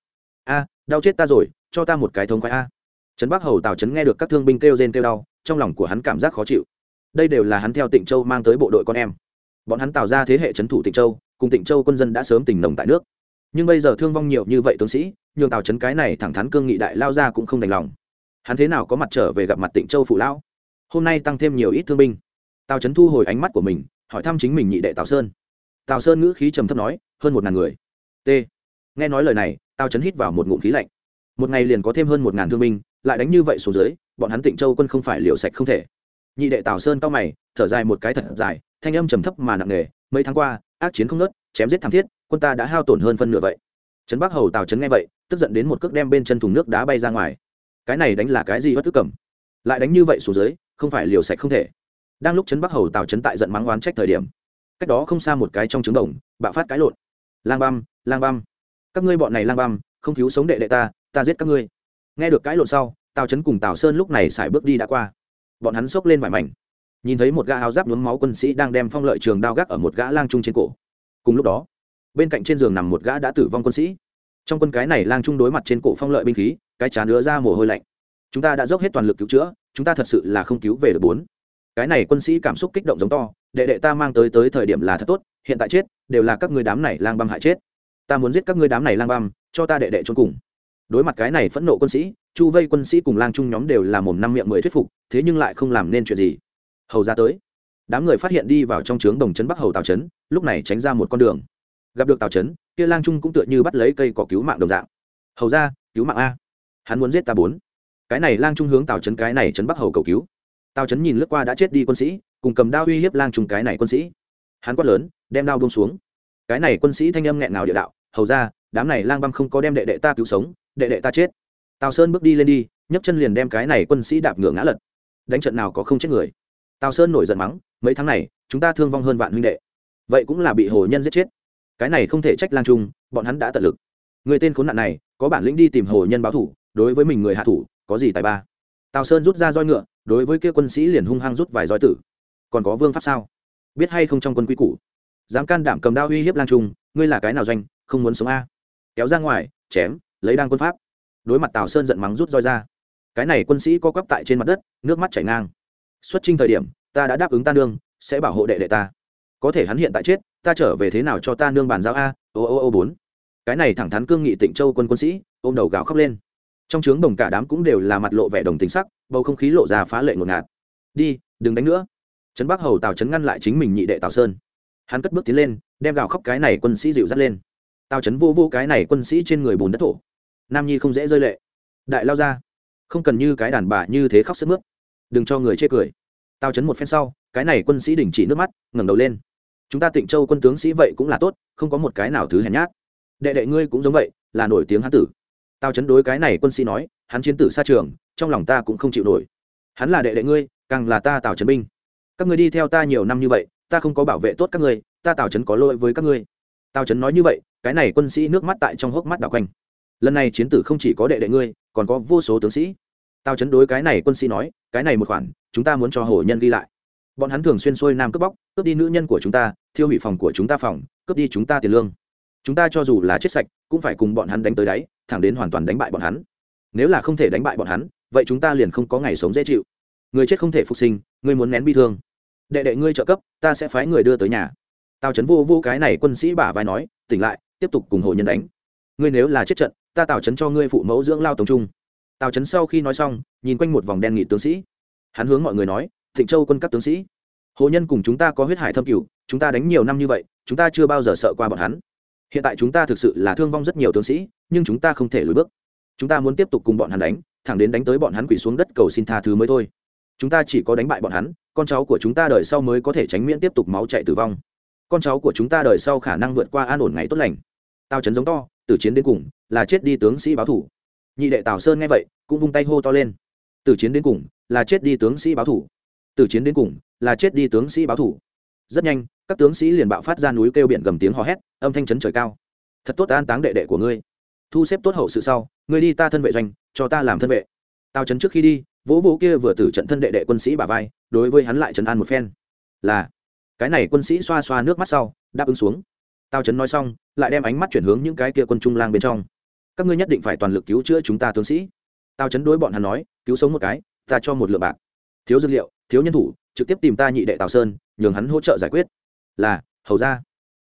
A, đau chết ta rồi, cho ta một cái thống khoái a. Trấn bắc hầu tào trấn nghe được các thương binh kêu rên kêu đau, trong lòng của hắn cảm giác khó chịu. Đây đều là hắn theo tịnh châu mang tới bộ đội con em. Bọn hắn tạo ra thế hệ trấn thủ tịnh châu, cùng tịnh châu quân dân đã sớm tình nồng tại nước. Nhưng bây giờ thương vong nhiều như vậy tướng sĩ, nhường tào trấn cái này thẳng thắn cương nghị đại lao ra cũng không đành lòng hắn thế nào có mặt trở về gặp mặt tịnh châu phụ lão? Hôm nay tăng thêm nhiều ít thương binh. Tào trấn thu hồi ánh mắt của mình, hỏi thăm chính mình nhị đệ tào sơn. Tào sơn ngữ khí trầm thấp nói, hơn một ngàn người. T. Nghe nói lời này, tào trấn hít vào một ngụm khí lạnh. Một ngày liền có thêm hơn một ngàn thương binh, lại đánh như vậy xuống dưới, bọn hắn tịnh châu quân không phải liều sạch không thể. Nhị đệ tào sơn cao mày, thở dài một cái thật dài, thanh âm trầm thấp mà nặng nề, mấy tháng qua, ác chiến không nớt chém giết thảm thiết, quân ta đã hao tổn hơn phân nửa vậy. Trấn bắc hầu tào trấn nghe vậy, tức giận đến một cước đem bên chân thùng nước đá bay ra ngoài cái này đánh là cái gì bất tức cầm. Lại đánh như vậy xuống dưới, không phải liều sạch không thể. Đang lúc trấn bắc hầu tào trấn tại giận mắng oán trách thời điểm, cách đó không xa một cái trong trứng đồng, bạo phát cái lộn. Lang băm lang băm. Các ngươi bọn này lang băm, không cứu sống đệ đệ ta ta giết các ngươi. Nghe được cái lộn sau, tào trấn cùng tào sơn lúc này xài bước đi đã qua. Bọn hắn xốc lên vải mảnh. Nhìn thấy một gã áo giáp nhuốm máu quân sĩ đang đem phong lợi trường đao gác ở một gã lang trung trên cổ. Cùng lúc đó, bên cạnh trên giường nằm một gã đã tử vong quân sĩ. Trong quân cái này lang trung đối mặt trên cổ phong lợi binh khí cái chán nữa ra mồ hôi lạnh. Chúng ta đã dốc hết toàn lực cứu chữa, chúng ta thật sự là không cứu về được bốn. Cái này quân sĩ cảm xúc kích động giống to, đệ đệ ta mang tới tới thời điểm là thật tốt, hiện tại chết, đều là các ngươi đám này lang băm hại chết. Ta muốn giết các ngươi đám này lang băm, cho ta đệ đệ trốn cùng. Đối mặt cái này phẫn nộ quân sĩ, chu vây quân sĩ cùng lang trung nhóm đều là mồm năm miệng mười thuyết phục, thế nhưng lại không làm nên chuyện gì. Hầu ra tới. Đám người phát hiện đi vào trong trướng đồng trấn bắc hầu tào trấn, lúc này tránh ra một con đường. Gặp được tào trấn, kia lang trung cũng tựa như bắt lấy cây cỏ cứu mạng đồng dạng. Hầu ra, cứu mạng a hắn muốn giết ta bốn. Cái này lang trung hướng tào trấn cái này trấn bắc hầu cầu cứu. Tào trấn nhìn lướt qua đã chết đi quân sĩ, cùng cầm đao uy hiếp lang trung cái này quân sĩ. Hắn quát lớn, đem đao bông xuống. Cái này quân sĩ thanh âm nghẹn nào địa đạo, hầu ra, đám này lang băm không có đem đệ đệ ta cứu sống, đệ đệ ta chết. Tào sơn bước đi lên đi, nhấc chân liền đem cái này quân sĩ đạp ngựa ngã lật. Đánh trận nào có không chết người. Tào sơn nổi giận mắng, mấy tháng này, chúng ta thương vong hơn vạn huynh đệ. Vậy cũng là bị hồ nhân giết chết. Cái này không thể trách lang trung, bọn hắn đã tận lực. Người tên khốn nạn này, có bản lĩnh đi tìm hồ nhân báo thủ đối với mình người hạ thủ, có gì tài ba? Tào sơn rút ra roi ngựa, đối với kia quân sĩ liền hung hăng rút vài roi tử. Còn có vương pháp sao? Biết hay không trong quân quy củ? Dám can đảm cầm đao uy hiếp lang trung, ngươi là cái nào doanh, không muốn sống a? Kéo ra ngoài, chém, lấy đang quân pháp. Đối mặt tào sơn giận mắng rút roi ra. Cái này quân sĩ co quắp tại trên mặt đất, nước mắt chảy ngang. Xuất trình thời điểm, ta đã đáp ứng ta nương, sẽ bảo hộ đệ đệ ta. Có thể hắn hiện tại chết, ta trở về thế nào cho ta nương bàn giao a? Ô ô ô, bốn. Cái này thẳng thắn cương nghị tịnh châu quân quân sĩ, ôm đầu gào khóc lên trong trướng đồng cả đám cũng đều là mặt lộ vẻ đồng tính sắc, bầu không khí lộ ra phá lệ ngột ngạt. Đi, đừng đánh nữa. Trấn bắc hầu tào trấn ngăn lại chính mình nhị đệ tào sơn. Hắn cất bước tiến lên, đem gào khóc cái này quân sĩ dịu dắt lên. Tào trấn vô vô cái này quân sĩ trên người bùn đất thổ. Nam nhi không dễ rơi lệ. Đại lao ra, không cần như cái đàn bà như thế khóc sức mướt. Đừng cho người chê cười. Tào trấn một phen sau, cái này quân sĩ đình chỉ nước mắt, ngẩng đầu lên. Chúng ta tịnh châu quân tướng sĩ vậy cũng là tốt, không có một cái nào thứ hèn nhát. Đệ đệ ngươi cũng giống vậy, là nổi tiếng hán tử. Tao chấn đối cái này quân sĩ nói, hắn chiến tử xa trường, trong lòng ta cũng không chịu nổi. Hắn là đệ đệ ngươi, càng là ta tào trấn binh. Các ngươi đi theo ta nhiều năm như vậy, ta không có bảo vệ tốt các ngươi, ta tào trấn có lỗi với các ngươi. Tào trấn nói như vậy, cái này quân sĩ nước mắt tại trong hốc mắt đảo quanh. Lần này chiến tử không chỉ có đệ đệ ngươi, còn có vô số tướng sĩ. Tào chấn đối cái này quân sĩ nói, cái này một khoản, chúng ta muốn cho hổ nhân ghi lại. Bọn hắn thường xuyên xuôi nam cướp bóc, cướp đi nữ nhân của chúng ta, thiêu hủy phòng của chúng ta phòng, cướp đi chúng ta tiền lương. Chúng ta cho dù là chết sạch, cũng phải cùng bọn hắn đánh tới đáy thẳng đến hoàn toàn đánh bại bọn hắn. Nếu là không thể đánh bại bọn hắn, vậy chúng ta liền không có ngày sống dễ chịu. Người chết không thể phục sinh ngươi muốn nén bi thương. Đệ đệ ngươi trợ cấp, ta sẽ phái người đưa tới nhà. Tào trấn vô vô cái này quân sĩ bả vai nói, tỉnh lại, tiếp tục cùng hồ nhân đánh. Ngươi nếu là chết trận, ta tào trấn cho ngươi phụ mẫu dưỡng lao tổng trung. Tào trấn sau khi nói xong, nhìn quanh một vòng đen nghị tướng sĩ. Hắn hướng mọi người nói, thịnh châu quân các tướng sĩ, hồ nhân cùng chúng ta có huyết hải thâm cửu, chúng ta đánh nhiều năm như vậy, chúng ta chưa bao giờ sợ qua bọn hắn hiện tại chúng ta thực sự là thương vong rất nhiều tướng sĩ, nhưng chúng ta không thể lùi bước. Chúng ta muốn tiếp tục cùng bọn hắn đánh, thẳng đến đánh tới bọn hắn quỳ xuống đất cầu xin tha thứ mới thôi. Chúng ta chỉ có đánh bại bọn hắn, con cháu của chúng ta đời sau mới có thể tránh miễn tiếp tục máu chạy tử vong. Con cháu của chúng ta đời sau khả năng vượt qua an ổn ngày tốt lành. Tao Trấn giống to từ chiến đến cùng là chết đi tướng sĩ báo thủ. Nhị đệ tào sơn nghe vậy, cũng vung tay hô to lên. Từ chiến đến cùng là chết đi tướng sĩ báo thủ. Từ chiến đến cùng là chết đi tướng sĩ báo thủ. Rất nhanh các tướng sĩ liền bạo phát ra núi kêu biển gầm tiếng hò hét, âm thanh chấn trời cao. Thật tốt an táng đệ đệ của ngươi. Thu xếp tốt hậu sự sau, ngươi đi ta thân vệ doanh, cho ta làm thân vệ. Tao chấn trước khi đi, vỗ vỗ kia vừa tử trận thân đệ đệ quân sĩ bà vai, đối với hắn lại trấn an một phen. Là, cái này quân sĩ xoa xoa nước mắt sau, đáp ứng xuống. Tao chấn nói xong, lại đem ánh mắt chuyển hướng những cái kia quân trung lang bên trong. Các ngươi nhất định phải toàn lực cứu chữa chúng ta tướng sĩ. Tao chấn đối bọn hắn nói, cứu sống một cái, ta cho một lượng bạc. Thiếu dược liệu, thiếu nhân thủ, trực tiếp tìm ta nhị đệ tào sơn, nhường hắn hỗ trợ giải quyết là, hầu ra.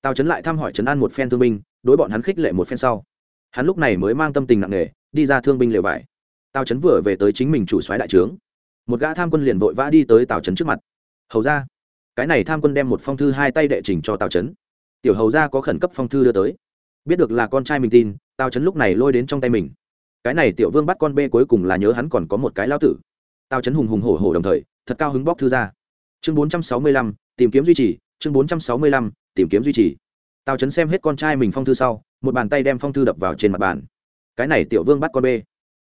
Tào chấn lại thăm hỏi trấn an một phen thương binh, đối bọn hắn khích lệ một phen sau. Hắn lúc này mới mang tâm tình nặng nề, đi ra thương binh lều vải. Tào chấn vừa về tới chính mình chủ soái đại trướng. Một gã tham quân liền vội vã đi tới tào chấn trước mặt. Hầu ra. Cái này tham quân đem một phong thư hai tay đệ trình cho tào chấn. Tiểu hầu ra có khẩn cấp phong thư đưa tới. Biết được là con trai mình tin, tào chấn lúc này lôi đến trong tay mình. Cái này tiểu vương bắt con bê cuối cùng là nhớ hắn còn có một cái lao tử. Tào chấn hùng hùng hổ hổ đồng thời, thật cao hứng bóc thư ra. Chương bốn trăm sáu mươi lăm, tìm kiếm duy trì chương bốn trăm sáu mươi lăm, tìm kiếm duy trì. Tào chấn xem hết con trai mình phong thư sau, một bàn tay đem phong thư đập vào trên mặt bàn. Cái này tiểu vương bắt con bê.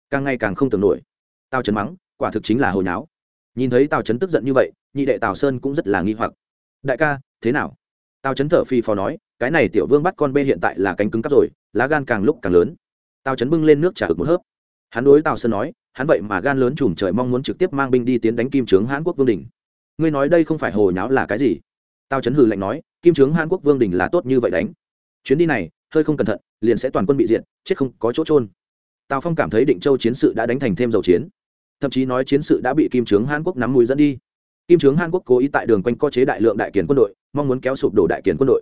Càng ngày càng không tưởng nổi. Tào chấn mắng, quả thực chính là hồi nháo. Nhìn thấy tào chấn tức giận như vậy, nhị đệ tào sơn cũng rất là nghi hoặc. Đại ca, thế nào? Tào chấn thở phi phò nói, cái này tiểu vương bắt con bê hiện tại là cánh cứng cắp rồi, lá gan càng lúc càng lớn. Tào chấn bưng lên nước trả ực một hớp. Hắn đối tào sơn nói, hắn vậy mà gan lớn chùm trời mong muốn trực tiếp mang binh đi tiến đánh kim trướng hãn quốc vương đình. Ngươi nói đây không phải hồ nháo là cái gì? Tào chấn hừ lạnh nói kim trướng Hàn quốc vương đình là tốt như vậy đánh. Chuyến đi này hơi không cẩn thận liền sẽ toàn quân bị diện, chết không có chỗ trôn tào phong cảm thấy định châu chiến sự đã đánh thành thêm dầu chiến. Thậm chí nói chiến sự đã bị kim trướng hàn quốc nắm mùi dẫn đi. Kim trướng hàn quốc cố ý tại đường quanh co chế đại lượng đại kiền quân đội mong muốn kéo sụp đổ đại kiền quân đội.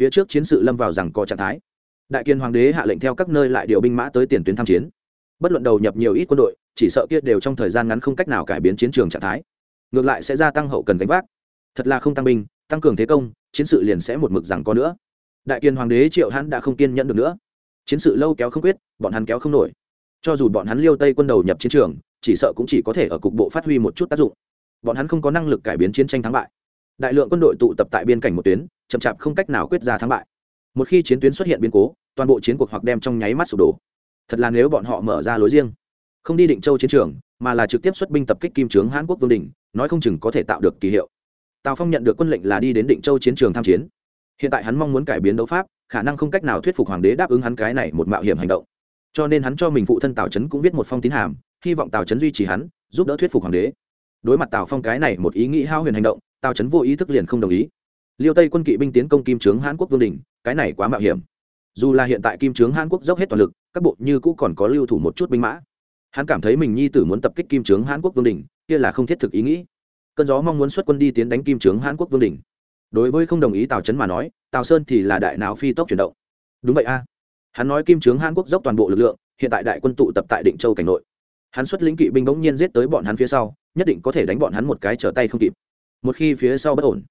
Phía trước chiến sự lâm vào rằng có trạng thái. Đại kiên hoàng đế hạ lệnh theo các nơi lại điều binh mã tới tiền tuyến tham chiến. Bất luận đầu nhập nhiều ít quân đội chỉ sợ kia đều trong thời gian ngắn không cách nào cải biến chiến trường trạng thái. Ngược lại sẽ gia tăng hậu cần gánh vác. Thật là không tăng binh tăng cường thế công, chiến sự liền sẽ một mực rằng có nữa. Đại kiên hoàng đế triệu hắn đã không kiên nhẫn được nữa. Chiến sự lâu kéo không quyết, bọn hắn kéo không nổi. Cho dù bọn hắn liêu tây quân đầu nhập chiến trường, chỉ sợ cũng chỉ có thể ở cục bộ phát huy một chút tác dụng. Bọn hắn không có năng lực cải biến chiến tranh thắng bại. Đại lượng quân đội tụ tập tại biên cảnh một tuyến, chậm chạp không cách nào quyết ra thắng bại. Một khi chiến tuyến xuất hiện biến cố, toàn bộ chiến cuộc hoặc đem trong nháy mắt sụp đổ. Thật là nếu bọn họ mở ra lối riêng, không đi định châu chiến trường, mà là trực tiếp xuất binh tập kích kim trướng hãn quốc vương đình nói không chừng có thể tạo được kỳ hiệu tào phong nhận được quân lệnh là đi đến định châu chiến trường tham chiến hiện tại hắn mong muốn cải biến đấu pháp khả năng không cách nào thuyết phục hoàng đế đáp ứng hắn cái này một mạo hiểm hành động cho nên hắn cho mình phụ thân tào trấn cũng viết một phong tín hàm hy vọng tào trấn duy trì hắn giúp đỡ thuyết phục hoàng đế đối mặt tào phong cái này một ý nghĩ hao huyền hành động tào trấn vô ý thức liền không đồng ý liêu tây quân kỵ binh tiến công kim trướng hàn quốc vương đình cái này quá mạo hiểm dù là hiện tại kim trướng hàn quốc dốc hết toàn lực các bộ như cũ còn có lưu thủ một chút binh mã hắn cảm thấy mình nhi tử muốn tập kích kim trướng hàn quốc vương đình kia là không thiết thực ý nghĩ cơn gió mong muốn xuất quân đi tiến đánh kim trướng hàn quốc vương đình. Đối với không đồng ý tào trấn mà nói, tào sơn thì là đại não phi tốc chuyển động. Đúng vậy a. Hắn nói kim trướng hàn quốc dốc toàn bộ lực lượng, hiện tại đại quân tụ tập tại định châu cảnh nội. Hắn xuất lĩnh kỵ binh bỗng nhiên giết tới bọn hắn phía sau, nhất định có thể đánh bọn hắn một cái trở tay không kịp. Một khi phía sau bất ổn,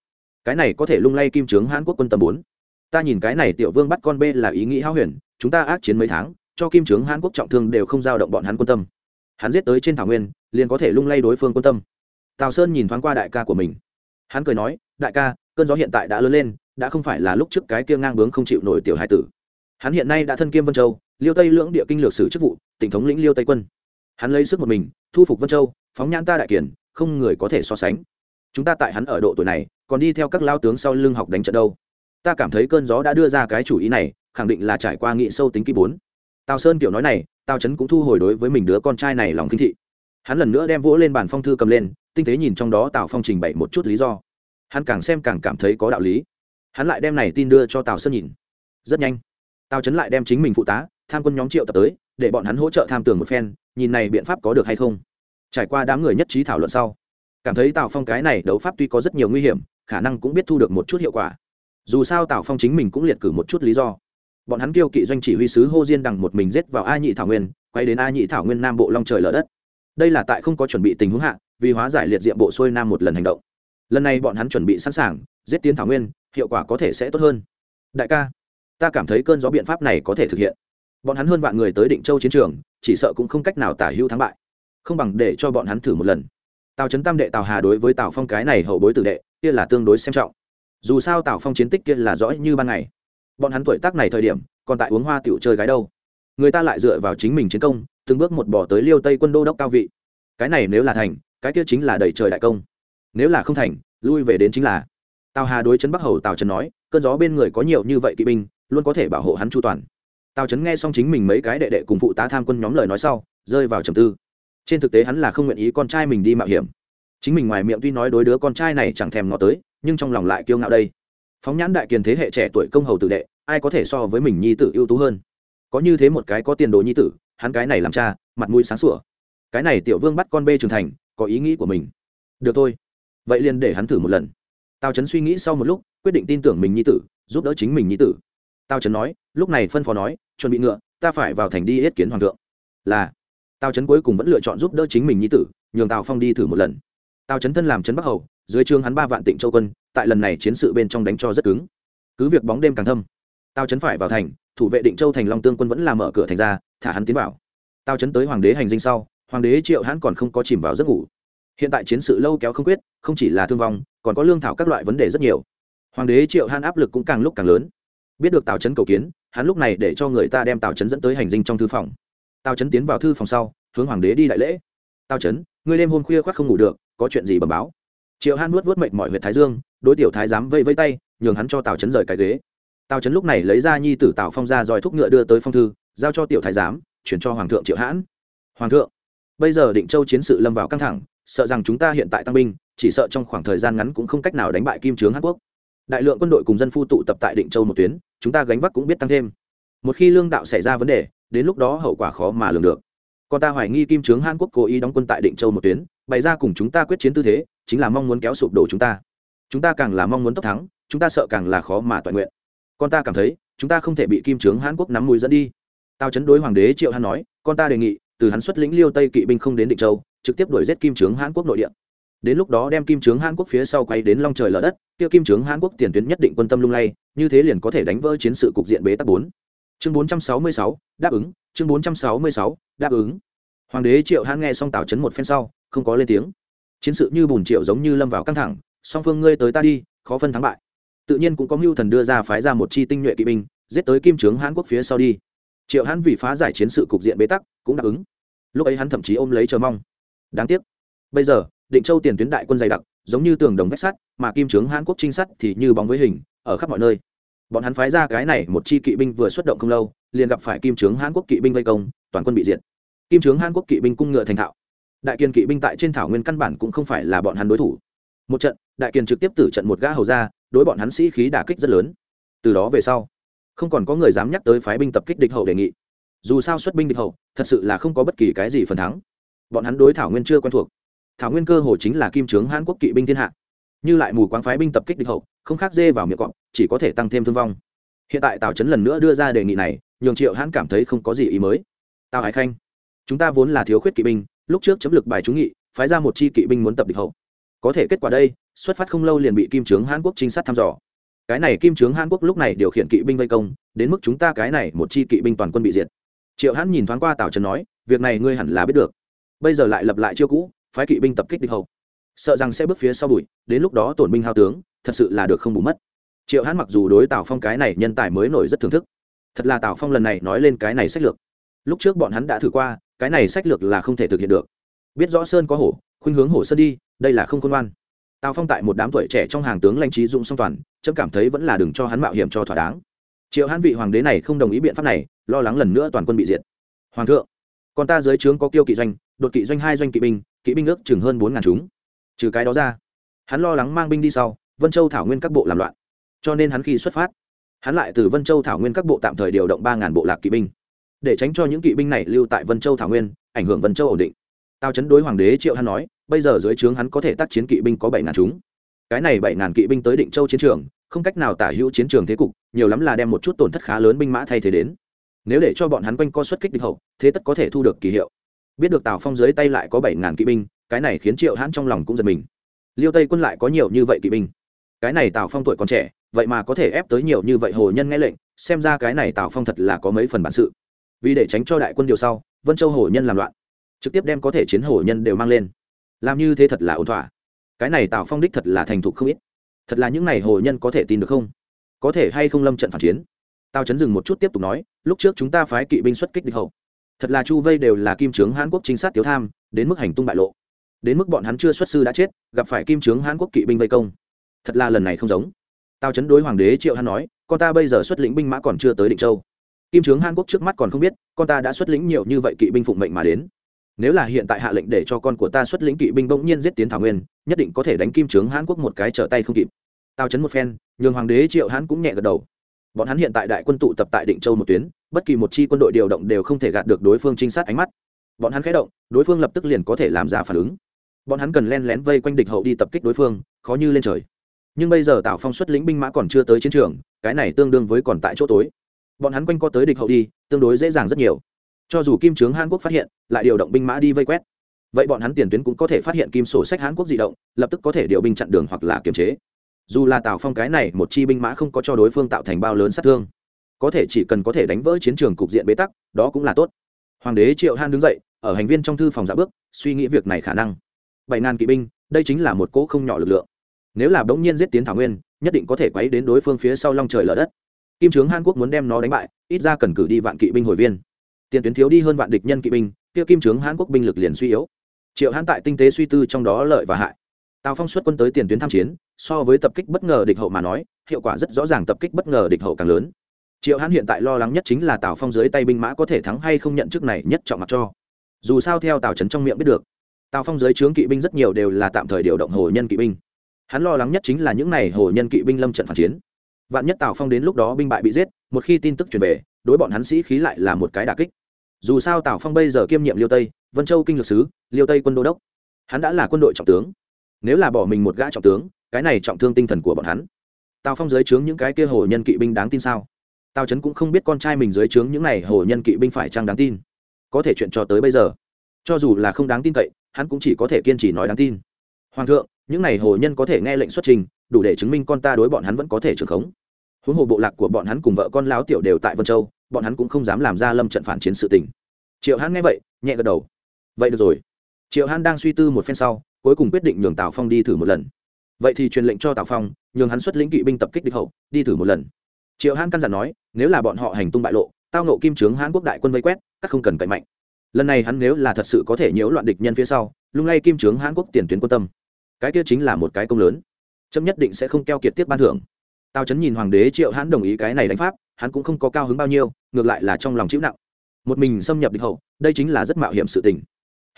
cái này có thể lung lay kim trướng hãn quốc quân tầm bốn. Ta nhìn cái này tiểu vương bắt con bê là ý nghĩ hao huyền, chúng ta ác chiến mấy tháng, cho kim trướng hãn quốc trọng thương đều không giao động bọn hắn quân tâm. Hắn giết tới trên thảo nguyên, liền có thể lung lay đối phương quân tâm tào sơn nhìn thoáng qua đại ca của mình. Hắn cười nói, đại ca, cơn gió hiện tại đã lớn lên, đã không phải là lúc trước cái kia ngang bướng không chịu nổi tiểu hai tử. Hắn hiện nay đã thân kiêm vân châu, liêu tây lưỡng địa kinh lược sử chức vụ, tỉnh thống lĩnh liêu tây quân. Hắn lấy sức một mình, thu phục vân châu, phóng nhãn ta đại kiển, không người có thể so sánh. Chúng ta tại hắn ở độ tuổi này, còn đi theo các lao tướng sau lưng học đánh trận đâu. Ta cảm thấy cơn gió đã đưa ra cái chủ ý này, khẳng định là trải qua nghị sâu tính kỹ bốn. Tào sơn kiểu nói này, tào trấn cũng thu hồi đối với mình đứa con trai này lòng kinh thị. Hắn lần nữa đem vỗ lên bàn phong thư cầm lên tinh tế nhìn trong đó tào phong trình bày một chút lý do. Hắn càng xem càng cảm thấy có đạo lý. Hắn lại đem này tin đưa cho tào sơn nhìn. Rất nhanh, tào trấn lại đem chính mình phụ tá, tham quân nhóm triệu tập tới, để bọn hắn hỗ trợ tham tưởng một phen, nhìn này biện pháp có được hay không. Trải qua đám người nhất trí thảo luận sau, cảm thấy tào phong cái này đấu pháp tuy có rất nhiều nguy hiểm, khả năng cũng biết thu được một chút hiệu quả. Dù sao tào phong chính mình cũng liệt cử một chút lý do. Bọn hắn kêu kỵ doanh chỉ huy sứ hô diên đằng một mình giết vào a nhị thảo nguyên, quay đến a nhị thảo nguyên nam bộ long trời lở đất. Đây là tại không có chuẩn bị tình huống hạ vì hóa giải liệt diện bộ xuôi nam một lần hành động. Lần này bọn hắn chuẩn bị sẵn sàng, giết tiến thảo nguyên, hiệu quả có thể sẽ tốt hơn. Đại ca, ta cảm thấy cơn gió biện pháp này có thể thực hiện. Bọn hắn hơn vạn người tới định châu chiến trường, chỉ sợ cũng không cách nào tả hữu thắng bại. Không bằng để cho bọn hắn thử một lần. Tào trấn tam đệ tào hà đối với tào phong cái này hậu bối tử đệ, kia là tương đối xem trọng. Dù sao tào phong chiến tích kia là rõ như ban ngày. Bọn hắn tuổi tác này thời điểm, còn tại uống hoa tiểu chơi gái đâu. Người ta lại dựa vào chính mình chiến công, từng bước một bỏ tới liêu tây quân đô đốc cao vị. Cái này nếu là thành cái kia chính là đẩy trời đại công. Nếu là không thành, lui về đến chính là. Tào hà đối chấn bắc hầu tào trấn nói, cơn gió bên người có nhiều như vậy kỵ binh, luôn có thể bảo hộ hắn chu toàn. Tào trấn nghe xong chính mình mấy cái đệ đệ cùng phụ tá tham quân nhóm lời nói sau, rơi vào trầm tư. Trên thực tế hắn là không nguyện ý con trai mình đi mạo hiểm. Chính mình ngoài miệng tuy nói đối đứa con trai này chẳng thèm ngó tới, nhưng trong lòng lại kiêu ngạo đây. Phóng nhãn đại kiền thế hệ trẻ tuổi công hầu tử đệ, ai có thể so với mình nhi tử ưu tú hơn? Có như thế một cái có tiền đồ nhi tử, hắn cái này làm cha, mặt mũi sáng sủa. Cái này tiểu vương bắt con bê trưởng thành có ý nghĩ của mình. Được thôi. Vậy liền để hắn thử một lần. Tào trấn suy nghĩ sau một lúc, quyết định tin tưởng mình nhi tử, giúp đỡ chính mình nhi tử. Tào trấn nói, lúc này phân phó nói, chuẩn bị ngựa, ta phải vào thành đi yết kiến hoàng thượng. Là. Tào trấn cuối cùng vẫn lựa chọn giúp đỡ chính mình nhi tử, nhường tào phong đi thử một lần. Tào trấn thân làm trấn bắc hầu, dưới trương hắn ba vạn tịnh châu quân, tại lần này chiến sự bên trong đánh cho rất cứng. Cứ việc bóng đêm càng thâm, tào trấn phải vào thành, thủ vệ định châu thành long tương quân vẫn làm mở cửa thành ra, thả hắn tiến vào. Tào trấn tới hoàng đế hành dinh sau hoàng đế triệu hãn còn không có chìm vào giấc ngủ. Hiện tại chiến sự lâu kéo không quyết, không chỉ là thương vong, còn có lương thảo các loại vấn đề rất nhiều. Hoàng đế triệu hãn áp lực cũng càng lúc càng lớn. Biết được tào trấn cầu kiến, hắn lúc này để cho người ta đem tào trấn dẫn tới hành dinh trong thư phòng. Tào trấn tiến vào thư phòng sau, hướng hoàng đế đi đại lễ. Tào trấn ngươi đêm hôm khuya khoác không ngủ được, có chuyện gì bẩm báo? Triệu hãn nuốt vớt mệnh mọi huyện thái dương, đối tiểu thái giám vây vây tay, nhường hắn cho tào trấn rời cái ghế. Tào trấn lúc này lấy ra nhi tử tào phong ra dòi thúc ngựa đưa tới phong thư, giao cho tiểu thái giám, chuyển cho hoàng thượng triệu hãn. Hoàng thượng bây giờ định châu chiến sự lâm vào căng thẳng, sợ rằng chúng ta hiện tại tăng binh, chỉ sợ trong khoảng thời gian ngắn cũng không cách nào đánh bại kim trướng hàn quốc. Đại lượng quân đội cùng dân phu tụ tập tại định châu một tuyến, chúng ta gánh vác cũng biết tăng thêm. Một khi lương đạo xảy ra vấn đề, đến lúc đó hậu quả khó mà lường được. Còn ta hoài nghi kim trướng hàn quốc cố ý đóng quân tại định châu một tuyến, bày ra cùng chúng ta quyết chiến tư thế, chính là mong muốn kéo sụp đổ chúng ta. Chúng ta càng là mong muốn tốc thắng, chúng ta sợ càng là khó mà toàn nguyện. Con ta cảm thấy, chúng ta không thể bị kim trướng hàn quốc nắm mũi dẫn đi. Tao chấn đối hoàng đế triệu hàn nói, con ta đề nghị từ hắn xuất lĩnh liêu tây kỵ binh không đến định châu, trực tiếp đuổi giết kim trướng hãn quốc nội địa. Đến lúc đó đem kim trướng hãn quốc phía sau quay đến long trời lở đất, kia kim trướng hãn quốc tiền tuyến nhất định quân tâm lung lay, như thế liền có thể đánh vỡ chiến sự cục diện bế tắc bốn. Chương bốn trăm sáu mươi sáu, đáp ứng, chương bốn trăm sáu mươi sáu, đáp ứng. Hoàng đế triệu hãn nghe xong tào chấn một phen sau, không có lên tiếng. Chiến sự như bùn triệu giống như lâm vào căng thẳng, song phương ngươi tới ta đi, khó phân thắng bại. Tự nhiên cũng có mưu thần đưa ra phái ra một chi tinh nhuệ kỵ binh, giết tới kim trướng hãn quốc phía sau đi triệu hãn vì phá giải chiến sự cục diện bế tắc, cũng đáp ứng. Lúc ấy hắn thậm chí ôm lấy chờ mong. Đáng tiếc, bây giờ, định châu tiền tuyến đại quân dày đặc, giống như tường đồng vách sắt, mà kim trướng hãn quốc trinh sát thì như bóng với hình, ở khắp mọi nơi. Bọn hắn phái ra cái này một chi kỵ binh vừa xuất động không lâu, liền gặp phải kim trướng hãn quốc kỵ binh vây công, toàn quân bị diệt. Kim trướng hàn quốc kỵ binh cung ngựa thành thạo. Đại kiên kỵ binh tại trên thảo nguyên căn bản cũng không phải là bọn hắn đối thủ. Một trận, đại kiên trực tiếp tử trận một gã hầu ra đối bọn hắn sĩ khí đả kích rất lớn. Từ đó về sau không còn có người dám nhắc tới phái binh tập kích địch hậu đề nghị. Dù sao xuất binh địch hậu, thật sự là không có bất kỳ cái gì phần thắng. Bọn hắn đối thảo nguyên chưa quen thuộc. Thảo nguyên cơ hồ chính là kim trướng hãn quốc kỵ binh thiên hạ. Như lại mù quáng phái binh tập kích địch hậu, không khác dê vào miệng cọp, chỉ có thể tăng thêm thương vong. Hiện tại tào trấn lần nữa đưa ra đề nghị này, nhường triệu hãn cảm thấy không có gì ý mới. Tào hải khanh, chúng ta vốn là thiếu khuyết kỵ binh, lúc trước chấm lực bài trúng nghị, phái ra một chi kỵ binh muốn tập địch hậu. Có thể kết quả đây, xuất phát không lâu liền bị kim trướng hãn quốc trinh sát thăm dò cái này kim trướng hàn quốc lúc này điều khiển kỵ binh vây công, đến mức chúng ta cái này một chi kỵ binh toàn quân bị diệt. Triệu hãn nhìn thoáng qua tào trần nói, việc này ngươi hẳn là biết được. Bây giờ lại lập lại chiêu cũ, phái kỵ binh tập kích địch hậu. Sợ rằng sẽ bước phía sau bụi, đến lúc đó tổn binh hao tướng, thật sự là được không bù mất. Triệu hãn mặc dù đối tào phong cái này nhân tài mới nổi rất thưởng thức, thật là tào phong lần này nói lên cái này sách lược. Lúc trước bọn hắn đã thử qua, cái này sách lược là không thể thực hiện được. Biết rõ sơn có hổ, khuynh hướng hổ sơn đi, đây là không khôn ngoan tào phong tại một đám tuổi trẻ trong hàng tướng lãnh trí dụng song toàn, chấm cảm thấy vẫn là đừng cho hắn mạo hiểm cho thỏa đáng. Triệu hãn vị hoàng đế này không đồng ý biện pháp này, lo lắng lần nữa toàn quân bị diệt. Hoàng thượng, còn ta dưới trướng có kiêu kỵ doanh, đột kỵ doanh hai doanh kỵ binh kỵ binh ước chừng hơn bốn ngàn chúng. Trừ cái đó ra, hắn lo lắng mang binh đi sau, vân châu thảo nguyên các bộ làm loạn. Cho nên hắn khi xuất phát, hắn lại từ vân châu thảo nguyên các bộ tạm thời điều động ba ngàn bộ lạc kỵ binh. Để tránh cho những kỵ binh này lưu tại vân châu thảo nguyên, ảnh hưởng vân châu ổn định tao chấn đối hoàng đế triệu hắn nói, bây giờ dưới trướng hắn có thể tác chiến kỵ binh có bảy ngàn chúng. Cái này bảy ngàn kỵ binh tới định châu chiến trường, không cách nào tả hữu chiến trường thế cục, nhiều lắm là đem một chút tổn thất khá lớn binh mã thay thế đến. Nếu để cho bọn hắn quanh co xuất kích địch hậu, thế tất có thể thu được kỳ hiệu. Biết được tào phong dưới tay lại có bảy ngàn kỵ binh, cái này khiến triệu hãn trong lòng cũng giật mình. Liêu tây quân lại có nhiều như vậy kỵ binh. Cái này tào phong tuổi còn trẻ, vậy mà có thể ép tới nhiều như vậy hồ nhân nghe lệnh, xem ra cái này tào phong thật là có mấy phần bản sự. Vì để tránh cho đại quân điều sau, vân châu hồ nhân làm loạn trực tiếp đem có thể chiến hổ nhân đều mang lên. Làm như thế thật là ổn thỏa. Cái này tào phong đích thật là thành thục không ít. Thật là những n à y hổ nhân có thể tin được không? Có thể hay không lâm trận phản chiến? Tào chấn dừng một chút tiếp tục nói, lúc trước chúng ta phái kỵ binh xuất kích địch hậu. Thật là chu vây đều là kim trướng hàn quốc chính sát tiếu tham, đến mức hành tung bại lộ. Đến mức bọn hắn chưa xuất sư đã chết, gặp phải kim trướng hàn quốc kỵ binh vây công. Thật là lần này không giống. Tào chấn đối hoàng đế triệu hắn nói, con ta bây giờ xuất lĩnh binh mã còn chưa tới định châu. Kim trướng hàn quốc trước mắt còn không biết, con ta đã xuất lĩnh nhiều như vậy kỵ binh phụng mệnh mà đến nếu là hiện tại hạ lệnh để cho con của ta xuất lĩnh kỵ binh bỗng nhiên giết tiến thảo nguyên, nhất định có thể đánh kim trướng hãn quốc một cái trở tay không kịp. Tao chấn một phen, nhường hoàng đế triệu hãn cũng nhẹ gật đầu. Bọn hắn hiện tại đại quân tụ tập tại định châu một tuyến, bất kỳ một chi quân đội điều động đều không thể gạt được đối phương trinh sát ánh mắt. Bọn hắn khé động, đối phương lập tức liền có thể làm ra phản ứng. Bọn hắn cần len lén vây quanh địch hậu đi tập kích đối phương, khó như lên trời. Nhưng bây giờ tào phong xuất lĩnh binh mã còn chưa tới chiến trường, cái này tương đương với còn tại chỗ tối. Bọn hắn quanh co tới địch hậu đi, tương đối dễ dàng rất nhiều cho dù kim trướng hàn quốc phát hiện, lại điều động binh mã đi vây quét. Vậy bọn hắn tiền tuyến cũng có thể phát hiện kim sổ sách hàn quốc di động, lập tức có thể điều binh chặn đường hoặc là kiềm chế. Dù là tào phong cái này một chi binh mã không có cho đối phương tạo thành bao lớn sát thương, có thể chỉ cần có thể đánh vỡ chiến trường cục diện bế tắc, đó cũng là tốt. Hoàng đế triệu han đứng dậy, ở hành viên trong thư phòng dạ bước, suy nghĩ việc này khả năng. Bảy ngàn kỵ binh, đây chính là một cỗ không nhỏ lực lượng. Nếu là bỗng nhiên giết tiến thảo nguyên, nhất định có thể quấy đến đối phương phía sau long trời lở đất. Kim trướng hàn quốc muốn đem nó đánh bại, ít ra cần cử đi vạn kỵ binh hồi viên tiền tuyến thiếu đi hơn vạn địch nhân kỵ binh, kia kim trướng hãn quốc binh lực liền suy yếu. Triệu hãn tại tinh tế suy tư trong đó lợi và hại. Tào phong xuất quân tới tiền tuyến tham chiến, so với tập kích bất ngờ địch hậu mà nói, hiệu quả rất rõ ràng tập kích bất ngờ địch hậu càng lớn. Triệu hãn hiện tại lo lắng nhất chính là tào phong dưới tay binh mã có thể thắng hay không nhận chức này nhất trọng mặc cho. Dù sao theo tào trấn trong miệng biết được, tào phong dưới trướng kỵ binh rất nhiều đều là tạm thời điều động hồ nhân kỵ binh. Hắn lo lắng nhất chính là những n à y hồ nhân kỵ binh lâm trận phản chiến vạn nhất tào phong đến lúc đó binh bại bị giết, một khi tin tức truyền về, đối bọn hắn sĩ khí lại là một cái đà kích. Dù sao tào phong bây giờ kiêm nhiệm liêu tây, vân châu kinh lược sứ, liêu tây quân đô đốc. Hắn đã là quân đội trọng tướng. Nếu là bỏ mình một gã trọng tướng, cái này trọng thương tinh thần của bọn hắn. Tào phong dưới trướng những cái kia hồ nhân kỵ binh đáng tin sao? Tào trấn cũng không biết con trai mình dưới trướng những này hồ nhân kỵ binh phải chăng đáng tin. Có thể chuyện cho tới bây giờ, cho dù là không đáng tin cậy, hắn cũng chỉ có thể kiên trì nói đáng tin. Hoàng thượng, những này hồ nhân có thể nghe lệnh xuất trình đủ để chứng minh con ta đối bọn hắn vẫn có thể trưởng khống. Huống hồ bộ lạc của bọn hắn cùng vợ con lão tiểu đều tại vân châu, bọn hắn cũng không dám làm ra lâm trận phản chiến sự tình. Triệu Hán nghe vậy, nhẹ gật đầu. Vậy được rồi. Triệu Hán đang suy tư một phen sau, cuối cùng quyết định nhường tào phong đi thử một lần. Vậy thì truyền lệnh cho tào phong, nhường hắn xuất lĩnh kỵ binh tập kích địch hậu, đi thử một lần. Triệu hãn căn dặn nói, nếu là bọn họ hành tung bại lộ, tao nộ kim trướng hãn quốc đại quân vây quét, các không cần cậy mạnh. Lần này hắn nếu là thật sự có thể nhiễu loạn địch nhân phía sau, lung lay kim trướng hãn quốc tiền tuyến quân tâm. Cái kia chính là một cái công lớn trâm nhất định sẽ không keo kiệt tiếp ban thưởng. Tào trấn nhìn hoàng đế triệu hãn đồng ý cái này đánh pháp, hắn cũng không có cao hứng bao nhiêu, ngược lại là trong lòng chịu nặng. Một mình xâm nhập địch hậu, đây chính là rất mạo hiểm sự tình.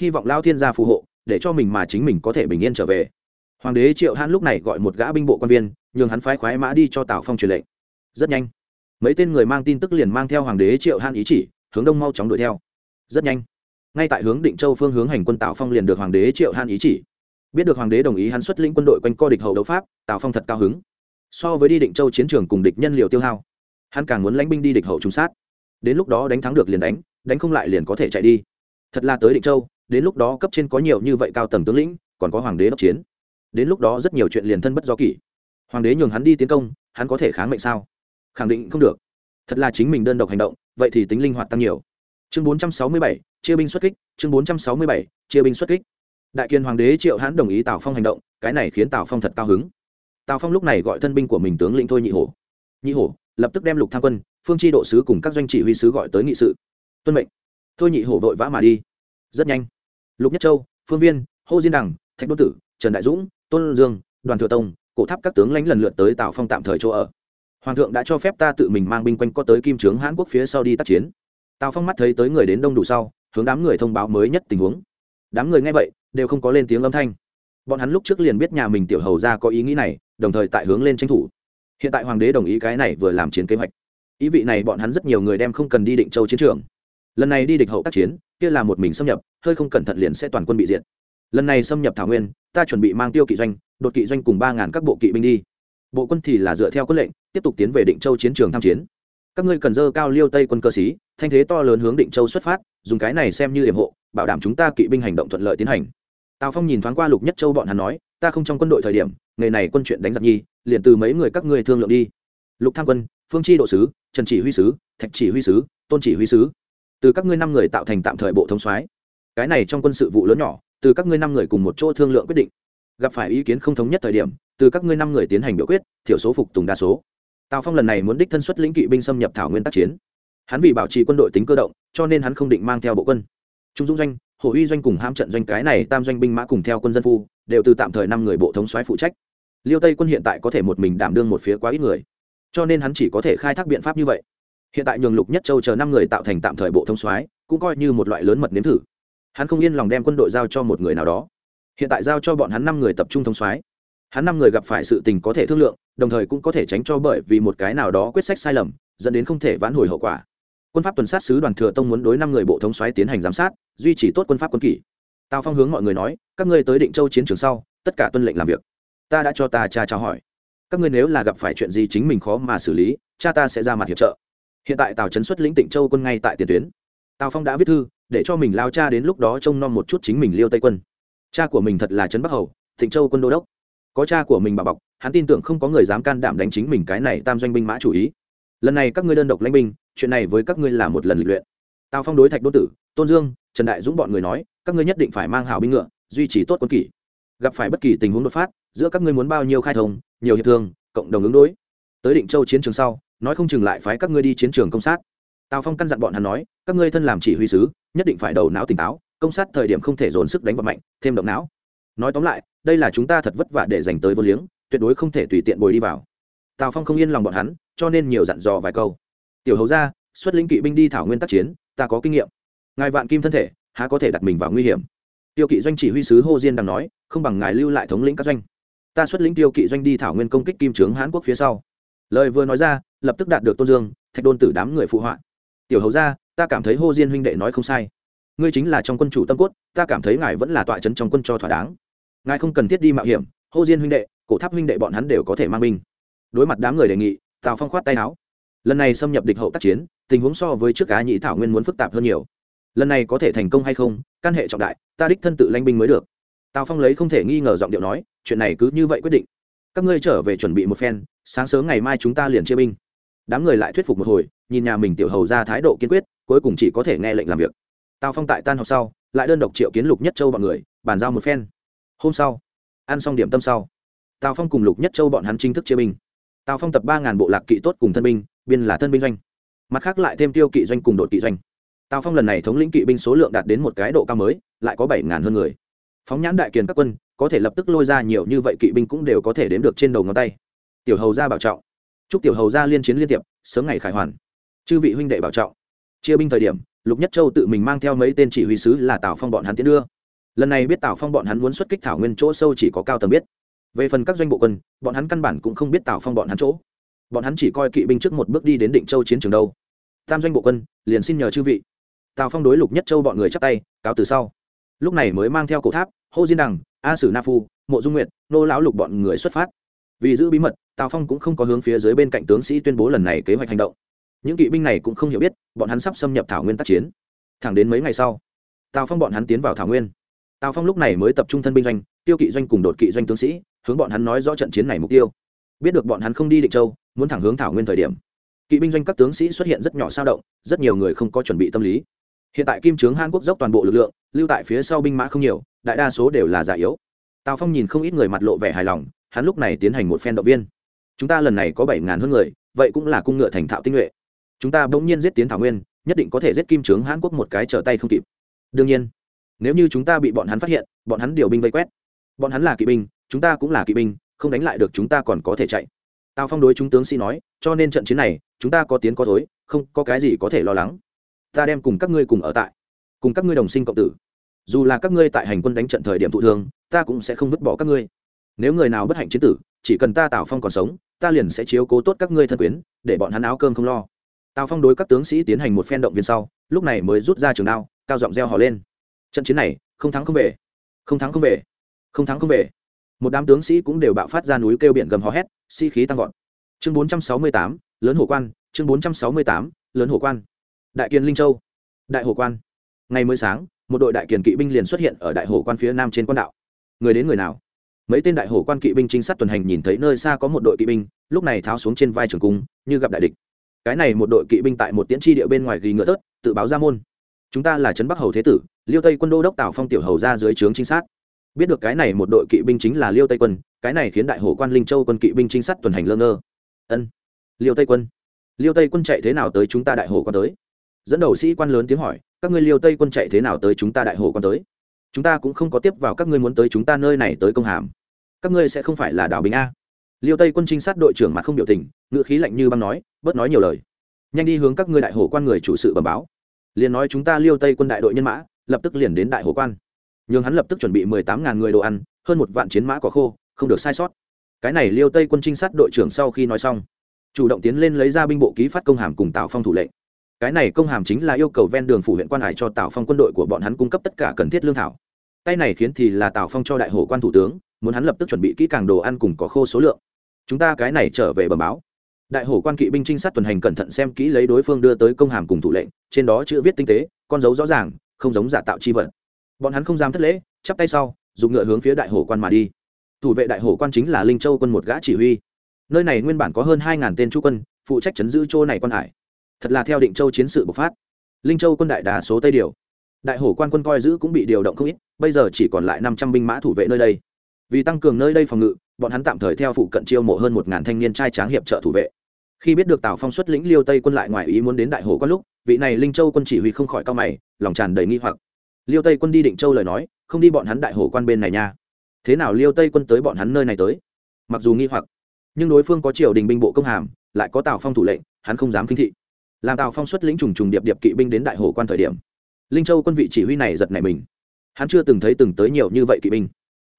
Hy vọng lao thiên gia phù hộ, để cho mình mà chính mình có thể bình yên trở về. Hoàng đế triệu hãn lúc này gọi một gã binh bộ quan viên, nhường hắn phái khoái mã đi cho tào phong truyền lệnh. Rất nhanh, mấy tên người mang tin tức liền mang theo hoàng đế triệu hãn ý chỉ, hướng đông mau chóng đuổi theo. Rất nhanh, ngay tại hướng định châu phương hướng hành quân tào phong liền được hoàng đế triệu hãn ý chỉ biết được hoàng đế đồng ý hắn xuất lĩnh quân đội quanh co địch hậu đấu pháp tào phong thật cao hứng. So với đi định châu chiến trường cùng địch nhân liều tiêu hao hắn càng muốn lãnh binh đi địch hậu trung sát. Đến lúc đó đánh thắng được liền đánh đánh không lại liền có thể chạy đi. Thật là tới định châu đến lúc đó cấp trên có nhiều như vậy cao tầng tướng lĩnh còn có hoàng đế đốc chiến. Đến lúc đó rất nhiều chuyện liền thân bất do kỷ. Hoàng đế nhường hắn đi tiến công hắn có thể kháng mệnh sao? Khẳng định không được. Thật là chính mình đơn độc hành động vậy thì tính linh hoạt tăng nhiều. Chương 467, chia binh xuất kích chương 467, chia binh xuất kích đại kiên hoàng đế triệu hãn đồng ý tào phong hành động, cái này khiến tào phong thật cao hứng. Tào phong lúc này gọi thân binh của mình tướng lĩnh thôi nhị hổ. Nhị hổ, lập tức đem lục tham quân, phương tri độ sứ cùng các doanh chỉ huy sứ gọi tới nghị sự. Tuân mệnh. Thôi nhị hổ vội vã mà đi. Rất nhanh. Lục nhất châu, phương viên, hô diên đằng, thạch đô tử, trần đại dũng, tôn dương, đoàn thừa tông, cổ tháp các tướng lãnh lần lượt tới tào phong tạm thời chỗ ở. Hoàng thượng đã cho phép ta tự mình mang binh quanh có tới kim trướng hãn quốc phía sau đi tác chiến. Tào phong mắt thấy tới người đến đông đủ sau, hướng đám người thông báo mới nhất tình huống đám người nghe vậy, đều không có lên tiếng âm thanh. Bọn hắn lúc trước liền biết nhà mình tiểu hầu ra có ý nghĩ này, đồng thời tại hướng lên tranh thủ. Hiện tại hoàng đế đồng ý cái này vừa làm chiến kế hoạch. Ý vị này bọn hắn rất nhiều người đem không cần đi định châu chiến trường. Lần này đi địch hậu tác chiến, kia là một mình xâm nhập, hơi không cẩn thận liền sẽ toàn quân bị diệt. Lần này xâm nhập thảo nguyên, ta chuẩn bị mang tiêu kỵ doanh, đột kỵ doanh cùng ba ngàn các bộ kỵ binh đi. Bộ quân thì là dựa theo quân lệnh, tiếp tục tiến về định châu chiến trường tham chiến. Các ngươi cần dơ cao liêu tây quân cơ sĩ, thanh thế to lớn hướng định châu xuất phát, dùng cái này xem như hiểm hộ bảo đảm chúng ta kỵ binh hành động thuận lợi tiến hành. Tào phong nhìn thoáng qua lục nhất châu bọn hắn nói, ta không trong quân đội thời điểm, nghề này quân chuyện đánh giặc nhi, liền từ mấy người các ngươi thương lượng đi. Lục tham quân, phương chi độ sứ, trần chỉ huy sứ, thạch chỉ huy sứ, tôn chỉ huy sứ. Từ các ngươi năm người tạo thành tạm thời bộ thống soái. Cái này trong quân sự vụ lớn nhỏ, từ các ngươi năm người cùng một chỗ thương lượng quyết định. Gặp phải ý kiến không thống nhất thời điểm, từ các ngươi năm người tiến hành biểu quyết, thiểu số phục tùng đa số. Tào phong lần này muốn đích thân xuất lĩnh kỵ binh xâm nhập thảo nguyên tác chiến. Hắn vì bảo trì quân đội tính cơ động, cho nên hắn không định mang theo bộ quân trung dũng doanh, hồ uy doanh cùng ham trận doanh cái này tam doanh binh mã cùng theo quân dân phu, đều từ tạm thời năm người bộ thống soái phụ trách. Liêu tây quân hiện tại có thể một mình đảm đương một phía quá ít người, cho nên hắn chỉ có thể khai thác biện pháp như vậy. Hiện tại nhường lục nhất châu chờ năm người tạo thành tạm thời bộ thống soái, cũng coi như một loại lớn mật nếm thử. Hắn không yên lòng đem quân đội giao cho một người nào đó. Hiện tại giao cho bọn hắn năm người tập trung thống soái. Hắn năm người gặp phải sự tình có thể thương lượng, đồng thời cũng có thể tránh cho bởi vì một cái nào đó quyết sách sai lầm, dẫn đến không thể vãn hồi hậu quả quân pháp tuần sát sứ đoàn thừa tông muốn đối năm người bộ thống xoáy tiến hành giám sát, duy trì tốt quân pháp quân kỷ. Tào phong hướng mọi người nói, các ngươi tới định châu chiến trường sau, tất cả tuân lệnh làm việc. Ta đã cho ta cha chào hỏi. Các ngươi nếu là gặp phải chuyện gì chính mình khó mà xử lý, cha ta sẽ ra mặt hiệp trợ. Hiện tại tào trấn xuất lĩnh tịnh châu quân ngay tại tiền tuyến. Tào phong đã viết thư, để cho mình lao cha đến lúc đó trông nom một chút chính mình liêu tây quân. Cha của mình thật là trấn bắc hầu, tịnh châu quân đô đốc. Có cha của mình bà bọc, hắn tin tưởng không có người dám can đảm đánh chính mình cái này tam doanh binh mã chủ ý lần này các ngươi đơn độc lãnh binh, chuyện này với các ngươi là một lần lịch luyện. Tào phong đối thạch đô tử, tôn dương, trần đại dũng bọn người nói, các ngươi nhất định phải mang hảo binh ngựa, duy trì tốt quân kỷ. Gặp phải bất kỳ tình huống đột phát, giữa các ngươi muốn bao nhiêu khai thông, nhiều hiệp thương, cộng đồng ứng đối. Tới định châu chiến trường sau, nói không chừng lại phái các ngươi đi chiến trường công sát. Tào phong căn dặn bọn hắn nói, các ngươi thân làm chỉ huy sứ, nhất định phải đầu não tỉnh táo, công sát thời điểm không thể dồn sức đánh vào mạnh, thêm động não. Nói tóm lại, đây là chúng ta thật vất vả để dành tới vô liếng, tuyệt đối không thể tùy tiện bồi đi vào. Tào phong không yên lòng bọn hắn cho nên nhiều dặn dò vài câu. Tiểu hầu ra xuất lĩnh kỵ binh đi thảo nguyên tác chiến, ta có kinh nghiệm. Ngài vạn kim thân thể, há có thể đặt mình vào nguy hiểm. Tiêu kỵ doanh chỉ huy sứ hô diên đang nói, không bằng ngài lưu lại thống lĩnh các doanh. Ta xuất lĩnh tiêu kỵ doanh đi thảo nguyên công kích kim trướng hán quốc phía sau. Lời vừa nói ra, lập tức đạt được tôn dương, thạch đôn tử đám người phụ họa. Tiểu hầu ra ta cảm thấy hô diên huynh đệ nói không sai. Ngươi chính là trong quân chủ tâm cốt, ta cảm thấy ngài vẫn là tọa trấn trong quân cho thỏa đáng. Ngài không cần thiết đi mạo hiểm, hô diên huynh đệ, cổ tháp huynh đệ bọn hắn đều có thể mang binh. Đối mặt đám người đề nghị tào phong khoát tay áo lần này xâm nhập địch hậu tác chiến tình huống so với trước cá nhĩ thảo nguyên muốn phức tạp hơn nhiều lần này có thể thành công hay không căn hệ trọng đại ta đích thân tự lanh binh mới được tào phong lấy không thể nghi ngờ giọng điệu nói chuyện này cứ như vậy quyết định các ngươi trở về chuẩn bị một phen sáng sớm ngày mai chúng ta liền chia binh đám người lại thuyết phục một hồi nhìn nhà mình tiểu hầu ra thái độ kiên quyết cuối cùng chỉ có thể nghe lệnh làm việc tào phong tại tan học sau lại đơn độc triệu kiến lục nhất châu bọn người bàn giao một phen hôm sau ăn xong điểm tâm sau tào phong cùng lục nhất châu bọn hắn chính thức chia binh tào phong tập ba ngàn bộ lạc kỵ tốt cùng thân binh, biên là thân binh doanh. Mặt khác lại thêm tiêu kỵ doanh cùng đội kỵ doanh. Tào phong lần này thống lĩnh kỵ binh số lượng đạt đến một cái độ cao mới, lại có bảy ngàn hơn người. Phóng nhãn đại kiền các quân, có thể lập tức lôi ra nhiều như vậy kỵ binh cũng đều có thể đếm được trên đầu ngón tay. Tiểu hầu ra bảo trọng. Chúc tiểu hầu ra liên chiến liên tiệp, sớm ngày khải hoàn. Chư vị huynh đệ bảo trọng. Chia binh thời điểm, lục nhất châu tự mình mang theo mấy tên chỉ huy sứ là tào phong bọn hắn tiến đưa. Lần này biết tào phong bọn hắn muốn xuất kích thảo nguyên chỗ sâu chỉ có cao tầng biết về phần các doanh bộ quân, bọn hắn căn bản cũng không biết tào phong bọn hắn chỗ. Bọn hắn chỉ coi kỵ binh trước một bước đi đến định châu chiến trường đâu. Tam doanh bộ quân, liền xin nhờ chư vị. Tào phong đối lục nhất châu bọn người chắp tay, cáo từ sau. Lúc này mới mang theo cổ tháp, hô diên đằng, a sử na phu, mộ dung nguyệt, nô lão lục bọn người xuất phát. Vì giữ bí mật, tào phong cũng không có hướng phía dưới bên cạnh tướng sĩ tuyên bố lần này kế hoạch hành động. Những kỵ binh này cũng không hiểu biết, bọn hắn sắp xâm nhập thảo nguyên tác chiến. Thẳng đến mấy ngày sau, tào phong bọn hắn tiến vào thảo nguyên. Tào phong lúc này mới tập trung thân binh doanh, tiêu kỵ doanh cùng đột kỵ doanh tướng sĩ hướng bọn hắn nói rõ trận chiến này mục tiêu. Biết được bọn hắn không đi định châu, muốn thẳng hướng thảo nguyên thời điểm, kỵ binh doanh các tướng sĩ xuất hiện rất nhỏ sao động, rất nhiều người không có chuẩn bị tâm lý. Hiện tại kim trướng hàn quốc dốc toàn bộ lực lượng, lưu tại phía sau binh mã không nhiều, đại đa số đều là già yếu. Tào phong nhìn không ít người mặt lộ vẻ hài lòng, hắn lúc này tiến hành một phen động viên. Chúng ta lần này có bảy ngàn hơn người, vậy cũng là cung ngựa thành thạo tinh nhuệ. Chúng ta bỗng nhiên giết tiến thảo nguyên, nhất định có thể giết kim trướng hàn quốc một cái trở tay không kịp. Đương nhiên, nếu như chúng ta bị bọn hắn phát hiện, bọn hắn điều binh vây quét. Bọn hắn là kỵ binh chúng ta cũng là kỵ binh, không đánh lại được chúng ta còn có thể chạy. Tào phong đối chúng tướng sĩ nói, cho nên trận chiến này, chúng ta có tiến có thối, không có cái gì có thể lo lắng. Ta đem cùng các ngươi cùng ở tại, cùng các ngươi đồng sinh cộng tử. Dù là các ngươi tại hành quân đánh trận thời điểm thụ thương, ta cũng sẽ không vứt bỏ các ngươi. Nếu người nào bất hạnh chiến tử, chỉ cần ta tào phong còn sống, ta liền sẽ chiếu cố tốt các ngươi thân quyến, để bọn hắn áo cơm không lo. Tào phong đối các tướng sĩ tiến hành một phen động viên sau, lúc này mới rút ra trường đao, cao giọng reo hò lên. Trận chiến này, không thắng không về. Không thắng không về. Không thắng không về một đám tướng sĩ cũng đều bạo phát ra núi kêu biển gầm hò hét, sĩ、si、khí tăng vọt. Chương bốn trăm sáu mươi tám, lớn hồ quan, chương bốn trăm sáu mươi tám, lớn hồ quan. Đại kiền linh châu. Đại hồ quan. Ngày mới sáng, một đội đại kiền kỵ binh liền xuất hiện ở đại hồ quan phía nam trên quan đạo. Người đến người nào? Mấy tên đại hồ quan kỵ binh trinh sát tuần hành nhìn thấy nơi xa có một đội kỵ binh, lúc này tháo xuống trên vai trường cung, như gặp đại địch. Cái này một đội kỵ binh tại một tiễn tri địa bên ngoài ghi ngựa tớt, tự báo ra môn. Chúng ta là trấn bắc hầu thế tử, liêu tây quân đô đốc tào phong tiểu hầu ra dưới trướng trinh sát biết được cái này một đội kỵ binh chính là liêu tây quân, cái này khiến đại hồ quan linh châu quân kỵ binh trinh sát tuần hành lơ ngơ. Ân, liêu tây quân. Liêu tây quân chạy thế nào tới chúng ta đại hồ quan tới? Dẫn đầu sĩ quan lớn tiếng hỏi, các ngươi liêu tây quân chạy thế nào tới chúng ta đại hồ quan tới? Chúng ta cũng không có tiếp vào các ngươi muốn tới chúng ta nơi này tới công hàm. Các ngươi sẽ không phải là đảo bình a. Liêu tây quân trinh sát đội trưởng mặt không biểu tình ngựa khí lạnh như băng nói, bớt nói nhiều lời. Nhanh đi hướng các ngươi đại hồ quan người chủ sự bẩm báo. Liền nói chúng ta liêu tây quân đại đội nhân mã, lập tức liền đến đại hồ quan nhưng hắn lập tức chuẩn bị mười tám ngàn người đồ ăn, hơn một vạn chiến mã có khô, không được sai sót. Cái này liêu tây quân trinh sát đội trưởng sau khi nói xong, chủ động tiến lên lấy ra binh bộ ký phát công hàm cùng tào phong thủ lệnh. Cái này công hàm chính là yêu cầu ven đường phủ huyện quan hải cho tào phong quân đội của bọn hắn cung cấp tất cả cần thiết lương thảo. Tay này khiến thì là tào phong cho đại hồ quan thủ tướng, muốn hắn lập tức chuẩn bị kỹ càng đồ ăn cùng có khô số lượng. Chúng ta cái này trở về bờ báo. Đại hồ quan kỵ binh trinh sát tuần hành cẩn thận xem kỹ lấy đối phương đưa tới công hàm cùng thủ lệnh, trên đó chữ viết tinh tế, con dấu rõ ràng, không giống giả tạo chi vật bọn hắn không dám thất lễ, chắp tay sau, dùng ngựa hướng phía đại hổ quan mà đi. Thủ vệ đại hổ quan chính là linh châu quân một gã chỉ huy. Nơi này nguyên bản có hơn hai ngàn tên chú quân, phụ trách chấn giữ chỗ này quan hải. Thật là theo định châu chiến sự bộc phát. Linh châu quân đại đà số tây điều. Đại hổ quan quân coi giữ cũng bị điều động không ít, bây giờ chỉ còn lại năm trăm binh mã thủ vệ nơi đây. Vì tăng cường nơi đây phòng ngự, bọn hắn tạm thời theo phụ cận chiêu mộ hơn một ngàn thanh niên trai tráng hiệp trợ thủ vệ. Khi biết được tào phong xuất lĩnh liêu tây quân lại ngoài ý muốn đến đại hồ quan lúc, vị này linh châu quân chỉ huy không khỏi cao mày, lòng tràn đầy nghi hoặc liêu tây quân đi định châu lời nói, không đi bọn hắn đại hồ quan bên này nha. Thế nào liêu tây quân tới bọn hắn nơi này tới? Mặc dù nghi hoặc, nhưng đối phương có triều đình binh bộ công hàm, lại có tào phong thủ lệnh, hắn không dám kinh thị. Làm tào phong xuất lĩnh trùng trùng điệp điệp kỵ binh đến đại hồ quan thời điểm, linh châu quân vị chỉ huy này giật nảy mình. Hắn chưa từng thấy từng tới nhiều như vậy kỵ binh.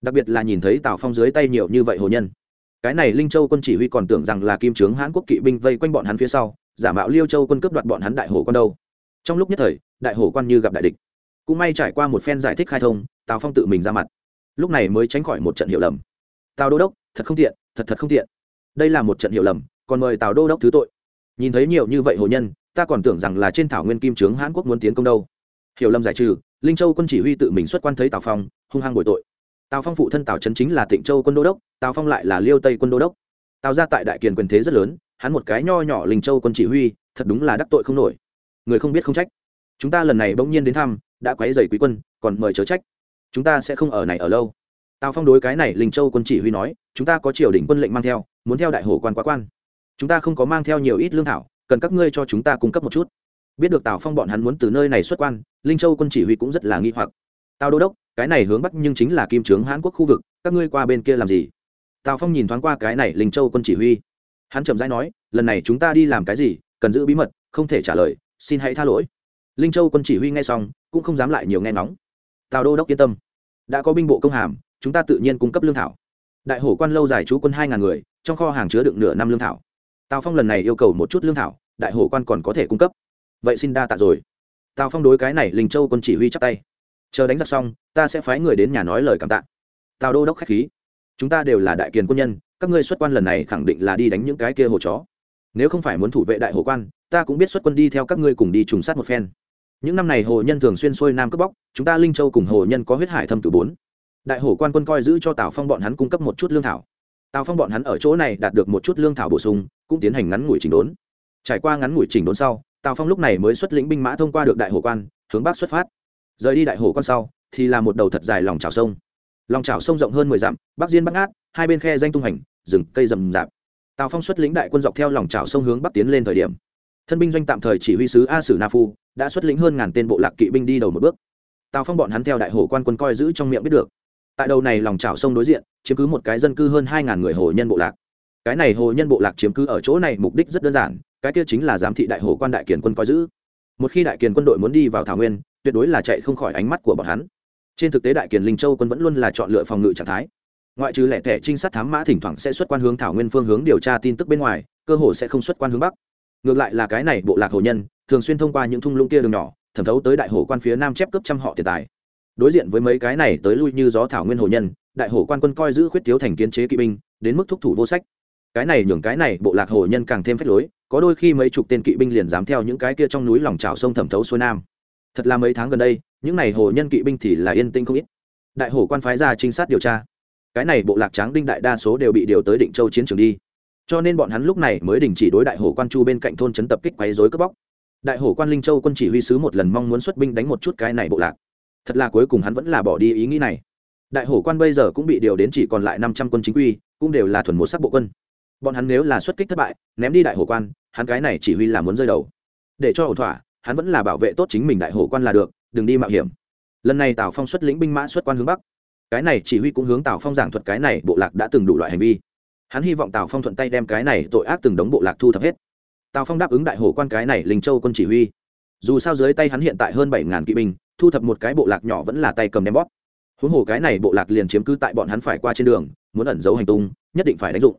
Đặc biệt là nhìn thấy tào phong dưới tay nhiều như vậy hồ nhân. Cái này linh châu quân chỉ huy còn tưởng rằng là kim trướng hãn quốc kỵ binh vây quanh bọn hắn phía sau, giả mạo liêu châu quân cướp đoạt bọn hắn đại hồ quan đâu. Trong lúc nhất thời, đại hồ quan như gặp đại địch cũng may trải qua một phen giải thích khai thông, tào phong tự mình ra mặt. Lúc này mới tránh khỏi một trận hiểu lầm. Tào đô đốc, thật không tiện, thật thật không tiện. Đây là một trận hiểu lầm, còn mời tào đô đốc thứ tội. Nhìn thấy nhiều như vậy hồ nhân, ta còn tưởng rằng là trên thảo nguyên kim trướng hãn quốc muốn tiến công đâu. Hiểu lầm giải trừ, linh châu quân chỉ huy tự mình xuất quan thấy tào phong, hung hăng bồi tội. Tào phong phụ thân tào trấn chính là tịnh châu quân đô đốc, tào phong lại là liêu tây quân đô đốc. Tào ra tại đại kiền quyền thế rất lớn, hắn một cái nho nhỏ linh châu quân chỉ huy, thật đúng là đắc tội không nổi. Người không biết không trách. Chúng ta lần này bỗng nhiên đến thăm đã quấy rầy quý quân, còn mời chớ trách. Chúng ta sẽ không ở này ở lâu. Tào phong đối cái này linh châu quân chỉ huy nói, chúng ta có triều đình quân lệnh mang theo, muốn theo đại hồ quan quá quan. Chúng ta không có mang theo nhiều ít lương thảo, cần các ngươi cho chúng ta cung cấp một chút. Biết được tào phong bọn hắn muốn từ nơi này xuất quan, linh châu quân chỉ huy cũng rất là nghi hoặc. Tào đô đốc, cái này hướng bắc nhưng chính là kim trướng hãn quốc khu vực, các ngươi qua bên kia làm gì? Tào phong nhìn thoáng qua cái này linh châu quân chỉ huy. Hắn chậm rãi nói, lần này chúng ta đi làm cái gì, cần giữ bí mật, không thể trả lời, xin hãy tha lỗi. Linh châu quân chỉ huy nghe xong cũng không dám lại nhiều nghe nóng tào đô đốc yên tâm. Đã có binh bộ công hàm, chúng ta tự nhiên cung cấp lương thảo. Đại hổ quan lâu dài trú quân hai ngàn người, trong kho hàng chứa đựng nửa năm lương thảo. Tào phong lần này yêu cầu một chút lương thảo, đại hổ quan còn có thể cung cấp. Vậy xin đa tạ rồi. Tào phong đối cái này linh châu quân chỉ huy chắc tay. Chờ đánh giặc xong, ta sẽ phái người đến nhà nói lời cảm tạ. Tào đô đốc k h á c h khí. Chúng ta đều là đại kiền quân nhân, các ngươi xuất quan lần này khẳng định là đi đánh những cái kia hồ chó. Nếu không phải muốn thủ vệ đại hồ quan, ta cũng biết xuất quân đi theo các ngươi cùng đi trùng sát một phen những năm này hồ nhân thường xuyên xuôi nam cướp bóc, chúng ta linh châu cùng hồ nhân có huyết hải thâm cử bốn. Đại hổ quan quân coi giữ cho tào phong bọn hắn cung cấp một chút lương thảo. Tào phong bọn hắn ở chỗ này đạt được một chút lương thảo bổ sung, cũng tiến hành ngắn ngủi chỉnh đốn. Trải qua ngắn ngủi chỉnh đốn sau, tào phong lúc này mới xuất lĩnh binh mã thông qua được đại hổ quan, hướng bắc xuất phát. Rời đi đại hổ quan sau, thì là một đầu thật dài lòng trào sông. Lòng trào sông rộng hơn mười dặm, bắc diên bắc ngát, hai bên khe danh tung hành, rừng cây rậm rạp. Tào phong xuất lĩnh đại quân dọc theo lòng trào sông hướng bắc tiến lên thời điểm thân binh doanh tạm thời chỉ huy sứ a sử na phu, đã xuất lĩnh hơn ngàn tên bộ lạc kỵ binh đi đầu một bước. Tào phong bọn hắn theo đại hồ quan quân coi giữ trong miệng biết được. Tại đầu này lòng trào sông đối diện, chiếm cứ một cái dân cư hơn hai ngàn người hồ nhân bộ lạc. Cái này hồ nhân bộ lạc chiếm cứ ở chỗ này mục đích rất đơn giản, cái kia chính là giám thị đại hồ quan đại kiền quân coi giữ. Một khi đại kiền quân đội muốn đi vào thảo nguyên, tuyệt đối là chạy không khỏi ánh mắt của bọn hắn. Trên thực tế đại kiền linh châu quân vẫn luôn là chọn lựa phòng ngự trạng thái. Ngoại trừ lẻ tẻ trinh sát thám mã thỉnh thoảng sẽ xuất quan hướng thảo nguyên phương hướng điều tra tin tức bên ngoài, cơ hồ sẽ không xuất quan hướng bắc ngược lại là cái này bộ lạc hồ nhân, thường xuyên thông qua những thung lũng kia đường nhỏ, thẩm thấu tới đại hồ quan phía nam chép cấp trăm họ tiền tài. Đối diện với mấy cái này tới lui như gió thảo nguyên hồ nhân, đại hồ quan quân coi giữ khuyết thiếu thành kiến chế kỵ binh, đến mức thúc thủ vô sách. Cái này nhường cái này bộ lạc hồ nhân càng thêm phép lối, có đôi khi mấy chục tên kỵ binh liền dám theo những cái kia trong núi lòng trào sông thẩm thấu xuôi nam. Thật là mấy tháng gần đây, những n à y hồ nhân kỵ binh thì là yên tĩnh không ít. Đại hồ quan phái ra trinh sát điều tra. Cái này bộ lạc tráng đinh đại đa số đều bị điều tới định châu chiến trường đi cho nên bọn hắn lúc này mới đình chỉ đối đại hổ quan chu bên cạnh thôn trấn tập kích quấy rối cướp bóc. Đại hổ quan linh châu quân chỉ huy sứ một lần mong muốn xuất binh đánh một chút cái này bộ lạc. Thật là cuối cùng hắn vẫn là bỏ đi ý nghĩ này. Đại hổ quan bây giờ cũng bị điều đến chỉ còn lại năm trăm quân chính quy, cũng đều là thuần một sắc bộ quân. Bọn hắn nếu là xuất kích thất bại, ném đi đại hổ quan, hắn cái này chỉ huy là muốn rơi đầu. Để cho ổn thỏa, hắn vẫn là bảo vệ tốt chính mình đại hổ quan là được, đừng đi mạo hiểm. Lần này tào phong xuất lĩnh binh mã xuất quan hướng bắc. Cái này chỉ huy cũng hướng tào phong giảng thuật cái này bộ lạc đã từng đủ loại hành vi hắn hy vọng tào phong thuận tay đem cái này tội ác từng đống bộ lạc thu thập hết. Tào phong đáp ứng đại hổ quan cái này linh châu quân chỉ huy. Dù sao dưới tay hắn hiện tại hơn bảy ngàn kỵ binh thu thập một cái bộ lạc nhỏ vẫn là tay cầm đem bóp. Huống hồ cái này bộ lạc liền chiếm cứ tại bọn hắn phải qua trên đường muốn ẩn giấu hành tung nhất định phải đánh dụng.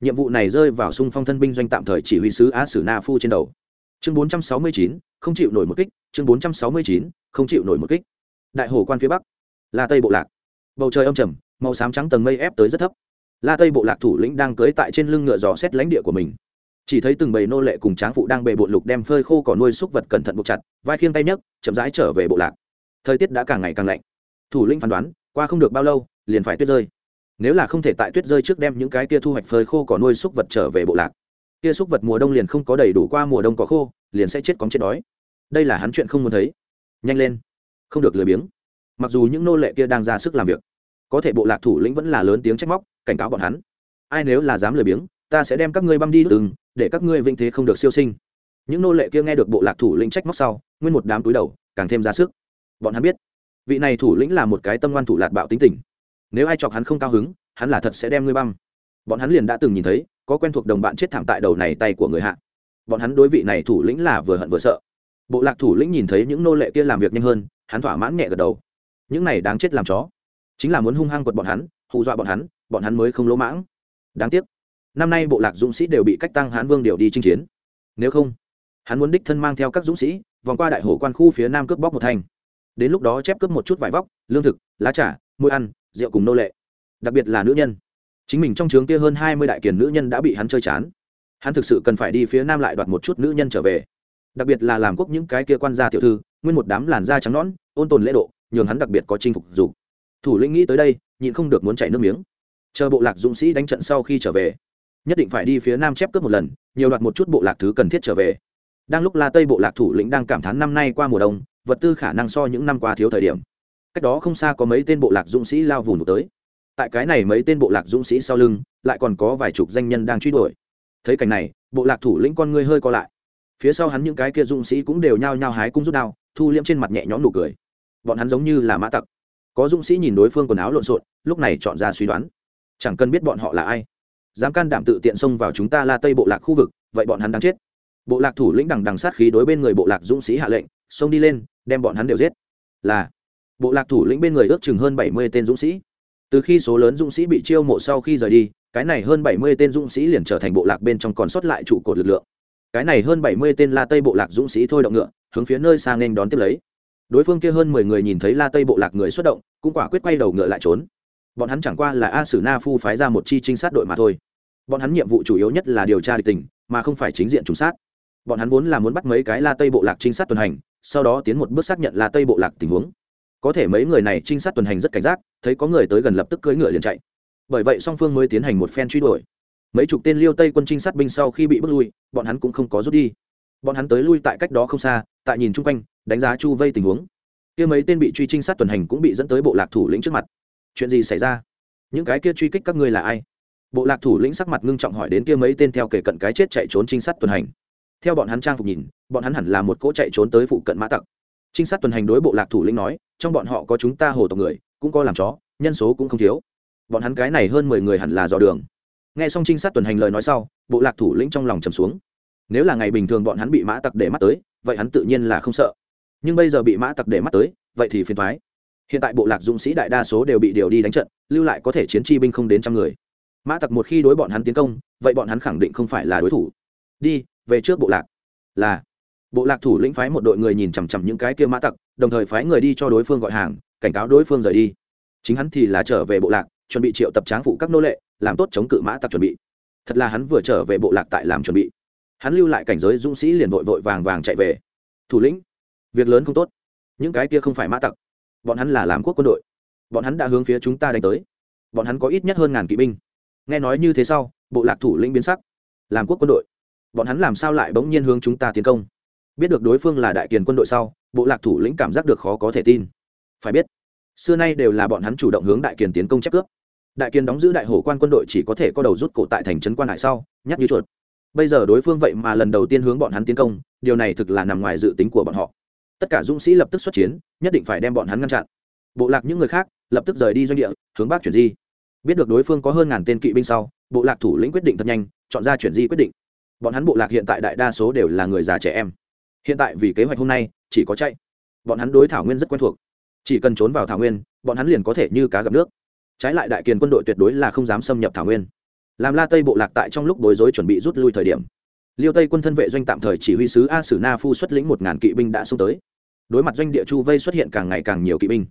Nhiệm vụ này rơi vào xung phong thân binh doanh tạm thời chỉ huy sứ á sử na phu trên đầu. Chương 469, không chịu nổi một kích. Chương 469, không chịu nổi một kích. Đại hồ quan phía bắc là tây bộ lạc. Bầu trời âm trầm màu xám trắng tầng mây ép tới rất thấp la tây bộ lạc thủ lĩnh đang cưới tại trên lưng ngựa dò xét lãnh địa của mình. Chỉ thấy từng bầy nô lệ cùng tráng phụ đang bề bộn lục đem phơi khô cỏ nuôi súc vật cẩn thận buộc chặt, vai khiêng tay nhấc, chậm rãi trở về bộ lạc. Thời tiết đã càng ngày càng lạnh. Thủ lĩnh phán đoán, qua không được bao lâu, liền phải tuyết rơi. Nếu là không thể tại tuyết rơi trước đem những cái kia thu hoạch phơi khô cỏ nuôi súc vật trở về bộ lạc, kia súc vật mùa đông liền không có đầy đủ qua mùa đông có khô, liền sẽ chết cóng chết đói. Đây là hắn chuyện không muốn thấy. Nhanh lên. Không được lười biếng. Mặc dù những nô lệ kia đang ra sức làm việc, có thể bộ lạc thủ lĩnh vẫn là lớn tiếng trách móc cảnh cáo bọn hắn. Ai nếu là dám lười biếng, ta sẽ đem các ngươi băm đi từng để các ngươi vinh thế không được siêu sinh. Những nô lệ kia nghe được bộ lạc thủ lĩnh trách móc sau, nguyên một đám túi đầu, càng thêm ra sức. Bọn hắn biết, vị này thủ lĩnh là một cái tâm ngoan thủ lạc bạo tính tình. Nếu ai chọc hắn không cao hứng, hắn là thật sẽ đem ngươi băm. Bọn hắn liền đã từng nhìn thấy, có quen thuộc đồng bạn chết thảm tại đầu này tay của người hạ. Bọn hắn đối vị này thủ lĩnh là vừa hận vừa sợ. Bộ lạc thủ lĩnh nhìn thấy những nô lệ kia làm việc nhanh hơn, hắn thỏa mãn nhẹ gật đầu. Những này đáng chết làm chó. Chính là muốn hung hăng quật bọn hắn, hù dọa bọn hắn bọn hắn mới không lỗ mãng. Đáng tiếc, năm nay bộ lạc dũng sĩ đều bị cách tăng hán vương điều đi chinh chiến. Nếu không, hắn muốn đích thân mang theo các dũng sĩ, vòng qua đại hồ quan khu phía nam cướp bóc một thành. Đến lúc đó chép cướp một chút vải vóc, lương thực, lá trà môi ăn, rượu cùng nô lệ. Đặc biệt là nữ nhân. Chính mình trong trướng kia hơn hai mươi đại kiền nữ nhân đã bị hắn chơi chán. Hắn thực sự cần phải đi phía nam lại đoạt một chút nữ nhân trở về. Đặc biệt là làm quốc những cái kia quan gia tiểu thư, nguyên một đám làn da trắng nõn, ôn tồn lễ độ, nhường hắn đặc biệt có chinh phục dục thủ lĩnh nghĩ tới đây, nhịn không được muốn chảy nước miếng chờ bộ lạc dũng sĩ đánh trận sau khi trở về. Nhất định phải đi phía nam chép cướp một lần, nhiều đoạt một chút bộ lạc thứ cần thiết trở về. Đang lúc la tây bộ lạc thủ lĩnh đang cảm thán năm nay qua mùa đông, vật tư khả năng so những năm qua thiếu thời điểm. Cách đó không xa có mấy tên bộ lạc dũng sĩ lao vùn tới. Tại cái này mấy tên bộ lạc dũng sĩ sau lưng, lại còn có vài chục danh nhân đang truy đuổi. Thấy cảnh này, bộ lạc thủ lĩnh con ngươi hơi co lại. Phía sau hắn những cái kia dũng sĩ cũng đều nhao nhao hái cung rút đao, thu liễm trên mặt nhẹ nhõm nụ cười. Bọn hắn giống như là mã tặc. Có dũng sĩ nhìn đối phương quần áo lộn xộn, lúc này chọn ra suy đoán chẳng cần biết bọn họ là ai. Dám can đảm tự tiện xông vào chúng ta la tây bộ lạc khu vực, vậy bọn hắn đang chết. Bộ lạc thủ lĩnh đằng đằng sát khí đối bên người bộ lạc dũng sĩ hạ lệnh, xông đi lên, đem bọn hắn đều giết. Là, bộ lạc thủ lĩnh bên người ước chừng hơn bảy mươi tên dũng sĩ. Từ khi số lớn dũng sĩ bị chiêu mộ sau khi rời đi, cái này hơn bảy mươi tên dũng sĩ liền trở thành bộ lạc bên trong còn sót lại trụ cột lực lượng. Cái này hơn bảy mươi tên la tây bộ lạc dũng sĩ thôi động ngựa, hướng phía nơi sang nên đón tiếp lấy. Đối phương kia hơn mười người nhìn thấy la tây bộ lạc người xuất động, cũng quả quyết quay đầu ngựa lại trốn bọn hắn chẳng qua là a sử na phu phái ra một chi trinh sát đội mà thôi. Bọn hắn nhiệm vụ chủ yếu nhất là điều tra địch tình, mà không phải chính diện trùng sát. Bọn hắn vốn là muốn bắt mấy cái la tây bộ lạc trinh sát tuần hành, sau đó tiến một bước xác nhận là tây bộ lạc tình huống. Có thể mấy người này trinh sát tuần hành rất cảnh giác, thấy có người tới gần lập tức cưỡi ngựa liền chạy. Bởi vậy song phương mới tiến hành một phen truy đuổi. Mấy chục tên liêu tây quân trinh sát binh sau khi bị bước lui, bọn hắn cũng không có rút đi. Bọn hắn tới lui tại cách đó không xa, tại nhìn chung quanh, đánh giá chu vây tình huống. Kia mấy tên bị truy trinh sát tuần hành cũng bị dẫn tới bộ lạc thủ lĩnh trước mặt chuyện gì xảy ra? Những cái kia truy kích các ngươi là ai? Bộ lạc thủ lĩnh sắc mặt ngưng trọng hỏi đến kia mấy tên theo kể cận cái chết chạy trốn trinh sát tuần hành. Theo bọn hắn trang phục nhìn, bọn hắn hẳn là một cỗ chạy trốn tới phụ cận mã tặc. Trinh sát tuần hành đối bộ lạc thủ lĩnh nói, trong bọn họ có chúng ta hồ tộc người, cũng có làm chó, nhân số cũng không thiếu. Bọn hắn cái này hơn mười người hẳn là dò đường. Nghe xong trinh sát tuần hành lời nói sau, bộ lạc thủ lĩnh trong lòng trầm xuống. Nếu là ngày bình thường bọn hắn bị mã tặc để mắt tới, vậy hắn tự nhiên là không sợ. Nhưng bây giờ bị mã tặc để mắt tới, vậy thì phiền thoái hiện tại bộ lạc dũng sĩ đại đa số đều bị điều đi đánh trận, lưu lại có thể chiến chi binh không đến trăm người. Mã tặc một khi đối bọn hắn tiến công, vậy bọn hắn khẳng định không phải là đối thủ. Đi, về trước bộ lạc. Là. Bộ lạc thủ lĩnh phái một đội người nhìn chằm chằm những cái kia mã tặc, đồng thời phái người đi cho đối phương gọi hàng, cảnh cáo đối phương rời đi. Chính hắn thì là trở về bộ lạc, chuẩn bị triệu tập tráng phụ các nô lệ, làm tốt chống cự mã tặc chuẩn bị. Thật là hắn vừa trở về bộ lạc tại làm chuẩn bị. Hắn lưu lại cảnh giới dũng sĩ liền vội vội vàng vàng chạy về. Thủ lĩnh, việc lớn không tốt. Những cái kia không phải mã tặc bọn hắn là làm quốc quân đội. Bọn hắn đã hướng phía chúng ta đánh tới. Bọn hắn có ít nhất hơn ngàn kỵ binh. Nghe nói như thế sau, bộ lạc thủ lĩnh biến sắc. Làm quốc quân đội. Bọn hắn làm sao lại bỗng nhiên hướng chúng ta tiến công? Biết được đối phương là đại kiền quân đội sau, bộ lạc thủ lĩnh cảm giác được khó có thể tin. Phải biết, xưa nay đều là bọn hắn chủ động hướng đại kiền tiến công chép cướp. Đại kiền đóng giữ đại hồ quan quân đội chỉ có thể có đầu rút cổ tại thành trấn quan hải sau, nhắc như chuột. Bây giờ đối phương vậy mà lần đầu tiên hướng bọn hắn tiến công, điều này thực là nằm ngoài dự tính của bọn họ tất cả dũng sĩ lập tức xuất chiến, nhất định phải đem bọn hắn ngăn chặn. Bộ lạc những người khác lập tức rời đi doanh địa, hướng bắc chuyển di. Biết được đối phương có hơn ngàn tên kỵ binh sau, bộ lạc thủ lĩnh quyết định thật nhanh, chọn ra chuyển di quyết định. Bọn hắn bộ lạc hiện tại đại đa số đều là người già trẻ em. Hiện tại vì kế hoạch hôm nay, chỉ có chạy. Bọn hắn đối thảo nguyên rất quen thuộc. Chỉ cần trốn vào thảo nguyên, bọn hắn liền có thể như cá gặp nước. Trái lại đại kiền quân đội tuyệt đối là không dám xâm nhập thảo nguyên. Làm la tây bộ lạc tại trong lúc bối rối chuẩn bị rút lui thời điểm, liêu tây quân thân vệ doanh tạm thời chỉ huy sứ a sử na phu xuất lĩnh một ngàn kỵ binh đã xông tới đối mặt doanh địa chu vây xuất hiện càng ngày càng nhiều kỵ binh.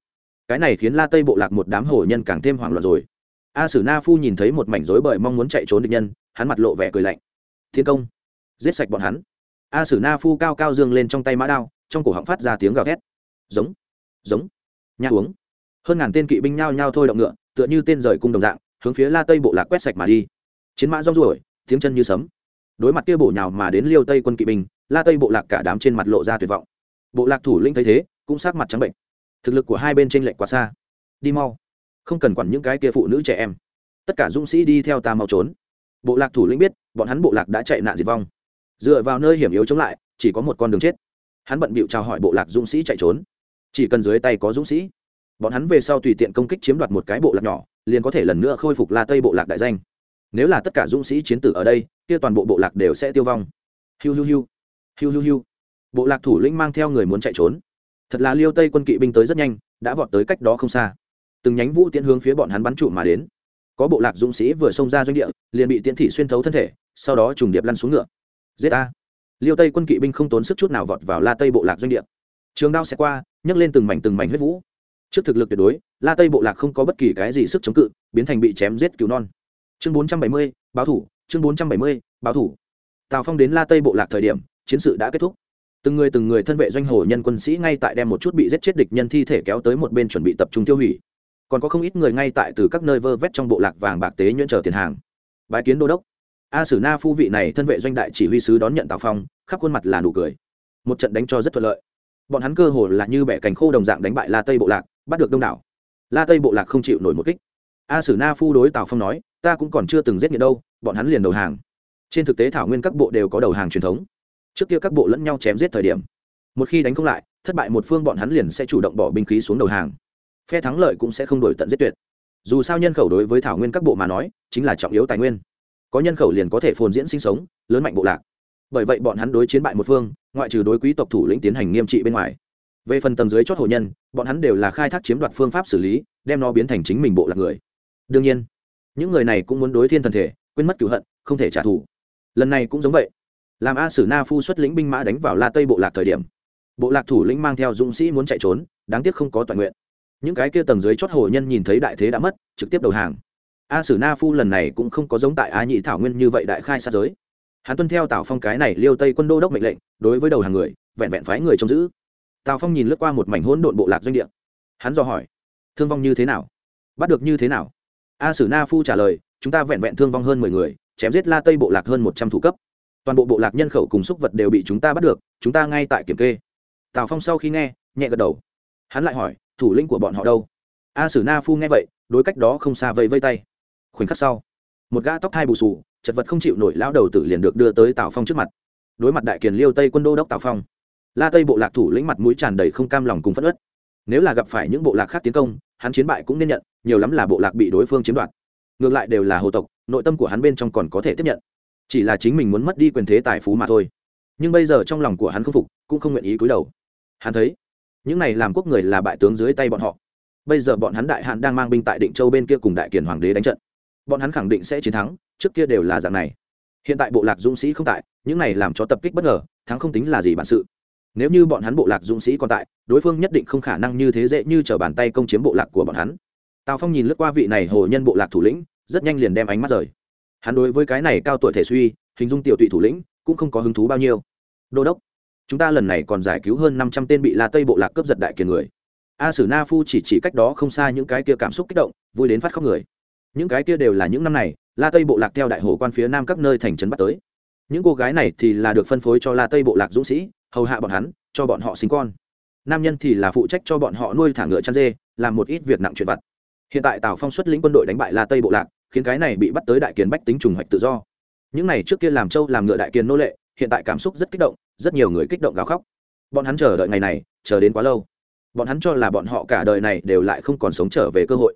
Cái này khiến la tây bộ lạc một đám hổ nhân càng thêm hoảng loạn rồi. A sử na phu nhìn thấy một mảnh rối bời mong muốn chạy trốn địch nhân, hắn mặt lộ vẻ cười lạnh. Thiên công, giết sạch bọn hắn. A sử na phu cao cao dương lên trong tay mã đao, trong cổ họng phát ra tiếng gào thét. Giống giống nhà uống. Hơn ngàn tên kỵ binh nhao nhao thôi động ngựa, tựa như tên rời cung đồng dạng, hướng phía la tây bộ lạc quét sạch mà đi. Chiến mã rong ruổi, tiếng chân như sấm. Đối mặt kia bổ nhào mà đến liêu tây quân kỵ binh, la tây bộ lạc cả đám trên mặt lộ ra tuyệt vọng bộ lạc thủ lĩnh thấy thế, cũng sát mặt trắng bệnh. Thực lực của hai bên tranh lệch quá xa. Đi mau. Không cần quản những cái kia phụ nữ trẻ em. Tất cả dũng sĩ đi theo ta mau trốn. Bộ lạc thủ lĩnh biết, bọn hắn bộ lạc đã chạy nạn diệt vong. Dựa vào nơi hiểm yếu chống lại, chỉ có một con đường chết. Hắn bận bịu chào hỏi bộ lạc dũng sĩ chạy trốn. Chỉ cần dưới tay có dũng sĩ, bọn hắn về sau tùy tiện công kích chiếm đoạt một cái bộ lạc nhỏ, liền có thể lần nữa khôi phục la tây bộ lạc đại danh. Nếu là tất cả dũng sĩ chiến tử ở đây, kia toàn bộ bộ lạc đều sẽ tiêu vong. Hiu hiu hiu. Hiu hiu hiu bộ lạc thủ lĩnh mang theo người muốn chạy trốn. Thật là liêu tây quân kỵ binh tới rất nhanh, đã vọt tới cách đó không xa. Từng nhánh vũ tiễn hướng phía bọn hắn bắn trụ mà đến. Có bộ lạc dũng sĩ vừa xông ra doanh địa, liền bị tiễn thị xuyên thấu thân thể, sau đó trùng điệp lăn xuống ngựa. Giết a liêu tây quân kỵ binh không tốn sức chút nào vọt vào la tây bộ lạc doanh địa. Trường đao sẽ qua, nhấc lên từng mảnh từng mảnh huyết vũ. Trước thực lực tuyệt đối, la tây bộ lạc không có bất kỳ cái gì sức chống cự, biến thành bị chém giết cứu non. Chương bốn trăm bảy mươi, báo thủ. Chương bốn trăm bảy mươi, báo thủ. Tào phong đến la tây bộ lạc thời điểm, chiến sự đã kết thúc từng người từng người thân vệ doanh hồ nhân quân sĩ ngay tại đem một chút bị giết chết địch nhân thi thể kéo tới một bên chuẩn bị tập trung tiêu hủy. Còn có không ít người ngay tại từ các nơi vơ vét trong bộ lạc vàng bạc tế nhuyễn chờ tiền hàng. Bái kiến đô đốc. A sử na phu vị này thân vệ doanh đại chỉ huy sứ đón nhận tào phong, khắp khuôn mặt là nụ cười. Một trận đánh cho rất thuận lợi. Bọn hắn cơ hồ là như bẻ cành khô đồng dạng đánh bại la tây bộ lạc, bắt được đông đảo. La tây bộ lạc không chịu nổi một kích. A sử na phu đối tào phong nói, ta cũng còn chưa từng giết nghiệt đâu, bọn hắn liền đầu hàng. Trên thực tế thảo nguyên các bộ đều có đầu hàng truyền thống trước kia các bộ lẫn nhau chém giết thời điểm, một khi đánh không lại, thất bại một phương bọn hắn liền sẽ chủ động bỏ binh khí xuống đầu hàng. Phe thắng lợi cũng sẽ không đổi tận giết tuyệt. Dù sao nhân khẩu đối với thảo nguyên các bộ mà nói, chính là trọng yếu tài nguyên. Có nhân khẩu liền có thể phồn diễn sinh sống, lớn mạnh bộ lạc. Bởi vậy bọn hắn đối chiến bại một phương, ngoại trừ đối quý tộc thủ lĩnh tiến hành nghiêm trị bên ngoài. Về phần tầng dưới chót hồ nhân, bọn hắn đều là khai thác chiếm đoạt phương pháp xử lý, đem nó biến thành chính mình bộ lạc người. Đương nhiên, những người này cũng muốn đối thiên thần thể, quên mất cựu hận, không thể trả thù. Lần này cũng giống vậy làm a sử na phu xuất lĩnh binh mã đánh vào la tây bộ lạc thời điểm bộ lạc thủ lĩnh mang theo dũng sĩ muốn chạy trốn đáng tiếc không có toàn nguyện những cái kia tầng dưới chót hồ nhân nhìn thấy đại thế đã mất trực tiếp đầu hàng a sử na phu lần này cũng không có giống tại a nhị thảo nguyên như vậy đại khai sát giới hắn tuân theo tào phong cái này liêu tây quân đô đốc mệnh lệnh đối với đầu hàng người vẹn vẹn phái người trông giữ tào phong nhìn lướt qua một mảnh hỗn độn bộ lạc doanh địa hắn dò hỏi thương vong như thế nào bắt được như thế nào a sử na phu trả lời chúng ta vẹn vẹn thương vong hơn mười người chém giết la tây bộ lạc hơn một trăm thủ cấp toàn bộ bộ lạc nhân khẩu cùng súc vật đều bị chúng ta bắt được, chúng ta ngay tại kiểm kê. Tào phong sau khi nghe, nhẹ gật đầu. Hắn lại hỏi, thủ lĩnh của bọn họ đâu? A sử na phu nghe vậy, đối cách đó không xa vây vây tay. Khoảnh khắc sau, một gã tóc thai bù sù chật vật không chịu nổi lão đầu tử liền được đưa tới tào phong trước mặt. Đối mặt đại kiền liêu tây quân đô đốc tào phong, la tây bộ lạc thủ lĩnh mặt mũi tràn đầy không cam lòng cùng phất ớt nếu là gặp phải những bộ lạc khác tiến công, hắn chiến bại cũng nên nhận, nhiều lắm là bộ lạc bị đối phương chiếm đoạt. Ngược lại đều là hồ tộc, nội tâm của hắn bên trong còn có thể tiếp nhận chỉ là chính mình muốn mất đi quyền thế tài phú mà thôi. Nhưng bây giờ trong lòng của hắn không phục, cũng không nguyện ý cúi đầu. Hắn thấy, những này làm quốc người là bại tướng dưới tay bọn họ. Bây giờ bọn hắn đại hạn đang mang binh tại định châu bên kia cùng đại kiền hoàng đế đánh trận. Bọn hắn khẳng định sẽ chiến thắng, trước kia đều là dạng này. Hiện tại bộ lạc dũng sĩ không tại, những này làm cho tập kích bất ngờ, thắng không tính là gì bản sự. Nếu như bọn hắn bộ lạc dũng sĩ còn tại, đối phương nhất định không khả năng như thế dễ như t r ở bàn tay công chiếm bộ lạc của bọn hắn. Tào phong nhìn lướt qua vị này hồ nhân bộ lạc thủ lĩnh, rất nhanh liền đem ánh mắt rời hắn đối với cái này cao tuổi thể suy, hình dung tiểu tụy thủ lĩnh, cũng không có hứng thú bao nhiêu. Đô đốc, chúng ta lần này còn giải cứu hơn năm trăm tên bị la tây bộ lạc cướp giật đại kiền người. A sử na phu chỉ chỉ cách đó không xa những cái kia cảm xúc kích động, vui đến phát khóc người. Những cái kia đều là những năm này, la tây bộ lạc theo đại hồ quan phía nam các nơi thành trấn bắt tới. Những cô gái này thì là được phân phối cho la tây bộ lạc dũng sĩ, hầu hạ bọn hắn, cho bọn họ sinh con. Nam nhân thì là phụ trách cho bọn họ nuôi thả ngựa chăn dê, làm một ít việc nặng chuyện vặt. Hiện tại tào phong xuất lĩnh quân đội đánh bại la tây bộ lạc khiến cái này bị bắt tới đại kiền bách tính trùng hoạch tự do. Những này trước kia làm trâu làm ngựa đại kiền nô lệ, hiện tại cảm xúc rất kích động, rất nhiều người kích động gào khóc. Bọn hắn chờ đợi ngày này, chờ đến quá lâu. Bọn hắn cho là bọn họ cả đời này đều lại không còn sống trở về cơ hội.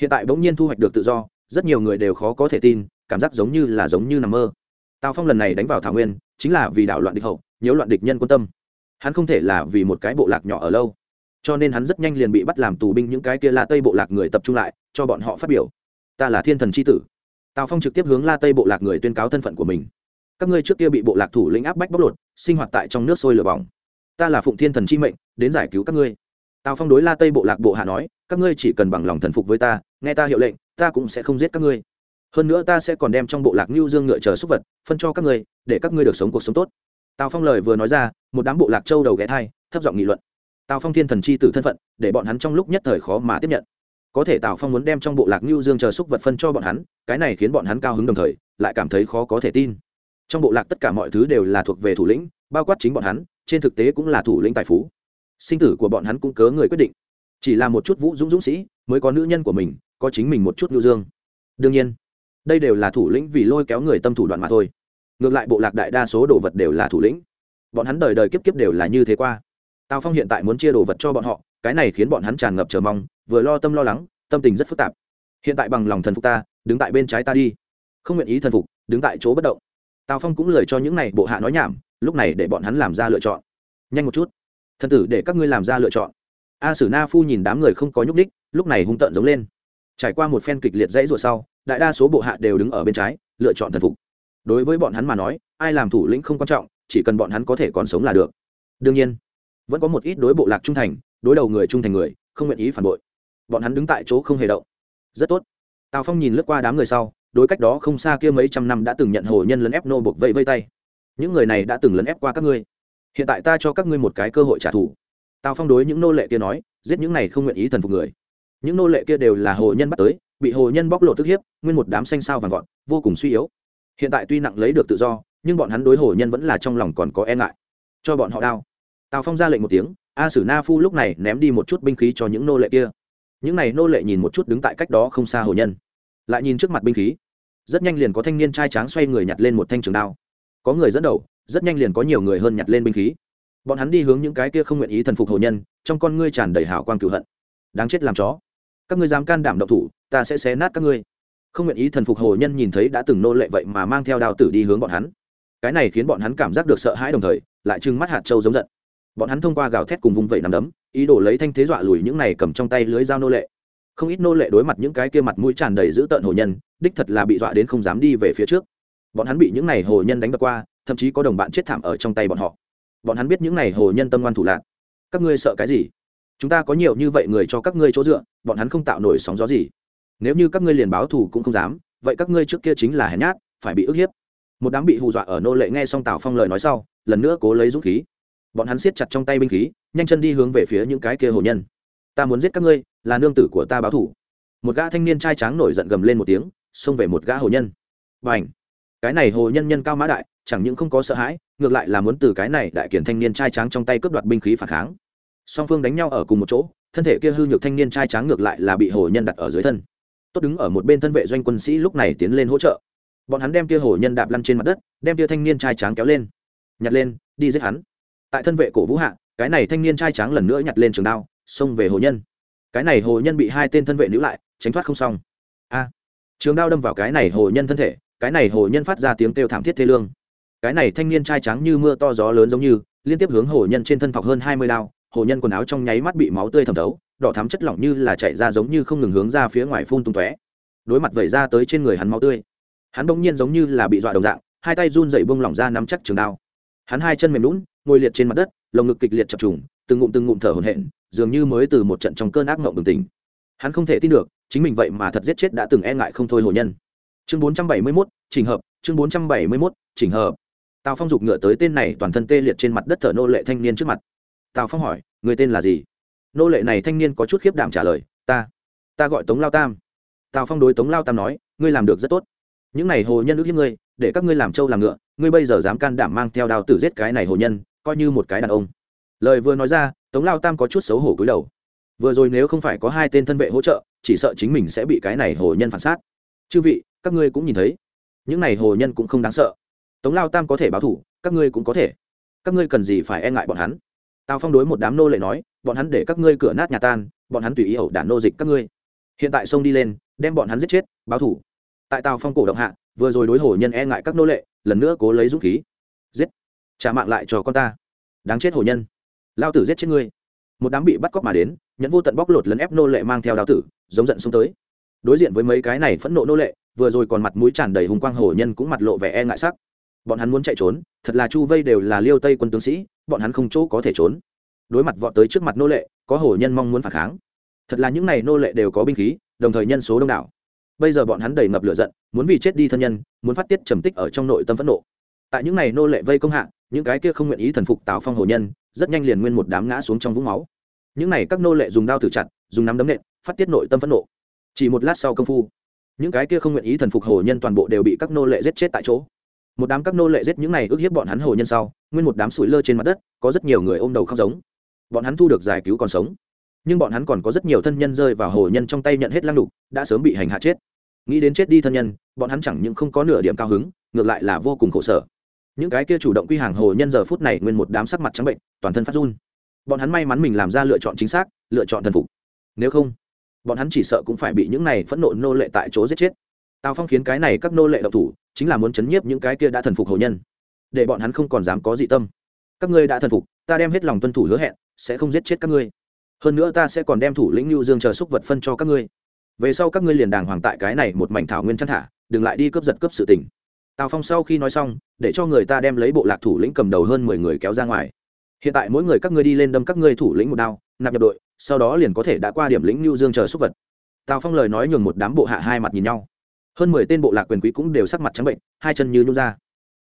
Hiện tại bỗng nhiên thu hoạch được tự do, rất nhiều người đều khó có thể tin, cảm giác giống như là giống như nằm mơ. Tào phong lần này đánh vào thảo nguyên, chính là vì đảo loạn địch hậu, nhiễu loạn địch nhân quan tâm. Hắn không thể là vì một cái bộ lạc nhỏ ở lâu. Cho nên hắn rất nhanh liền bị bắt làm tù binh những cái kia la tây bộ lạc người tập trung lại, cho bọn họ phát biểu ta là thiên thần c h i tử. Tào phong trực tiếp hướng la tây bộ lạc người tuyên cáo thân phận của mình. Các ngươi trước kia bị bộ lạc thủ lĩnh áp bách bóc lột, sinh hoạt tại trong nước sôi lửa bỏng. Ta là phụng thiên thần chi mệnh, đến giải cứu các ngươi. Tào phong đối la tây bộ lạc bộ hạ nói, các ngươi chỉ cần bằng lòng thần phục với ta, nghe ta hiệu lệnh, ta cũng sẽ không giết các ngươi. Hơn nữa ta sẽ còn đem trong bộ lạc ngưu dương ngựa chờ súc vật, phân cho các ngươi, để các ngươi được sống cuộc sống tốt. Tào phong lời vừa nói ra, một đám bộ lạc châu đầu ghé thai, thấp giọng nghị luận. Tào phong thiên thần chi tử thân phận, để bọn hắn trong lúc nhất thời khó mà tiếp nhận có thể tào phong muốn đem trong bộ lạc ngưu dương chờ xúc vật phân cho bọn hắn, cái này khiến bọn hắn cao hứng đồng thời, lại cảm thấy khó có thể tin. Trong bộ lạc tất cả mọi thứ đều là thuộc về thủ lĩnh, bao quát chính bọn hắn, trên thực tế cũng là thủ lĩnh tài phú. Sinh tử của bọn hắn cũng cớ người quyết định. Chỉ là một chút vũ dũng dũng sĩ, mới có nữ nhân của mình, có chính mình một chút ngưu dương. Đương nhiên, đây đều là thủ lĩnh vì lôi kéo người tâm thủ đoạn mà thôi. Ngược lại bộ lạc đại đa số đồ vật đều là thủ lĩnh. Bọn hắn đời đời kiếp kiếp đều là như thế qua. Tào phong hiện tại muốn chia đồ vật cho bọn họ, cái này khiến bọn hắn tràn ngập chờ mong vừa lo tâm lo lắng, tâm tình rất phức tạp. Hiện tại bằng lòng thần phục ta, đứng tại bên trái ta đi. Không nguyện ý thần phục, đứng tại chỗ bất động. Tào phong cũng lời cho những này bộ hạ nói nhảm, lúc này để bọn hắn làm ra lựa chọn. Nhanh một chút. Thần tử để các ngươi làm ra lựa chọn. A sử na phu nhìn đám người không có nhúc ních lúc này hung tợn giống lên. Trải qua một phen kịch liệt dãy ruột sau, đại đa số bộ hạ đều đứng ở bên trái, lựa chọn thần phục. Đối với bọn hắn mà nói, ai làm thủ lĩnh không quan trọng, chỉ cần bọn hắn có thể còn sống là được. Đương nhiên, vẫn có một ít đối bộ lạc trung thành, đối đầu người trung thành người, không nguyện ý phản bội bọn hắn đứng tại chỗ không hề động. Rất tốt. Tào phong nhìn lướt qua đám người sau, đối cách đó không xa kia mấy trăm năm đã từng nhận hồ nhân lấn ép nô buộc vây vây tay. Những người này đã từng lấn ép qua các ngươi. Hiện tại ta cho các ngươi một cái cơ hội trả thù. Tào phong đối những nô lệ kia nói, giết những này không nguyện ý thần phục người. Những nô lệ kia đều là hồ nhân bắt tới, bị hồ nhân bóc lột tức hiếp, nguyên một đám xanh sao vàng vọt, vô cùng suy yếu. Hiện tại tuy nặng lấy được tự do, nhưng bọn hắn đối hồ nhân vẫn là trong lòng còn có e ngại. Cho bọn họ đao tào phong ra lệnh một tiếng, a sử na phu lúc này ném đi một chút binh khí cho những nô lệ kia những này nô lệ nhìn một chút đứng tại cách đó không xa hồ nhân. Lại nhìn trước mặt binh khí. Rất nhanh liền có thanh niên trai tráng xoay người nhặt lên một thanh trường đao. Có người dẫn đầu, rất nhanh liền có nhiều người hơn nhặt lên binh khí. Bọn hắn đi hướng những cái kia không nguyện ý thần phục hồ nhân, trong con ngươi tràn đầy hào quang cựu hận. Đáng chết làm chó. Các ngươi dám can đảm động thủ, ta sẽ xé nát các ngươi. Không nguyện ý thần phục hồ nhân nhìn thấy đã từng nô lệ vậy mà mang theo đao tử đi hướng bọn hắn. Cái này khiến bọn hắn cảm giác được sợ hãi đồng thời, lại trừng mắt hạt trâu giống giận. Bọn hắn thông qua gào thét cùng vung vẩy nằm đấm ý đồ lấy thanh thế dọa lùi những này cầm trong tay lưới dao nô lệ. Không ít nô lệ đối mặt những cái kia mặt mũi tràn đầy dữ tợn hồ nhân, đích thật là bị dọa đến không dám đi về phía trước. Bọn hắn bị những này hồ nhân đánh bật qua, thậm chí có đồng bạn chết thảm ở trong tay bọn họ. Bọn hắn biết những này hồ nhân tâm ngoan thủ lạc. Các ngươi sợ cái gì? Chúng ta có nhiều như vậy người cho các ngươi chỗ dựa, bọn hắn không tạo nổi sóng gió gì. Nếu như các ngươi liền báo thù cũng không dám, vậy các ngươi trước kia chính là hèn nhát, phải bị ức hiếp. Một đám bị hù dọa ở nô lệ nghe xong tào phong lời nói sau, lần nữa cố lấy dũng khí bọn hắn siết chặt trong tay binh khí, nhanh chân đi hướng về phía những cái kia hồ nhân. Ta muốn giết các ngươi, là nương tử của ta báo thủ. Một gã thanh niên trai tráng nổi giận gầm lên một tiếng, xông về một gã hồ nhân. Và ảnh cái này hồ nhân nhân cao mã đại, chẳng những không có sợ hãi, ngược lại là muốn từ cái này đại kiển thanh niên trai tráng trong tay cướp đoạt binh khí phản kháng. Song phương đánh nhau ở cùng một chỗ, thân thể kia hư nhược thanh niên trai tráng ngược lại là bị hồ nhân đặt ở dưới thân. Tốt đứng ở một bên thân vệ doanh quân sĩ lúc này tiến lên hỗ trợ. Bọn hắn đem kia hồ nhân đạp lăn trên mặt đất, đem kia thanh niên trai tráng kéo lên. Nhặt lên, đi giết hắn tại thân vệ cổ vũ hạ, cái này thanh niên trai tráng lần nữa nhặt lên trường đao, xông về hồ nhân. Cái này hồ nhân bị hai tên thân vệ nữ lại, tránh thoát không xong. A, trường đao đâm vào cái này hồ nhân thân thể, cái này hồ nhân phát ra tiếng kêu thảm thiết thê lương. Cái này thanh niên trai trắng như mưa to gió lớn giống như, liên tiếp hướng hồ nhân trên thân thọc hơn hai mươi lao hồ nhân quần áo trong nháy mắt bị máu tươi thẩm thấu, đỏ thắm chất lỏng như là chạy ra giống như không ngừng hướng ra phía ngoài phun tung tóe. Đối mặt vẩy ra tới trên người hắn máu tươi, hắn bỗng nhiên giống như là bị dọa đồng dạng, hai tay run dậy bông lỏng ra nắm chắc trường đao. Hắn hai chân mềm lún ngồi liệt trên mặt đất lồng ngực kịch liệt chập trùng từng ngụm từng ngụm thở hổn hển dường như mới từ một trận trong cơn ác mộng bừng tỉnh. Hắn không thể tin được chính mình vậy mà thật giết chết đã từng e ngại không thôi hồ nhân. Chương bốn trăm bảy mươi 471, trình hợp chương bốn trăm bảy mươi 471, trình hợp. Tào phong giục ngựa tới tên này toàn thân tê liệt trên mặt đất thở nô lệ thanh niên trước mặt. Tào phong hỏi người tên là gì? Nô lệ này thanh niên có chút khiếp đảm trả lời ta ta gọi tống lao tam. Tào phong đối tống lao tam nói ngươi làm được rất tốt. Những này hồ nhân ước hiếp ngươi để các ngươi làm trâu làm ngựa ngươi bây giờ dám can đảm mang theo đào tử giết cái này hồ nhân coi như một cái đàn ông. Lời vừa nói ra, tống lao tam có chút xấu hổ cúi đầu. Vừa rồi nếu không phải có hai tên thân vệ hỗ trợ, chỉ sợ chính mình sẽ bị cái này hồ nhân phản sát. Chư vị, các ngươi cũng nhìn thấy. Những này hồ nhân cũng không đáng sợ. Tống lao tam có thể báo thủ, các ngươi cũng có thể. Các ngươi cần gì phải e ngại bọn hắn? Tào phong đối một đám nô lệ nói, bọn hắn để các ngươi cửa nát nhà tan, bọn hắn tùy ý ẩu đản nô dịch các ngươi. Hiện tại xông đi lên, đem bọn hắn giết chết, báo thủ. Tại tào phong cổ động hạ, vừa rồi đối hồ nhân e ngại các nô lệ, lần nữa cố lấy dũng khí. Giết trả mạng lại cho con ta. Đáng chết hồ nhân. Lao tử giết chết ngươi. Một đám bị bắt cóc mà đến, nhẫn vô tận bóc lột lấn ép nô lệ mang theo đao tử, giống giận xuống tới. Đối diện với mấy cái này phẫn nộ nô lệ, vừa rồi còn mặt mũi tràn đầy hùng quang hổ nhân cũng mặt lộ vẻ e ngại sắc. Bọn hắn muốn chạy trốn, thật là chu vây đều là liêu tây quân tướng sĩ, bọn hắn không chỗ có thể trốn. Đối mặt vọt tới trước mặt nô lệ, có hổ nhân mong muốn phản kháng. Thật là những n à y nô lệ đều có binh khí, đồng thời nhân số đông đảo. Bây giờ bọn hắn đầy ngập lửa giận, muốn vì chết đi thân nhân, muốn phát tiết trầm tích ở trong nội tâm phẫn nộ. Tại những n à y nô lệ vây công hạ những cái kia không nguyện ý thần phục tào phong hồ nhân, rất nhanh liền nguyên một đám ngã xuống trong vũng máu. Những này các nô lệ dùng đao thử chặt, dùng nắm đấm nện, phát tiết nội tâm phẫn nộ. Chỉ một lát sau công phu, những cái kia không nguyện ý thần phục hồ nhân toàn bộ đều bị các nô lệ giết chết tại chỗ. Một đám các nô lệ giết những này ước hiếp bọn hắn hồ nhân sau, nguyên một đám sủi lơ trên mặt đất, có rất nhiều người ôm đầu khóc giống. Bọn hắn thu được giải cứu còn sống. Nhưng bọn hắn còn có rất nhiều thân nhân rơi vào hồ nhân trong tay nhận hết lăng đục, đã sớm bị hành hạ chết. Nghĩ đến chết đi thân nhân, bọn hắn chẳng những không có nửa điểm cao hứng, ngược lại là vô cùng khổ sở những cái kia chủ động quy hàng hồ nhân giờ phút này nguyên một đám sắc mặt trắng bệnh, toàn thân phát run. Bọn hắn may mắn mình làm ra lựa chọn chính xác, lựa chọn thần phục. Nếu không, bọn hắn chỉ sợ cũng phải bị những này phẫn nộ nô lệ tại chỗ giết chết. Tào phong khiến cái này các nô lệ độc thủ, chính là muốn chấn nhiếp những cái kia đã thần phục hồ nhân. Để bọn hắn không còn dám có dị tâm. Các ngươi đã thần phục, ta đem hết lòng tuân thủ hứa hẹn, sẽ không giết chết các ngươi. Hơn nữa ta sẽ còn đem thủ lĩnh lưu dương chờ xúc vật phân cho các ngươi. Về sau các ngươi liền đàng hoàng tại cái này một mảnh thảo nguyên chăn thả, đừng lại đi cướp giật cướp sự tình tào phong sau khi nói xong, để cho người ta đem lấy bộ lạc thủ lĩnh cầm đầu hơn mười người kéo ra ngoài. Hiện tại mỗi người các ngươi đi lên đâm các ngươi thủ lĩnh một đao, nạp nhập đội, sau đó liền có thể đã qua điểm lĩnh lưu dương chờ súc vật. Tào phong lời nói nhường một đám bộ hạ hai mặt nhìn nhau. Hơn mười tên bộ lạc quyền quý cũng đều sắc mặt trắng bệnh, hai chân như nhún ra.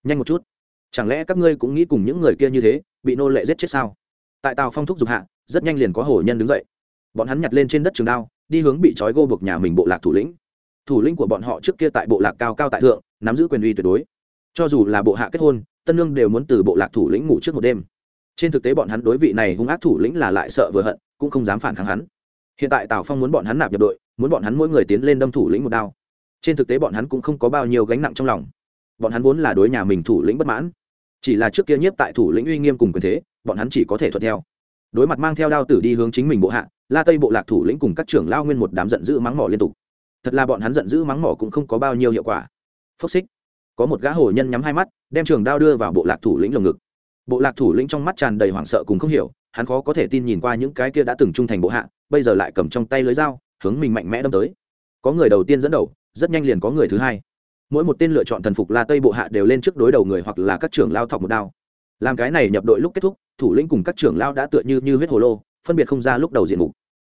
Nhanh một chút. Chẳng lẽ các ngươi cũng nghĩ cùng những người kia như thế, bị nô lệ giết chết sao? Tại tào phong thúc giục hạ, rất nhanh liền có hổ nhân đứng dậy. Bọn hắn nhặt lên trên đất trường đao, đi hướng bị trói gô buộc nhà mình bộ lạc thủ lĩnh. Thủ lĩnh của bọn họ trước kia tại bộ lạc cao cao tại thượng nắm giữ quyền uy tuyệt đối. Cho dù là bộ hạ kết hôn, tân lương đều muốn từ bộ lạc thủ lĩnh ngủ trước một đêm. Trên thực tế bọn hắn đối vị này hung ác thủ lĩnh là lại sợ vừa hận, cũng không dám phản kháng hắn. Hiện tại tào phong muốn bọn hắn nạp nhập đội, muốn bọn hắn mỗi người tiến lên đâm thủ lĩnh một đao. Trên thực tế bọn hắn cũng không có bao nhiêu gánh nặng trong lòng. Bọn hắn vốn là đối nhà mình thủ lĩnh bất mãn. Chỉ là trước kia nhiếp tại thủ lĩnh uy nghiêm cùng quyền thế, bọn hắn chỉ có thể thuận theo. Đối mặt mang theo đao tử đi hướng chính mình bộ hạ, la tây bộ lạc thủ lĩnh cùng các trưởng lao nguyên một đám giận dữ mắng mỏ liên tục. Thật là bọn hắn giận dữ mắng mỏ cũng không có bao nhiêu hiệu quả phốc xích. Có một gã hồ nhân nhắm hai mắt, đem trường đao đưa vào bộ lạc thủ lĩnh lồng ngực. Bộ lạc thủ lĩnh trong mắt tràn đầy hoảng sợ cùng không hiểu, hắn khó có thể tin nhìn qua những cái kia đã từng trung thành bộ hạ, bây giờ lại cầm trong tay lưới dao, hướng mình mạnh mẽ đâm tới. Có người đầu tiên dẫn đầu, rất nhanh liền có người thứ hai. Mỗi một tên lựa chọn thần phục la tây bộ hạ đều lên trước đối đầu người hoặc là các trưởng lao thọc một đao. Làm cái này nhập đội lúc kết thúc, thủ lĩnh cùng các trưởng lao đã tựa như như huyết hồ lô, phân biệt không ra lúc đầu diện mục.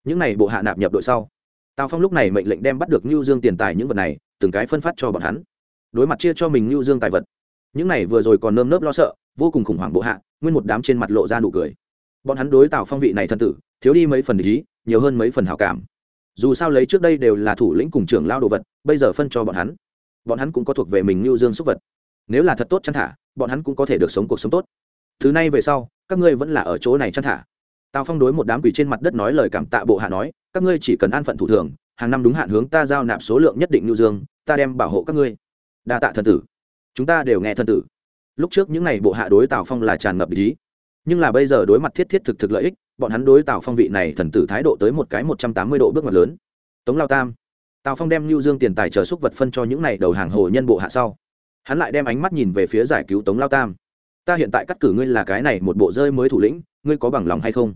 Những này bộ hạ nạp nhập đội sau. Tào phong lúc này mệnh lệnh đem bắt được ngưu dương tiền tài những vật này, từng cái phân phát cho bọn hắn đối mặt chia cho mình lưu dương tài vật. Những này vừa rồi còn nơm nớp lo sợ, vô cùng khủng hoảng bộ hạ, nguyên một đám trên mặt lộ ra nụ cười. Bọn hắn đối tào phong vị này thân tử, thiếu đi mấy phần ý, nhiều hơn mấy phần hào cảm. Dù sao lấy trước đây đều là thủ lĩnh cùng trưởng lao đồ vật, bây giờ phân cho bọn hắn. Bọn hắn cũng có thuộc về mình lưu dương xúc vật. Nếu là thật tốt chăn thả, bọn hắn cũng có thể được sống cuộc sống tốt. Thứ này về sau, các ngươi vẫn là ở chỗ này chăn thả. Tào phong đối một đám quỷ trên mặt đất nói lời cảm tạ bộ hạ nói, các ngươi chỉ cần an phận thủ thường, hàng năm đúng hạn hướng ta giao nạp số lượng nhất định lưu dương, ta đem bảo hộ các ngươi đa tạ thần tử. Chúng ta đều nghe thần tử. Lúc trước những ngày bộ hạ đối tào phong là tràn ngập ý. Nhưng là bây giờ đối mặt thiết thiết thực thực lợi ích, bọn hắn đối tào phong vị này thần tử thái độ tới một cái một trăm tám mươi độ bước ngoặt lớn. Tống lao tam. Tào phong đem lưu dương tiền tài chờ xúc vật phân cho những n à y đầu hàng hồ nhân bộ hạ sau. Hắn lại đem ánh mắt nhìn về phía giải cứu tống lao tam. Ta hiện tại cắt cử ngươi là cái này một bộ rơi mới thủ lĩnh, ngươi có bằng lòng hay không?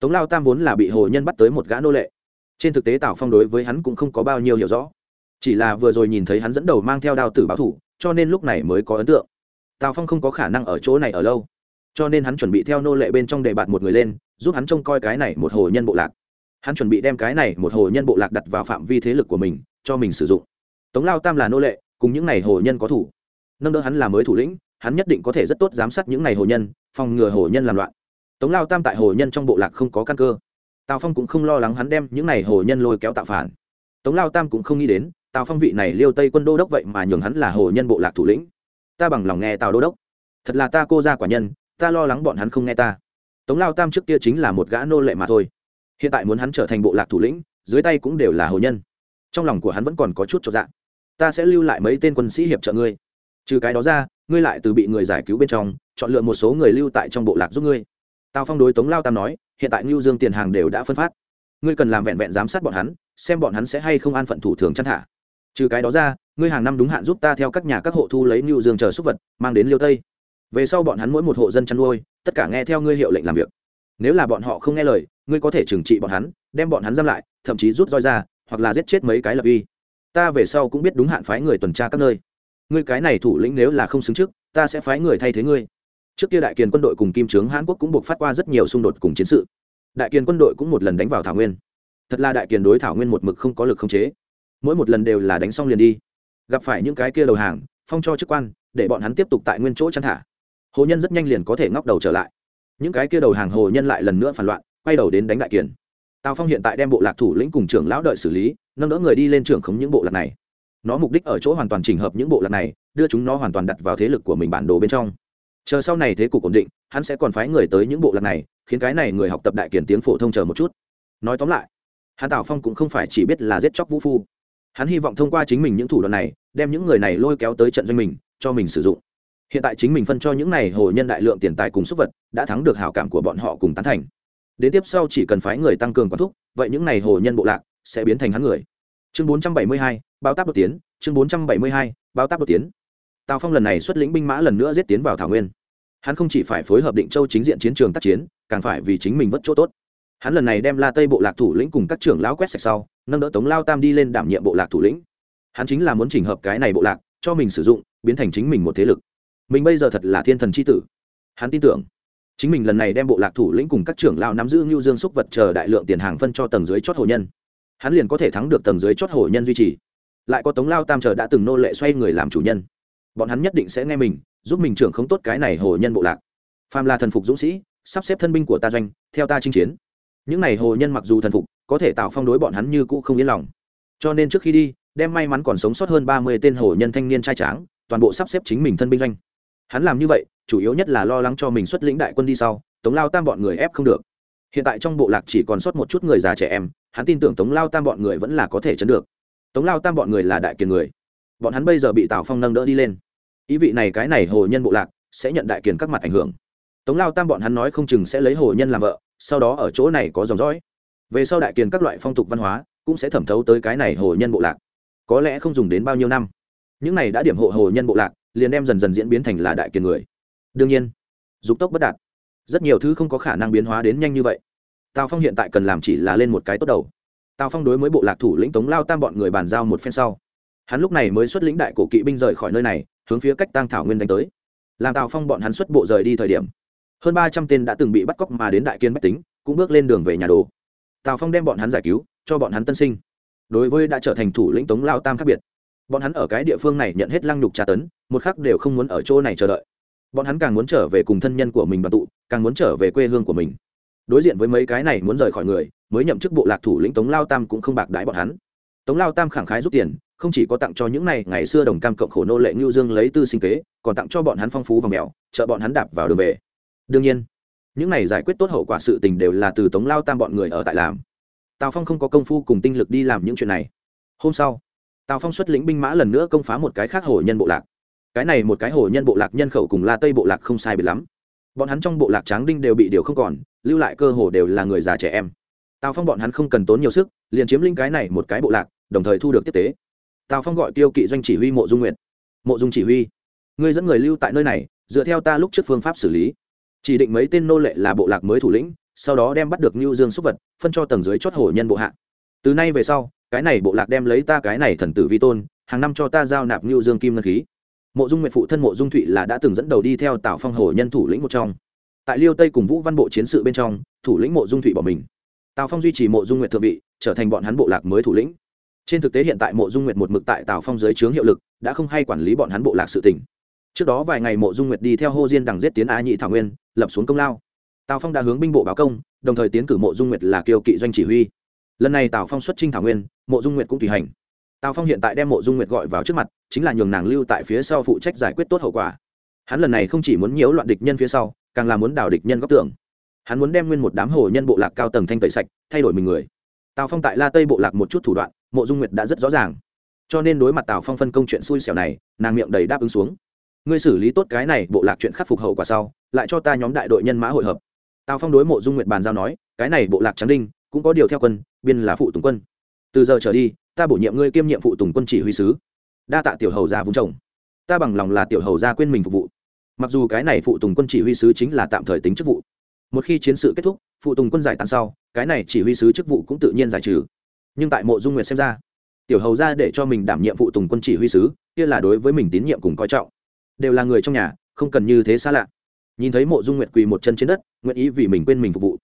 Tống lao tam vốn là bị hồ nhân bắt tới một gã nô lệ. Trên thực tế tào phong đối với hắn cũng không có bao nhiêu hiểu rõ chỉ là vừa rồi nhìn thấy hắn dẫn đầu mang theo đao tử báo thủ, cho nên lúc này mới có ấn tượng. Tào phong không có khả năng ở chỗ này ở lâu. Cho nên hắn chuẩn bị theo nô lệ bên trong đề bạt một người lên, giúp hắn trông coi cái này một hồ nhân bộ lạc. Hắn chuẩn bị đem cái này một hồ nhân bộ lạc đặt vào phạm vi thế lực của mình, cho mình sử dụng. Tống lao tam là nô lệ, cùng những n à y hồ nhân có thủ. Nâng đỡ hắn là mới thủ lĩnh, hắn nhất định có thể rất tốt giám sát những n à y hồ nhân, phòng ngừa hồ nhân làm loạn. Tống lao tam tại hồ nhân trong bộ lạc không có căn cơ. Tào phong cũng không lo lắng hắn đem những n à y hồ nhân lôi kéo tạo phản. Tống lao tam cũng không nghĩ đến tào phong vị này liêu tây quân đô đốc vậy mà nhường hắn là hồ nhân bộ lạc thủ lĩnh. Ta bằng lòng nghe tào đô đốc. Thật là ta cô ra quả nhân, ta lo lắng bọn hắn không nghe ta. Tống lao tam trước kia chính là một gã nô lệ mà thôi. Hiện tại muốn hắn trở thành bộ lạc thủ lĩnh, dưới tay cũng đều là hồ nhân. Trong lòng của hắn vẫn còn có chút cho dạng ta sẽ lưu lại mấy tên quân sĩ hiệp trợ ngươi. Trừ cái đó ra, ngươi lại từ bị người giải cứu bên trong, chọn lựa một số người lưu tại trong bộ lạc giúp ngươi. Tào phong đối tống lao tam nói, hiện tại ngưu dương tiền hàng đều đã phân phát. Ngươi cần làm vẹn vẹn giám sát bọn hắn, xem bọn hắn sẽ hay không an phận thủ thường chăn thả trừ cái đó ra, ngươi hàng năm đúng hạn giúp ta theo các nhà các hộ thu lấy ngưu dương chờ súc vật, mang đến liêu tây. Về sau bọn hắn mỗi một hộ dân chăn nuôi, tất cả nghe theo ngươi hiệu lệnh làm việc. Nếu là bọn họ không nghe lời, ngươi có thể trừng trị bọn hắn, đem bọn hắn giam lại, thậm chí rút roi ra, hoặc là giết chết mấy cái lập uy. Ta về sau cũng biết đúng hạn phái người tuần tra các nơi. Ngươi cái này thủ lĩnh nếu là không xứng trước, ta sẽ phái người thay thế ngươi. Trước kia đại kiền quân đội cùng kim trướng hàn quốc cũng buộc phát qua rất nhiều xung đột cùng chiến sự. Đại kiền quân đội cũng một lần đánh vào thảo nguyên. Thật là đại kiền đối thảo nguyên một mực không có lực khống chế mỗi một lần đều là đánh xong liền đi. Gặp phải những cái kia đầu hàng, phong cho chức quan, để bọn hắn tiếp tục tại nguyên chỗ chăn thả. Hồ nhân rất nhanh liền có thể ngóc đầu trở lại. Những cái kia đầu hàng hồ nhân lại lần nữa phản loạn, quay đầu đến đánh đại kiền. Tào phong hiện tại đem bộ lạc thủ lĩnh cùng trưởng lão đợi xử lý, nâng đỡ người đi lên trưởng khống những bộ lạc này. Nó mục đích ở chỗ hoàn toàn chỉnh hợp những bộ lạc này, đưa chúng nó hoàn toàn đặt vào thế lực của mình bản đồ bên trong. Chờ sau này thế cục ổn định, hắn sẽ còn phái người tới những bộ lạc này, khiến cái này người học tập đại kiển tiếng phổ thông chờ một chút. Nói tóm lại, hắn tào phong cũng không phải chỉ biết là giết chóc vũ phu hắn hy vọng thông qua chính mình những thủ đoạn này đem những người này lôi kéo tới trận doanh mình cho mình sử dụng. Hiện tại chính mình phân cho những này hồ nhân đại lượng tiền tài cùng súc vật đã thắng được hảo cảm của bọn họ cùng tán thành. Đến tiếp sau chỉ cần phái người tăng cường quản thúc vậy những này hồ nhân bộ lạc sẽ biến thành hắn người. Chương 472, báo táp đột tiến. Chương 472, báo táp đột tiến. Tào phong lần này xuất lĩnh binh mã lần nữa giết tiến vào thảo nguyên. Hắn không chỉ phải phối hợp định châu chính diện chiến trường tác chiến càng phải vì chính mình vất chỗ tốt. Hắn lần này đem la tây bộ lạc thủ lĩnh cùng các trưởng lão quét sạch sau nâng đỡ tống lao tam đi lên đảm nhiệm bộ lạc thủ lĩnh. Hắn chính là muốn chỉnh hợp cái này bộ lạc, cho mình sử dụng, biến thành chính mình một thế lực. Mình bây giờ thật là thiên thần c h i tử. Hắn tin tưởng, chính mình lần này đem bộ lạc thủ lĩnh cùng các trưởng lao nắm giữ ngưu dương xúc vật chờ đại lượng tiền hàng phân cho tầng dưới chót hồ nhân. Hắn liền có thể thắng được tầng dưới chót hồ nhân duy trì. Lại có tống lao tam chờ đã từng nô lệ xoay người làm chủ nhân. Bọn hắn nhất định sẽ nghe mình, giúp mình trưởng không tốt cái này hồ nhân bộ lạc. Phàm là thần phục dũng sĩ, sắp xếp thân binh của ta doanh, theo ta chinh chiến những n à y hồ nhân mặc dù thần phục, có thể tạo phong đối bọn hắn như cũ không yên lòng. Cho nên trước khi đi, đem may mắn còn sống sót hơn ba mươi tên hồ nhân thanh niên trai tráng, toàn bộ sắp xếp chính mình thân binh doanh. Hắn làm như vậy, chủ yếu nhất là lo lắng cho mình xuất lĩnh đại quân đi sau, tống lao tam bọn người ép không được. Hiện tại trong bộ lạc chỉ còn sót một chút người già trẻ em, hắn tin tưởng tống lao tam bọn người vẫn là có thể chấn được. Tống lao tam bọn người là đại kiền người. Bọn hắn bây giờ bị tào phong nâng đỡ đi lên. Ý vị này cái này hồ nhân bộ lạc sẽ nhận đại kiền các mặt ảnh hưởng. Tống lao tam bọn hắn nói không chừng sẽ lấy hồ nhân làm vợ sau đó ở chỗ này có dòng dõi. Về sau đại kiền các loại phong tục văn hóa cũng sẽ thẩm thấu tới cái này hồ nhân bộ lạc. Có lẽ không dùng đến bao nhiêu năm, những này đã điểm hộ hồ nhân bộ lạc, liền đem dần dần diễn biến thành là đại kiền người. Đương nhiên, dục tốc bất đạt. Rất nhiều thứ không có khả năng biến hóa đến nhanh như vậy. Tào phong hiện tại cần làm chỉ là lên một cái tốt đầu. Tào phong đối với bộ lạc thủ lĩnh tống lao tam bọn người bàn giao một phen sau. Hắn lúc này mới xuất lĩnh đại cổ kỵ binh rời khỏi nơi này, hướng phía cách tăng thảo nguyên đánh tới. Làm tào phong bọn hắn xuất bộ rời đi thời điểm hơn ba trăm tên đã từng bị bắt cóc mà đến đại kiên bách tính, cũng bước lên đường về nhà đồ. Tào phong đem bọn hắn giải cứu, cho bọn hắn tân sinh. Đối với đã trở thành thủ lĩnh tống lao tam khác biệt, bọn hắn ở cái địa phương này nhận hết lăng nhục tra tấn, một khắc đều không muốn ở chỗ này chờ đợi. Bọn hắn càng muốn trở về cùng thân nhân của mình đoàn tụ, càng muốn trở về quê hương của mình. Đối diện với mấy cái này muốn rời khỏi người, mới nhậm chức bộ lạc thủ lĩnh tống lao tam cũng không bạc đái bọn hắn. Tống lao tam khẳng khái rút tiền, không chỉ có tặng cho những này ngày xưa đồng cam cộng khổ nô lệ ngưu dương lấy tư sinh kế, còn tặng cho bọn hắn phong phú và mèo, trợ bọn hắn đạp vào đường về đương nhiên, những này giải quyết tốt hậu quả sự tình đều là từ tống lao tam bọn người ở tại làm. Tào phong không có công phu cùng tinh lực đi làm những chuyện này. Hôm sau, tào phong xuất lĩnh binh mã lần nữa công phá một cái khác hồ nhân bộ lạc. Cái này một cái hồ nhân bộ lạc nhân khẩu cùng la tây bộ lạc không sai biệt lắm. Bọn hắn trong bộ lạc tráng đinh đều bị điều không còn, lưu lại cơ hồ đều là người già trẻ em. Tào phong bọn hắn không cần tốn nhiều sức, liền chiếm linh cái này một cái bộ lạc, đồng thời thu được tiếp tế. Tào phong gọi tiêu kỵ doanh chỉ huy mộ dung nguyện mộ dung chỉ huy, ngươi dẫn người lưu tại nơi này, dựa theo ta lúc trước phương pháp xử lý chỉ định mấy tên nô lệ là bộ lạc mới thủ lĩnh sau đó đem bắt được ngưu Dương xúc vật, phân cho tầng dưới chót hổ nhân bộ hạ. Từ nay về sau, cái này bộ lạc đem lấy ta cái này thần tử vi tôn, hàng năm cho ta giao nạp ngưu Dương kim ngân khí. Mộ Dung Nguyệt phụ thân Mộ Dung Thụy là đã từng dẫn đầu đi theo Tào Phong hổ nhân thủ lĩnh một trong. Tại Liêu Tây cùng Vũ Văn bộ chiến sự bên trong, thủ lĩnh Mộ Dung Thụy bỏ mình. Tào Phong duy trì Mộ Dung Nguyệt thượng vị, trở thành bọn hắn bộ lạc mới thủ lĩnh. Trên thực tế hiện tại Mộ Dung Nguyệt một mực tại Tào Phong dưới trướng hiệu lực, đã không hay quản lý bọn hắn bộ lạc sự tình. Trước đó vài ngày Mộ Dung Nguyệt đi theo hô Diên đằng giết tiến Á Nhị Thảo Nguyên, lập xuống công lao. Tào phong đã hướng binh bộ báo công, đồng thời tiến cử mộ dung nguyệt là kiều kỵ doanh chỉ huy. Lần này tào phong xuất trinh thảo nguyên, mộ dung nguyệt cũng tùy hành. Tào phong hiện tại đem mộ dung nguyệt gọi vào trước mặt, chính là nhường nàng lưu tại phía sau phụ trách giải quyết tốt hậu quả. Hắn lần này không chỉ muốn nhiễu loạn địch nhân phía sau, càng là muốn đảo địch nhân góc tưởng hắn muốn đem nguyên một đám hồ nhân bộ lạc cao tầng thanh tẩy sạch, thay đổi mình người. Tào phong tại la tây bộ lạc một chút thủ đoạn, mộ dung nguyệt đã rất rõ ràng. Cho nên đối mặt tào phong phân công chuyện xui xẻo này, nàng miệng đầy đáp ứng xuống ngươi xử lý tốt cái này bộ lạc chuyện khắc phục hậu quả sau lại cho ta nhóm đại đội nhân mã hội hợp. Tào phong đối mộ dung nguyệt bàn giao nói cái này bộ lạc trắng đinh cũng có điều theo quân biên là phụ tùng quân. Từ giờ trở đi ta bổ nhiệm ngươi kiêm nhiệm phụ tùng quân chỉ huy sứ. Đa tạ tiểu hầu gia vùng trồng, ta bằng lòng là tiểu hầu gia quên mình phục vụ. Mặc dù cái này phụ tùng quân chỉ huy sứ chính là tạm thời tính chức vụ. Một khi chiến sự kết thúc phụ tùng quân giải tán sau cái này chỉ huy sứ chức vụ cũng tự nhiên giải trừ. Nhưng tại mộ dung nguyệt xem ra tiểu hầu gia để cho mình đảm nhiệm phụ tùng quân chỉ huy sứ kia là đối với mình tín nhiệm cùng coi trọng đều là người trong nhà, không cần như thế xa lạ. Nhìn thấy mộ dung nguyệt quỳ một chân trên đất, nguyện ý vì mình quên mình phục vụ.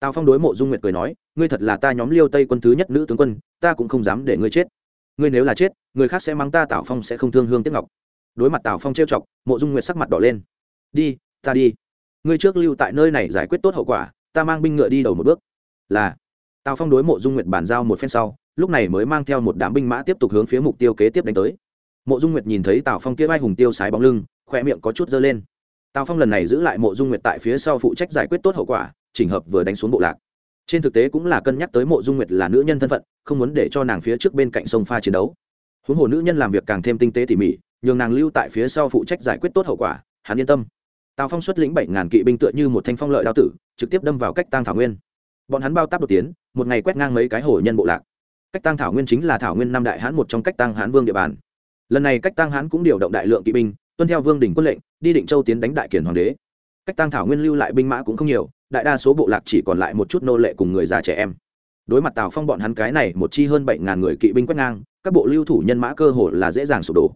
Tào phong đối mộ dung nguyệt cười nói, ngươi thật là ta nhóm liêu tây quân thứ nhất nữ tướng quân, ta cũng không dám để ngươi chết. Ngươi nếu là chết, người khác sẽ mắng ta, tào phong sẽ không thương hương tiếc ngọc. Đối mặt tào phong trêu chọc, mộ dung nguyệt sắc mặt đỏ lên. Đi, ta đi. Ngươi trước lưu tại nơi này giải quyết tốt hậu quả, ta mang binh ngựa đi đầu một bước. Là, tào phong đối mộ dung nguyệt bàn giao một phen sau, lúc này mới mang theo một đám binh mã tiếp tục hướng phía mục tiêu kế tiếp đánh tới mộ dung nguyệt nhìn thấy tào phong kia vai hùng tiêu sái bóng lưng khoe miệng có chút dơ lên. Tào phong lần này giữ lại mộ dung nguyệt tại phía sau phụ trách giải quyết tốt hậu quả, chỉnh hợp vừa đánh xuống bộ lạc. Trên thực tế cũng là cân nhắc tới mộ dung nguyệt là nữ nhân thân phận, không muốn để cho nàng phía trước bên cạnh sông pha chiến đấu. Huống hồ nữ nhân làm việc càng thêm tinh tế tỉ mỉ, nhường nàng lưu tại phía sau phụ trách giải quyết tốt hậu quả, hắn yên tâm. Tào phong xuất lĩnh bảy ngàn kỵ binh tựa như một thanh phong lợi đao tử, trực tiếp đâm vào cách tăng thảo nguyên. Bọn hắn bao táp đột tiến, một ngày quét ngang mấy cái hồ nhân bộ lạc. Cách tăng thảo nguyên chính là thảo nguyên năm đại hãn một trong cách tăng hãn vương địa bàn lần này cách tăng hán cũng điều động đại lượng kỵ binh, tuân theo vương đình quân lệnh, đi định châu tiến đánh đại kiển hoàng đế. Cách tăng thảo nguyên lưu lại binh mã cũng không nhiều, đại đa số bộ lạc chỉ còn lại một chút nô lệ cùng người già trẻ em. Đối mặt tào phong bọn hắn cái này một chi hơn bảy ngàn người kỵ binh quét ngang, các bộ lưu thủ nhân mã cơ hồ là dễ dàng sụp đổ.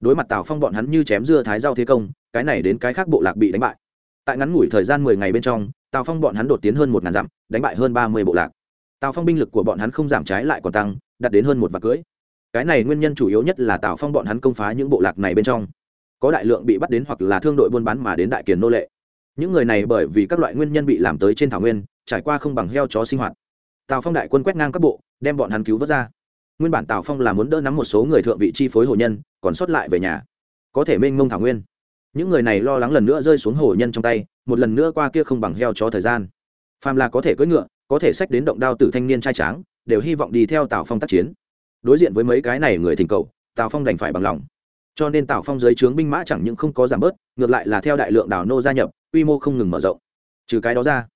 Đối mặt tào phong bọn hắn như chém dưa thái giao thế công, cái này đến cái khác bộ lạc bị đánh bại. Tại ngắn ngủi thời gian mười ngày bên trong, tào phong bọn hắn đột tiến hơn một ngàn dặm, đánh bại hơn ba mươi bộ lạc. Tào phong binh lực của bọn hắn không giảm trái lại còn tăng, đạt đến hơn một vạt cưỡi cái này nguyên nhân chủ yếu nhất là tào phong bọn hắn công phá những bộ lạc này bên trong. Có đại lượng bị bắt đến hoặc là thương đội buôn bán mà đến đại kiền nô lệ. Những người này bởi vì các loại nguyên nhân bị làm tới trên thảo nguyên, trải qua không bằng heo chó sinh hoạt. Tào phong đại quân quét ngang các bộ, đem bọn hắn cứu vớt ra. Nguyên bản tào phong là muốn đỡ nắm một số người thượng vị chi phối hồ nhân, còn sót lại về nhà. Có thể mênh mông thảo nguyên. Những người này lo lắng lần nữa rơi xuống hồ nhân trong tay, một lần nữa qua kia không bằng heo chó thời gian. Phàm là có thể cưỡi ngựa, có thể sách đến động đao tử thanh niên trai tráng, đều hy vọng đi theo tào phong tác chiến đối diện với mấy cái này người thỉnh cầu, tào phong đành phải bằng lòng. Cho nên tào phong dưới trướng binh mã chẳng những không có giảm bớt, ngược lại là theo đại lượng đào nô gia nhập, quy mô không ngừng mở rộng. Trừ cái đó ra,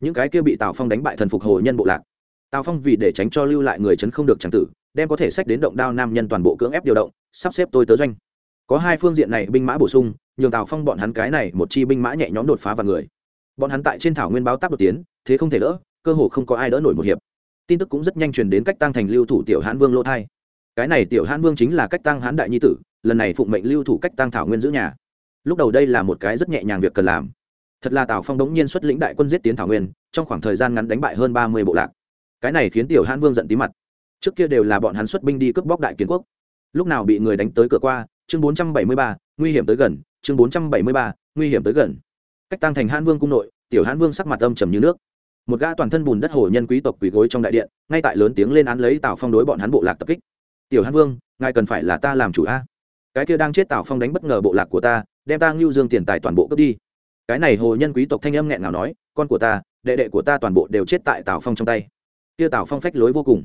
những cái kia bị tào phong đánh bại thần phục hồ nhân bộ lạc, tào phong vì để tránh cho lưu lại người chấn không được tràng tử, đem có thể sách đến động đao nam nhân toàn bộ cưỡng ép điều động, sắp xếp tôi tớ doanh. Có hai phương diện này binh mã bổ sung, nhường tào phong bọn hắn cái này một chi binh mã nhẹ nhóm đột phá vào người. Bọn hắn tại trên thảo nguyên báo tác đột tiến, thế không thể đỡ, cơ hồ không có ai đỡ nổi một hiệp tin tức cũng rất nhanh truyền đến cách tăng thành lưu thủ tiểu hãn vương lô thai. Cái này tiểu hãn vương chính là cách tăng hãn đại nhi tử, lần này phụng mệnh lưu thủ cách tăng thảo nguyên giữ nhà. Lúc đầu đây là một cái rất nhẹ nhàng việc cần làm. Thật là tào phong đống nhiên xuất lĩnh đại quân giết tiến thảo nguyên, trong khoảng thời gian ngắn đánh bại hơn ba mươi bộ lạc. Cái này khiến tiểu hãn vương giận tí mặt. Trước kia đều là bọn hắn xuất binh đi cướp bóc đại kiến quốc. Lúc nào bị người đánh tới cửa qua, chương bốn trăm bảy mươi ba, nguy hiểm tới gần, chương bốn trăm bảy mươi ba, nguy hiểm tới gần. Cách tăng thành hãn vương cung nội, tiểu hãn vương sắc mặt âm trầm như nước một gã toàn thân bùn đất hồ nhân quý tộc quỳ gối trong đại điện, ngay tại lớn tiếng lên án lấy tào phong đối bọn hắn bộ lạc tập kích. Tiểu hán vương, ngài cần phải là ta làm chủ a. Cái kia đang chết tào phong đánh bất ngờ bộ lạc của ta, đem ta ngưu dương tiền tài toàn bộ cướp đi. Cái này hồ nhân quý tộc thanh âm nghẹn ngào nói, con của ta, đệ đệ của ta toàn bộ đều chết tại tào phong trong tay. Kia tào phong phách lối vô cùng.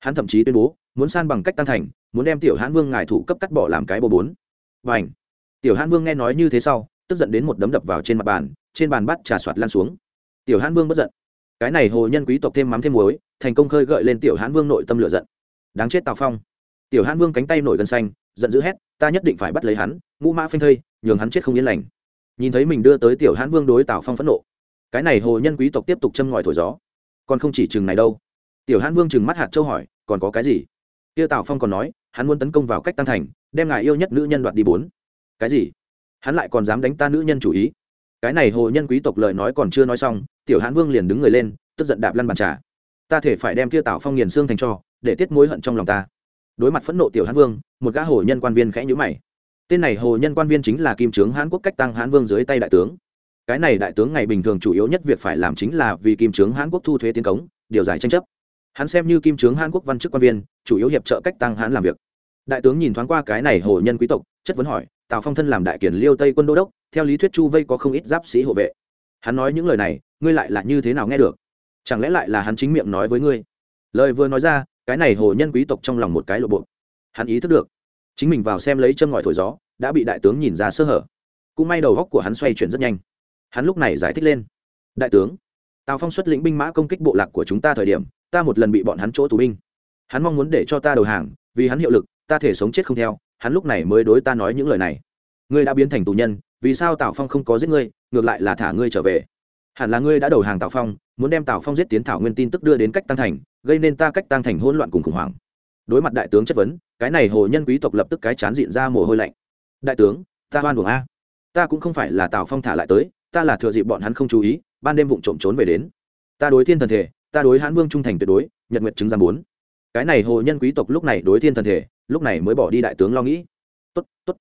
Hắn thậm chí tuyên bố, muốn san bằng cách tăng thành, muốn đem tiểu hãn vương ngài thủ cấp cắt bỏ làm cái bô bốn. Và ảnh tiểu hãn vương nghe nói như thế sau, tức giận đến một đấm đập vào trên mặt bàn, trên bàn bắt trà soạt lan xuống. Tiểu hãn vương bất giận cái này hồ nhân quý tộc thêm mắm thêm muối, thành công khơi gợi lên tiểu hãn vương nội tâm lửa giận. Đáng chết tào phong. Tiểu hãn vương cánh tay nổi gân xanh, giận dữ hét, ta nhất định phải bắt lấy hắn, ngũ mã phanh thây, nhường hắn chết không yên lành. Nhìn thấy mình đưa tới tiểu hãn vương đối tào phong phẫn nộ, cái này hồ nhân quý tộc tiếp tục châm ngòi thổi gió. Còn không chỉ chừng này đâu. Tiểu hãn vương chừng mắt hạt châu hỏi, còn có cái gì? Kia tào phong còn nói, hắn muốn tấn công vào cách tăng thành, đem ngài yêu nhất nữ nhân đoạt đi bốn. Cái gì? Hắn lại còn dám đánh ta nữ nhân chủ ý? Cái này hồ nhân quý tộc lời nói còn chưa nói xong tiểu hãn vương liền đứng người lên, tức giận đạp lăn bàn trà. Ta thể phải đem kia tảo phong nghiền xương thành cho, để tiết mối hận trong lòng ta. Đối mặt phẫn nộ tiểu hãn vương, một gã hồ nhân quan viên khẽ nhữ mày. Tên này hồ nhân quan viên chính là kim trướng hãn quốc cách tăng hãn vương dưới tay đại tướng. Cái này đại tướng ngày bình thường chủ yếu nhất việc phải làm chính là vì kim trướng hãn quốc thu thuế tiến cống, điều giải tranh chấp. Hắn xem như kim trướng hãn quốc văn chức quan viên, chủ yếu hiệp trợ cách tăng hãn làm việc. Đại tướng nhìn thoáng qua cái này hồ nhân quý tộc, chất vấn hỏi, tào phong thân làm đại kiển liêu tây quân đô đốc, theo lý thuyết chu vây có không ít giáp sĩ hộ vệ? Hắn nói những lời này, ngươi lại là như thế nào nghe được? Chẳng lẽ lại là hắn chính miệng nói với ngươi? Lời vừa nói ra, cái này hồ nhân quý tộc trong lòng một cái lộ bộ. Hắn ý thức được, chính mình vào xem lấy châm ngòi thổi gió, đã bị đại tướng nhìn ra sơ hở. Cũng may đầu góc của hắn xoay chuyển rất nhanh. Hắn lúc này giải thích lên. Đại tướng, tào phong xuất lĩnh binh mã công kích bộ lạc của chúng ta thời điểm, ta một lần bị bọn hắn chỗ tù binh. Hắn mong muốn để cho ta đầu hàng, vì hắn hiệu lực, ta thể sống chết không theo, hắn lúc này mới đối ta nói những lời này ngươi đã biến thành tù nhân, vì sao tào phong không có giết ngươi, ngược lại là thả ngươi trở về? Hẳn là ngươi đã đầu hàng tào phong, muốn đem tào phong giết tiến thảo nguyên tin tức đưa đến cách tăng thành, gây nên ta cách tăng thành hỗn loạn cùng khủng hoảng. Đối mặt đại tướng chất vấn, cái này hồ nhân quý tộc lập tức cái chán diện ra mồ hôi lạnh. Đại tướng, ta hoan buồng a. Ta cũng không phải là tào phong thả lại tới, ta là thừa dịp bọn hắn không chú ý, ban đêm vụng trộm trốn về đến. Ta đối thiên thần thể, ta đối hãn vương trung thành tuyệt đối, nhật nguyệt chứng giam bốn. Cái này hồ nhân quý tộc lúc này đối thiên thần thể, lúc này mới bỏ đi đại tướng lo nghĩ. Tốt tốt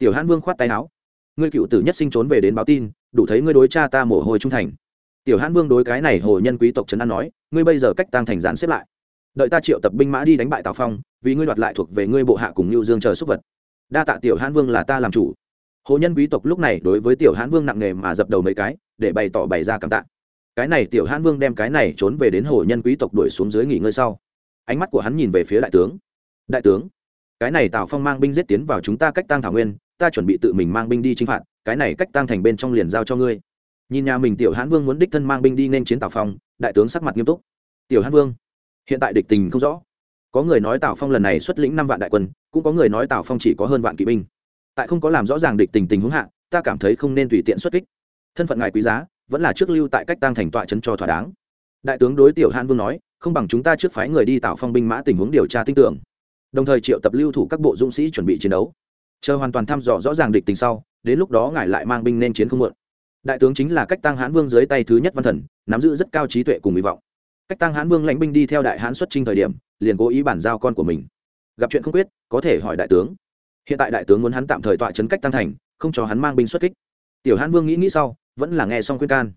tiểu hãn vương khoát tay áo. Ngươi cựu tử nhất sinh trốn về đến báo tin, đủ thấy ngươi đối cha ta mồ hôi trung thành. Tiểu hãn vương đối cái này hồ nhân quý tộc trấn an nói, ngươi bây giờ cách tăng thành gián xếp lại. Đợi ta triệu tập binh mã đi đánh bại tào phong, vì ngươi đoạt lại thuộc về ngươi bộ hạ cùng lưu dương chờ súc vật. Đa tạ tiểu hãn vương là ta làm chủ. Hồ nhân quý tộc lúc này đối với tiểu hãn vương nặng nề mà dập đầu mấy cái, để bày tỏ bày ra cảm tạ. Cái này tiểu hãn vương đem cái này trốn về đến hồ nhân quý tộc đuổi xuống dưới nghỉ ngơi sau. Ánh mắt của hắn nhìn về phía đại tướng. Đại tướng, cái này tào phong mang binh giết tiến vào chúng ta cách tăng thảo nguyên ta chuẩn bị tự mình mang binh đi chinh phạt, cái này cách tăng thành bên trong liền giao cho ngươi. Nhìn nhà mình tiểu hãn vương muốn đích thân mang binh đi nên chiến tào phong, đại tướng sắc mặt nghiêm túc. Tiểu hãn vương, hiện tại địch tình không rõ. Có người nói tào phong lần này xuất lĩnh năm vạn đại quân, cũng có người nói tào phong chỉ có hơn vạn kỵ binh. Tại không có làm rõ ràng địch tình tình huống hạ, ta cảm thấy không nên tùy tiện xuất kích. Thân phận ngài quý giá, vẫn là trước lưu tại cách tăng thành tọa trấn cho thỏa đáng. Đại tướng đối tiểu hãn vương nói, không bằng chúng ta trước phái người đi tạo phong binh mã tình huống điều tra tin tưởng. Đồng thời triệu tập lưu thủ các bộ dũng sĩ chuẩn bị chiến đấu chờ hoàn toàn thăm dò rõ ràng địch tình sau, đến lúc đó ngài lại mang binh nên chiến không muộn. Đại tướng chính là cách tăng hãn vương dưới tay thứ nhất văn thần, nắm giữ rất cao trí tuệ cùng hy vọng. Cách tăng hãn vương lãnh binh đi theo đại hãn xuất trình thời điểm, liền cố ý bản giao con của mình. Gặp chuyện không quyết, có thể hỏi đại tướng. Hiện tại đại tướng muốn hắn tạm thời tọa chấn cách tăng thành, không cho hắn mang binh xuất kích. Tiểu hãn vương nghĩ nghĩ sau, vẫn là nghe xong khuyên can.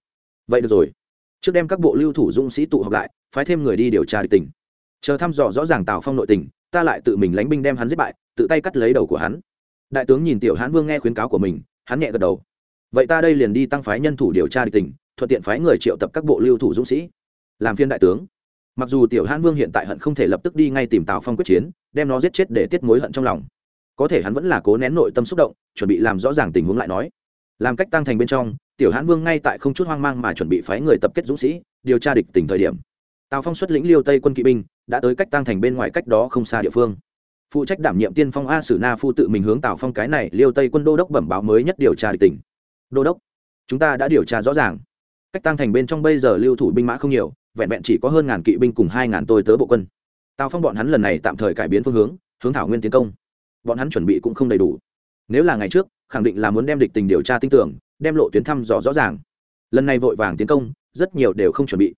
Vậy được rồi. Trước đem các bộ lưu thủ dũng sĩ tụ họp lại, phái thêm người đi điều tra địch tình. Chờ thăm dò rõ ràng tào phong nội tình, ta lại tự mình lánh binh đem hắn giết bại, tự tay cắt lấy đầu của hắn đại tướng nhìn tiểu hãn vương nghe khuyến cáo của mình, hắn nhẹ gật đầu. Vậy ta đây liền đi tăng phái nhân thủ điều tra địch tình, thuận tiện phái người triệu tập các bộ lưu thủ dũng sĩ. Làm phiên đại tướng. Mặc dù tiểu hãn vương hiện tại hận không thể lập tức đi ngay tìm tào phong quyết chiến, đem nó giết chết để tiết mối hận trong lòng. Có thể hắn vẫn là cố nén nội tâm xúc động, chuẩn bị làm rõ ràng tình huống lại nói. Làm cách tăng thành bên trong, tiểu hãn vương ngay tại không chút hoang mang mà chuẩn bị phái người tập kết dũng sĩ, điều tra địch tình thời điểm. Tào phong xuất lĩnh liêu tây quân kỵ binh, đã tới cách tăng thành bên ngoài cách đó không xa địa phương phụ trách đảm nhiệm tiên phong a sử na phu tự mình hướng tào phong cái này liêu tây quân đô đốc bẩm báo mới nhất điều tra địch tình đô đốc, chúng ta đã điều tra rõ ràng. Cách tăng thành bên trong bây giờ lưu thủ binh mã không nhiều, vẹn vẹn chỉ có hơn ngàn kỵ binh cùng hai ngàn tôi tớ bộ quân. Tào phong bọn hắn lần này tạm thời cải biến phương hướng hướng thảo nguyên tiến công. Bọn hắn chuẩn bị cũng không đầy đủ. Nếu là ngày trước, khẳng định là muốn đem địch tình điều tra tin tưởng, đem lộ tuyến thăm dò rõ ràng. Lần này vội vàng tiến công, rất nhiều đều không chuẩn bị.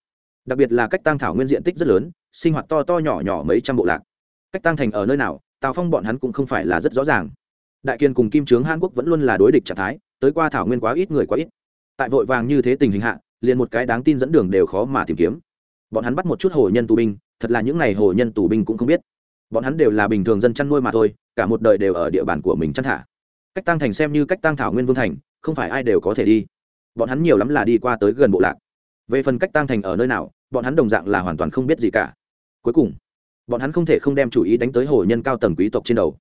Đặc biệt là cách tăng thảo nguyên diện tích rất lớn, sinh hoạt to to nhỏ nhỏ mấy trăm bộ lạc cách tăng thành ở nơi nào, tào phong bọn hắn cũng không phải là rất rõ ràng. Đại kiên cùng kim trướng hàn quốc vẫn luôn là đối địch trạng thái, tới qua thảo nguyên quá ít người quá ít. Tại vội vàng như thế tình hình hạ, liền một cái đáng tin dẫn đường đều khó mà tìm kiếm. Bọn hắn bắt một chút hồ nhân tù binh, thật là những n à y hồ nhân tù binh cũng không biết. Bọn hắn đều là bình thường dân chăn nuôi mà thôi, cả một đời đều ở địa bàn của mình chăn thả. Cách tăng thành xem như cách tăng thảo nguyên vương thành, không phải ai đều có thể đi. Bọn hắn nhiều lắm là đi qua tới gần bộ lạc. Về phần cách tăng thành ở nơi nào, bọn hắn đồng dạng là hoàn toàn không biết gì cả. Cuối cùng bọn hắn không thể không đem chủ ý đánh tới hồ nhân cao tầng quý tộc trên đầu.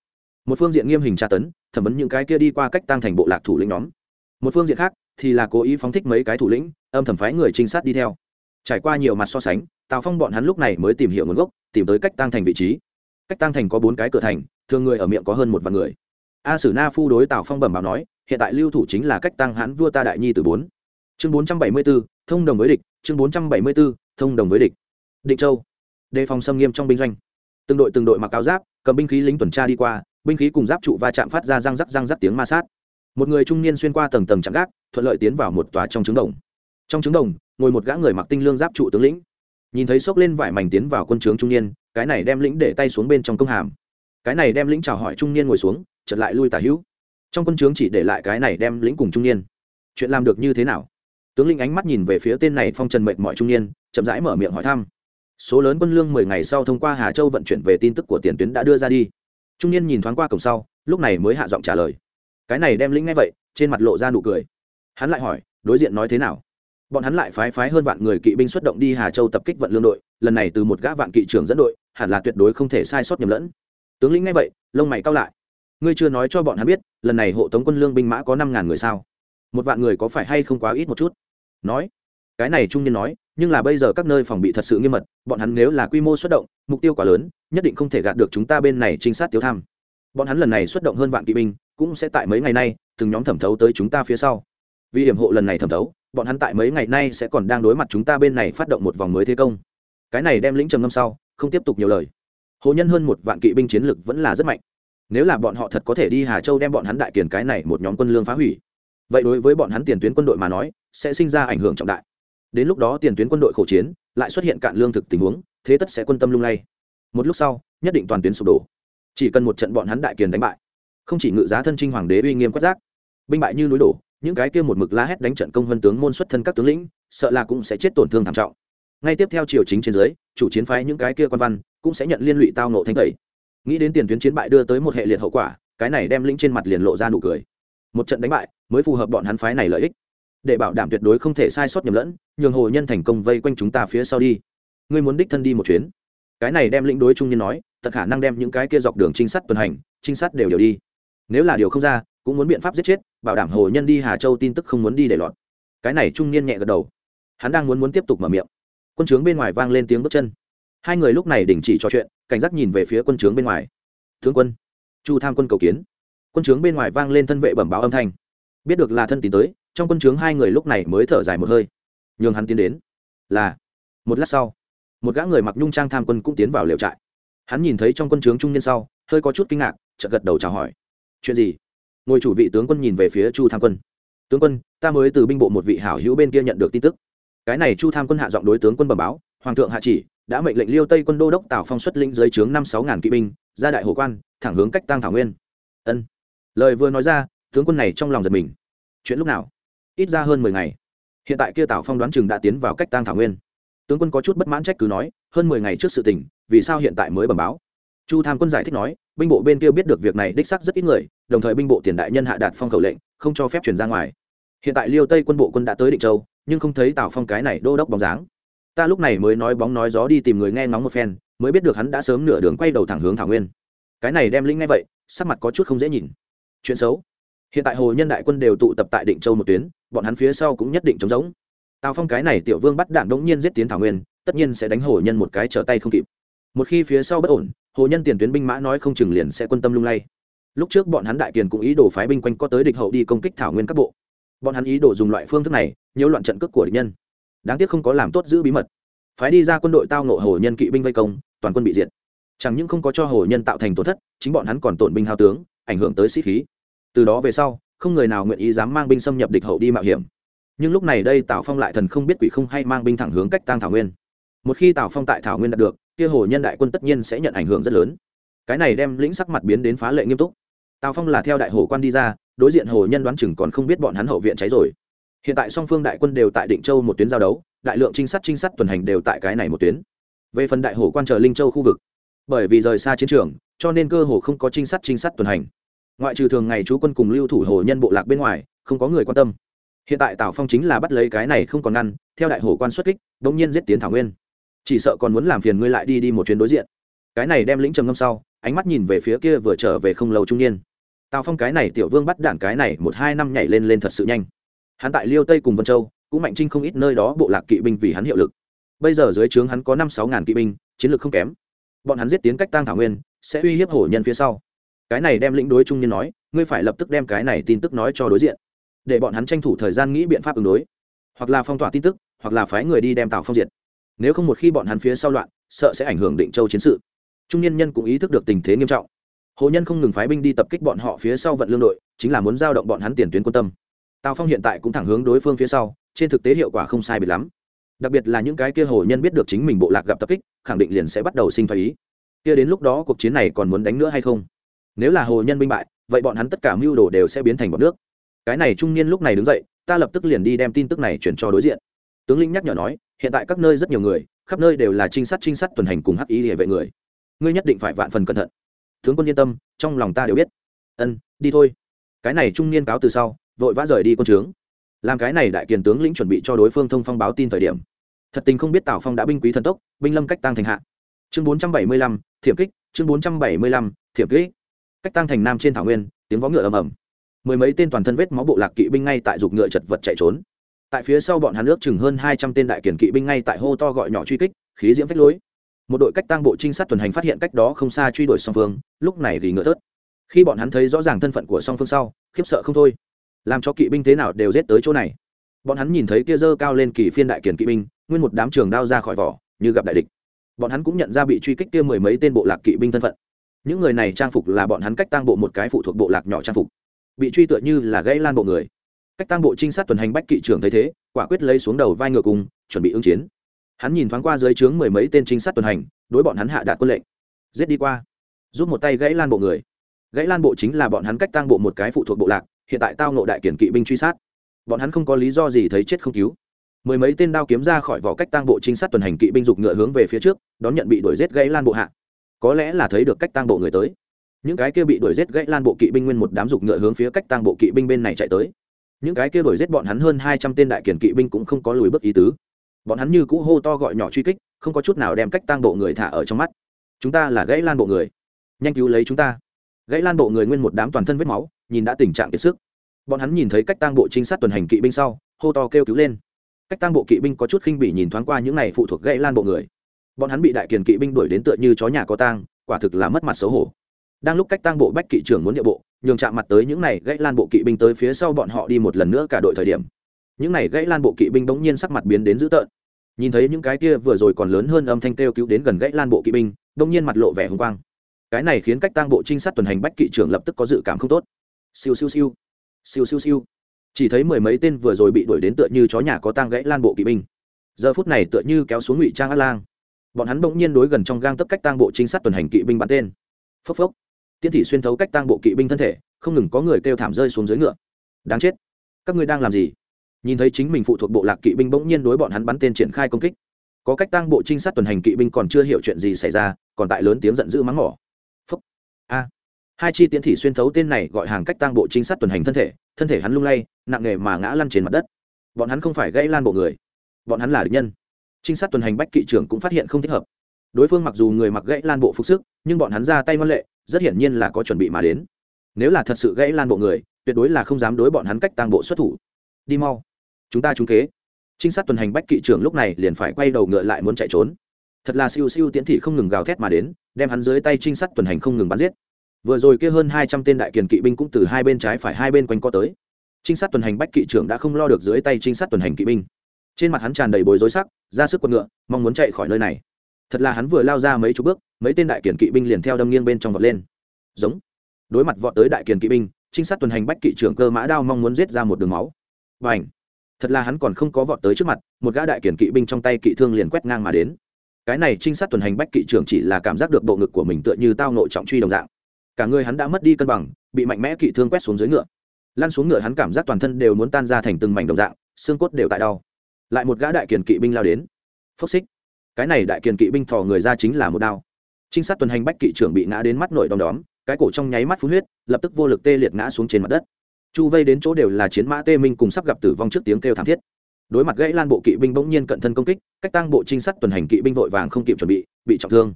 Một phương diện nghiêm hình tra tấn, thẩm vấn những cái kia đi qua cách tăng thành bộ lạc thủ lĩnh nhóm. Một phương diện khác, thì là cố ý phóng thích mấy cái thủ lĩnh, âm thầm phái người trinh sát đi theo. Trải qua nhiều mặt so sánh, tào phong bọn hắn lúc này mới tìm hiểu nguồn gốc, tìm tới cách tăng thành vị trí. Cách tăng thành có bốn cái cửa thành, thường người ở miệng có hơn một vạn người. A sử na phu đối tào phong bẩm báo nói, hiện tại lưu thủ chính là cách tăng hãn vua ta đại nhi từ bốn. Chương bốn trăm bảy mươi b ố thông đồng với địch, chương bốn trăm bảy mươi b ố thông đồng với địch. Định châu đề phòng xâm nghiêm trong binh doanh. Từng đội từng đội mặc áo giáp, cầm binh khí lính tuần tra đi qua, binh khí cùng giáp trụ va chạm phát ra răng rắc răng rắc tiếng ma sát. Một người trung niên xuyên qua tầng tầng chạm gác, thuận lợi tiến vào một tòa trong trứng đồng. Trong trứng đồng, ngồi một gã người mặc tinh lương giáp trụ tướng lĩnh. Nhìn thấy xốc lên vải mảnh tiến vào quân trướng trung niên, cái này đem lĩnh để tay xuống bên trong công hàm. Cái này đem lĩnh chào hỏi trung niên ngồi xuống chật lại lui tả hữu. Trong quân trướng chỉ để lại cái này đem lĩnh cùng trung niên. Chuyện làm được như thế nào? Tướng lĩnh ánh mắt nhìn về phía tên này phong trần mệnh mọi trung niên, chậm rãi mở miệng hỏi thăm số lớn quân lương mười ngày sau thông qua hà châu vận chuyển về tin tức của tiền tuyến đã đưa ra đi. Trung niên nhìn thoáng qua cổng sau, lúc này mới hạ giọng trả lời. Cái này đem lĩnh ngay vậy, trên mặt lộ ra nụ cười. Hắn lại hỏi, đối diện nói thế nào? Bọn hắn lại phái phái hơn vạn người kỵ binh xuất động đi hà châu tập kích vận lương đội, lần này từ một gã vạn kỵ trưởng dẫn đội, hẳn là tuyệt đối không thể sai sót nhầm lẫn. Tướng lĩnh ngay vậy, lông mày cao lại. Ngươi chưa nói cho bọn hắn biết, lần này hộ tống quân lương binh mã có năm ngàn người sao? Một vạn người có phải hay không quá ít một chút? Nói. Cái này trung niên nói nhưng là bây giờ các nơi phòng bị thật sự nghiêm mật, bọn hắn nếu là quy mô xuất động, mục tiêu quá lớn, nhất định không thể gạt được chúng ta bên này trinh sát tiêu tham. Bọn hắn lần này xuất động hơn vạn kỵ binh, cũng sẽ tại mấy ngày nay, từng nhóm thẩm thấu tới chúng ta phía sau. Vì hiểm hộ lần này thẩm thấu, bọn hắn tại mấy ngày nay sẽ còn đang đối mặt chúng ta bên này phát động một vòng mới thế công. Cái này đem lĩnh trầm ngâm sau, không tiếp tục nhiều lời. Hồ nhân hơn một vạn kỵ binh chiến lực vẫn là rất mạnh. Nếu là bọn họ thật có thể đi hà châu đem bọn hắn đại kiền cái này một nhóm quân lương phá hủy. Vậy đối với bọn hắn tiền tuyến quân đội mà nói, sẽ sinh ra ảnh hưởng trọng đại đến lúc đó tiền tuyến quân đội khổ chiến, lại xuất hiện cạn lương thực tình huống, thế tất sẽ quân tâm lung lay. Một lúc sau, nhất định toàn tuyến sụp đổ. Chỉ cần một trận bọn hắn đại kiền đánh bại, không chỉ ngự giá thân trinh hoàng đế uy nghiêm quát giác, binh bại như núi đổ, những cái kia một mực la hét đánh trận công vân tướng môn xuất thân các tướng lĩnh, sợ là cũng sẽ chết tổn thương thảm trọng. Ngay tiếp theo triều chính trên dưới, chủ chiến phái những cái kia quan văn cũng sẽ nhận liên lụy tao nộ thanh tẩy. Nghĩ đến tiền tuyến chiến bại đưa tới một hệ liệt hậu quả, cái này đem lĩnh trên mặt liền lộ ra nụ cười. Một trận đánh bại mới phù hợp bọn hắn phái này lợi ích để bảo đảm tuyệt đối không thể sai sót nhầm lẫn, nhường hồ nhân thành công vây quanh chúng ta phía sau đi. Ngươi muốn đích thân đi một chuyến. Cái này đem lĩnh đối trung nhân nói tật khả năng đem những cái kia dọc đường trinh sát tuần hành, trinh sát đều đều đi. Nếu là điều không ra, cũng muốn biện pháp giết chết, bảo đảm hồ nhân đi hà châu tin tức không muốn đi để lọt cái này trung niên nhẹ gật đầu. Hắn đang muốn muốn tiếp tục mở miệng. Quân trướng bên ngoài vang lên tiếng bước chân. Hai người lúc này đình chỉ trò chuyện, cảnh giác nhìn về phía quân trướng bên ngoài. Tướng quân, chu tham quân cầu kiến. Quân trướng bên ngoài vang lên thân vệ bẩm báo âm thanh. Biết được là thân tín tới trong quân trướng hai người lúc này mới thở dài một hơi. Nhường hắn tiến đến. Là, một lát sau, một gã người mặc nhung trang tham quân cũng tiến vào liều trại. Hắn nhìn thấy trong quân trướng trung niên sau, hơi có chút kinh ngạc, chợt gật đầu chào hỏi. Chuyện gì? Ngồi chủ vị tướng quân nhìn về phía chu tham quân. Tướng quân, ta mới từ binh bộ một vị hảo hữu bên kia nhận được tin tức. Cái này chu tham quân hạ giọng đối tướng quân bẩm báo, hoàng thượng hạ chỉ, đã mệnh lệnh liêu tây quân đô đốc tào phong xuất lĩnh dưới trướng năm sáu ngàn kỵ binh, ra đại hồ quan, thẳng hướng cách tăng thảo nguyên. Ân. Lời vừa nói ra, tướng quân này trong lòng giật mình. Chuyện lúc nào? Ít ra hơn mười ngày. Hiện tại kia tào phong đoán chừng đã tiến vào cách tang thảo nguyên. Tướng quân có chút bất mãn trách cứ nói, hơn mười ngày trước sự tình, vì sao hiện tại mới bẩm báo? Chu tham quân giải thích nói, binh bộ bên kia biết được việc này đích sắc rất ít người, đồng thời binh bộ tiền đại nhân hạ đạt phong khẩu lệnh, không cho phép chuyển ra ngoài. Hiện tại liêu tây quân bộ quân đã tới định châu, nhưng không thấy tào phong cái này đô đốc bóng dáng. Ta lúc này mới nói bóng nói gió đi tìm người nghe ngóng một phen, mới biết được hắn đã sớm nửa đường quay đầu thẳng hướng thảo nguyên. Cái này đem linh ngay vậy, sắc mặt có chút không dễ nhìn. Chuyện xấu. Hiện tại hồ nhân đại quân đều tụ tập tại định châu một tuyến bọn hắn phía sau cũng nhất định chống giống tào phong cái này tiểu vương bắt đạn đống nhiên giết tiến thảo nguyên, tất nhiên sẽ đánh hồ nhân một cái trở tay không kịp. Một khi phía sau bất ổn, hồ nhân tiền tuyến binh mã nói không chừng liền sẽ quân tâm lung lay. Lúc trước bọn hắn đại kiền cũng ý đồ phái binh quanh có tới địch hậu đi công kích thảo nguyên các bộ. Bọn hắn ý đồ dùng loại phương thức này nhiều loạn trận cước của địch nhân. Đáng tiếc không có làm tốt giữ bí mật. Phái đi ra quân đội tao nộ hồ nhân kỵ binh vây công, toàn quân bị diệt. Chẳng những không có cho hồ nhân tạo thành tổn thất, chính bọn hắn còn tổn binh hao tướng, ảnh hưởng tới sĩ khí. Từ đó về sau không người nào nguyện ý dám mang binh xâm nhập địch hậu đi mạo hiểm. Nhưng lúc này đây tào phong lại thần không biết quỷ không hay mang binh thẳng hướng cách tăng thảo nguyên. Một khi tào phong tại thảo nguyên đạt được, kia hồ nhân đại quân tất nhiên sẽ nhận ảnh hưởng rất lớn. Cái này đem lĩnh sắc mặt biến đến phá lệ nghiêm túc. Tào phong là theo đại hồ quan đi ra, đối diện hồ nhân đoán chừng còn không biết bọn hắn hậu viện cháy rồi. Hiện tại song phương đại quân đều tại định châu một tuyến giao đấu, đại lượng trinh sát trinh sát tuần hành đều tại cái này một tuyến. Về phần đại hồ quan chờ linh châu khu vực, bởi vì rời xa chiến trường, cho nên cơ hồ không có trinh sát trinh sát tuần hành ngoại trừ thường ngày chú quân cùng lưu thủ hồ nhân bộ lạc bên ngoài, không có người quan tâm. Hiện tại tào phong chính là bắt lấy cái này không còn ngăn, theo đại hồ quan xuất kích đ ỗ n g nhiên giết tiến thảo nguyên. Chỉ sợ còn muốn làm phiền ngươi lại đi đi một chuyến đối diện. Cái này đem lĩnh trầm ngâm sau, ánh mắt nhìn về phía kia vừa trở về không lâu trung niên. Tào phong cái này tiểu vương bắt đạn cái này một hai năm nhảy lên lên thật sự nhanh. Hắn tại liêu tây cùng vân châu, cũng mạnh trinh không ít nơi đó bộ lạc kỵ binh vì hắn hiệu lực. Bây giờ dưới trướng hắn có năm sáu ngàn kỵ binh, chiến lược không kém. Bọn hắn giết tiến cách tăng thảo nguyên, sẽ uy hiếp hổ nhân phía sau cái này đem lĩnh đối trung niên nói, ngươi phải lập tức đem cái này tin tức nói cho đối diện. Để bọn hắn tranh thủ thời gian nghĩ biện pháp ứng đối. Hoặc là phong tỏa tin tức, hoặc là phái người đi đem tàu phong diệt. Nếu không một khi bọn hắn phía sau loạn, sợ sẽ ảnh hưởng định châu chiến sự. Trung niên nhân cũng ý thức được tình thế nghiêm trọng. Hồ nhân không ngừng phái binh đi tập kích bọn họ phía sau vận lương đội, chính là muốn giao động bọn hắn tiền tuyến quân tâm. Tào phong hiện tại cũng thẳng hướng đối phương phía sau, trên thực tế hiệu quả không sai biệt lắm. Đặc biệt là những cái kia hồ nhân biết được chính mình bộ lạc gặp tập kích, khẳng định liền sẽ bắt đầu sinh phái ý. Kia đến lúc đó cuộc chiến này còn muốn đánh nữa hay không? Nếu là hồ nhân binh bại, vậy bọn hắn tất cả mưu đồ đều sẽ biến thành bọn nước. Cái này trung niên lúc này đứng dậy, ta lập tức liền đi đem tin tức này chuyển cho đối diện. Tướng lĩnh nhắc nhở nói, hiện tại các nơi rất nhiều người, khắp nơi đều là trinh sát trinh sát tuần hành cùng hắc ý địa vệ người. Ngươi nhất định phải vạn phần cẩn thận. Tướng quân yên tâm, trong lòng ta đều biết. Ân, đi thôi. Cái này trung niên cáo từ sau, vội vã rời đi quân trướng. Làm cái này đại kiền tướng lĩnh chuẩn bị cho đối phương thông phong báo tin thời điểm. Thật tình không biết tào phong đã binh quý thần tốc, binh lâm cách tăng thành hạ. Chương bốn trăm bảy mươi lăm, thiểm kích, chương bốn trăm bảy mươi lăm, thiểm kích cách tăng thành nam trên thảo nguyên, tiếng vó ngựa ầm ầm. Mười mấy tên toàn thân vết máu bộ lạc kỵ binh ngay tại dục ngựa chật vật chạy trốn. Tại phía sau bọn hắn ước chừng hơn hai trăm tên đại kiển kỵ binh ngay tại hô to gọi nhỏ truy kích, khí diễm phách lối. Một đội cách tăng bộ trinh sát tuần hành phát hiện cách đó không xa truy đuổi song phương, lúc này vì ngựa thớt. Khi bọn hắn thấy rõ ràng thân phận của song phương sau, khiếp sợ không thôi. Làm cho kỵ binh thế nào đều giết tới chỗ này. Bọn hắn nhìn thấy kia dơ cao lên kỳ phiên đại kiển kỵ binh, nguyên một đám trường đao ra khỏi vỏ, như gặp đại địch. Bọn hắn cũng nhận ra bị truy kích kia mười mấy tên bộ lạc kỵ binh thân phận những người này trang phục là bọn hắn cách tăng bộ một cái phụ thuộc bộ lạc nhỏ trang phục. Bị truy tựa như là gãy lan bộ người. Cách tăng bộ trinh sát tuần hành bách kỵ trưởng thấy thế, quả quyết lấy xuống đầu vai ngựa cùng, chuẩn bị ứng chiến. Hắn nhìn thoáng qua dưới trướng mười mấy tên trinh sát tuần hành, đối bọn hắn hạ đạt quân lệnh. Giết đi qua. Giúp một tay gãy lan bộ người. Gãy lan bộ chính là bọn hắn cách tăng bộ một cái phụ thuộc bộ lạc, hiện tại tao nộ đại kiển kỵ binh truy sát. Bọn hắn không có lý do gì thấy chết không cứu. Mười mấy tên đao kiếm ra khỏi vỏ cách tăng bộ trinh sát tuần hành kỵ binh dục ngựa hướng về phía trước, đón nhận bị đuổi giết gãy lan bộ hạ có lẽ là thấy được cách tăng bộ người tới. Những cái kia bị đuổi giết gãy lan bộ kỵ binh nguyên một đám dục ngựa hướng phía cách tăng bộ kỵ binh bên này chạy tới. Những cái kia đuổi giết bọn hắn hơn hai trăm tên đại kiển kỵ binh cũng không có lùi bước ý tứ. Bọn hắn như cũ hô to gọi nhỏ truy kích, không có chút nào đem cách tăng bộ người thả ở trong mắt. Chúng ta là gãy lan bộ người. Nhanh cứu lấy chúng ta. Gãy lan bộ người nguyên một đám toàn thân vết máu, nhìn đã tình trạng kiệt sức. Bọn hắn nhìn thấy cách tăng bộ trinh sát tuần hành kỵ binh sau, hô to kêu cứu lên. Cách tăng bộ kỵ binh có chút khinh bỉ nhìn thoáng qua những này phụ thuộc gãy lan bộ người bọn hắn bị đại kiền kỵ binh đuổi đến tựa như chó nhà có tang, quả thực là mất mặt xấu hổ. Đang lúc cách tang bộ bách kỵ trưởng muốn địa bộ, nhường chạm mặt tới những này gãy lan bộ kỵ binh tới phía sau bọn họ đi một lần nữa cả đội thời điểm. Những này gãy lan bộ kỵ binh bỗng nhiên sắc mặt biến đến dữ tợn. Nhìn thấy những cái kia vừa rồi còn lớn hơn âm thanh kêu cứu đến gần gãy lan bộ kỵ binh, bỗng nhiên mặt lộ vẻ hùng quang. Cái này khiến cách tang bộ trinh sát tuần hành bách kỵ trưởng lập tức có dự cảm không tốt. Siêu siêu siêu. Siêu siêu siêu. Chỉ thấy mười mấy tên vừa rồi bị đuổi đến tựa như chó nhà có tang gãy lan bộ kỵ binh. Giờ phút này tựa như kéo xuống ngụy trang át lang bọn hắn bỗng nhiên đối gần trong gang tấp cách tang bộ trinh sát tuần hành kỵ binh bắn tên. Phốc phốc. Tiên thị xuyên thấu cách tang bộ kỵ binh thân thể, không ngừng có người kêu thảm rơi xuống dưới ngựa. Đáng chết. Các ngươi đang làm gì? Nhìn thấy chính mình phụ thuộc bộ lạc kỵ binh bỗng nhiên đối bọn hắn bắn tên triển khai công kích. Có cách tang bộ trinh sát tuần hành kỵ binh còn chưa hiểu chuyện gì xảy ra, còn tại lớn tiếng giận dữ mắng mỏ. Phốc. A. Hai chi tiến thị xuyên thấu tên này gọi hàng cách tang bộ trinh sát tuần hành thân thể thân thể hắn lung lay, nặng nề mà ngã lăn trên mặt đất. Bọn hắn không phải gây lan bộ người. Bọn hắn là địch nhân trinh sát tuần hành bách kỵ trưởng cũng phát hiện không thích hợp. Đối phương mặc dù người mặc gãy lan bộ phục sức, nhưng bọn hắn ra tay ngoan lệ, rất hiển nhiên là có chuẩn bị mà đến. Nếu là thật sự gãy lan bộ người, tuyệt đối là không dám đối bọn hắn cách tăng bộ xuất thủ. Đi mau. Chúng ta trúng kế. Trinh sát tuần hành bách kỵ trưởng lúc này liền phải quay đầu ngựa lại muốn chạy trốn. Thật là siêu siêu tiễn thị không ngừng gào thét mà đến, đem hắn dưới tay trinh sát tuần hành không ngừng bắn giết. Vừa rồi kia hơn hai trăm tên đại kiền kỵ binh cũng từ hai bên trái phải hai bên quanh co tới. Trinh sát tuần hành bách kỵ trưởng đã không lo được dưới tay trinh sát tuần hành kỵ binh trên mặt hắn tràn đầy bối rối sắc, ra sức quật ngựa, mong muốn chạy khỏi nơi này. Thật là hắn vừa lao ra mấy chục bước, mấy tên đại kiền kỵ binh liền theo đâm nghiêng bên trong vọt lên. Giống. Đối mặt vọt tới đại kiền kỵ binh, trinh sát tuần hành bách kỵ trưởng cơ mã đao mong muốn giết ra một đường máu. Và ảnh thật là hắn còn không có vọt tới trước mặt, một gã đại kiền kỵ binh trong tay kỵ thương liền quét ngang mà đến. Cái này trinh sát tuần hành bách kỵ trưởng chỉ là cảm giác được bộ ngực của mình tựa như tao nội trọng truy đồng dạng. Cả người hắn đã mất đi cân bằng, bị mạnh mẽ kỵ thương quét xuống dưới ngựa. Lăn xuống ngựa hắn cảm giác toàn thân đều muốn tan ra thành từng mảnh đồng dạng, xương cốt đều tại đau lại một gã đại kiền kỵ binh lao đến. Phốc xích. Cái này đại kiền kỵ binh thò người ra chính là một đao. Trinh sát tuần hành bách kỵ trưởng bị ngã đến mắt nổi đom đóm, cái cổ trong nháy mắt phun huyết, lập tức vô lực tê liệt ngã xuống trên mặt đất. Chu vây đến chỗ đều là chiến mã tê minh cùng sắp gặp tử vong trước tiếng kêu thảm thiết. Đối mặt gãy lan bộ kỵ binh bỗng nhiên cận thân công kích, cách tăng bộ trinh sát tuần hành kỵ binh vội vàng không kịp chuẩn bị bị trọng thương.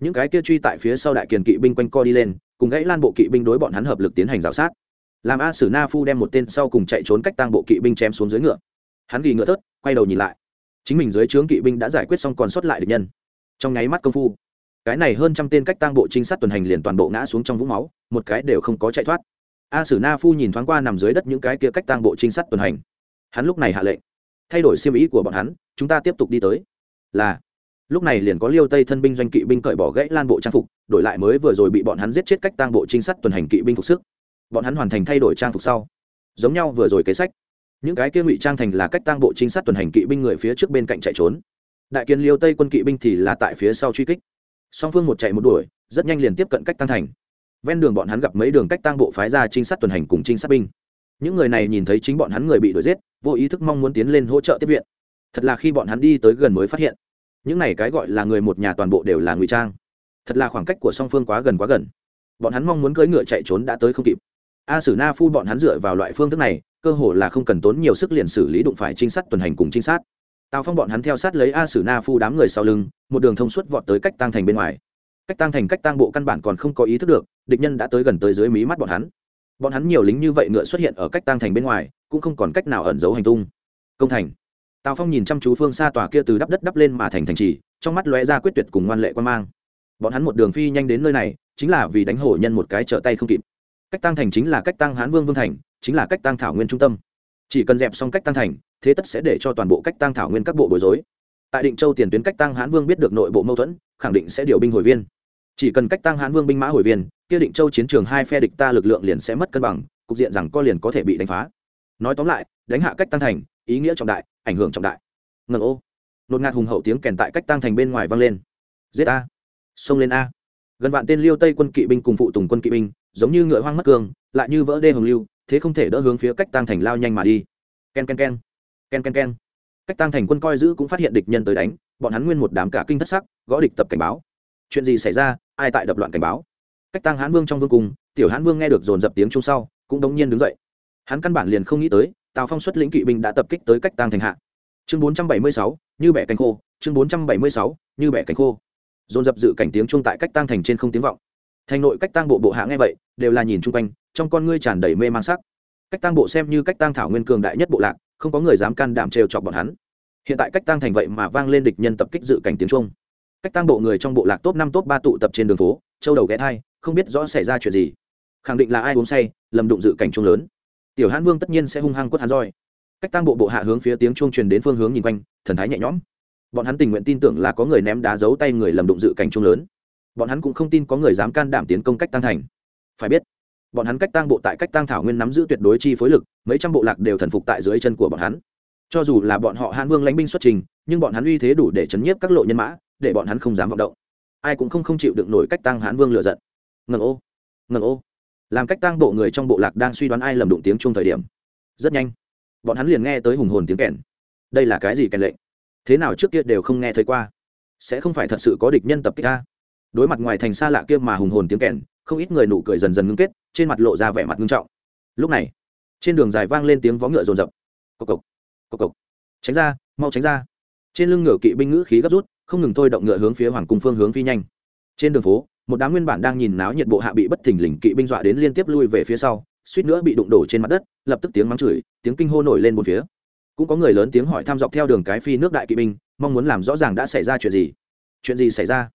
Những cái kia truy tại phía sau đại kiền kỵ binh quanh co đi lên, cùng gãy lan bộ kỵ binh đối bọn hắn hợp lực tiến hành rào sát. Làm a sử na phu đem một tên sau cùng chạy trốn cách tăng bộ kỵ binh chém xuống dưới ngựa. Hắn ghi ngựa thớt quay đầu nhìn lại. Chính mình dưới trướng kỵ binh đã giải quyết xong còn sót lại địch nhân. Trong nháy mắt công phu, cái này hơn trăm tên cách tăng bộ trinh sát tuần hành liền toàn bộ ngã xuống trong vũng máu, một cái đều không có chạy thoát. A sử na phu nhìn thoáng qua nằm dưới đất những cái kia cách tăng bộ trinh sát tuần hành. Hắn lúc này hạ lệnh, thay đổi siêm ý của bọn hắn, chúng ta tiếp tục đi tới. Là, lúc này liền có liêu tây thân binh doanh kỵ binh cởi bỏ gãy lan bộ trang phục, đổi lại mới vừa rồi bị bọn hắn giết chết cách tăng bộ trinh sát tuần hành kỵ binh phục sức. Bọn hắn hoàn thành thay đổi trang phục sau, giống nhau vừa rồi kế sách những cái kia ngụy trang thành là cách tăng bộ trinh sát tuần hành kỵ binh người phía trước bên cạnh chạy trốn. Đại kiên liêu tây quân kỵ binh thì là tại phía sau truy kích. Song phương một chạy một đuổi, rất nhanh liền tiếp cận cách tăng thành. Ven đường bọn hắn gặp mấy đường cách tăng bộ phái ra trinh sát tuần hành cùng trinh sát binh. Những người này nhìn thấy chính bọn hắn người bị đuổi giết, vô ý thức mong muốn tiến lên hỗ trợ tiếp viện. Thật là khi bọn hắn đi tới gần mới phát hiện. Những này cái gọi là người một nhà toàn bộ đều là ngụy trang. Thật là khoảng cách của song phương quá gần quá gần. Bọn hắn mong muốn cưỡi ngựa chạy trốn đã tới không kịp. A sử na phu bọn hắn dựa vào loại phương thức này cơ hồ là không cần tốn nhiều sức liền xử lý đụng phải trinh sát tuần hành cùng trinh sát. Tào phong bọn hắn theo sát lấy a sử na phu đám người sau lưng, một đường thông suốt vọt tới cách tăng thành bên ngoài. Cách tăng thành cách tăng bộ căn bản còn không có ý thức được, địch nhân đã tới gần tới dưới mí mắt bọn hắn. Bọn hắn nhiều lính như vậy ngựa xuất hiện ở cách tăng thành bên ngoài, cũng không còn cách nào ẩn giấu hành tung. Công thành. Tào phong nhìn chăm chú phương xa tòa kia từ đắp đất đắp lên mà thành thành trì, trong mắt lóe ra quyết tuyệt cùng ngoan lệ quan mang. Bọn hắn một đường phi nhanh đến nơi này, chính là vì đánh hổ nhân một cái trở tay không kịp. Cách tăng thành chính là cách tăng hán vương vương thành chính là cách tăng thảo nguyên trung tâm. Chỉ cần dẹp xong cách tăng thành, thế tất sẽ để cho toàn bộ cách tăng thảo nguyên các bộ bối rối. Tại định châu tiền tuyến cách tăng hán vương biết được nội bộ mâu thuẫn, khẳng định sẽ điều binh hồi viên. Chỉ cần cách tăng hán vương binh mã hồi viên, kia định châu chiến trường hai phe địch ta lực lượng liền sẽ mất cân bằng, cục diện rằng co liền có thể bị đánh phá. Nói tóm lại, đánh hạ cách tăng thành, ý nghĩa trọng đại, ảnh hưởng trọng đại. Ngần ô. Nột ngạt hùng hậu tiếng kèn tại cách tăng thành bên ngoài vang lên. Giết a. Xông lên a. Gần vạn tên liêu tây quân kỵ binh cùng phụ tùng quân kỵ binh, giống như ngựa hoang mất cương, lại như vỡ đê hồng lưu thế không thể đỡ hướng phía cách tăng thành lao nhanh mà đi. Ken ken ken. Ken ken ken. Cách tăng thành quân coi giữ cũng phát hiện địch nhân tới đánh, bọn hắn nguyên một đám cả kinh thất sắc, gõ địch tập cảnh báo. Chuyện gì xảy ra, ai tại đập loạn cảnh báo? Cách tăng hán vương trong vương cung, tiểu hán vương nghe được dồn dập tiếng chung sau, cũng đống nhiên đứng dậy. Hắn căn bản liền không nghĩ tới, tào phong xuất lĩnh kỵ binh đã tập kích tới cách tăng thành hạ. Chương bốn trăm bảy mươi sáu, như bẻ cánh khô. Chương bốn trăm bảy mươi sáu, như bẻ cánh khô. Dồn dập dự cảnh tiếng chung tại cách tăng thành trên không tiếng vọng thành nội cách tăng bộ bộ hạ nghe vậy, đều là nhìn chung quanh, trong con ngươi tràn đầy mê mang sắc. Cách tăng bộ xem như cách tăng thảo nguyên cường đại nhất bộ lạc, không có người dám can đảm trêu chọc bọn hắn. Hiện tại cách tăng thành vậy mà vang lên địch nhân tập kích dự cảnh tiếng trung. Cách tăng bộ người trong bộ lạc top năm, top ba tụ tập trên đường phố, châu đầu ghé thai, không biết rõ xảy ra chuyện gì. Khẳng định là ai uống say, lầm đụng dự cảnh trung lớn. Tiểu hãn vương tất nhiên sẽ hung hăng quất hắn roi. Cách tăng bộ bộ hạ hướng phía tiếng chuông truyền đến phương hướng nhìn quanh, thần thái nhẹ nhõm. Bọn hắn tình nguyện tin tưởng là có người ném đá giấu tay người lầm đụng dự cảnh trung lớn bọn hắn cũng không tin có người dám can đảm tiến công cách tăng thành. Phải biết, bọn hắn cách tăng bộ tại cách tăng thảo nguyên nắm giữ tuyệt đối chi phối lực, mấy trăm bộ lạc đều thần phục tại dưới chân của bọn hắn. Cho dù là bọn họ hãn vương lãnh binh xuất trình, nhưng bọn hắn uy thế đủ để chấn nhiếp các lộ nhân mã, để bọn hắn không dám vọng động. Ai cũng không không chịu được nổi cách tăng hãn vương lựa giận. Ngần ô ngần ô. Làm cách tăng bộ người trong bộ lạc đang suy đoán ai lầm đụng tiếng chung thời điểm, rất nhanh, bọn hắn liền nghe tới hùng hồn tiếng kèn. Đây là cái gì kèn lệnh? Thế nào trước kia đều không nghe thấy qua? Sẽ không phải thật sự có địch nhân tập kích ta? Đối mặt ngoài thành xa lạ kia mà hùng hồn tiếng kèn, không ít người nụ cười dần dần ngưng kết, trên mặt lộ ra vẻ mặt ngưng trọng. Lúc này, trên đường dài vang lên tiếng vó ngựa rồn rập. Cộc cộc cộc cộc. Tránh ra, mau tránh ra. Trên lưng ngựa kỵ binh ngữ khí gấp rút, không ngừng thôi động ngựa hướng phía hoàng cung phương hướng phi nhanh. Trên đường phố, một đám nguyên bản đang nhìn náo nhiệt bộ hạ bị bất thình lình kỵ binh dọa đến liên tiếp lui về phía sau, suýt nữa bị đụng đổ trên mặt đất, lập tức tiếng mắng chửi, tiếng kinh hô nổi lên một phía. Cũng có người lớn tiếng hỏi thăm dọc theo đường cái phi nước đại kỵ binh, mong muốn làm rõ ràng đã xảy ra chuyện gì. Chuyện gì xảy ra?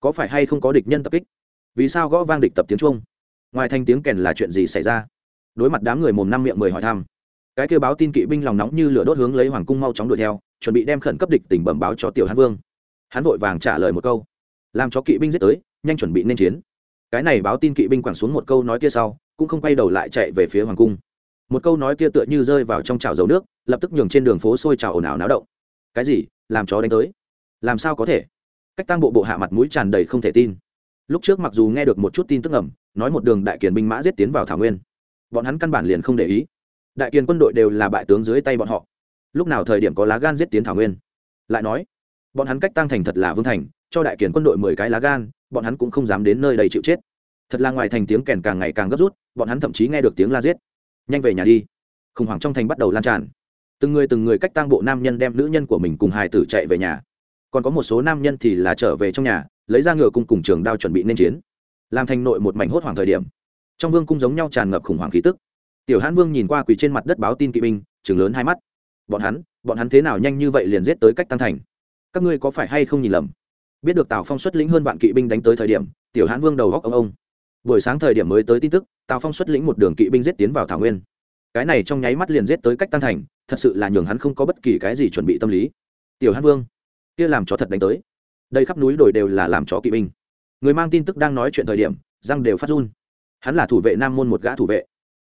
Có phải hay không có địch nhân tập kích? Vì sao gõ vang địch tập tiếng trung ngoài thanh tiếng kèn là chuyện gì xảy ra? Đối mặt đám người mồm năm miệng mười hỏi thăm, cái kêu báo tin kỵ binh lòng nóng như lửa đốt hướng lấy hoàng cung mau chóng đuổi theo, chuẩn bị đem khẩn cấp địch tình bẩm báo cho tiểu hán vương. Hắn vội vàng trả lời một câu, làm cho kỵ binh giết tới, nhanh chuẩn bị nên chiến. Cái này báo tin kỵ binh quẳng xuống một câu nói kia sau, cũng không quay đầu lại chạy về phía hoàng cung. Một câu nói kia tựa như rơi vào trong chảo dầu nước, lập tức nhường trên đường phố sôi trào ồn ào náo động. Cái gì? Làm chó đánh tới? Làm sao có thể? Cách tăng bộ bộ hạ mặt mũi tràn đầy không thể tin. Lúc trước mặc dù nghe được một chút tin tức ẩm nói một đường đại kiền binh mã giết tiến vào thảo nguyên, bọn hắn căn bản liền không để ý. Đại kiền quân đội đều là bại tướng dưới tay bọn họ. Lúc nào thời điểm có lá gan giết tiến thảo nguyên? Lại nói, bọn hắn cách tăng thành thật là vương thành, cho đại kiền quân đội mười cái lá gan, bọn hắn cũng không dám đến nơi đầy chịu chết. Thật là ngoài thành tiếng kèn càng ngày càng gấp rút, bọn hắn thậm chí nghe được tiếng la giết. Nhanh về nhà đi. Khủng hoảng trong thành bắt đầu lan tràn. Từng người từng người cách tăng bộ nam nhân đem nữ nhân của mình cùng hài tử chạy về nhà còn có một số nam nhân thì là trở về trong nhà, lấy ra ngựa cung cùng trường đao chuẩn bị nên chiến. Làm thành nội một mảnh hốt hoảng thời điểm, trong vương cung giống nhau tràn ngập khủng hoảng khí tức. Tiểu hãn vương nhìn qua quỳ trên mặt đất báo tin kỵ binh chừng lớn hai mắt. Bọn hắn bọn hắn thế nào nhanh như vậy liền giết tới cách tăng thành? Các ngươi có phải hay không nhìn lầm? Biết được tào phong xuất lĩnh hơn vạn kỵ binh đánh tới thời điểm, tiểu hãn vương đầu góc ông ông. Buổi sáng thời điểm mới tới tin tức, tào phong xuất lĩnh một đường kỵ binh giết tiến vào thảo nguyên. Cái này trong nháy mắt liền giết tới cách tăng thành, thật sự là nhường hắn không có bất kỳ cái gì chuẩn bị tâm lý. Tiểu hãn vương kia làm chó thật đánh tới. Đây khắp núi đồi đều là làm chó kỵ binh. Người mang tin tức đang nói chuyện thời điểm, răng đều phát run. Hắn là thủ vệ nam môn một gã thủ vệ.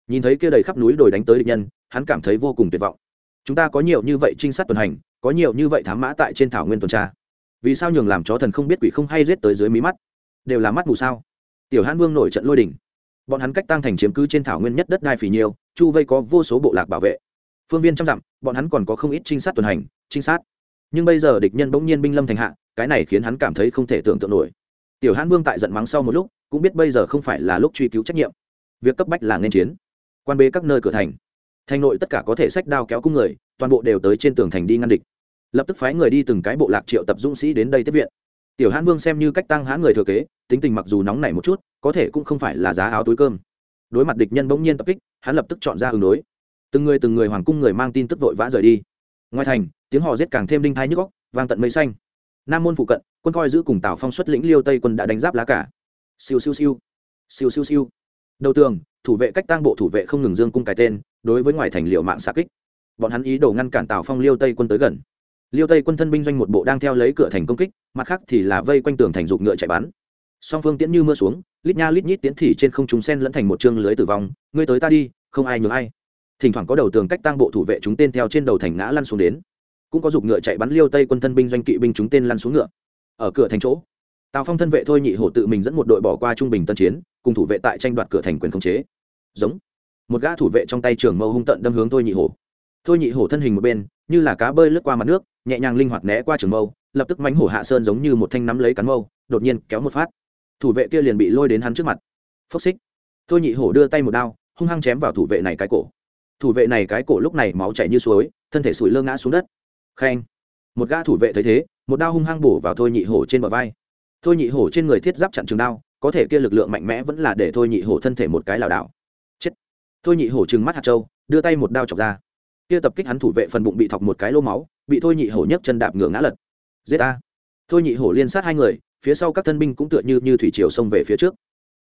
Nhìn thấy kia đầy khắp núi đồi đánh tới địch nhân, hắn cảm thấy vô cùng tuyệt vọng. Chúng ta có nhiều như vậy trinh sát tuần hành, có nhiều như vậy thám mã tại trên thảo nguyên tuần tra. Vì sao nhường làm chó thần không biết quỷ không hay rết tới dưới mí mắt? Đều là mắt mù sao? Tiểu hãn vương nổi trận lôi đỉnh bọn hắn cách tăng thành chiếm cứ trên thảo nguyên nhất đất đai phì nhiêu chu vây có vô số bộ lạc bảo vệ. Phương viên trăm dặm, bọn hắn còn có không ít trinh sát tuần hành, trinh sát nhưng bây giờ địch nhân bỗng nhiên binh lâm thành hạ, cái này khiến hắn cảm thấy không thể tưởng tượng nổi. Tiểu hãn vương tại giận mắng sau một lúc, cũng biết bây giờ không phải là lúc truy cứu trách nhiệm. Việc cấp bách là nên chiến. Quan bế các nơi cửa thành. Thành nội tất cả có thể sách đao kéo cung người, toàn bộ đều tới trên tường thành đi ngăn địch. Lập tức phái người đi từng cái bộ lạc triệu tập dũng sĩ đến đây tiếp viện. Tiểu hãn vương xem như cách tăng hãn người thừa kế, tính tình mặc dù nóng nảy một chút, có thể cũng không phải là giá áo túi cơm. Đối mặt địch nhân bỗng nhiên tập kích, hắn lập tức chọn ra ứng đối. Từng người từng người hoàng cung người mang tin tức vội vã rời đi ngoài thành, tiếng họ giết càng thêm đinh thái nhức góc vang tận mây xanh. Nam môn phụ cận, quân coi giữ cùng tào phong xuất lĩnh liêu tây quân đã đánh giáp lá cả. Siêu siêu siêu. Siêu siêu siêu. Đầu tường, thủ vệ cách tăng bộ thủ vệ không ngừng dương cung cái tên, đối với ngoài thành liệu mạng xa kích. Bọn hắn ý đồ ngăn cản tào phong liêu tây quân tới gần. Liêu tây quân thân binh doanh một bộ đang theo lấy cửa thành công kích, mặt khác thì là vây quanh tường thành dục ngựa chạy bắn. Song phương tiễn như mưa xuống, lít nha lít nhít tiễn thị trên không chúng sen lẫn thành một chương lưới tử vong, ngươi tới ta đi, không ai nhường ai thỉnh thoảng có đầu tường cách tăng bộ thủ vệ chúng tên theo trên đầu thành ngã lăn xuống đến. Cũng có dục ngựa chạy bắn liêu tây quân thân binh doanh kỵ binh chúng tên lăn xuống ngựa. Ở cửa thành chỗ, tào phong thân vệ thôi nhị hổ tự mình dẫn một đội bỏ qua trung bình tân chiến, cùng thủ vệ tại tranh đoạt cửa thành quyền khống chế. Giống. Một gã thủ vệ trong tay trường mâu hung tận đâm hướng thôi nhị hổ. Thôi nhị hổ thân hình một bên, như là cá bơi lướt qua mặt nước, nhẹ nhàng linh hoạt né qua trường mâu, lập tức mánh hổ hạ sơn giống như một thanh nắm lấy cắn mâu, đột nhiên kéo một phát. Thủ vệ kia liền bị lôi đến hắn trước mặt. Phốc xích. Thôi nhị hổ đưa tay một đao, hung hăng chém vào thủ vệ này cái cổ thủ vệ này cái cổ lúc này máu chảy như suối, thân thể sủi lơ ngã xuống đất. Khen một gã thủ vệ thấy thế, một đao hung hăng bổ vào thôi nhị hổ trên bờ vai. Thôi nhị hổ trên người thiết giáp chặn trường đao, có thể kia lực lượng mạnh mẽ vẫn là để thôi nhị hổ thân thể một cái lảo đảo. Chết. Thôi nhị hổ trừng mắt hạt trâu đưa tay một đao chọc ra. Kia tập kích hắn thủ vệ phần bụng bị thọc một cái lô máu, bị thôi nhị hổ nhấc chân đạp ngửa ngã lật. Giết a thôi nhị hổ liên sát hai người, phía sau các thân binh cũng tựa như như thủy triều xông về phía trước.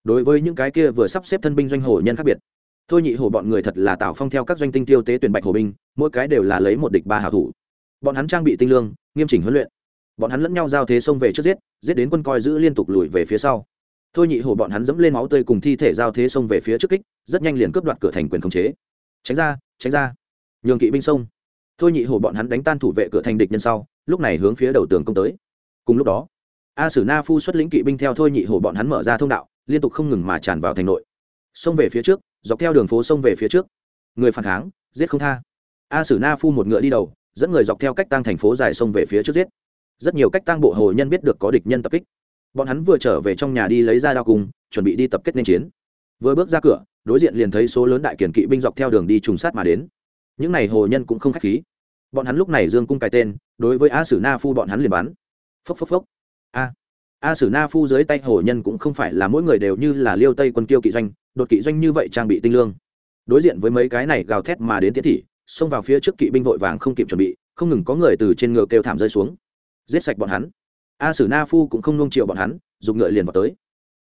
Đối với những cái kia vừa sắp xếp thân binh doanh hổ nhân khác biệt thôi nhị hổ bọn người thật là tạo phong theo các doanh tinh tiêu tế tuyển bạch hồ binh, mỗi cái đều là lấy một địch ba hảo thủ. Bọn hắn trang bị tinh lương, nghiêm chỉnh huấn luyện. Bọn hắn lẫn nhau giao thế xông về trước giết giết đến quân coi giữ liên tục lùi về phía sau. Thôi nhị hổ bọn hắn dẫm lên máu tươi cùng thi thể giao thế xông về phía trước kích, rất nhanh liền cướp đoạt cửa thành quyền khống chế. Tránh ra tránh ra. Nhường kỵ binh sông thôi nhị hổ bọn hắn đánh tan thủ vệ cửa thành địch nhân sau, lúc này hướng phía đầu tường công tới. Cùng lúc đó, a sử na phu xuất lĩnh kỵ binh theo thôi nhị hổ bọn hắn mở ra thông đạo, liên tục không ngừng mà tràn vào thành nội. Xông về phía trước dọc theo đường phố sông về phía trước. Người phản kháng, giết không tha. A sử na phu một ngựa đi đầu, dẫn người dọc theo cách tăng thành phố dài sông về phía trước giết. Rất nhiều cách tăng bộ hồ nhân biết được có địch nhân tập kích. Bọn hắn vừa trở về trong nhà đi lấy ra đao cùng chuẩn bị đi tập kết nên chiến. Vừa bước ra cửa, đối diện liền thấy số lớn đại kiển kỵ binh dọc theo đường đi trùng sát mà đến. Những n à y hồ nhân cũng không k h á c h khí. Bọn hắn lúc này dương cung cài tên, đối với a sử na phu bọn hắn liền bắn. Phốc phốc phốc. A. A sử na phu dưới tay hồ nhân cũng không phải là mỗi người đều như là liêu tây quân kiêu kỵ doanh đột kỵ doanh như vậy trang bị tinh lương. Đối diện với mấy cái này gào thét mà đến tiến thị, xông vào phía trước kỵ binh vội vàng không kịp chuẩn bị, không ngừng có người từ trên ngựa kêu thảm rơi xuống. Giết sạch bọn hắn. A sử na phu cũng không nung chiều bọn hắn, dùng ngựa liền vào tới.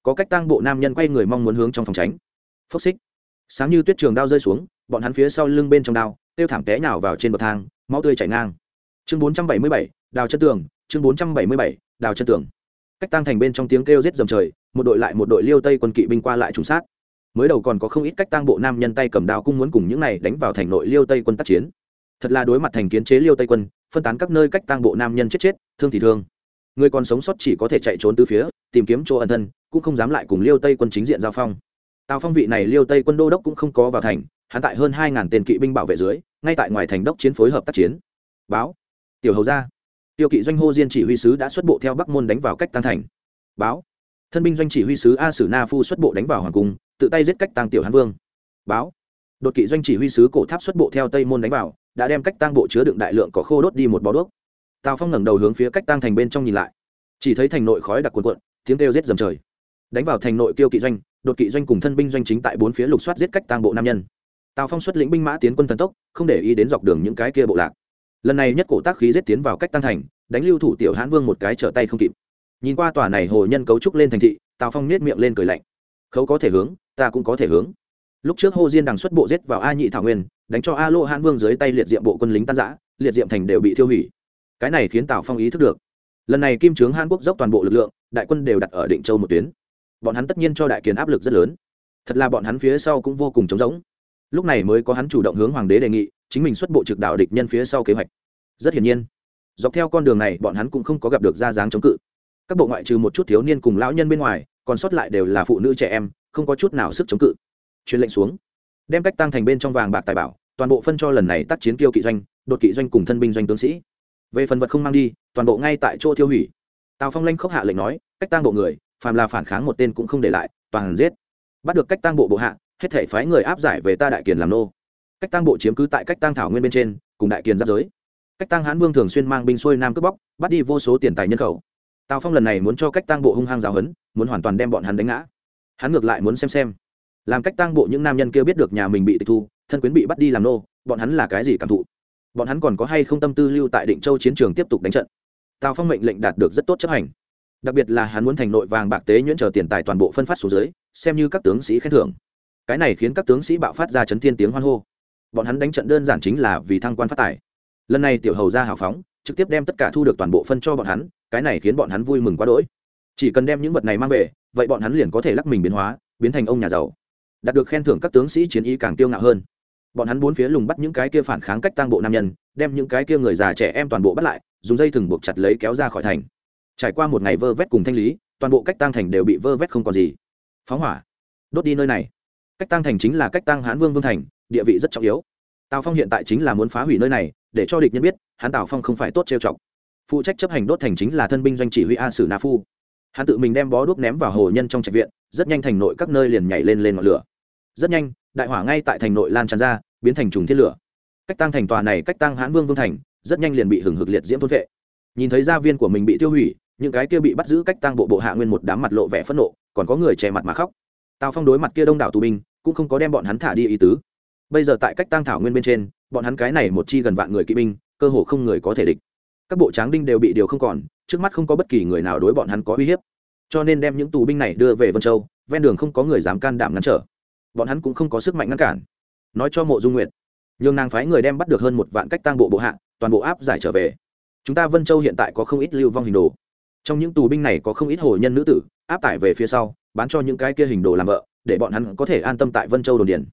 Có cách tăng bộ nam nhân quay người mong muốn hướng trong phòng tránh. Phốc xích. Sáng như tuyết trường đao rơi xuống, bọn hắn phía sau lưng bên trong đao tiêu thảm té nhào vào trên bậc thang, máu tươi chảy ngang. Chương bốn trăm bảy mươi bảy, đào chân tường, chương bốn trăm bảy mươi bảy, đào chân tường. Cách tăng thành bên trong tiếng kêu giết dầm trời, một đội lại một đội liêu tây quân kỵ binh qua lại trùng sát mới đầu còn có không ít cách tang bộ nam nhân tay cầm đao cung muốn cùng những này đánh vào thành nội liêu tây quân tác chiến. Thật là đối mặt thành kiến chế liêu tây quân, phân tán các nơi cách tang bộ nam nhân chết chết, thương thì thương. Người còn sống sót chỉ có thể chạy trốn từ phía, tìm kiếm chỗ ẩn thân, cũng không dám lại cùng liêu tây quân chính diện giao phong. Tào phong vị này liêu tây quân đô đốc cũng không có vào thành, hắn tại hơn hai ngàn tên kỵ binh bảo vệ dưới, ngay tại ngoài thành đốc chiến phối hợp tác chiến. Báo. Tiểu hầu ra. Tiêu kỵ doanh hô diên chỉ huy sứ đã xuất bộ theo bắc môn đánh vào cách tăng thành. Báo thân binh doanh chỉ huy sứ a sử na phu xuất bộ đánh vào hoàng cung, tự tay giết cách tăng tiểu hán vương. Báo. Đột kỵ doanh chỉ huy sứ cổ tháp xuất bộ theo tây môn đánh vào, đã đem cách tăng bộ chứa đựng đại lượng có khô đốt đi một bó đuốc. Tào phong ngẩng đầu hướng phía cách tăng thành bên trong nhìn lại. Chỉ thấy thành nội khói đặc cuồn cuộn, tiếng kêu giết dầm trời. Đánh vào thành nội kêu kỵ doanh, đột kỵ doanh cùng thân binh doanh chính tại bốn phía lục soát giết cách tăng bộ nam nhân. Tào phong xuất lĩnh binh mã tiến quân thần tốc, không để ý đến dọc đường những cái kia bộ lạc. Lần này nhất cổ tác khí giết tiến vào cách tăng thành, đánh lưu thủ tiểu hãn vương một cái trở tay không kịp nhìn qua tòa này hồ nhân cấu trúc lên thành thị, tào phong nết miệng lên cười lạnh. Khấu có thể hướng, ta cũng có thể hướng. Lúc trước hồ diên đằng xuất bộ giết vào a nhị thảo nguyên, đánh cho a lô hãn vương dưới tay liệt diệm bộ quân lính tan giã liệt diệm thành đều bị thiêu hủy. Cái này khiến tào phong ý thức được. Lần này kim trướng hàn quốc dốc toàn bộ lực lượng, đại quân đều đặt ở định châu một tuyến. Bọn hắn tất nhiên cho đại kiến áp lực rất lớn. Thật là bọn hắn phía sau cũng vô cùng trống rỗng. Lúc này mới có hắn chủ động hướng hoàng đế đề nghị, chính mình xuất bộ trực đạo địch nhân phía sau kế hoạch. Rất hiển nhiên, dọc theo con đường này, bọn hắn cũng không có gặp được ra dáng chống cự các bộ ngoại trừ một chút thiếu niên cùng lão nhân bên ngoài, còn sót lại đều là phụ nữ trẻ em, không có chút nào sức chống cự. Truyền lệnh xuống. Đem cách tăng thành bên trong vàng bạc tài bảo, toàn bộ phân cho lần này tác chiến kiêu kỵ doanh, đột kỵ doanh cùng thân binh doanh tướng sĩ. Về phần vật không mang đi, toàn bộ ngay tại chỗ tiêu hủy. Tào phong lanh khốc hạ lệnh nói, cách tăng bộ người, phàm là phản kháng một tên cũng không để lại, toàn giết. Bắt được cách tăng bộ bộ hạ, hết thể phái người áp giải về ta đại kiền làm nô. Cách tăng bộ chiếm cứ tại cách tăng thảo nguyên bên trên, cùng đại kiền giáp giới. Cách tăng hán vương thường xuyên mang binh xuôi nam cướp bóc, bắt đi vô số tiền tài nhân khẩu tào phong lần này muốn cho cách tăng bộ hung hăng giáo hấn muốn hoàn toàn đem bọn hắn đánh ngã. Hắn ngược lại muốn xem xem, làm cách tăng bộ những nam nhân kia biết được nhà mình bị tịch thu, thân quyến bị bắt đi làm nô, bọn hắn là cái gì cảm thụ? Bọn hắn còn có hay không tâm tư lưu tại định châu chiến trường tiếp tục đánh trận? Tào phong mệnh lệnh đạt được rất tốt chấp hành. Đặc biệt là hắn muốn thành nội vàng bạc tế nhuyễn chờ tiền tài toàn bộ phân phát xuống dưới, xem như các tướng sĩ khen thưởng. Cái này khiến các tướng sĩ bạo phát ra chấn thiên tiếng hoan hô. Bọn hắn đánh trận đơn giản chính là vì thăng quan phát tài. Lần này tiểu hầu ra hào phóng, trực tiếp đem tất cả thu được toàn bộ phân cho bọn hắn cái này khiến bọn hắn vui mừng quá đỗi. Chỉ cần đem những vật này mang về, vậy bọn hắn liền có thể lắc mình biến hóa, biến thành ông nhà giàu. Đạt được khen thưởng các tướng sĩ chiến ý càng tiêu ngạo hơn. Bọn hắn bốn phía lùng bắt những cái kia phản kháng cách tăng bộ nam nhân, đem những cái kia người già trẻ em toàn bộ bắt lại, dùng dây thừng buộc chặt lấy kéo ra khỏi thành. Trải qua một ngày vơ vét cùng thanh lý, toàn bộ cách tăng thành đều bị vơ vét không còn gì. Phóng hỏa. Đốt đi nơi này. Cách tăng thành chính là cách tăng hán vương vương thành, địa vị rất trọng yếu. Tào phong hiện tại chính là muốn phá hủy nơi này, để cho địch nhân biết hắn tào phong không phải tốt trêu chọc phụ trách chấp hành đốt thành chính là thân binh doanh chỉ huy a sử na phu. Hắn tự mình đem bó đuốc ném vào hồ nhân trong trạch viện, rất nhanh thành nội các nơi liền nhảy lên lên ngọn lửa. Rất nhanh, đại hỏa ngay tại thành nội lan tràn ra, biến thành trùng thiên lửa. Cách tăng thành tòa này cách tăng hãn vương vương thành, rất nhanh liền bị hừng hực liệt diễm thôn vệ. Nhìn thấy gia viên của mình bị tiêu hủy, những cái kia bị bắt giữ cách tăng bộ bộ hạ nguyên một đám mặt lộ vẻ phẫn nộ, còn có người che mặt mà khóc. Tào phong đối mặt kia đông đảo tù binh, cũng không có đem bọn hắn thả đi ý tứ. Bây giờ tại cách tăng thảo nguyên bên trên, bọn hắn cái này một chi gần vạn người kỵ binh, cơ hồ không người có thể địch các bộ tráng đinh đều bị điều không còn, trước mắt không có bất kỳ người nào đối bọn hắn có uy hiếp. Cho nên đem những tù binh này đưa về vân châu, ven đường không có người dám can đảm ngăn trở. Bọn hắn cũng không có sức mạnh ngăn cản. Nói cho mộ dung nguyệt, nhường nàng phái người đem bắt được hơn một vạn cách tang bộ bộ hạ, toàn bộ áp giải trở về. Chúng ta vân châu hiện tại có không ít lưu vong hình đồ. Trong những tù binh này có không ít hồ nhân nữ tử, áp tải về phía sau, bán cho những cái kia hình đồ làm vợ, để bọn hắn có thể an tâm tại vân châu đồn điền.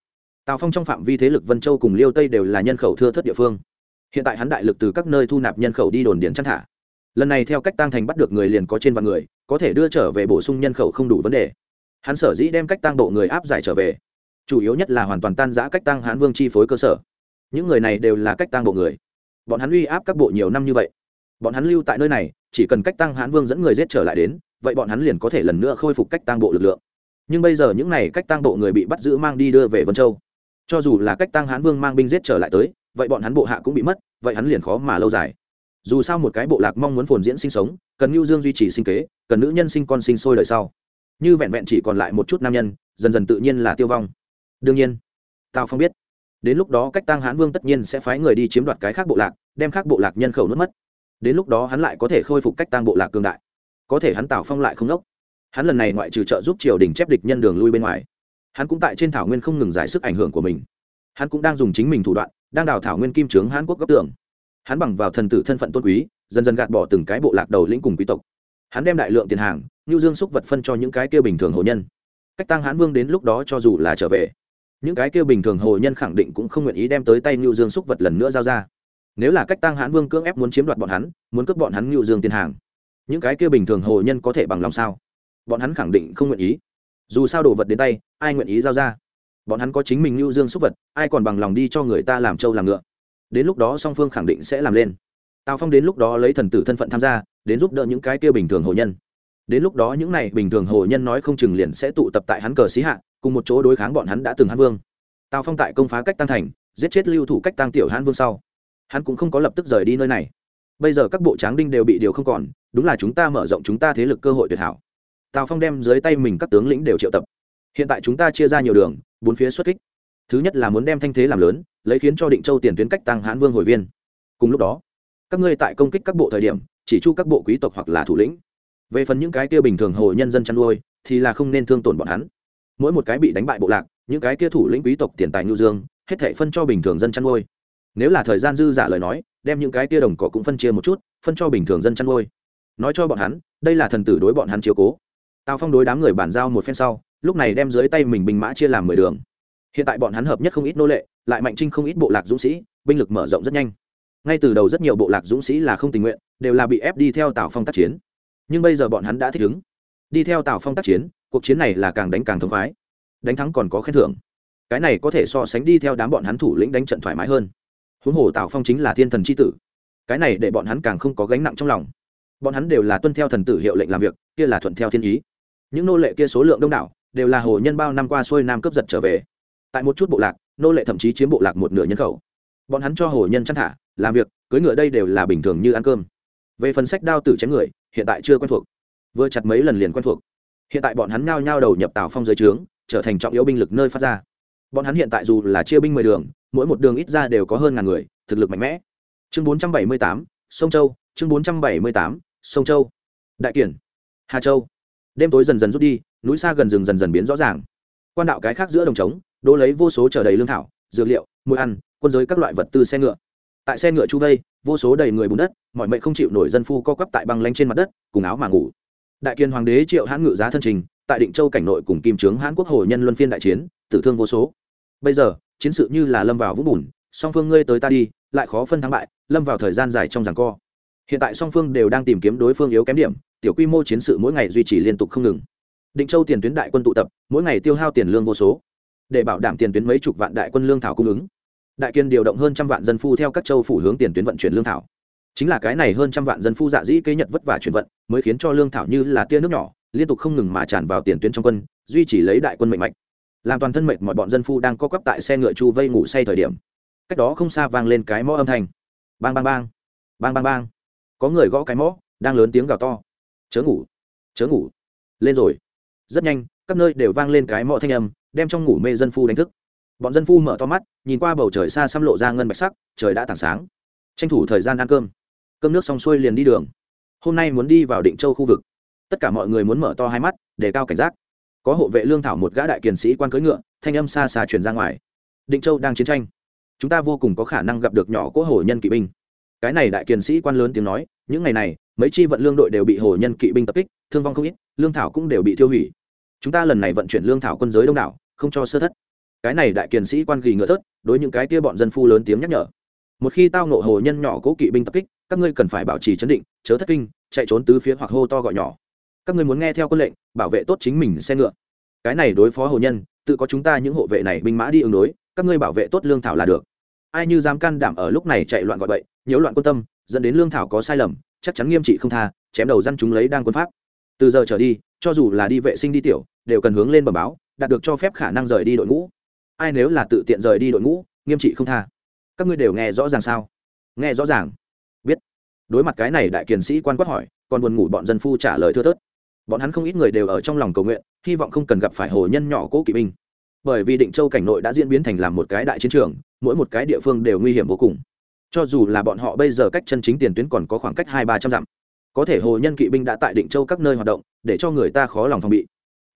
Tào phong trong phạm vi thế lực vân châu cùng liêu tây đều là nhân khẩu thưa thất địa phương hiện tại hắn đại lực từ các nơi thu nạp nhân khẩu đi đồn điền chăn thả. Lần này theo cách tăng thành bắt được người liền có trên vạn người, có thể đưa trở về bổ sung nhân khẩu không đủ vấn đề. Hắn sở dĩ đem cách tăng bộ người áp giải trở về, chủ yếu nhất là hoàn toàn tan giã cách tăng hãn vương chi phối cơ sở. Những người này đều là cách tăng bộ người. Bọn hắn uy áp các bộ nhiều năm như vậy. Bọn hắn lưu tại nơi này, chỉ cần cách tăng hãn vương dẫn người giết trở lại đến, vậy bọn hắn liền có thể lần nữa khôi phục cách tăng bộ lực lượng. Nhưng bây giờ những này cách tăng bộ người bị bắt giữ mang đi đưa về vân châu. Cho dù là cách tăng hãn vương mang binh giết trở lại tới vậy bọn hắn bộ hạ cũng bị mất, vậy hắn liền khó mà lâu dài. Dù sao một cái bộ lạc mong muốn phồn diễn sinh sống, cần lưu dương duy trì sinh kế, cần nữ nhân sinh con sinh sôi đời sau. Như vẹn vẹn chỉ còn lại một chút nam nhân, dần dần tự nhiên là tiêu vong. Đương nhiên, tào phong biết, đến lúc đó cách tăng hãn vương tất nhiên sẽ phái người đi chiếm đoạt cái khác bộ lạc, đem khác bộ lạc nhân khẩu nuốt mất. Đến lúc đó hắn lại có thể khôi phục cách tăng bộ lạc cương đại. Có thể hắn tào phong lại không đốc. Hắn lần này ngoại trừ trợ giúp triều đình chép địch nhân đường lui bên ngoài, hắn cũng tại trên thảo nguyên không ngừng giải sức ảnh hưởng của mình. Hắn cũng đang dùng chính mình thủ đoạn đang đào thảo nguyên kim trướng hán quốc góc tường. Hắn bằng vào thần tử thân phận tôn quý, dần dần gạt bỏ từng cái bộ lạc đầu lĩnh cùng quý tộc. Hắn đem đại lượng tiền hàng như dương xúc vật phân cho những cái kia bình thường hồ nhân. Cách tăng hãn vương đến lúc đó cho dù là trở về, những cái kia bình thường hồ nhân khẳng định cũng không nguyện ý đem tới tay như dương xúc vật lần nữa giao ra. Nếu là cách tăng hãn vương cưỡng ép muốn chiếm đoạt bọn hắn, muốn cướp bọn hắn như dương tiền hàng, những cái kia bình thường hồ nhân có thể bằng lòng sao? Bọn hắn khẳng định không nguyện ý. Dù sao đồ vật đến tay, ai nguyện ý giao ra? Bọn hắn có chính mình lưu dương xúc vật, ai còn bằng lòng đi cho người ta làm trâu làm ngựa. Đến lúc đó song phương khẳng định sẽ làm lên. Tào phong đến lúc đó lấy thần tử thân phận tham gia, đến giúp đỡ những cái kia bình thường hồ nhân. Đến lúc đó những này bình thường hồ nhân nói không chừng liền sẽ tụ tập tại hắn cờ xí hạ, cùng một chỗ đối kháng bọn hắn đã từng hắn vương. Tào phong tại công phá cách tăng thành, giết chết lưu thủ cách tăng tiểu hãn vương sau. Hắn cũng không có lập tức rời đi nơi này. Bây giờ các bộ tráng đinh đều bị điều không còn, đúng là chúng ta mở rộng chúng ta thế lực cơ hội tuyệt hảo. Tào phong đem dưới tay mình các tướng lĩnh đều triệu tập hiện tại chúng ta chia ra nhiều đường, bốn phía xuất kích. Thứ nhất là muốn đem thanh thế làm lớn, lấy khiến cho định châu tiền tuyến cách tăng hãn vương hồi viên. Cùng lúc đó, các ngươi tại công kích các bộ thời điểm, chỉ chu các bộ quý tộc hoặc là thủ lĩnh. Về phần những cái kia bình thường hồ nhân dân chăn nuôi, thì là không nên thương tổn bọn hắn. Mỗi một cái bị đánh bại bộ lạc, những cái kia thủ lĩnh quý tộc tiền tài nhu dương, hết thể phân cho bình thường dân chăn nuôi. Nếu là thời gian dư giả lời nói, đem những cái kia đồng cỏ cũng phân chia một chút, phân cho bình thường dân chăn nuôi. Nói cho bọn hắn, đây là thần tử đối bọn hắn chiếu cố. Tào phong đối đám người bản giao một phen sau lúc này đem dưới tay mình binh mã chia làm mười đường. Hiện tại bọn hắn hợp nhất không ít nô lệ, lại mạnh trinh không ít bộ lạc dũng sĩ, binh lực mở rộng rất nhanh. Ngay từ đầu rất nhiều bộ lạc dũng sĩ là không tình nguyện, đều là bị ép đi theo tào phong tác chiến. Nhưng bây giờ bọn hắn đã thích ứng. Đi theo tào phong tác chiến, cuộc chiến này là càng đánh càng thống khoái. Đánh thắng còn có khen thưởng. Cái này có thể so sánh đi theo đám bọn hắn thủ lĩnh đánh trận thoải mái hơn. Huống hồ tào phong chính là thiên thần c h i tử. Cái này để bọn hắn càng không có gánh nặng trong lòng. Bọn hắn đều là tuân theo thần tử hiệu lệnh làm việc, kia là thuận theo thiên ý. Những nô lệ kia số lượng đông đảo đều là hồ nhân bao năm qua xuôi nam cướp giật trở về. Tại một chút bộ lạc, nô lệ thậm chí chiếm bộ lạc một nửa nhân khẩu. Bọn hắn cho hồ nhân chăn thả, làm việc, cưới ngựa đây đều là bình thường như ăn cơm. Về phần sách đao tử chém người, hiện tại chưa quen thuộc. Vừa chặt mấy lần liền quen thuộc. Hiện tại bọn hắn nhao nhao đầu nhập tào phong dưới trướng, trở thành trọng yếu binh lực nơi phát ra. Bọn hắn hiện tại dù là chia binh mười đường, mỗi một đường ít ra đều có hơn ngàn người, thực lực mạnh mẽ. Chương bốn trăm bảy mươi tám, sông châu, chương bốn trăm bảy mươi tám, sông châu. Đại kiển, hà châu. Đêm tối dần dần rút đi núi xa gần rừng dần dần biến rõ ràng. Quan đạo cái khác giữa đồng trống, đỗ lấy vô số chở đầy lương thảo, dược liệu mũi ăn, quân giới các loại vật tư xe ngựa. Tại xe ngựa chu vây, vô số đầy người bùn đất, mọi mệnh không chịu nổi dân phu co quắp tại băng lanh trên mặt đất, cùng áo mà ngủ. Đại kiên hoàng đế triệu hãn ngự giá thân trình, tại định châu cảnh nội cùng kim trướng hãn quốc hồ nhân luân phiên đại chiến, tử thương vô số. Bây giờ, chiến sự như là lâm vào vũng bùn, song phương ngươi tới ta đi, lại khó phân thắng bại, lâm vào thời gian dài trong giằng co. Hiện tại song phương đều đang tìm kiếm đối phương yếu kém điểm, tiểu quy mô chiến sự mỗi ngày duy trì liên tục không ngừng định châu tiền tuyến đại quân tụ tập, mỗi ngày tiêu hao tiền lương vô số. Để bảo đảm tiền tuyến mấy chục vạn đại quân lương thảo cung ứng, đại kiên điều động hơn trăm vạn dân phu theo các châu phủ hướng tiền tuyến vận chuyển lương thảo. Chính là cái này hơn trăm vạn dân phu dạ dĩ kế nhật vất vả chuyển vận, mới khiến cho lương thảo như là tia nước nhỏ, liên tục không ngừng mà tràn vào tiền tuyến trong quân, duy trì lấy đại quân mệnh mạch. Làm toàn thân mệnh mọi bọn dân phu đang co quắp tại xe ngựa chu vây ngủ say thời điểm, cách đó không xa vang lên cái mõ âm thanh. Bang bang bang bang bang bang. Có người gõ cái mõ, đang lớn tiếng gào to. Chớ ngủ chớ ngủ. Lên rồi rất nhanh, các nơi đều vang lên cái mõ thanh âm, đem trong ngủ mê dân phu đánh thức. Bọn dân phu mở to mắt, nhìn qua bầu trời xa xăm lộ ra ngân bạch sắc, trời đã tảng sáng. Tranh thủ thời gian ăn cơm. Cơm nước xong xuôi liền đi đường. Hôm nay muốn đi vào định châu khu vực. Tất cả mọi người muốn mở to hai mắt, để cao cảnh giác. Có hộ vệ lương thảo một gã đại kiền sĩ quan cưỡi ngựa, thanh âm xa xa truyền ra ngoài. Định châu đang chiến tranh. Chúng ta vô cùng có khả năng gặp được nhỏ cỗ hồ nhân kỵ binh. Cái này đại kiền sĩ quan lớn tiếng nói, những ngày này, mấy chi vận lương đội đều bị hồ nhân kỵ binh tập kích, thương vong không ít, lương thảo cũng đều bị tiêu hủy chúng ta lần này vận chuyển lương thảo quân giới đông đảo, không cho sơ thất. Cái này đại kiền sĩ quan ghi ngựa thớt, đối những cái kia bọn dân phu lớn tiếng nhắc nhở. Một khi tao nộ hồ nhân nhỏ cố kỵ binh tập kích, các ngươi cần phải bảo trì chấn định, chớ thất kinh, chạy trốn tứ phía hoặc hô to gọi nhỏ. Các ngươi muốn nghe theo quân lệnh, bảo vệ tốt chính mình xe ngựa. Cái này đối phó hồ nhân, tự có chúng ta những hộ vệ này binh mã đi ứng đối, các ngươi bảo vệ tốt lương thảo là được. Ai như dám can đảm ở lúc này chạy loạn gọi bậy, nhiễu loạn quân tâm, dẫn đến lương thảo có sai lầm, chắc chắn nghiêm trị không tha, chém đầu dân chúng lấy đang quân pháp. Từ giờ trở đi cho dù là đi vệ sinh đi tiểu, đều cần hướng lên bẩm báo, đạt được cho phép khả năng rời đi đội ngũ. Ai nếu là tự tiện rời đi đội ngũ, nghiêm trị không tha. Các ngươi đều nghe rõ ràng sao? Nghe rõ ràng. Biết. Đối mặt cái này đại kiền sĩ quan quát hỏi, còn buồn ngủ bọn dân phu trả lời thưa thớt. Bọn hắn không ít người đều ở trong lòng cầu nguyện, hy vọng không cần gặp phải hồ nhân nhỏ cố kỵ binh. Bởi vì định châu cảnh nội đã diễn biến thành làm một cái đại chiến trường, mỗi một cái địa phương đều nguy hiểm vô cùng. Cho dù là bọn họ bây giờ cách chân chính tiền tuyến còn có khoảng cách hai ba trăm dặm có thể hồ nhân kỵ binh đã tại định châu các nơi hoạt động, để cho người ta khó lòng phòng bị.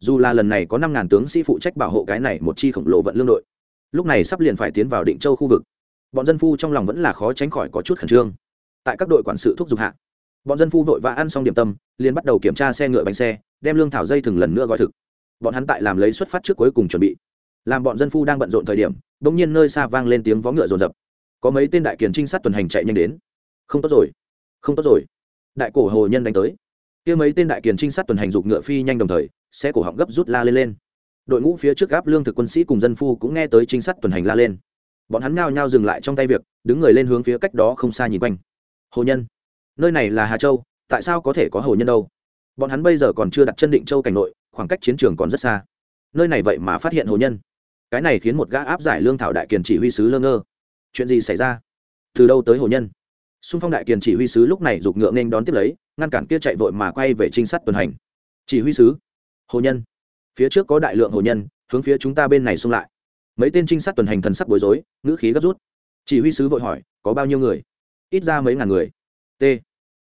Dù là lần này có năm ngàn tướng sĩ phụ trách bảo hộ cái này một chi khổng lồ vận lương đội, lúc này sắp liền phải tiến vào định châu khu vực. Bọn dân phu trong lòng vẫn là khó tránh khỏi có chút khẩn trương. Tại các đội quản sự thúc giục hạ, bọn dân phu vội vã ăn xong điểm tâm, liền bắt đầu kiểm tra xe ngựa bánh xe, đem lương thảo dây thừng lần nữa gói thực. Bọn hắn tại làm lấy xuất phát trước cuối cùng chuẩn bị. Làm bọn dân phu đang bận rộn thời điểm đ ỗ n g nhiên nơi xa vang lên tiếng vó ngựa rồn rập. Có mấy tên đại kiền trinh sát tuần hành chạy nhanh đến. Không tốt rồi, không tốt rồi đại cổ hồ nhân đánh tới. Kia mấy tên đại kiền trinh sát tuần hành dục ngựa phi nhanh đồng thời xe cổ họng gấp rút la lên lên. Đội ngũ phía trước gáp lương thực quân sĩ cùng dân phu cũng nghe tới trinh sát tuần hành la lên. Bọn hắn nhao nhao dừng lại trong tay việc, đứng người lên hướng phía cách đó không xa nhìn quanh. Hồ nhân, nơi này là hà châu, tại sao có thể có hồ nhân đâu? Bọn hắn bây giờ còn chưa đặt chân định châu cảnh nội, khoảng cách chiến trường còn rất xa. Nơi này vậy mà phát hiện hồ nhân. Cái này khiến một gã áp giải lương thảo đại kiền chỉ huy sứ lơ ngơ. Chuyện gì xảy ra? Từ đâu tới hồ nhân? Xung phong đại kiền chỉ huy sứ lúc này giục ngựa nên đón tiếp lấy, ngăn cản kia chạy vội mà quay về trinh sát tuần hành. Chỉ huy sứ, hồ nhân. Phía trước có đại lượng hồ nhân, hướng phía chúng ta bên này xung lại. Mấy tên trinh sát tuần hành thần sắc bối rối, ngữ khí gấp rút. Chỉ huy sứ vội hỏi, có bao nhiêu người? Ít ra mấy ngàn người. T.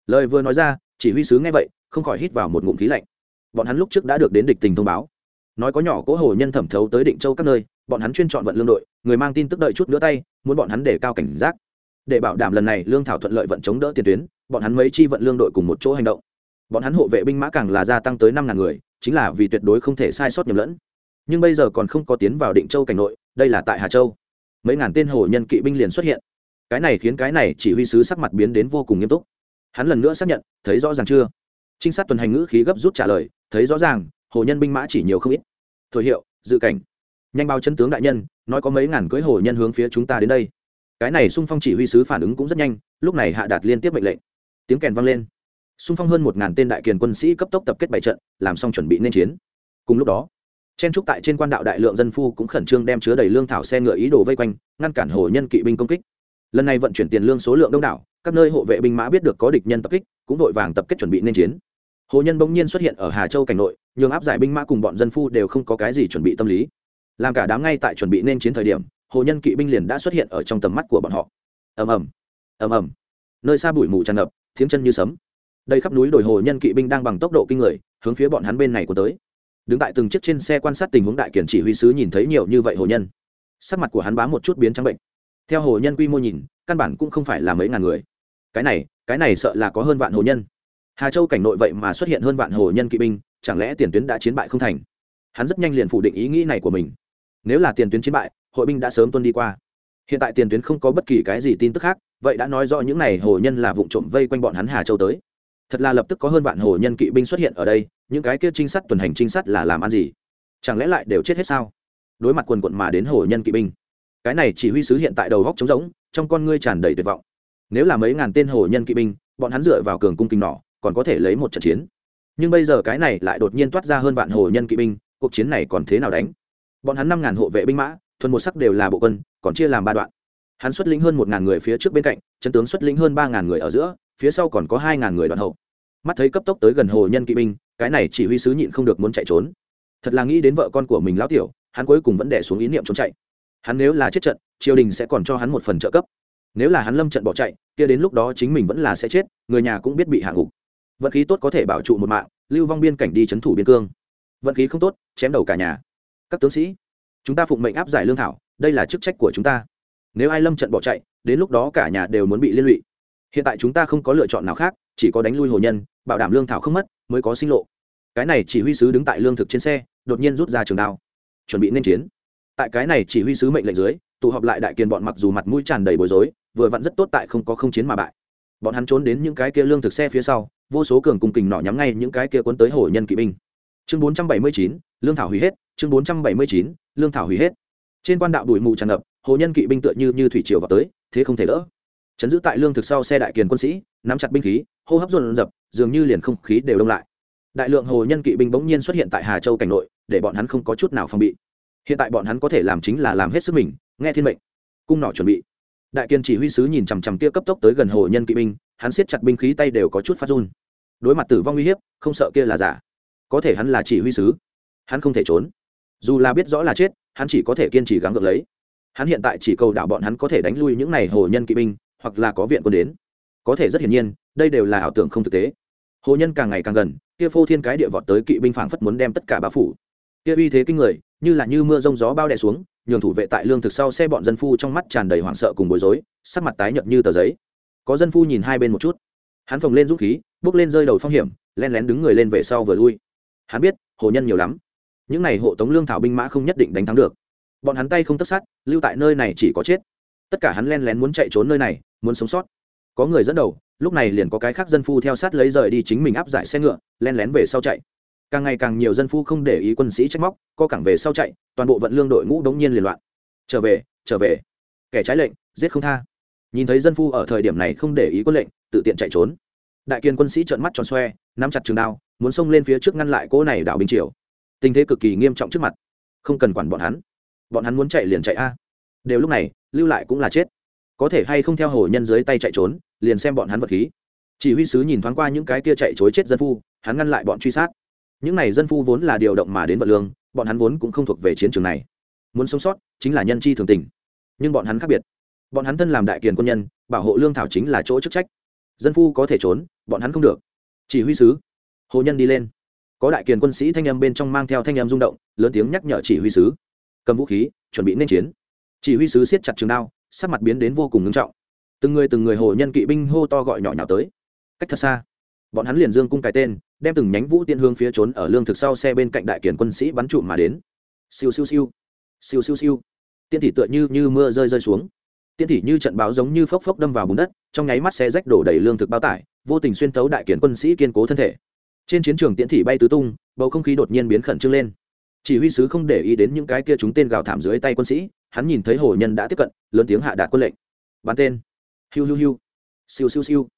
Lời vừa nói ra, chỉ huy sứ nghe vậy, không khỏi hít vào một ngụm khí lạnh. Bọn hắn lúc trước đã được đến địch tình thông báo. Nói có nhỏ cố hồ nhân thẩm thấu tới định châu các nơi, bọn hắn chuyên chọn vận lương đội, người mang tin tức đợi chút nữa tay, muốn bọn hắn để cao cảnh giác để bảo đảm lần này lương thảo thuận lợi vận chống đỡ tiền tuyến, bọn hắn mấy chi vận lương đội cùng một chỗ hành động. Bọn hắn hộ vệ binh mã càng là gia tăng tới năm ngàn người, chính là vì tuyệt đối không thể sai sót nhầm lẫn. Nhưng bây giờ còn không có tiến vào định châu cảnh nội, đây là tại hà châu. Mấy ngàn tên hồ nhân kỵ binh liền xuất hiện. Cái này khiến cái này chỉ huy sứ sắc mặt biến đến vô cùng nghiêm túc. Hắn lần nữa xác nhận, thấy rõ ràng chưa? Trinh sát tuần hành ngữ khí gấp rút trả lời, thấy rõ ràng, hồ nhân binh mã chỉ nhiều không ít. Thổi hiệu, dự cảnh. Nhanh báo chân tướng đại nhân, nói có mấy ngàn cưỡi hồ nhân hướng phía chúng ta đến đây cái này xung phong chỉ huy sứ phản ứng cũng rất nhanh, lúc này hạ đạt liên tiếp mệnh lệnh. Tiếng kèn vang lên. Xung phong hơn một ngàn tên đại kiền quân sĩ cấp tốc tập kết bảy trận, làm xong chuẩn bị nên chiến. Cùng lúc đó, chen trúc tại trên quan đạo đại lượng dân phu cũng khẩn trương đem chứa đầy lương thảo xe ngựa ý đồ vây quanh, ngăn cản hồ nhân kỵ binh công kích. Lần này vận chuyển tiền lương số lượng đông đảo, các nơi hộ vệ binh mã biết được có địch nhân tập kích, cũng vội vàng tập kết chuẩn bị nên chiến. Hồ nhân bỗng nhiên xuất hiện ở hà châu cảnh nội, nhường áp giải binh mã cùng bọn dân phu đều không có cái gì chuẩn bị tâm lý. Làm cả đám ngay tại chuẩn bị nên chiến thời điểm hồ nhân kỵ binh liền đã xuất hiện ở trong tầm mắt của bọn họ. Ầm ầm ầm ầm. Nơi xa bụi mù tràn ngập, tiếng chân như sấm. Đây khắp núi đồi hồ nhân kỵ binh đang bằng tốc độ kinh người, hướng phía bọn hắn bên này của tới. Đứng tại từng chiếc trên xe quan sát tình huống đại kiển chỉ huy sứ nhìn thấy nhiều như vậy hồ nhân. Sắc mặt của hắn bám một chút biến trắng bệnh. Theo hồ nhân quy mô nhìn, căn bản cũng không phải là mấy ngàn người. Cái này cái này sợ là có hơn vạn hồ nhân. Hà châu cảnh nội vậy mà xuất hiện hơn vạn hồ nhân kỵ binh, chẳng lẽ tiền tuyến đã chiến bại không thành? Hắn rất nhanh liền phủ định ý nghĩ này của mình. Nếu là tiền tuyến chiến bại hội binh đã sớm tuân đi qua. Hiện tại tiền tuyến không có bất kỳ cái gì tin tức khác, vậy đã nói rõ những n à y hồ nhân là vụ trộm vây quanh bọn hắn hà châu tới. Thật là lập tức có hơn vạn hồ nhân kỵ binh xuất hiện ở đây, những cái kia trinh sát tuần hành trinh sát là làm ăn gì? Chẳng lẽ lại đều chết hết sao? Đối mặt quần quận mà đến hồ nhân kỵ binh. Cái này chỉ huy sứ hiện tại đầu góc trống rỗng, trong con ngươi tràn đầy tuyệt vọng. Nếu là mấy ngàn tên hồ nhân kỵ binh, bọn hắn dựa vào cường cung kinh nỏ, còn có thể lấy một trận chiến. Nhưng bây giờ cái này lại đột nhiên toát ra hơn vạn hồ nhân kỵ binh, cuộc chiến này còn thế nào đánh? Bọn hắn năm ngàn hộ vệ binh mã thuần một sắc đều là bộ quân, còn chia làm ba đoạn. Hắn xuất lĩnh hơn một ngàn người phía trước bên cạnh, chân tướng xuất lĩnh hơn ba ngàn người ở giữa, phía sau còn có hai ngàn người đoạn hậu. Mắt thấy cấp tốc tới gần hồ nhân kỵ binh, cái này chỉ huy sứ nhịn không được muốn chạy trốn. Thật là nghĩ đến vợ con của mình lão tiểu, hắn cuối cùng vẫn đẻ xuống ý niệm trốn chạy. Hắn nếu là chết trận, triều đình sẽ còn cho hắn một phần trợ cấp. Nếu là hắn lâm trận bỏ chạy, kia đến lúc đó chính mình vẫn là sẽ chết, người nhà cũng biết bị hạ ngục vận khí tốt có thể bảo trụ một mạng, lưu vong biên cảnh đi c h ấ n thủ biên cương. Vận khí không tốt, chém đầu cả nhà. Các tướng sĩ chúng ta phụng mệnh áp giải lương thảo đây là chức trách của chúng ta. Nếu ai lâm trận bỏ chạy đến lúc đó cả nhà đều muốn bị liên lụy. Hiện tại chúng ta không có lựa chọn nào khác chỉ có đánh lui hồ nhân bảo đảm lương thảo không mất mới có sinh lộ. Cái này chỉ huy sứ đứng tại lương thực trên xe đột nhiên rút ra trường đao. Chuẩn bị nên chiến. Tại cái này chỉ huy sứ mệnh lệnh dưới tụ họp lại đại kiền bọn mặc dù mặt mũi tràn đầy bối rối vừa vặn rất tốt tại không có không chiến mà bại. Bọn hắn trốn đến những cái kia lương thực xe phía sau vô số cường cung kình nọ nhắm ngay những cái kia cuốn tới hổ nhân kỵ binh. Chương 479, lương thảo hủy hết chương 479, lương thảo hủy hết. Trên quan đạo bụi mù tràn ngập hồ nhân kỵ binh tựa như như thủy triều vào tới thế không thể đỡ. Chấn giữ tại lương thực sau xe đại kiền quân sĩ nắm chặt binh khí hô hấp dồn dập dường như liền không khí đều đông lại. Đại lượng hồ nhân kỵ binh bỗng nhiên xuất hiện tại hà châu cảnh nội để bọn hắn không có chút nào phòng bị. Hiện tại bọn hắn có thể làm chính là làm hết sức mình nghe thiên mệnh cung nỏ chuẩn bị. Đại kiên chỉ huy sứ nhìn chằm chằm kia cấp tốc tới gần hồ nhân kỵ binh hắn siết chặt binh khí tay đều có chút phát run. Đối mặt tử vong uy hiếp không sợ kia là giả. Có thể hắn là chỉ huy sứ hắn không thể trốn dù là biết rõ là chết, hắn chỉ có thể kiên trì gắng gượng lấy. Hắn hiện tại chỉ cầu đạo bọn hắn có thể đánh lui những n à y hồ nhân kỵ binh, hoặc là có viện quân đến. Có thể rất hiển nhiên, đây đều là ảo tưởng không thực tế. Hồ nhân càng ngày càng gần, kia phô thiên cái địa vọt tới kỵ binh phảng phất muốn đem tất cả bao phủ. Kia uy thế kinh người, như là như mưa rông gió bao đè xuống, nhường thủ vệ tại lương thực sau xe bọn dân phu trong mắt tràn đầy hoảng sợ cùng bối rối, sắc mặt tái nhợt như tờ giấy. Có dân phu nhìn hai bên một chút. Hắn phồng lên dũng khí, bước lên rơi đầu phong hiểm len lén đứng người lên về sau vừa lui. Hắn biết, hồ nhân nhiều lắm những này hộ tống lương thảo binh mã không nhất định đánh thắng được. Bọn hắn tay không tất sát, lưu tại nơi này chỉ có chết. Tất cả hắn len lén muốn chạy trốn nơi này, muốn sống sót. Có người dẫn đầu, lúc này liền có cái khác dân phu theo sát lấy rời đi chính mình áp giải xe ngựa, len lén về sau chạy. Càng ngày càng nhiều dân phu không để ý quân sĩ trách móc, co cẳng về sau chạy, toàn bộ vận lương đội ngũ đống nhiên liền loạn. Trở về trở về. Kẻ trái lệnh, giết không tha. Nhìn thấy dân phu ở thời điểm này không để ý quân lệnh, tự tiện chạy trốn. Đại kiên quân sĩ trợn mắt tròn xoe, nắm chặt trường đao, muốn xông lên phía trước ngăn lại cỗ này đảo binh triều tình thế cực kỳ nghiêm trọng trước mặt. Không cần quản bọn hắn. Bọn hắn muốn chạy liền chạy a. Đều lúc này, lưu lại cũng là chết. Có thể hay không theo hồ nhân dưới tay chạy trốn, liền xem bọn hắn vật khí. Chỉ huy sứ nhìn thoáng qua những cái kia chạy chối chết dân phu, hắn ngăn lại bọn truy sát. Những này dân phu vốn là điều động mà đến vật lương, bọn hắn vốn cũng không thuộc về chiến trường này. Muốn sống sót, chính là nhân chi thường tình. Nhưng bọn hắn khác biệt. Bọn hắn thân làm đại kiền quân nhân, bảo hộ lương thảo chính là chỗ chức trách. Dân phu có thể trốn, bọn hắn không được. Chỉ huy sứ, hồ nhân đi lên có đại kiền quân sĩ thanh âm bên trong mang theo thanh âm rung động, lớn tiếng nhắc nhở chỉ huy sứ. Cầm vũ khí, chuẩn bị nên chiến. Chỉ huy sứ siết chặt trường đao, sắc mặt biến đến vô cùng ngưng trọng. Từng người từng người hồ nhân kỵ binh hô to gọi nhỏ nhỏ tới. Cách thật xa. Bọn hắn liền dương cung cái tên, đem từng nhánh vũ tiên hương phía trốn ở lương thực sau xe bên cạnh đại kiền quân sĩ bắn trụm mà đến. Siêu siêu siêu. Siêu siêu siêu. Tiên thị tựa như như mưa rơi rơi xuống. Tiên thị như trận báo giống như phốc phốc đâm vào bùn đất, trong nháy mắt xe rách đổ đầy lương thực bao tải, vô tình xuyên tấu đại kiển quân sĩ kiên cố thân thể trên chiến trường tiễn thị bay tứ tung, bầu không khí đột nhiên biến khẩn trương lên. Chỉ huy sứ không để ý đến những cái kia chúng tên gào thảm dưới tay quân sĩ, hắn nhìn thấy hồ nhân đã tiếp cận, lớn tiếng hạ đạt quân lệnh. Bắn tên. Hiu hiu hiu. Siêu siêu siêu.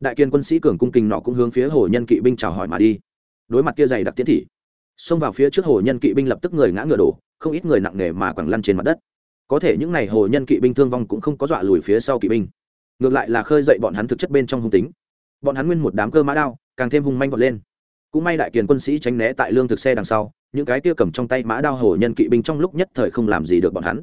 Đại kiên quân sĩ cường cung kình nọ cũng hướng phía hồ nhân kỵ binh chào hỏi mà đi. Đối mặt kia dày đặc tiến thị, xông vào phía trước hồ nhân kỵ binh lập tức người ngã ngựa đổ, không ít người nặng nề mà quẳng lăn trên mặt đất. Có thể những ngày hồ nhân kỵ binh thương vong cũng không có dọa lùi phía sau kỵ binh. Ngược lại là khơi dậy bọn hắn thực chất bên trong hung tính. Bọn hắn nguyên một đám cơ mã đao, càng thêm hung manh vọt lên cũng may đại kiền quân sĩ tránh né tại lương thực xe đằng sau, những cái kia cầm trong tay mã đao hồ nhân kỵ binh trong lúc nhất thời không làm gì được bọn hắn.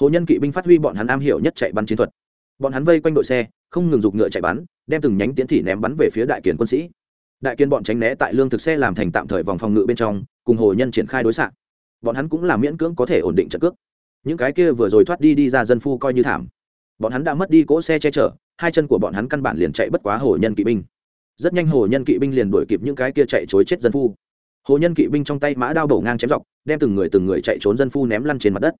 Hồ nhân kỵ binh phát huy bọn hắn am hiểu nhất chạy bắn chiến thuật. Bọn hắn vây quanh đội xe, không ngừng giục ngựa chạy bắn, đem từng nhánh tiến thị ném bắn về phía đại kiền quân sĩ. Đại kiên bọn tránh né tại lương thực xe làm thành tạm thời vòng phòng ngự bên trong, cùng hồ nhân triển khai đối xạ. Bọn hắn cũng là miễn cưỡng có thể ổn định trận cước. Những cái kia vừa rồi thoát đi đi ra dân phu coi như thảm. Bọn hắn đã mất đi cỗ xe che chở, hai chân của bọn hắn căn bản liền chạy bất quá hồ nhân kỵ binh rất nhanh hồ nhân kỵ binh liền đuổi kịp những cái kia chạy chối chết dân phu. Hồ nhân kỵ binh trong tay mã đao bổ ngang chém dọc, đem từng người từng người chạy trốn dân phu ném lăn trên mặt đất.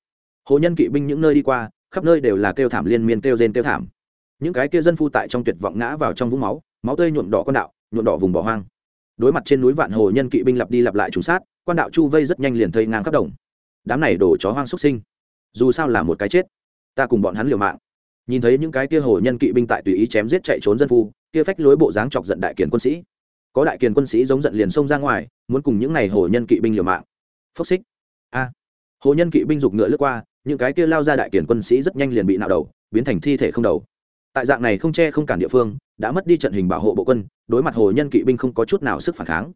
Hồ nhân kỵ binh những nơi đi qua, khắp nơi đều là kêu thảm liên miên kêu rên kêu thảm. Những cái kia dân phu tại trong tuyệt vọng ngã vào trong vũng máu máu tươi nhuộm đỏ con đạo, nhuộm đỏ vùng bỏ hoang. Đối mặt trên núi vạn hồ nhân kỵ binh lặp đi lặp lại trùng sát quan đạo chu vây rất nhanh liền thây ngang khắp đồng. Đám này đổ chó hoang xuất sinh, dù sao là một cái chết, ta cùng bọn hắn liều mạng. Nhìn thấy những cái kia hồ nhân kỵ binh tại tùy ý chém giết chạy trốn dân phu kia phách lối bộ dáng chọc giận đại kiền quân sĩ. Có đại kiền quân sĩ giống giận liền xông ra ngoài, muốn cùng những này hồ nhân kỵ binh liều mạng. Phốc xích. A. Hồ nhân kỵ binh giục ngựa lướt qua, những cái kia lao ra đại kiền quân sĩ rất nhanh liền bị nạo đầu, biến thành thi thể không đầu. Tại dạng này không che không cản địa phương, đã mất đi trận hình bảo hộ bộ quân, đối mặt hồ nhân kỵ binh không có chút nào sức phản kháng.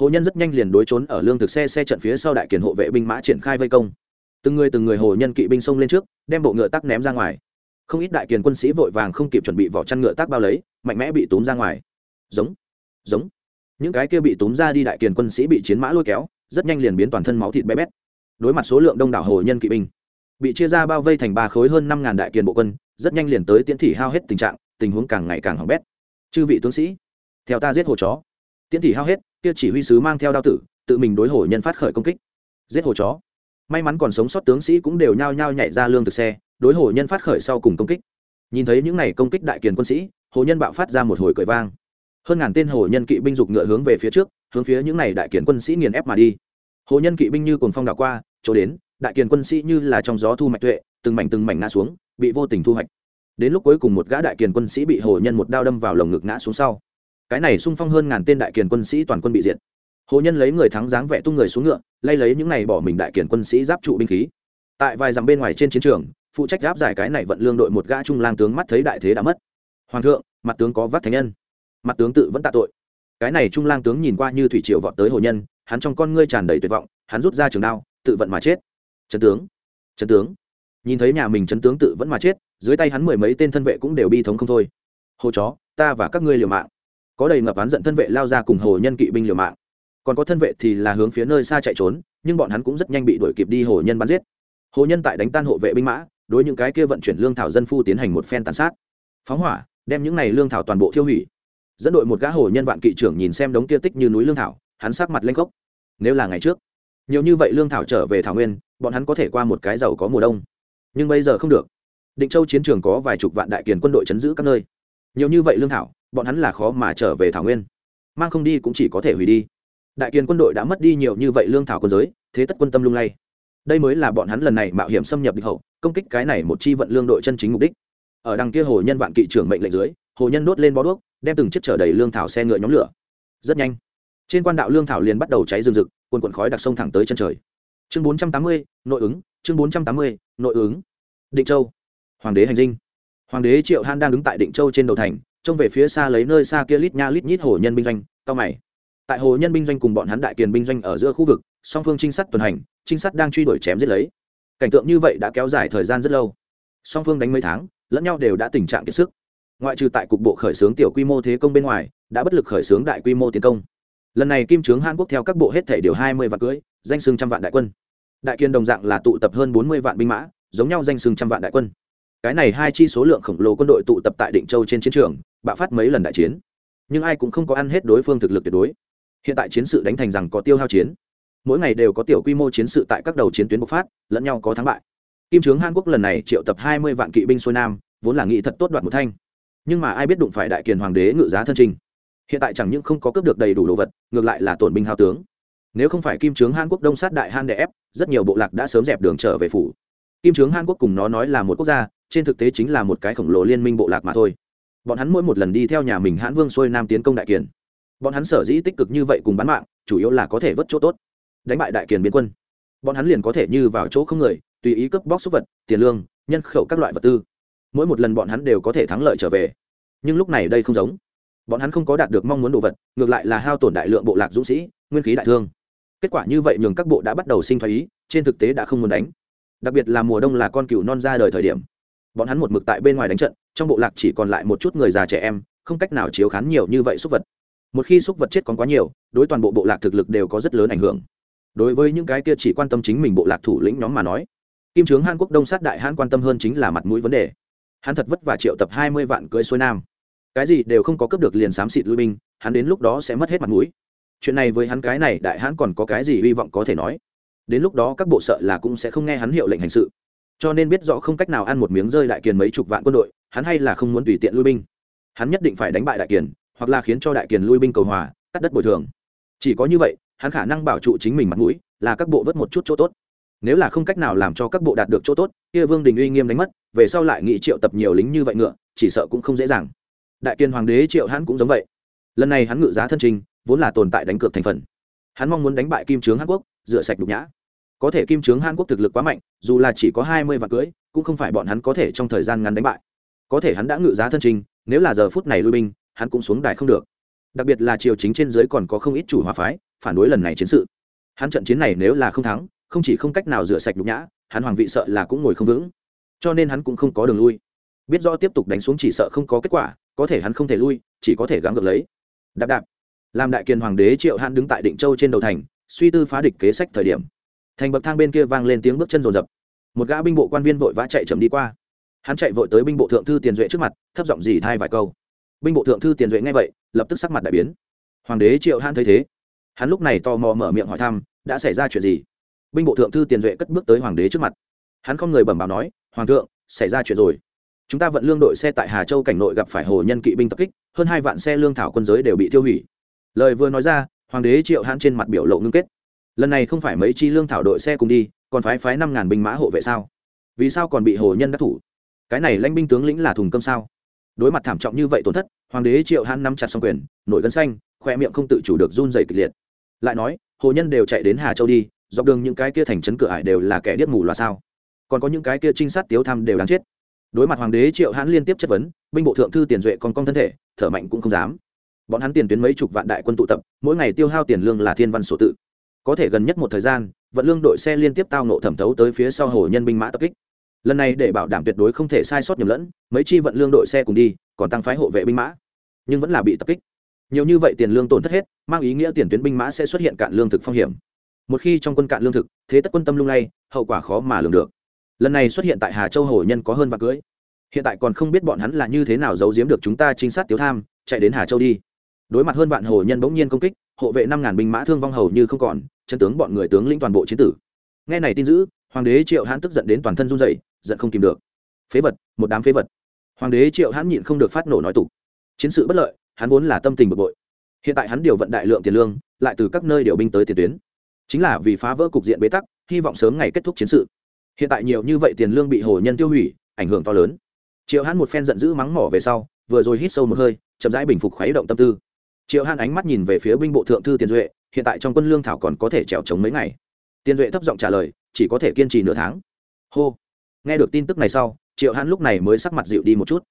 Hồ nhân rất nhanh liền đối trốn ở lương thực xe xe trận phía sau đại kiền hộ vệ binh mã triển khai vây công. Từng người từng người hồ nhân kỵ binh xông lên trước, đem bộ ngựa tắc ném ra ngoài không ít đại kiền quân sĩ vội vàng không kịp chuẩn bị vỏ chăn ngựa tác bao lấy, mạnh mẽ bị túm ra ngoài. Giống giống. Những cái kia bị túm ra đi đại kiền quân sĩ bị chiến mã lôi kéo, rất nhanh liền biến toàn thân máu thịt bé bét. Đối mặt số lượng đông đảo hồ nhân kỵ binh, bị chia ra bao vây thành ba khối hơn năm ngàn đại kiền bộ quân, rất nhanh liền tới tiễn thị hao hết tình trạng, tình huống càng ngày càng hỏng bét. Chư vị tướng sĩ, theo ta giết hồ chó. Tiễn thị hao hết, kia chỉ huy sứ mang theo đao tử, tự mình đối hồ nhân phát khởi công kích. Giết hồ chó. May mắn còn sống sót tướng sĩ cũng đều nhao nhao nhảy ra lương từ xe đối hồ nhân phát khởi sau cùng công kích. Nhìn thấy những n à y công kích đại kiền quân sĩ, hồ nhân bạo phát ra một hồi cười vang. Hơn ngàn tên hồ nhân kỵ binh giục ngựa hướng về phía trước, hướng phía những n à y đại kiền quân sĩ nghiền ép mà đi. Hồ nhân kỵ binh như cồn phong đảo qua, chỗ đến, đại kiền quân sĩ như là trong gió thu mạch tuệ, từng mảnh từng mảnh ngã xuống, bị vô tình thu hoạch. Đến lúc cuối cùng một gã đại kiền quân sĩ bị hồ nhân một đao đâm vào lồng ngực ngã xuống sau. Cái này sung phong hơn ngàn tên đại kiền quân sĩ toàn quân bị diệt. Hồ nhân lấy người thắng dáng vẻ tung người xuống ngựa, lay lấy những này bỏ mình đại kiền quân sĩ giáp trụ binh khí. Tại vài dặm bên ngoài trên chiến trường phụ trách giáp giải cái này vận lương đội một gã trung lang tướng mắt thấy đại thế đã mất. Hoàng thượng, mặt tướng có vắt thánh nhân. Mặt tướng tự vẫn tạ tội. Cái này trung lang tướng nhìn qua như thủy triều vọt tới hồ nhân, hắn trong con ngươi tràn đầy tuyệt vọng, hắn rút ra trường đao, tự vận mà chết. Trấn tướng trấn tướng. Nhìn thấy nhà mình trấn tướng tự vẫn mà chết, dưới tay hắn mười mấy tên thân vệ cũng đều bi thống không thôi. Hồ chó, ta và các ngươi liều mạng. Có đầy ngập hắn giận thân vệ lao ra cùng hồ nhân kỵ binh liều mạng. Còn có thân vệ thì là hướng phía nơi xa chạy trốn, nhưng bọn hắn cũng rất nhanh bị đuổi kịp đi hồ nhân bắn giết. Hồ nhân tại đánh tan hộ vệ binh mã đối những cái kia vận chuyển lương thảo dân phu tiến hành một phen tàn sát. Phóng hỏa, đem những này lương thảo toàn bộ thiêu hủy. Dẫn đội một gã hồ nhân vạn kỵ trưởng nhìn xem đống kia tích như núi lương thảo, hắn sát mặt lên gốc nếu là ngày trước, nhiều như vậy lương thảo trở về thảo nguyên, bọn hắn có thể qua một cái giàu có mùa đông. Nhưng bây giờ không được. Định châu chiến trường có vài chục vạn đại kiền quân đội chấn giữ các nơi. Nhiều như vậy lương thảo, bọn hắn là khó mà trở về thảo nguyên. Mang không đi cũng chỉ có thể hủy đi. Đại kiền quân đội đã mất đi nhiều như vậy lương thảo quân giới, thế tất quân tâm lung lay đây mới là bọn hắn lần này mạo hiểm xâm nhập địch hậu, công kích cái này một chi vận lương đội chân chính mục đích. Ở đằng kia hồ nhân vạn kỵ trưởng mệnh lệnh dưới, hồ nhân đốt lên bó đuốc, đem từng chiếc chở đầy lương thảo xe ngựa nhóm lửa. Rất nhanh, trên quan đạo lương thảo liền bắt đầu cháy rừng rực quần quần khói đặc sông thẳng tới chân trời. Chương bốn trăm tám mươi, nội ứng, chương bốn trăm tám mươi, nội ứng. Định châu. Hoàng đế hành dinh. Hoàng đế triệu han đang đứng tại định châu trên đầu thành, trông về phía xa lấy nơi xa kia lít nha lít nhít hồ nhân binh doanh, cao mày. Tại hồ nhân binh doanh cùng bọn hắn đại kiền binh doanh ở giữa khu vực, song phương trinh sát tuần hành trinh sát đang truy đuổi chém giết lấy. Cảnh tượng như vậy đã kéo dài thời gian rất lâu. Song phương đánh mấy tháng, lẫn nhau đều đã tình trạng kiệt sức. Ngoại trừ tại cục bộ khởi xướng tiểu quy mô thế công bên ngoài, đã bất lực khởi xướng đại quy mô tiến công. Lần này kim trướng hàn quốc theo các bộ hết thể điều hai mươi vạn cưới, danh sưng trăm vạn đại quân. Đại kiên đồng dạng là tụ tập hơn bốn mươi vạn binh mã, giống nhau danh sưng trăm vạn đại quân. Cái này hai chi số lượng khổng lồ quân đội tụ tập tại định châu trên chiến trường, bạo phát mấy lần đại chiến. Nhưng ai cũng không có ăn hết đối phương thực lực tuyệt đối. Hiện tại chiến sự đánh thành rằng có tiêu hao chiến mỗi ngày đều có tiểu quy mô chiến sự tại các đầu chiến tuyến bộc phát, lẫn nhau có thắng bại. Kim trướng hàn quốc lần này triệu tập hai mươi vạn kỵ binh xuôi nam, vốn là nghĩ thật tốt đoạt một thanh. Nhưng mà ai biết đụng phải đại kiền hoàng đế ngự giá thân trình. Hiện tại chẳng những không có cướp được đầy đủ đồ vật, ngược lại là tổn binh hao tướng. Nếu không phải kim trướng hàn quốc đông sát đại han đè ép, rất nhiều bộ lạc đã sớm dẹp đường trở về phủ. Kim trướng hàn quốc cùng nó nói là một quốc gia, trên thực tế chính là một cái khổng lồ liên minh bộ lạc mà thôi. Bọn hắn mỗi một lần đi theo nhà mình hãn vương xuôi nam tiến công đại kiền. Bọn hắn sở dĩ tích cực như vậy cùng bán mạng, chủ yếu là có thể vớt chỗ tốt đánh bại đại kiền biên quân. Bọn hắn liền có thể như vào chỗ không người, tùy ý cướp bóc súc vật, tiền lương, nhân khẩu các loại vật tư. Mỗi một lần bọn hắn đều có thể thắng lợi trở về. Nhưng lúc này đây không giống. Bọn hắn không có đạt được mong muốn đồ vật, ngược lại là hao tổn đại lượng bộ lạc dũng sĩ, nguyên khí đại thương. Kết quả như vậy nhường các bộ đã bắt đầu sinh thái ý, trên thực tế đã không muốn đánh. Đặc biệt là mùa đông là con cừu non ra đời thời điểm. Bọn hắn một mực tại bên ngoài đánh trận, trong bộ lạc chỉ còn lại một chút người già trẻ em, không cách nào chiếu khán nhiều như vậy súc vật. Một khi súc vật chết còn quá nhiều, đối toàn bộ bộ lạc thực lực đều có rất lớn ảnh hưởng đối với những cái kia chỉ quan tâm chính mình bộ lạc thủ lĩnh nhóm mà nói, kim trướng hàn quốc đông sát đại hãn quan tâm hơn chính là mặt mũi vấn đề. Hắn thật vất vả triệu tập hai mươi vạn cưới xuôi nam. Cái gì đều không có cướp được liền xám xịt lui binh, hắn đến lúc đó sẽ mất hết mặt mũi. Chuyện này với hắn cái này đại hãn còn có cái gì hy vọng có thể nói? Đến lúc đó các bộ sợ là cũng sẽ không nghe hắn hiệu lệnh hành sự. Cho nên biết rõ không cách nào ăn một miếng rơi đại kiền mấy chục vạn quân đội, hắn hay là không muốn tùy tiện lui binh. Hắn nhất định phải đánh bại đại kiền, hoặc là khiến cho đại kiền lui binh cầu hòa, cắt đất bồi thường. Chỉ có như vậy hắn khả năng bảo trụ chính mình mặt mũi, là các bộ vớt một chút chỗ tốt. Nếu là không cách nào làm cho các bộ đạt được chỗ tốt, kia vương đình uy nghiêm đánh mất, về sau lại nghị triệu tập nhiều lính như vậy ngựa, chỉ sợ cũng không dễ dàng. Đại kiên hoàng đế triệu hắn cũng giống vậy. Lần này hắn ngự giá thân trình, vốn là tồn tại đánh cược thành phần. Hắn mong muốn đánh bại kim trướng hàn quốc, rửa sạch đục nhã. Có thể kim trướng hàn quốc thực lực quá mạnh, dù là chỉ có hai mươi vạn cưỡi cũng không phải bọn hắn có thể trong thời gian ngắn đánh bại. Có thể hắn đã ngự giá thân trình, nếu là giờ phút này lui binh, hắn cũng xuống đài không được. Đặc biệt là triều chính trên dưới còn có không ít chủ hòa phái phản đối lần này chiến sự. Hắn trận chiến này nếu là không thắng, không chỉ không cách nào rửa sạch nhục nhã, hắn hoàng vị sợ là cũng ngồi không vững. Cho nên hắn cũng không có đường lui. Biết do tiếp tục đánh xuống chỉ sợ không có kết quả, có thể hắn không thể lui, chỉ có thể gắng gượng lấy. Đạp đạp. Làm đại kiền hoàng đế triệu hắn đứng tại định châu trên đầu thành, suy tư phá địch kế sách thời điểm. Thành bậc thang bên kia vang lên tiếng bước chân rồn rập. Một gã binh bộ quan viên vội vã chạy chậm đi qua. Hắn chạy vội tới binh bộ thượng thư tiền duệ trước mặt, thấp giọng dì thai vài câu. Binh bộ thượng thư tiền duệ nghe vậy, lập tức sắc mặt đại biến. Hoàng đế triệu hắn thấy thế hắn lúc này tò mò mở miệng hỏi thăm, đã xảy ra chuyện gì? Binh bộ thượng thư tiền duệ cất bước tới hoàng đế trước mặt. Hắn không người bẩm báo nói, hoàng thượng, xảy ra chuyện rồi. Chúng ta vận lương đội xe tại hà châu cảnh nội gặp phải hồ nhân kỵ binh tập kích, hơn hai vạn xe lương thảo quân giới đều bị tiêu hủy. Lời vừa nói ra, hoàng đế triệu hãn trên mặt biểu lộ ngưng kết. Lần này không phải mấy chi lương thảo đội xe cùng đi, còn phái phái năm ngàn binh mã hộ vệ sao? Vì sao còn bị hồ nhân đắc thủ? Cái này lãnh binh tướng lĩnh là thùng cơm sao? Đối mặt thảm trọng như vậy tổn thất, hoàng đế triệu hãn nắm chặt xong quyền, nổi gân xanh, khoe miệng không tự chủ được run dày kịch liệt lại nói, hồ nhân đều chạy đến hà châu đi, dọc đường những cái kia thành trấn cửa ải đều là kẻ điếc mù loa sao. Còn có những cái kia trinh sát tiếu thăm đều đáng chết. Đối mặt hoàng đế triệu hãn liên tiếp chất vấn, binh bộ thượng thư tiền duệ còn cong thân thể, thở mạnh cũng không dám. Bọn hắn tiền tuyến mấy chục vạn đại quân tụ tập, mỗi ngày tiêu hao tiền lương là thiên văn sổ tự. Có thể gần nhất một thời gian, vận lương đội xe liên tiếp tao nộ thẩm thấu tới phía sau hồ nhân binh mã tập kích. Lần này để bảo đảm tuyệt đối không thể sai sót nhầm lẫn, mấy chi vận lương đội xe cùng đi, còn tăng phái hộ vệ binh mã. Nhưng vẫn là bị tập kích nhiều như vậy tiền lương tổn thất hết, mang ý nghĩa tiền tuyến binh mã sẽ xuất hiện cạn lương thực phong hiểm. Một khi trong quân cạn lương thực, thế tất quân tâm lung lay, hậu quả khó mà lường được. Lần này xuất hiện tại hà châu hồ nhân có hơn vạn cưới. Hiện tại còn không biết bọn hắn là như thế nào giấu giếm được chúng ta trinh sát tiếu tham, chạy đến hà châu đi. Đối mặt hơn vạn hồ nhân bỗng nhiên công kích, hộ vệ năm ngàn binh mã thương vong hầu như không còn, chân tướng bọn người tướng lĩnh toàn bộ chiến tử. Nghe này tin dữ, hoàng đế triệu hãn tức giận đến toàn thân run rẩy, giận không kìm được. Phế vật, một đám phế vật. Hoàng đế triệu hãn nhịn không được phát nổ nói tục. Chiến sự bất lợi hắn vốn là tâm tình bực bội. Hiện tại hắn điều vận đại lượng tiền lương, lại từ các nơi điều binh tới tiền tuyến. Chính là vì phá vỡ cục diện bế tắc, hy vọng sớm ngày kết thúc chiến sự. Hiện tại nhiều như vậy tiền lương bị hồ nhân tiêu hủy, ảnh hưởng to lớn. Triệu hắn một phen giận dữ mắng mỏ về sau, vừa rồi hít sâu một hơi, chậm rãi bình phục khuấy động tâm tư. Triệu hắn ánh mắt nhìn về phía binh bộ thượng thư tiền duệ, hiện tại trong quân lương thảo còn có thể trèo trống mấy ngày. Tiền duệ thấp giọng trả lời, chỉ có thể kiên trì nửa tháng. Hô. Nghe được tin tức này sau, triệu hắn lúc này mới sắc mặt dịu đi một chút.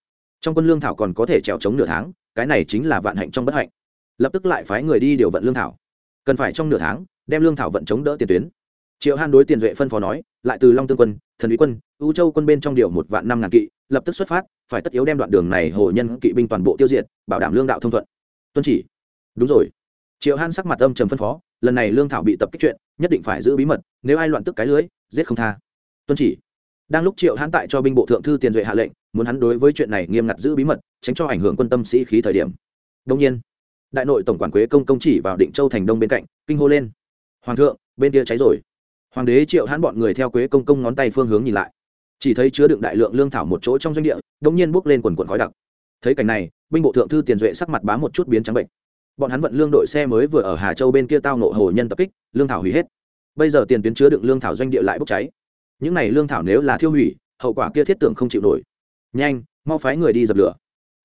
Trong quân lương thảo còn có thể trèo trống nửa tháng cái này chính là vạn hạnh trong bất hạnh. Lập tức lại phái người đi điều vận lương thảo. Cần phải trong nửa tháng, đem lương thảo vận chống đỡ tiền tuyến. Triệu han đối tiền duệ phân phó nói, lại từ long tương quân, thần úy quân, ưu châu quân bên trong điều một vạn năm ngàn kỵ, lập tức xuất phát, phải tất yếu đem đoạn đường này hồ nhân kỵ binh toàn bộ tiêu diệt, bảo đảm lương đạo thông thuận. Tuân chỉ. Đúng rồi. Triệu han sắc mặt âm trầm phân phó, lần này lương thảo bị tập kích chuyện, nhất định phải giữ bí mật, nếu ai loạn tức cái lưới, giết không tha. Tuân chỉ. Đang lúc triệu hãn tại cho binh bộ thượng thư tiền duệ hạ lệnh, muốn hắn đối với chuyện này nghiêm ngặt giữ bí mật tránh cho ảnh hưởng quân tâm sĩ khí thời điểm. Đông nhiên, đại nội tổng quản quế công công chỉ vào định châu thành đông bên cạnh, kinh hô lên. Hoàng thượng, bên kia cháy rồi. Hoàng đế triệu hãn bọn người theo quế công công ngón tay phương hướng nhìn lại. Chỉ thấy chứa đựng đại lượng lương thảo một chỗ trong doanh địa đông nhiên bốc lên quần quần khói đặc. Thấy cảnh này, binh bộ thượng thư tiền duệ sắc mặt bám một chút biến trắng bệnh. Bọn hắn vận lương đội xe mới vừa ở hà châu bên kia tao nộ hồ nhân tập kích, lương thảo hủy hết. Bây giờ tiền tuyến chứa đựng lương thảo doanh địa lại bốc cháy. Những này lương thảo nếu là thiêu hủy, hậu quả kia thiết tưởng không chịu nổi. Nhanh, mau phái người đi dập lửa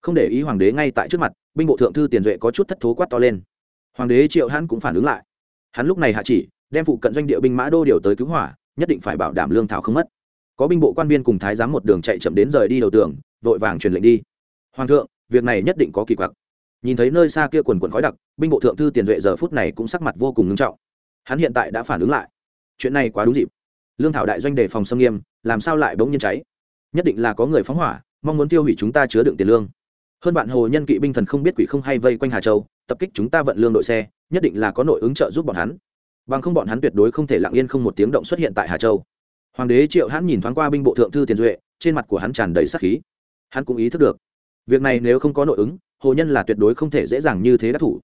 không để ý hoàng đế ngay tại trước mặt, binh bộ thượng thư tiền duệ có chút thất thố quát to lên. Hoàng đế triệu hãn cũng phản ứng lại. Hắn lúc này hạ chỉ, đem phụ cận doanh địa binh mã đô điều tới cứu hỏa, nhất định phải bảo đảm lương thảo không mất. Có binh bộ quan viên cùng thái giám một đường chạy chậm đến rời đi đầu tường, vội vàng truyền lệnh đi. Hoàng thượng, việc này nhất định có kỳ quặc. Nhìn thấy nơi xa kia quần quần khói đặc, binh bộ thượng thư tiền duệ giờ phút này cũng sắc mặt vô cùng ngưng trọng. Hắn hiện tại đã phản ứng lại. Chuyện này quá đúng dịp. Lương thảo đại doanh đề phòng xâm nghiêm, làm sao lại bỗng nhiên cháy? Nhất định là có người phóng hỏa, mong muốn tiêu hủy chúng ta chứa đựng tiền lương hơn bạn hồ nhân kỵ binh thần không biết quỷ không hay vây quanh hà châu, tập kích chúng ta vận lương đội xe, nhất định là có nội ứng trợ giúp bọn hắn. Bằng không bọn hắn tuyệt đối không thể lặng yên không một tiếng động xuất hiện tại hà châu. Hoàng đế triệu hãn nhìn thoáng qua binh bộ thượng thư tiền duệ, trên mặt của hắn tràn đầy sắc khí. Hắn cũng ý thức được, việc này nếu không có nội ứng, hồ nhân là tuyệt đối không thể dễ dàng như thế đắc thủ.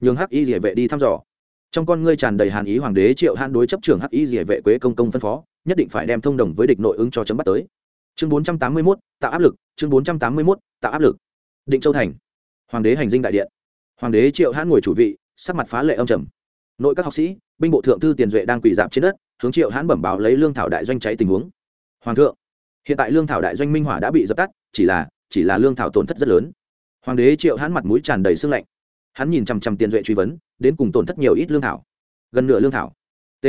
Nhường hắc y rỉa vệ đi thăm dò. Trong con ngươi tràn đầy hàn ý, hoàng đế triệu hãn đối chấp trưởng hắc y rỉa vệ quế công công phân phó, nhất định phải đem thông đồng với địch nội ứng cho chấm bắt tới. Chương bốn trăm tám mươi mốt, tạo áp lực, chương bốn trăm tám mươi mốt, tạo áp lực định châu thành. Hoàng đế hành dinh đại điện. Hoàng đế triệu hãn ngồi chủ vị, sắc mặt phá lệ âm trầm. Nội các học sĩ, binh bộ thượng thư tiền duệ đang quỳ dạp trên đất, hướng triệu hãn bẩm báo lấy lương thảo đại doanh cháy tình huống. Hoàng thượng, hiện tại lương thảo đại doanh minh hỏa đã bị dập tắt, chỉ là chỉ là lương thảo tổn thất rất lớn. Hoàng đế triệu hãn mặt mũi tràn đầy sương lạnh. Hắn nhìn chằm chằm tiền duệ truy vấn, đến cùng tổn thất nhiều ít lương thảo. Gần nửa lương thảo. T.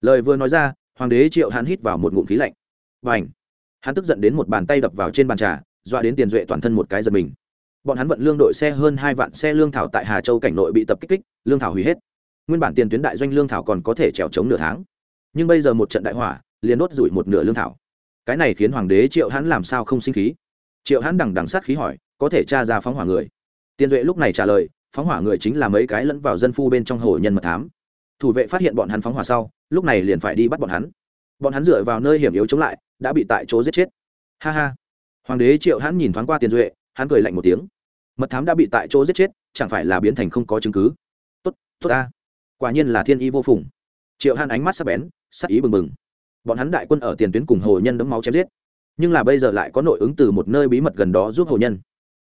Lời vừa nói ra, hoàng đế triệu hãn hít vào một ngụm khí lạnh. Và ảnh hắn tức giận đến một bàn tay đập vào trên bàn trà, dọa đến tiền duệ toàn thân một cái giật mình bọn hắn vận lương đội xe hơn hai vạn xe lương thảo tại hà châu cảnh nội bị tập kích kích, lương thảo hủy hết. Nguyên bản tiền tuyến đại doanh lương thảo còn có thể trèo chống nửa tháng. Nhưng bây giờ một trận đại hỏa, liền đốt rủi một nửa lương thảo. Cái này khiến hoàng đế triệu hãn làm sao không sinh khí? Triệu hãn đằng đằng sát khí hỏi, có thể tra ra phóng hỏa người? Tiền duệ lúc này trả lời, phóng hỏa người chính là mấy cái lẫn vào dân phu bên trong hồ nhân mật thám. Thủ vệ phát hiện bọn hắn phóng hỏa sau, lúc này liền phải đi bắt bọn hắn. Bọn hắn dựa vào nơi hiểm yếu chống lại, đã bị tại chỗ giết chết. Ha ha. Hoàng đế triệu hãn nhìn thoáng qua tiền duệ, hắn cười lạnh một tiếng mật thám đã bị tại chỗ giết chết, chẳng phải là biến thành không có chứng cứ. Tốt tốt ta. Quả nhiên là thiên y vô phùng. Triệu hàn ánh mắt sắc bén, sắc ý bừng bừng. Bọn hắn đại quân ở tiền tuyến cùng hồ nhân đấm máu chém giết. Nhưng là bây giờ lại có nội ứng từ một nơi bí mật gần đó giúp hồ nhân.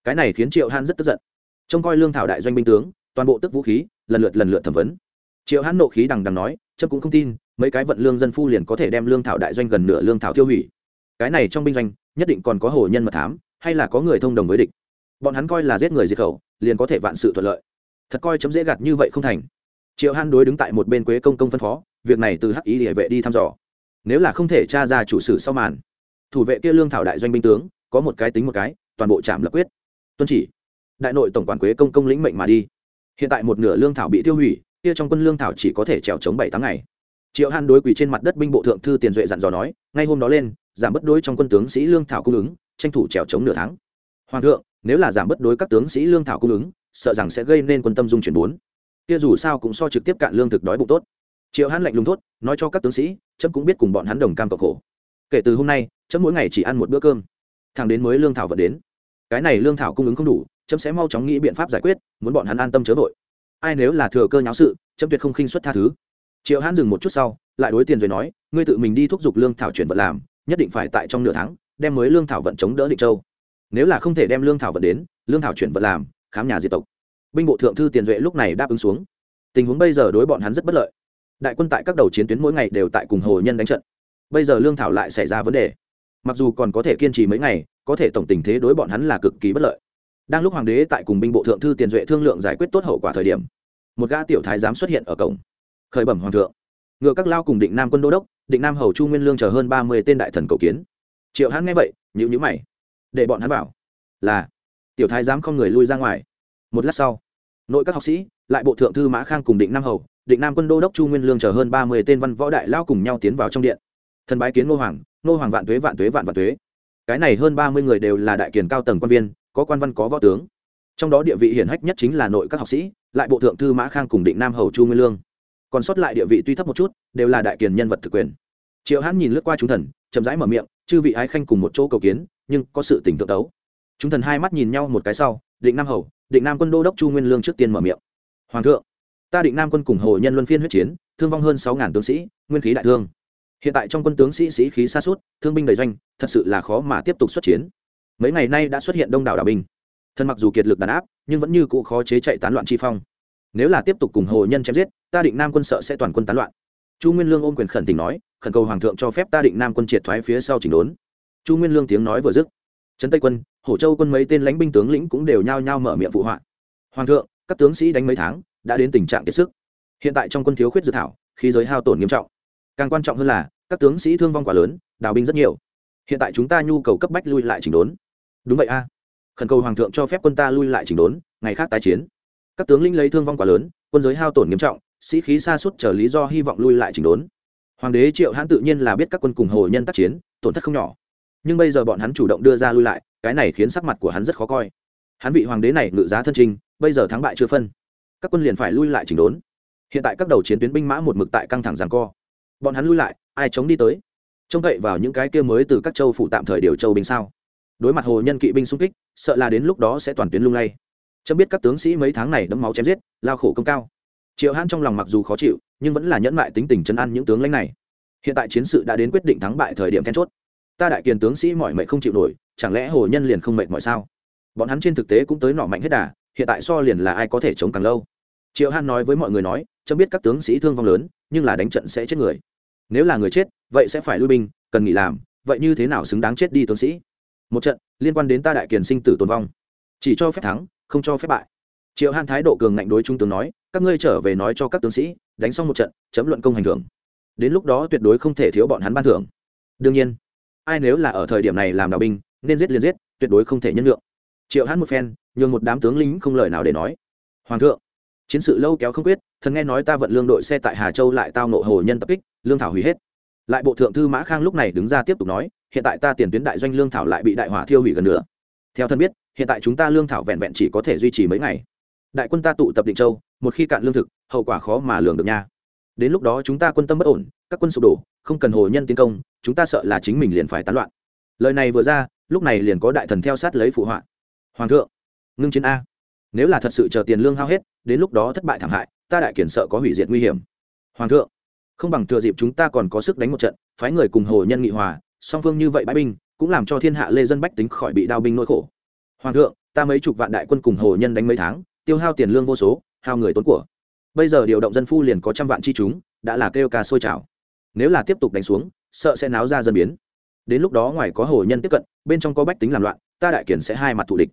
Cái này khiến triệu hàn rất tức giận. Trông coi lương thảo đại doanh binh tướng, toàn bộ tức vũ khí, lần lượt lần lượt thẩm vấn. Triệu hàn nộ khí đằng đằng nói trâm cũng không tin, mấy cái vận lương dân phu liền có thể đem lương thảo đại doanh gần nửa lương thảo tiêu hủy. Cái này trong binh doanh, nhất định còn có hồ nhân mật thám, hay là có người thông đồng với địch bọn hắn coi là giết người diệt khẩu, liền có thể vạn sự thuận lợi. Thật coi chấm dễ gạt như vậy không thành. Triệu hãn đối đứng tại một bên quế công công phân phó, việc này từ hắc ý địa vệ đi thăm dò. Nếu là không thể tra ra chủ sử sau màn, thủ vệ kia lương thảo đại doanh binh tướng, có một cái tính một cái, toàn bộ trạm lập quyết. Tuân chỉ, đại nội tổng quản quế công công lĩnh mệnh mà đi. Hiện tại một nửa lương thảo bị tiêu hủy, kia trong quân lương thảo chỉ có thể trèo chống bảy tháng ngày. Triệu hàn đối quỳ trên mặt đất binh bộ thượng thư tiền duệ dặn dò nói, ngay hôm đó lên, giảm bất đối trong quân tướng sĩ lương thảo cung ứng, tranh thủ trèo chống nửa tháng. Hoàng thượng nếu là giảm bất đối các tướng sĩ lương thảo cung ứng, sợ rằng sẽ gây nên quân tâm dung chuyển bốn. Kia dù sao cũng so trực tiếp cạn lương thực đói bụng tốt. Triệu hàn lạnh lùng thốt, nói cho các tướng sĩ trẫm cũng biết cùng bọn hắn đồng cam cộng khổ. Kể từ hôm nay trẫm mỗi ngày chỉ ăn một bữa cơm. Thằng đến mới lương thảo vẫn đến. Cái này lương thảo cung ứng không đủ trẫm sẽ mau chóng nghĩ biện pháp giải quyết, muốn bọn hắn an tâm chớ vội. Ai nếu là thừa cơ nháo sự trẫm tuyệt không khinh xuất tha thứ. Triệu hãn dừng một chút sau, lại đối tiền rồi nói, ngươi tự mình đi thúc giục lương thảo chuyển vận làm, nhất định phải tại trong nửa tháng, đem mới lương thảo vận chống đỡ định châu nếu là không thể đem lương thảo vận đến, lương thảo chuyển vận làm, khám nhà diệt tộc. Binh bộ thượng thư tiền duệ lúc này đáp ứng xuống. Tình huống bây giờ đối bọn hắn rất bất lợi. Đại quân tại các đầu chiến tuyến mỗi ngày đều tại cùng hồ nhân đánh trận. Bây giờ lương thảo lại xảy ra vấn đề. Mặc dù còn có thể kiên trì mấy ngày, có thể tổng tình thế đối bọn hắn là cực kỳ bất lợi. Đang lúc hoàng đế tại cùng binh bộ thượng thư tiền duệ thương lượng giải quyết tốt hậu quả thời điểm, một gã tiểu thái giám xuất hiện ở cổng. Khởi bẩm hoàng thượng. Ngựa các lao cùng định nam quân đô đốc, định nam hầu chu nguyên lương chờ hơn ba mươi tên đại thần cầu kiến. Triệu hắn nghe vậy nhữ nhữ mày để bọn hắn vào. Là, tiểu thái giám không người lui ra ngoài. Một lát sau, nội các học sĩ, lại bộ thượng thư mã khang cùng định nam hầu, định nam quân đô đốc chu nguyên lương chờ hơn ba mươi tên văn võ đại lao cùng nhau tiến vào trong điện. Thần bái kiến ngô hoàng ngô hoàng vạn tuế vạn tuế, vạn vạn tuế. Cái này hơn ba mươi người đều là đại kiền cao tầng quan viên, có quan văn, có võ tướng. Trong đó địa vị hiển hách nhất chính là nội các học sĩ, lại bộ thượng thư mã khang cùng định nam hầu chu nguyên lương. Còn sót lại địa vị tuy thấp một chút, đều là đại kiền nhân vật thực quyền. Triệu hãn nhìn lướt qua chúng thần, chậm rãi mở miệng, chư vị ái khanh cùng một chỗ cầu kiến nhưng có sự tỉnh thượng tấu. Chúng thần hai mắt nhìn nhau một cái sau, định nam hầu, định nam quân đô đốc chu nguyên lương trước tiên mở miệng. Hoàng thượng, ta định nam quân cùng hồ nhân luân phiên huyết chiến, thương vong hơn sáu ngàn tướng sĩ, nguyên khí đại thương. Hiện tại trong quân tướng sĩ sĩ khí xa suốt thương binh đầy doanh, thật sự là khó mà tiếp tục xuất chiến. Mấy ngày nay đã xuất hiện đông đảo đảo binh. Thân mặc dù kiệt lực đàn áp, nhưng vẫn như cụ khó chế chạy tán loạn chi phong. Nếu là tiếp tục cùng hồ nhân chém giết, ta định nam quân sợ sẽ toàn quân tán loạn. Chu nguyên lương ôm quyền khẩn tình nói, khẩn cầu hoàng thượng cho phép ta định nam quân triệt thoái phía sau chỉnh đốn chu nguyên lương tiếng nói vừa dứt, trấn tây quân, hổ châu quân mấy tên lãnh binh tướng lĩnh cũng đều nhao nhao mở miệng phụ họa. Hoàng thượng, các tướng sĩ đánh mấy tháng, đã đến tình trạng kiệt sức. Hiện tại trong quân thiếu khuyết dự thảo, khí giới hao tổn nghiêm trọng. Càng quan trọng hơn là, các tướng sĩ thương vong quá lớn, đào binh rất nhiều. Hiện tại chúng ta nhu cầu cấp bách lui lại chỉnh đốn. Đúng vậy a. Khẩn cầu hoàng thượng cho phép quân ta lui lại chỉnh đốn, ngày khác tái chiến. Các tướng lĩnh lấy thương vong quá lớn, quân giới hao tổn nghiêm trọng, sĩ khí xa suốt chờ lý do hy vọng lui lại chỉnh đốn. Hoàng đế triệu hãn tự nhiên là biết các quân cùng hồ nhân tác chiến, tổn thất không nhỏ nhưng bây giờ bọn hắn chủ động đưa ra lui lại, cái này khiến sắc mặt của hắn rất khó coi. Hắn vị hoàng đế này ngự giá thân trinh bây giờ thắng bại chưa phân. Các quân liền phải lui lại chỉnh đốn. Hiện tại các đầu chiến tuyến binh mã một mực tại căng thẳng rằng co. Bọn hắn lui lại, ai chống đi tới? Trông cậy vào những cái kia mới từ các châu phụ tạm thời điều châu binh sao? Đối mặt hồ nhân kỵ binh xung kích, sợ là đến lúc đó sẽ toàn tuyến lung lay. Chấm biết các tướng sĩ mấy tháng này đấm máu chém giết, lao khổ công cao. Triệu hãn trong lòng mặc dù khó chịu, nhưng vẫn là nhẫn mại tính tình chân ăn những tướng lãnh này. Hiện tại chiến sự đã đến quyết định thắng bại thời điểm then chốt ta đại kiền tướng sĩ mọi mệnh không chịu nổi, chẳng lẽ hồ nhân liền không mệt mọi sao? Bọn hắn trên thực tế cũng tới nọ mạnh hết đà, hiện tại so liền là ai có thể chống càng lâu? Triệu hãn nói với mọi người nói, chấm biết các tướng sĩ thương vong lớn, nhưng là đánh trận sẽ chết người. Nếu là người chết, vậy sẽ phải lui binh, cần nghỉ làm, vậy như thế nào xứng đáng chết đi tướng sĩ? Một trận liên quan đến ta đại kiền sinh tử tồn vong. Chỉ cho phép thắng, không cho phép bại. Triệu hàn thái độ cường ngạnh đối trung tướng nói, các ngươi trở về nói cho các tướng sĩ, đánh xong một trận, chấm luận công hành thưởng. Đến lúc đó tuyệt đối không thể thiếu bọn hắn ban thưởng. Đương nhiên ai nếu là ở thời điểm này làm đạo binh, nên giết liền giết, tuyệt đối không thể nhân lượng triệu hãn một phen, nhường một đám tướng lính không lời nào để nói. Hoàng thượng, chiến sự lâu kéo không quyết, thần nghe nói ta vận lương đội xe tại hà châu lại tao nộ hồ nhân tập kích, lương thảo hủy hết. Lại bộ thượng thư mã khang lúc này đứng ra tiếp tục nói, hiện tại ta tiền tuyến đại doanh lương thảo lại bị đại hỏa thiêu hủy gần nữa theo thân biết, hiện tại chúng ta lương thảo vẹn vẹn chỉ có thể duy trì mấy ngày. Đại quân ta tụ tập định châu, một khi cạn lương thực, hậu quả khó mà lường được nha. Đến lúc đó chúng ta quân tâm bất ổn các quân sụp đổ, không cần hồ nhân tiến công, chúng ta sợ là chính mình liền phải tán loạn. Lời này vừa ra, lúc này liền có đại thần theo sát lấy phụ họa. Hoàng thượng, ngưng chiến a. Nếu là thật sự chờ tiền lương hao hết, đến lúc đó thất bại thảm hại, ta đại kiển sợ có hủy diệt nguy hiểm. Hoàng thượng, không bằng thừa dịp chúng ta còn có sức đánh một trận, phái người cùng hồ nhân nghị hòa, song phương như vậy bãi binh, cũng làm cho thiên hạ lê dân bách tính khỏi bị đao binh nỗi khổ. Hoàng thượng, ta mấy chục vạn đại quân cùng hồ nhân đánh mấy tháng, tiêu hao tiền lương vô số, hao người tốn của. Bây giờ điều động dân phu liền có trăm vạn chi chúng, đã là kêu ca sôi trào nếu là tiếp tục đánh xuống, sợ sẽ náo ra dân biến. Đến lúc đó ngoài có hồ nhân tiếp cận, bên trong có bách tính làm loạn, ta đại kiển sẽ hai mặt thù địch.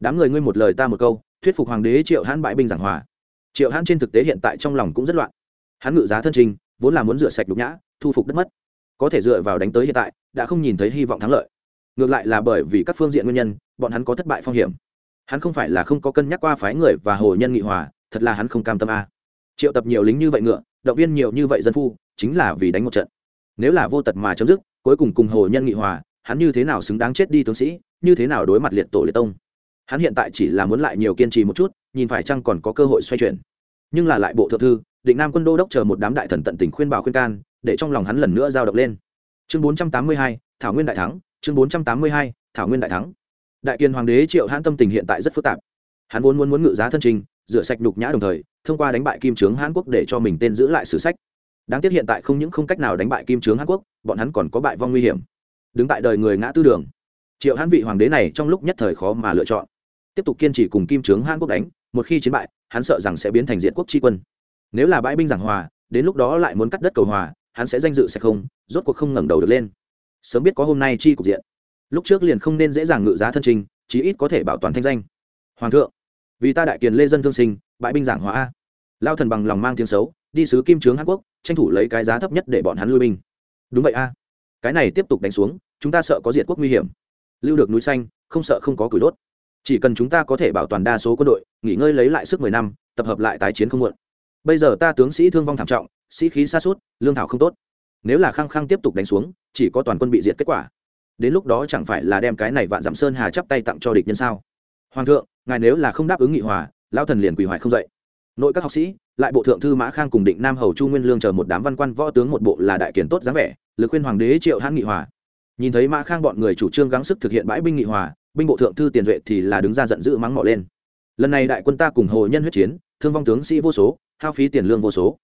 Đám người ngươi một lời ta một câu, thuyết phục hoàng đế triệu hãn bãi binh giảng hòa. Triệu hãn trên thực tế hiện tại trong lòng cũng rất loạn. Hắn ngự giá thân trình, vốn là muốn rửa sạch nhục nhã, thu phục đất mất. Có thể dựa vào đánh tới hiện tại, đã không nhìn thấy hy vọng thắng lợi. Ngược lại là bởi vì các phương diện nguyên nhân, bọn hắn có thất bại phong hiểm. Hắn không phải là không có cân nhắc qua phái người và hồ nhân nghị hòa, thật là hắn không cam tâm a. Triệu tập nhiều lính như vậy ngựa, động viên nhiều như vậy dân phu chính là vì đánh một trận. Nếu là vô tật mà chấm dứt, cuối cùng cùng hồ nhân nghị hòa, hắn như thế nào xứng đáng chết đi tướng sĩ, như thế nào đối mặt liệt tổ liệt tông? Hắn hiện tại chỉ là muốn lại nhiều kiên trì một chút, nhìn phải chăng còn có cơ hội xoay chuyển. Nhưng là lại bộ thượng thư, định nam quân đô đốc chờ một đám đại thần tận tình khuyên bảo khuyên can, để trong lòng hắn lần nữa giao động lên. Chương bốn trăm tám mươi hai, thảo nguyên đại thắng, chương bốn trăm tám mươi hai, thảo nguyên đại thắng. Đại kiên hoàng đế triệu hãn tâm tình hiện tại rất phức tạp. Hắn vốn muốn muốn ngự giá thân trình, rửa sạch nhục nhã đồng thời, thông qua đánh bại kim trướng hán quốc để cho mình tên giữ lại sử sách đáng tiếc hiện tại không những không cách nào đánh bại kim trướng hàn quốc, bọn hắn còn có bại vong nguy hiểm. Đứng tại đời người ngã tư đường, triệu hãn vị hoàng đế này trong lúc nhất thời khó mà lựa chọn. Tiếp tục kiên trì cùng kim trướng hàn quốc đánh, một khi chiến bại, hắn sợ rằng sẽ biến thành diện quốc tri quân. Nếu là bãi binh giảng hòa, đến lúc đó lại muốn cắt đất cầu hòa, hắn sẽ danh dự sẽ không, rốt cuộc không ngẩng đầu được lên. Sớm biết có hôm nay chi cục diện. Lúc trước liền không nên dễ dàng ngự giá thân trình, chí ít có thể bảo toàn thanh danh. Hoàng thượng, vì ta đại kiền lê dân thương sinh, bãi binh giảng hòa a. Lao thần bằng lòng mang tiếng xấu đi sứ kim trướng hàn quốc, tranh thủ lấy cái giá thấp nhất để bọn hắn lui binh. Đúng vậy a. Cái này tiếp tục đánh xuống, chúng ta sợ có diệt quốc nguy hiểm. Lưu được núi xanh, không sợ không có củi đốt. Chỉ cần chúng ta có thể bảo toàn đa số quân đội, nghỉ ngơi lấy lại sức mười năm, tập hợp lại tái chiến không muộn. Bây giờ ta tướng sĩ thương vong thảm trọng, sĩ khí xa suốt lương thảo không tốt. Nếu là khăng khăng tiếp tục đánh xuống, chỉ có toàn quân bị diệt kết quả. Đến lúc đó chẳng phải là đem cái này vạn giảm sơn hà chắp tay tặng cho địch nhân sao? Hoàng thượng, ngài nếu là không đáp ứng nghị hòa lao thần liền quỳ hoại không dậy. Nội các học sĩ lại bộ thượng thư mã khang cùng định nam hầu chu nguyên lương chờ một đám văn quan võ tướng một bộ là đại kiển tốt dáng vẻ, lực khuyên hoàng đế triệu hãn nghị hòa. Nhìn thấy mã khang bọn người chủ trương gắng sức thực hiện bãi binh nghị hòa, binh bộ thượng thư tiền duệ thì là đứng ra giận dữ mắng mỏ lên. Lần này đại quân ta cùng hồ nhân huyết chiến, thương vong tướng sĩ vô số, hao phí tiền lương vô số.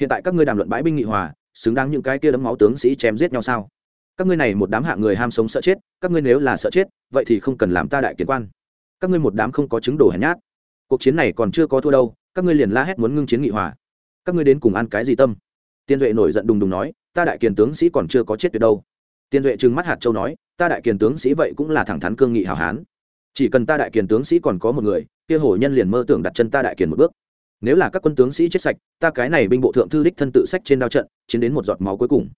Hiện tại các ngươi đàm luận bãi binh nghị hòa, xứng đáng những cái kia đấm máu tướng sĩ chém giết nhau sao? Các ngươi này một đám hạ người ham sống sợ chết, các ngươi nếu là sợ chết, vậy thì không cần làm ta đại kiến quan. Các ngươi một đám không có chứng đồ hèn nhát cuộc chiến này còn chưa có thua đâu, các ngươi liền la hét muốn ngưng chiến nghị hòa. Các ngươi đến cùng ăn cái gì tâm? Tiên duệ nổi giận đùng đùng nói, ta đại kiền tướng sĩ còn chưa có chết tuyệt đâu. Tiên duệ trừng mắt hạt châu nói, ta đại kiền tướng sĩ vậy cũng là thẳng thắn cương nghị hào hán. Chỉ cần ta đại kiền tướng sĩ còn có một người, kia hổ nhân liền mơ tưởng đặt chân ta đại kiền một bước. Nếu là các quân tướng sĩ chết sạch, ta cái này binh bộ thượng thư đích thân tự sách trên đao trận, chiến đến một giọt máu cuối cùng.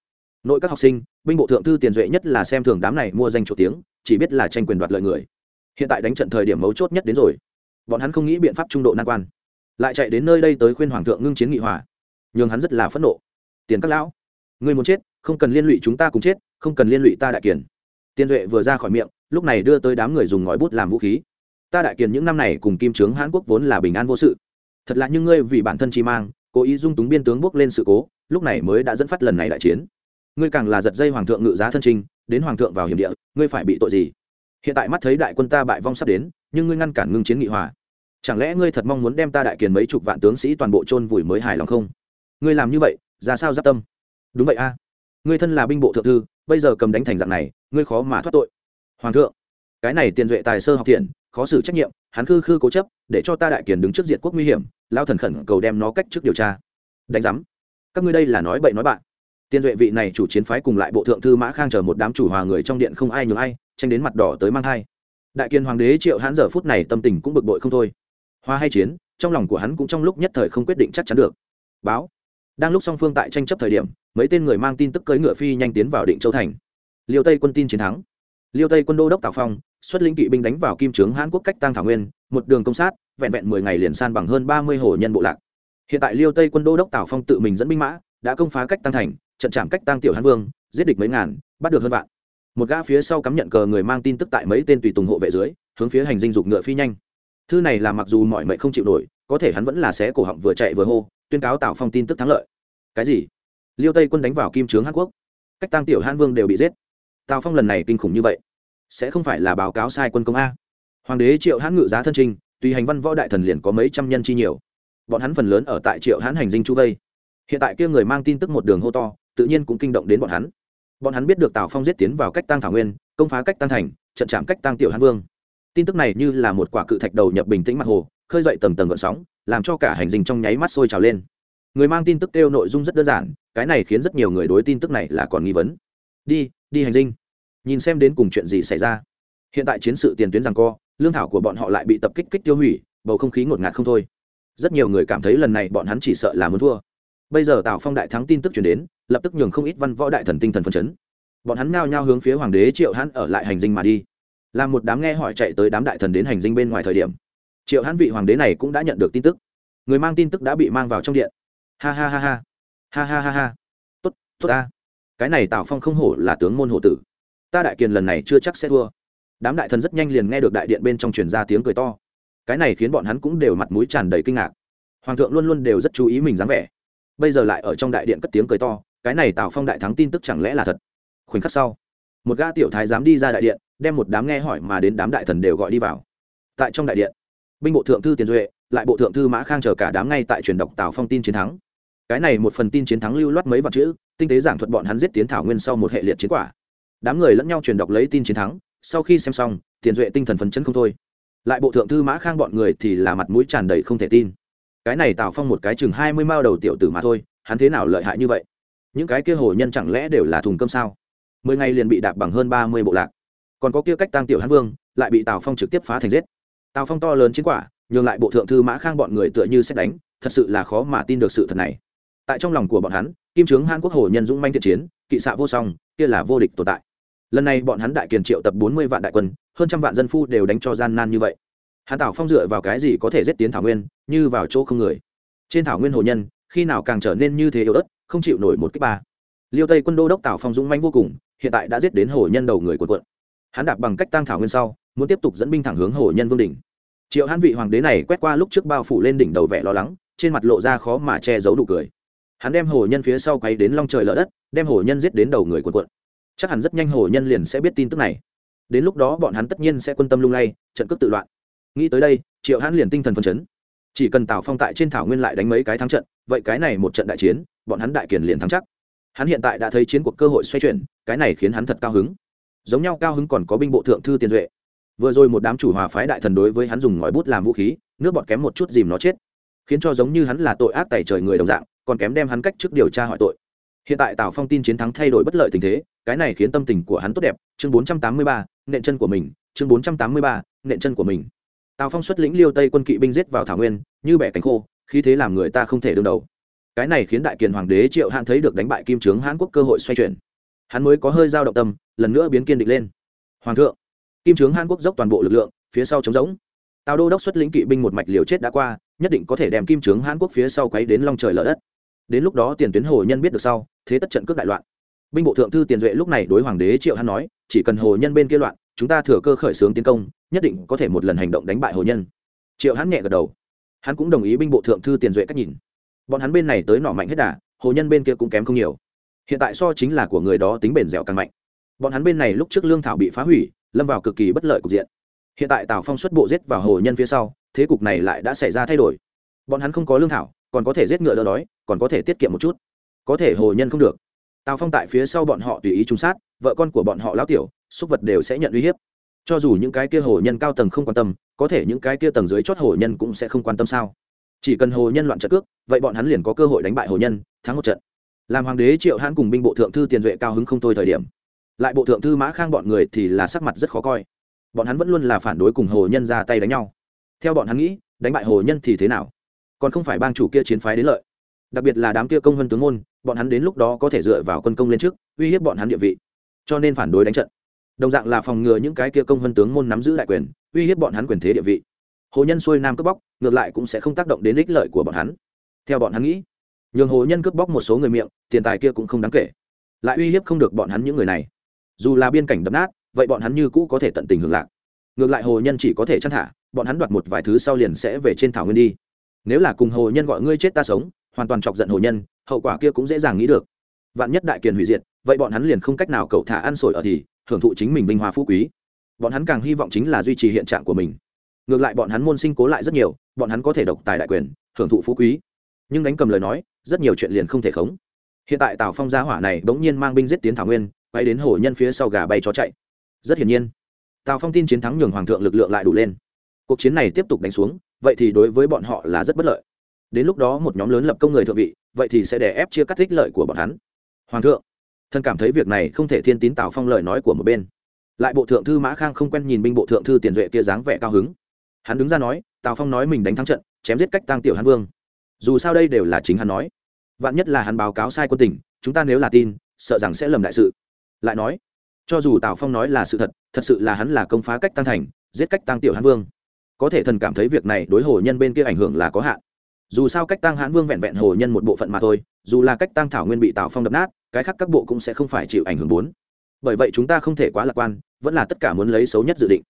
Nội các học sinh, binh bộ thượng thư tiền duệ nhất là xem thường đám này mua danh chủ tiếng, chỉ biết là tranh quyền đoạt lợi người. Hiện tại đánh trận thời điểm mấu chốt nhất đến rồi bọn hắn không nghĩ biện pháp trung độ nan quan, lại chạy đến nơi đây tới khuyên hoàng thượng ngưng chiến nghị hòa. Nhường hắn rất là phẫn nộ. Tiền các lão người muốn chết, không cần liên lụy chúng ta cùng chết, không cần liên lụy ta đại kiền. Tiên duệ vừa ra khỏi miệng, lúc này đưa tới đám người dùng ngòi bút làm vũ khí. Ta đại kiền những năm này cùng kim trướng hãn quốc vốn là bình an vô sự. Thật là nhưng ngươi vì bản thân chi mang, cố ý dung túng biên tướng bước lên sự cố, lúc này mới đã dẫn phát lần này đại chiến. Ngươi càng là giật dây hoàng thượng ngự giá thân trinh đến hoàng thượng vào hiểm địa, ngươi phải bị tội gì? Hiện tại mắt thấy đại quân ta bại vong sắp đến nhưng ngươi ngăn cản ngưng chiến nghị hòa. Chẳng lẽ ngươi thật mong muốn đem ta đại kiền mấy chục vạn tướng sĩ toàn bộ chôn vùi mới hài lòng không? Ngươi làm như vậy, ra sao giáp tâm? Đúng vậy a. Ngươi thân là binh bộ thượng thư, bây giờ cầm đánh thành dạng này, ngươi khó mà thoát tội. Hoàng thượng, cái này tiền duệ tài sơ học thiện, khó xử trách nhiệm, hắn khư khư cố chấp, để cho ta đại kiền đứng trước diện quốc nguy hiểm, lao thần khẩn cầu đem nó cách trước điều tra. Đánh giám, các ngươi đây là nói bậy nói bạn. Tiên duệ vị này chủ chiến phái cùng lại bộ thượng thư mã khang chờ một đám chủ hòa người trong điện không ai nhường ai, tranh đến mặt đỏ tới mang thai đại kiên hoàng đế triệu hãn giờ phút này tâm tình cũng bực bội không thôi. Hoa hay chiến, trong lòng của hắn cũng trong lúc nhất thời không quyết định chắc chắn được. Báo. Đang lúc song phương tại tranh chấp thời điểm, mấy tên người mang tin tức cưỡi ngựa phi nhanh tiến vào định châu thành. Liêu tây quân tin chiến thắng. Liêu tây quân đô đốc tào phong, xuất lĩnh kỵ binh đánh vào kim trướng hãn quốc cách tăng thảo nguyên, một đường công sát, vẹn vẹn mười ngày liền san bằng hơn ba mươi hồ nhân bộ lạc. Hiện tại liêu tây quân đô đốc tào phong tự mình dẫn binh mã, đã công phá cách tăng thành, trận chạm cách tăng tiểu hán vương, giết địch mấy ngàn, bắt được hơn vạn một gã phía sau cắm nhận cờ người mang tin tức tại mấy tên tùy tùng hộ vệ dưới, hướng phía hành dinh dục ngựa phi nhanh. Thư này là mặc dù mọi mệnh không chịu nổi, có thể hắn vẫn là xé cổ họng vừa chạy vừa hô, tuyên cáo tào phong tin tức thắng lợi. Cái gì? Liêu tây quân đánh vào kim trướng hàn quốc. Cách tăng tiểu hán vương đều bị giết. Tào phong lần này kinh khủng như vậy, sẽ không phải là báo cáo sai quân công a. Hoàng đế triệu hãn ngự giá thân trinh tùy hành văn võ đại thần liền có mấy trăm nhân chi nhiều. Bọn hắn phần lớn ở tại triệu hãn hành dinh chu vây. Hiện tại kia người mang tin tức một đường hô to, tự nhiên cũng kinh động đến bọn hắn bọn hắn biết được tào phong giết tiến vào cách tăng thảo nguyên, công phá cách tăng thành, trận chạm cách tăng tiểu hán vương. Tin tức này như là một quả cự thạch đầu nhập bình tĩnh mặt hồ, khơi dậy tầng tầng gợn sóng, làm cho cả hành dinh trong nháy mắt sôi trào lên. Người mang tin tức kêu nội dung rất đơn giản, cái này khiến rất nhiều người đối tin tức này là còn nghi vấn. Đi đi hành dinh. Nhìn xem đến cùng chuyện gì xảy ra. Hiện tại chiến sự tiền tuyến rằng co, lương thảo của bọn họ lại bị tập kích kích tiêu hủy, bầu không khí ngột ngạt không thôi. Rất nhiều người cảm thấy lần này bọn hắn chỉ sợ là muốn thua bây giờ tào phong đại thắng tin tức chuyển đến, lập tức nhường không ít văn võ đại thần tinh thần phân chấn. Bọn hắn ngao nhao hướng phía hoàng đế triệu hãn ở lại hành dinh mà đi. Làm một đám nghe hỏi chạy tới đám đại thần đến hành dinh bên ngoài thời điểm. Triệu hãn vị hoàng đế này cũng đã nhận được tin tức. Người mang tin tức đã bị mang vào trong điện. Ha ha ha ha. Ha ha ha ha. Tốt tốt ta. Cái này tào phong không hổ là tướng môn hộ tử. Ta đại kiền lần này chưa chắc sẽ thua. Đám đại thần rất nhanh liền nghe được đại điện bên trong truyền ra tiếng cười to. Cái này khiến bọn hắn cũng đều mặt mũi tràn đầy kinh ngạc. Hoàng thượng luôn luôn đều rất chú ý mình dáng vẻ bây giờ lại ở trong đại điện cất tiếng cười to, cái này tào phong đại thắng tin tức chẳng lẽ là thật? Khoảnh khắc sau, một gã tiểu thái dám đi ra đại điện, đem một đám nghe hỏi mà đến đám đại thần đều gọi đi vào. Tại trong đại điện, binh bộ thượng thư tiền duệ, lại bộ thượng thư mã khang chờ cả đám ngay tại truyền đọc tào phong tin chiến thắng. Cái này một phần tin chiến thắng lưu loát mấy vạn chữ, tinh tế giảng thuật bọn hắn giết tiến thảo nguyên sau một hệ liệt chiến quả. Đám người lẫn nhau truyền đọc lấy tin chiến thắng, sau khi xem xong, tiền duệ tinh thần phấn chấn không thôi. Lại bộ thượng thư mã khang bọn người thì là mặt mũi tràn đầy không thể tin cái này tào phong một cái chừng hai mươi mao đầu tiểu tử mà thôi, hắn thế nào lợi hại như vậy? Những cái kia hồ nhân chẳng lẽ đều là thùng cơm sao? Mười ngày liền bị đạp bằng hơn ba mươi bộ lạc. Còn có kia cách tăng tiểu hán vương, lại bị tào phong trực tiếp phá thành giết. Tào phong to lớn chiến quả, nhường lại bộ thượng thư mã khang bọn người tựa như xét đánh, thật sự là khó mà tin được sự thật này. Tại trong lòng của bọn hắn, kim trướng hàn quốc hồ nhân dũng manh thiện chiến, kỵ xạ vô song, kia là vô địch tồn tại. Lần này bọn hắn đại kiền triệu tập bốn mươi vạn đại quân, hơn trăm vạn dân phu đều đánh cho gian nan như vậy hàn tảo phong dựa vào cái gì có thể giết tiến thảo nguyên, như vào chỗ không người? Trên thảo nguyên hồ nhân, khi nào càng trở nên như thế yếu ớt, không chịu nổi một cách ba. Liêu tây quân đô đốc tảo phong dũng manh vô cùng, hiện tại đã giết đến hồ nhân đầu người của quận. Hắn đạp bằng cách tăng thảo nguyên sau, muốn tiếp tục dẫn binh thẳng hướng hồ nhân vương đỉnh. Triệu hãn vị hoàng đế này quét qua lúc trước bao phủ lên đỉnh đầu vẻ lo lắng, trên mặt lộ ra khó mà che giấu đủ cười. Hắn đem hồ nhân phía sau quay đến long trời lở đất, đem hồ nhân giết đến đầu người quần quận. Chắc hẳn rất nhanh hồ nhân liền sẽ biết tin tức này. Đến lúc đó bọn hắn tất nhiên sẽ quân tâm lung lay, trận cướp tự loạn nghĩ tới đây, triệu hãn liền tinh thần phân chấn. Chỉ cần tào phong tại trên thảo nguyên lại đánh mấy cái thắng trận, vậy cái này một trận đại chiến, bọn hắn đại kiền liền thắng chắc. Hắn hiện tại đã thấy chiến cuộc cơ hội xoay chuyển, cái này khiến hắn thật cao hứng. Giống nhau cao hứng còn có binh bộ thượng thư tiền duệ. Vừa rồi một đám chủ hòa phái đại thần đối với hắn dùng ngòi bút làm vũ khí, nước bọt kém một chút dìm nó chết. Khiến cho giống như hắn là tội ác tài trời người đồng dạng, còn kém đem hắn cách trước điều tra hỏi tội. Hiện tại tào phong tin chiến thắng thay đổi bất lợi tình thế, cái này khiến tâm tình của hắn tốt đẹp. Chương bốn trăm tám mươi ba, nện chân của mình. Chương bốn trăm tám mươi ba, nện chân của mình tào phong xuất lĩnh liêu tây quân kỵ binh giết vào thảo nguyên như bẻ cánh khô khi thế làm người ta không thể đương đầu cái này khiến đại kiền hoàng đế triệu hãn thấy được đánh bại kim trướng hãn quốc cơ hội xoay chuyển hắn mới có hơi dao động tâm lần nữa biến kiên định lên hoàng thượng kim trướng hãn quốc dốc toàn bộ lực lượng phía sau chống giống tào đô đốc xuất lĩnh kỵ binh một mạch liều chết đã qua nhất định có thể đem kim trướng hãn quốc phía sau quấy đến long trời lở đất đến lúc đó tiền tuyến hồ nhân biết được sau thế tất trận cướp đại loạn binh bộ thượng thư tiền duệ lúc này đối hoàng đế triệu hãn nói chỉ cần hồ nhân bên kia loạn chúng ta thừa cơ khởi xướng tiến công, nhất định có thể một lần hành động đánh bại hồ nhân. Triệu hắn nhẹ gật đầu. Hắn cũng đồng ý binh bộ thượng thư tiền duệ cách nhìn. Bọn hắn bên này tới nọ mạnh hết đà, hồ nhân bên kia cũng kém không nhiều. Hiện tại so chính là của người đó tính bền dẻo càng mạnh. Bọn hắn bên này lúc trước lương thảo bị phá hủy, lâm vào cực kỳ bất lợi cục diện. Hiện tại tào phong xuất bộ giết vào hồ nhân phía sau, thế cục này lại đã xảy ra thay đổi. Bọn hắn không có lương thảo, còn có thể giết ngựa đỡ đói, còn có thể tiết kiệm một chút. Có thể hồ nhân không được tào phong tại phía sau bọn họ tùy ý trung sát, vợ con của bọn họ lão tiểu, súc vật đều sẽ nhận uy hiếp. Cho dù những cái kia hồ nhân cao tầng không quan tâm, có thể những cái kia tầng dưới chót hồ nhân cũng sẽ không quan tâm sao? Chỉ cần hồ nhân loạn trận cước, vậy bọn hắn liền có cơ hội đánh bại hồ nhân, thắng một trận. Làm hoàng đế triệu hãn cùng binh bộ thượng thư tiền duệ cao hứng không thôi thời điểm. Lại bộ thượng thư mã khang bọn người thì là sắc mặt rất khó coi. Bọn hắn vẫn luôn là phản đối cùng hồ nhân ra tay đánh nhau. Theo bọn hắn nghĩ, đánh bại hồ nhân thì thế nào? Còn không phải bang chủ kia chiến phái đến lợi. Đặc biệt là đám kia công vân tướng môn bọn hắn đến lúc đó có thể dựa vào quân công lên trước, uy hiếp bọn hắn địa vị. Cho nên phản đối đánh trận. Đồng dạng là phòng ngừa những cái kia công vân tướng môn nắm giữ đại quyền, uy hiếp bọn hắn quyền thế địa vị. Hồ nhân xuôi nam cướp bóc, ngược lại cũng sẽ không tác động đến ích lợi của bọn hắn. Theo bọn hắn nghĩ, nhường hồ nhân cướp bóc một số người miệng, tiền tài kia cũng không đáng kể. Lại uy hiếp không được bọn hắn những người này. Dù là biên cảnh đập nát, vậy bọn hắn như cũ có thể tận tình hưởng lạc. Ngược lại hồ nhân chỉ có thể chăn thả, bọn hắn đoạt một vài thứ sau liền sẽ về trên thảo nguyên đi. Nếu là cùng hồ nhân gọi ngươi chết ta sống hoàn toàn chọc giận hồ nhân, hậu quả kia cũng dễ dàng nghĩ được. Vạn nhất đại kiền hủy diệt, vậy bọn hắn liền không cách nào cậu thả ăn sổi ở thì, hưởng thụ chính mình vinh hoa phú quý. Bọn hắn càng hy vọng chính là duy trì hiện trạng của mình. Ngược lại bọn hắn môn sinh cố lại rất nhiều, bọn hắn có thể độc tài đại quyền, hưởng thụ phú quý. Nhưng đánh cầm lời nói, rất nhiều chuyện liền không thể khống. Hiện tại tào phong gia hỏa này bỗng nhiên mang binh giết tiến thảo nguyên bay đến hồ nhân phía sau gà bay chó chạy. Rất hiển nhiên, tào phong tin chiến thắng nhường hoàng thượng lực lượng lại đủ lên. Cuộc chiến này tiếp tục đánh xuống, vậy thì đối với bọn họ là rất bất lợi đến lúc đó một nhóm lớn lập công người thượng vị, vậy thì sẽ đè ép chia cắt thích lợi của bọn hắn. Hoàng thượng thân cảm thấy việc này không thể thiên tín tào phong lời nói của một bên. Lại bộ thượng thư mã khang không quen nhìn binh bộ thượng thư tiền duệ kia dáng vẻ cao hứng. Hắn đứng ra nói, tào phong nói mình đánh thắng trận, chém giết cách tăng tiểu hán vương. Dù sao đây đều là chính hắn nói. Vạn nhất là hắn báo cáo sai quân tình, chúng ta nếu là tin, sợ rằng sẽ lầm đại sự. Lại nói, cho dù tào phong nói là sự thật thật sự là hắn là công phá cách tăng thành, giết cách tăng tiểu hán vương. Có thể thần cảm thấy việc này đối hồ nhân bên kia ảnh hưởng là có hạn dù sao cách tăng hãn vương vẹn vẹn hồ nhân một bộ phận mà thôi, dù là cách tăng thảo nguyên bị tào phong đập nát, cái khác các bộ cũng sẽ không phải chịu ảnh hưởng bốn. Bởi vậy chúng ta không thể quá lạc quan, vẫn là tất cả muốn lấy xấu nhất dự định.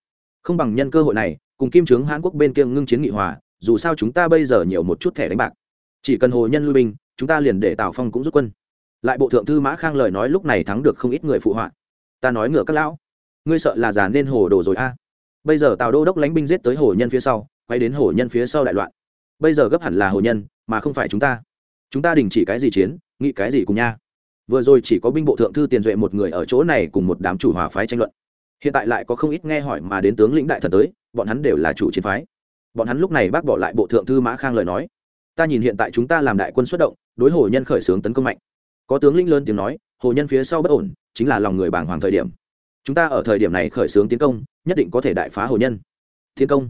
Không bằng nhân cơ hội này, cùng kim trướng hãn quốc bên kia ngưng chiến nghị hòa, dù sao chúng ta bây giờ nhiều một chút thẻ đánh bạc. Chỉ cần hồ nhân lui binh, chúng ta liền để tào phong cũng rút quân. Lại bộ thượng thư mã khang lời nói lúc này thắng được không ít người phụ họa. Ta nói ngựa các lão, ngươi sợ là già nên hồ đồ rồi a. Bây giờ tào đô đốc lánh binh giết tới hồ nhân phía sau, quay đến hồ nhân phía sau đại loạn bây giờ gấp hẳn là hồ nhân, mà không phải chúng ta. Chúng ta đình chỉ cái gì chiến nghĩ cái gì cùng nha. Vừa rồi chỉ có binh bộ thượng thư tiền duệ một người ở chỗ này cùng một đám chủ hòa phái tranh luận. Hiện tại lại có không ít nghe hỏi mà đến tướng lĩnh đại thần tới, bọn hắn đều là chủ chiến phái. Bọn hắn lúc này bác bỏ lại bộ thượng thư mã khang lời nói. Ta nhìn hiện tại chúng ta làm đại quân xuất động, đối hồ nhân khởi xướng tấn công mạnh. Có tướng lĩnh lớn tiếng nói, hồ nhân phía sau bất ổn, chính là lòng người bàng hoàng thời điểm. Chúng ta ở thời điểm này khởi xướng tiến công, nhất định có thể đại phá hồ nhân. Tiến công.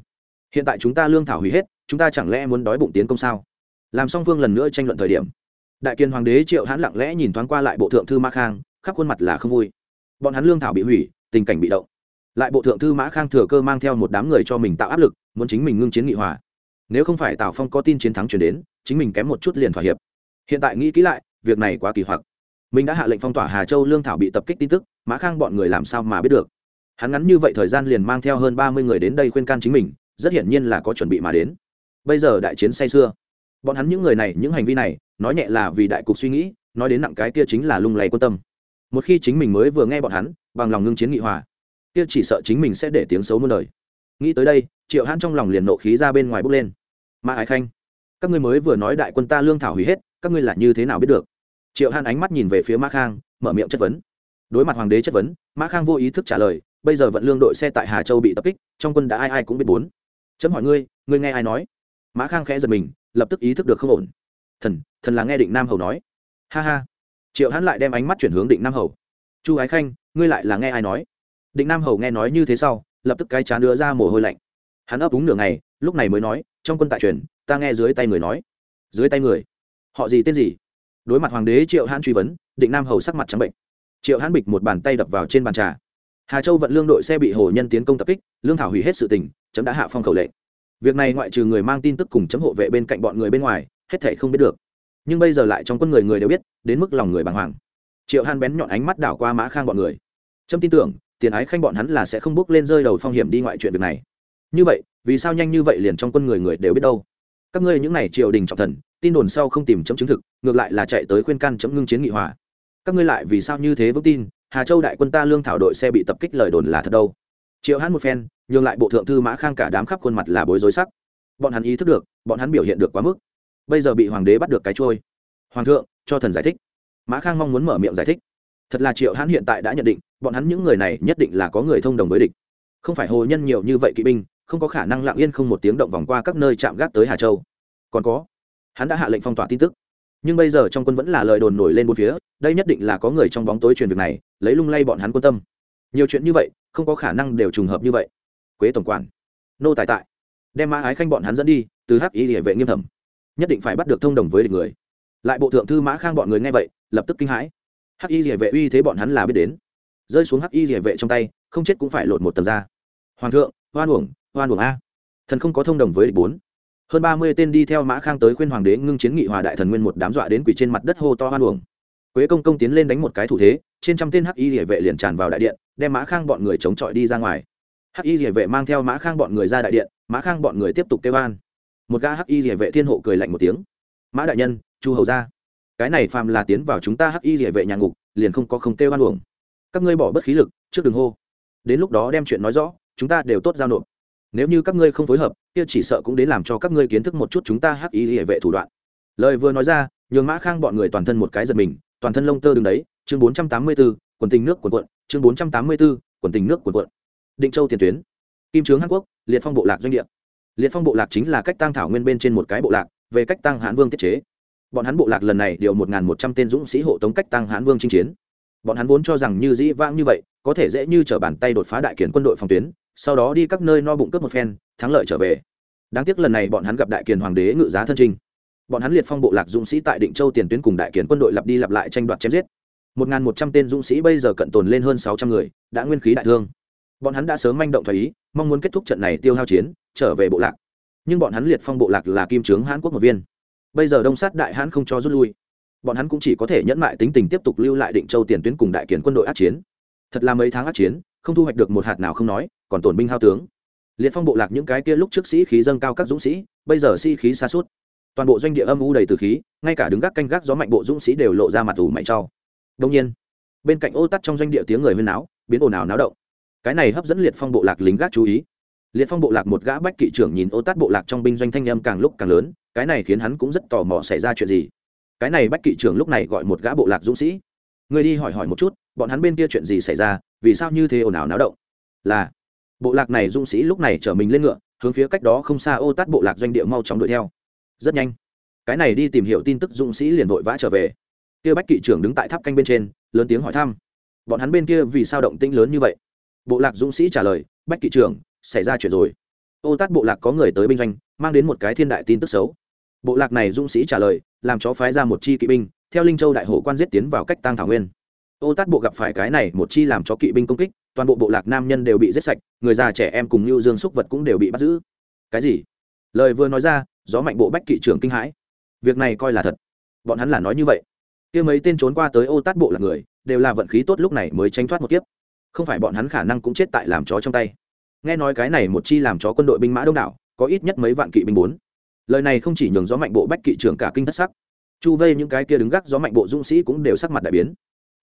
Hiện tại chúng ta lương thảo hủy hết chúng ta chẳng lẽ muốn đói bụng tiến công sao? Làm song phương lần nữa tranh luận thời điểm, đại kiên hoàng đế triệu hãn lặng lẽ nhìn thoáng qua lại bộ thượng thư mã khang, khắp khuôn mặt là không vui. Bọn hắn lương thảo bị hủy, tình cảnh bị động. Lại bộ thượng thư mã khang thừa cơ mang theo một đám người cho mình tạo áp lực, muốn chính mình ngưng chiến nghị hòa. Nếu không phải tào phong có tin chiến thắng chuyển đến, chính mình kém một chút liền thỏa hiệp. Hiện tại nghĩ kỹ lại, việc này quá kỳ hoặc. Mình đã hạ lệnh phong tỏa hà châu, lương thảo bị tập kích tin tức, mã khang bọn người làm sao mà biết được? Hắn ngắn như vậy thời gian liền mang theo hơn ba mươi người đến đây khuyên can chính mình, rất hiển nhiên là có chuẩn bị mà đến bây giờ đại chiến say xưa bọn hắn những người này, những hành vi này, nói nhẹ là vì đại cục suy nghĩ, nói đến nặng cái kia chính là lung lay quan tâm. Một khi chính mình mới vừa nghe bọn hắn, bằng lòng ngưng chiến nghị hòa, kia chỉ sợ chính mình sẽ để tiếng xấu muôn đời. Nghĩ tới đây, triệu hãn trong lòng liền nộ khí ra bên ngoài bốc lên. Mã ái khanh, các ngươi mới vừa nói đại quân ta lương thảo hủy hết, các ngươi là như thế nào biết được? Triệu hãn ánh mắt nhìn về phía mã khang, mở miệng chất vấn. Đối mặt hoàng đế chất vấn mã khang vô ý thức trả lời, bây giờ vận lương đội xe tại hà châu bị tập kích, trong quân đã ai ai cũng biết bốn. Chấm hỏi ngươi ngươi nghe ai nói? Mã khang khẽ giật mình, lập tức ý thức được không ổn. Thần thần là nghe định nam hầu nói. Ha ha. Triệu hãn lại đem ánh mắt chuyển hướng định nam hầu. Chu ái khanh, ngươi lại là nghe ai nói? Định nam hầu nghe nói như thế sau, lập tức cái chán đưa ra mồ hôi lạnh. Hắn ấp úng nửa ngày, lúc này mới nói, trong quân tại truyền, ta nghe dưới tay người nói. Dưới tay người? Họ gì tên gì? Đối mặt hoàng đế triệu hãn truy vấn, định nam hầu sắc mặt trắng bệnh. Triệu hãn bịch một bàn tay đập vào trên bàn trà. Hà châu vận lương đội xe bị hồ nhân tiến công tập kích, lương thảo hủy hết sự tình, chấm đã hạ phong khẩu lệnh việc này ngoại trừ người mang tin tức cùng chấm hộ vệ bên cạnh bọn người bên ngoài, hết thể không biết được. Nhưng bây giờ lại trong quân người người đều biết, đến mức lòng người bàng hoàng. Triệu hàn bén nhọn ánh mắt đảo qua mã khang bọn người. Trâm tin tưởng, tiền ái khanh bọn hắn là sẽ không bước lên rơi đầu phong hiểm đi ngoại chuyện việc này. Như vậy, vì sao nhanh như vậy liền trong quân người người đều biết đâu? Các ngươi những n à y triều đình trọng thần, tin đồn sau không tìm chấm chứng thực, ngược lại là chạy tới khuyên can chấm ngưng chiến nghị hòa. Các ngươi lại vì sao như thế vững tin? Hà châu đại quân ta lương thảo đội xe bị tập kích lời đồn là thật đâu? Triệu hãn một phen, nhường lại bộ thượng thư mã khang cả đám khắp khuôn mặt là bối rối sắc. Bọn hắn ý thức được, bọn hắn biểu hiện được quá mức. Bây giờ bị hoàng đế bắt được cái trôi. Hoàng thượng, cho thần giải thích. Mã khang mong muốn mở miệng giải thích. Thật là triệu hãn hiện tại đã nhận định, bọn hắn những người này nhất định là có người thông đồng với địch. Không phải hồ nhân nhiều như vậy kỵ binh, không có khả năng lặng yên không một tiếng động vòng qua các nơi chạm gác tới hà châu. Còn có, hắn đã hạ lệnh phong tỏa tin tức. Nhưng bây giờ trong quân vẫn là lời đồn nổi lên bốn phía, đây nhất định là có người trong bóng tối truyền việc này, lấy lung lay bọn hắn quan tâm nhiều chuyện như vậy, không có khả năng đều trùng hợp như vậy. Quế tổng quản, nô tài tại. Đem mã ái khanh bọn hắn dẫn đi, từ hắc y địa vệ nghiêm thẩm. Nhất định phải bắt được thông đồng với địch người. Lại bộ thượng thư mã khang bọn người nghe vậy, lập tức kinh hãi. Hắc y địa vệ uy thế bọn hắn là biết đến. Rơi xuống hắc y địa vệ trong tay, không chết cũng phải lột một tầng ra. Hoàng thượng, hoan uổng hoan uổng a. Thần không có thông đồng với địch bốn. Hơn ba mươi tên đi theo mã khang tới khuyên hoàng đế ngưng chiến nghị hòa đại thần nguyên một đám dọa đến quỷ trên mặt đất hô to hoan uổng quế công công tiến lên đánh một cái thủ thế, trên trăm tên hắc y địa vệ liền tràn vào đại điện, đem mã khang bọn người chống chọi đi ra ngoài. Hắc y địa vệ mang theo mã khang bọn người ra đại điện, mã khang bọn người tiếp tục kêu an. Một gã hắc y địa vệ thiên hộ cười lạnh một tiếng. Mã đại nhân, chu hầu ra cái này phàm là tiến vào chúng ta hắc y địa vệ nhà ngục, liền không có không kêu an uổng. Các ngươi bỏ bất khí lực, trước đường hô. Đến lúc đó đem chuyện nói rõ, chúng ta đều tốt giao nộp. Nếu như các ngươi không phối hợp, kia chỉ sợ cũng đến làm cho các ngươi kiến thức một chút chúng ta hắc y địa vệ thủ đoạn. Lời vừa nói ra, nhường mã khang bọn người toàn thân một cái giật mình toàn thân lông tơ đứng đấy chương bốn trăm tám mươi 484, quần tình nước quần quận chương bốn trăm tám mươi 484, quần tình nước quần quận. Định châu tiền tuyến. Kim trướng hàn quốc liệt phong bộ lạc doanh địa. Liệt phong bộ lạc chính là cách tăng thảo nguyên bên trên một cái bộ lạc về cách tăng hãn vương tiết chế. Bọn hắn bộ lạc lần này điều một một trăm tên dũng sĩ hộ tống cách tăng hãn vương chinh chiến. Bọn hắn vốn cho rằng như dĩ vãng như vậy có thể dễ như t r ở bàn tay đột phá đại kiển quân đội phòng tuyến sau đó đi các nơi no bụng cướp một phen thắng lợi trở về. Đáng tiếc lần này bọn hắn gặp đại kiền hoàng đế ngự giá thân trinh bọn hắn liệt phong bộ lạc dũng sĩ tại định châu tiền tuyến cùng đại kiến quân đội lặp đi lặp lại tranh đoạt chém giết. Một một trăm tên dũng sĩ bây giờ cận tồn lên hơn sáu trăm người, đã nguyên khí đại thương. Bọn hắn đã sớm manh động thoái ý, mong muốn kết thúc trận này tiêu hao chiến, trở về bộ lạc. Nhưng bọn hắn liệt phong bộ lạc là kim trướng hãn quốc một viên. Bây giờ đông sát đại hãn không cho rút lui. Bọn hắn cũng chỉ có thể nhẫn mại tính tình tiếp tục lưu lại định châu tiền tuyến cùng đại kiến quân đội át chiến. Thật là mấy tháng át chiến, không thu hoạch được một hạt nào không nói, còn tổn binh hao tướng. Liệt phong bộ lạc những cái kia lúc trước sĩ khí dâng cao các dũng sĩ, bây giờ sĩ khí xa suốt toàn bộ doanh địa âm u đầy từ khí, ngay cả đứng gác canh gác gió mạnh bộ dũng sĩ đều lộ ra mặt ủ mày trau đông nhiên, bên cạnh ô tắt trong doanh địa tiếng người huyên náo, biến ồn ào náo động. Cái này hấp dẫn liệt phong bộ lạc lính gác chú ý. Liệt phong bộ lạc một gã bách kỵ trưởng nhìn ô tắt bộ lạc trong binh doanh thanh âm càng lúc càng lớn, cái này khiến hắn cũng rất tò mò xảy ra chuyện gì. Cái này bách kỵ trưởng lúc này gọi một gã bộ lạc dũng sĩ. Người đi hỏi hỏi một chút, bọn hắn bên kia chuyện gì xảy ra, vì sao như thế ồn ào náo động? Là, bộ lạc này dũng sĩ lúc này chở mình lên ngựa, hướng phía cách đó không xa ô tắt bộ lạc doanh địa mau chóng đuổi theo rất nhanh. Cái này đi tìm hiểu tin tức dũng sĩ liền vội vã trở về. Kia bách kỵ trưởng đứng tại tháp canh bên trên, lớn tiếng hỏi thăm. Bọn hắn bên kia vì sao động tĩnh lớn như vậy? Bộ lạc dũng sĩ trả lời, bách kỵ trưởng, xảy ra chuyện rồi. Ô tát bộ lạc có người tới binh doanh, mang đến một cái thiên đại tin tức xấu. Bộ lạc này dũng sĩ trả lời, làm chó phái ra một chi kỵ binh, theo linh châu đại hổ quan giết tiến vào cách tăng thảo nguyên. Ô tát bộ gặp phải cái này, một chi làm cho kỵ binh công kích, toàn bộ bộ lạc nam nhân đều bị giết sạch, người già trẻ em cùng như dương xúc vật cũng đều bị bắt giữ. Cái gì? Lời vừa nói ra gió mạnh bộ bách kỵ trưởng kinh hãi. Việc này coi là thật. Bọn hắn là nói như vậy. Kia mấy tên trốn qua tới ô tát bộ là người, đều là vận khí tốt lúc này mới tránh thoát một kiếp. Không phải bọn hắn khả năng cũng chết tại làm chó trong tay. Nghe nói cái này một chi làm chó quân đội binh mã đông đảo, có ít nhất mấy vạn kỵ binh bốn. Lời này không chỉ nhường gió mạnh bộ bách kỵ trưởng cả kinh thất sắc. Chu vây những cái kia đứng gác gió mạnh bộ dũng sĩ cũng đều sắc mặt đại biến.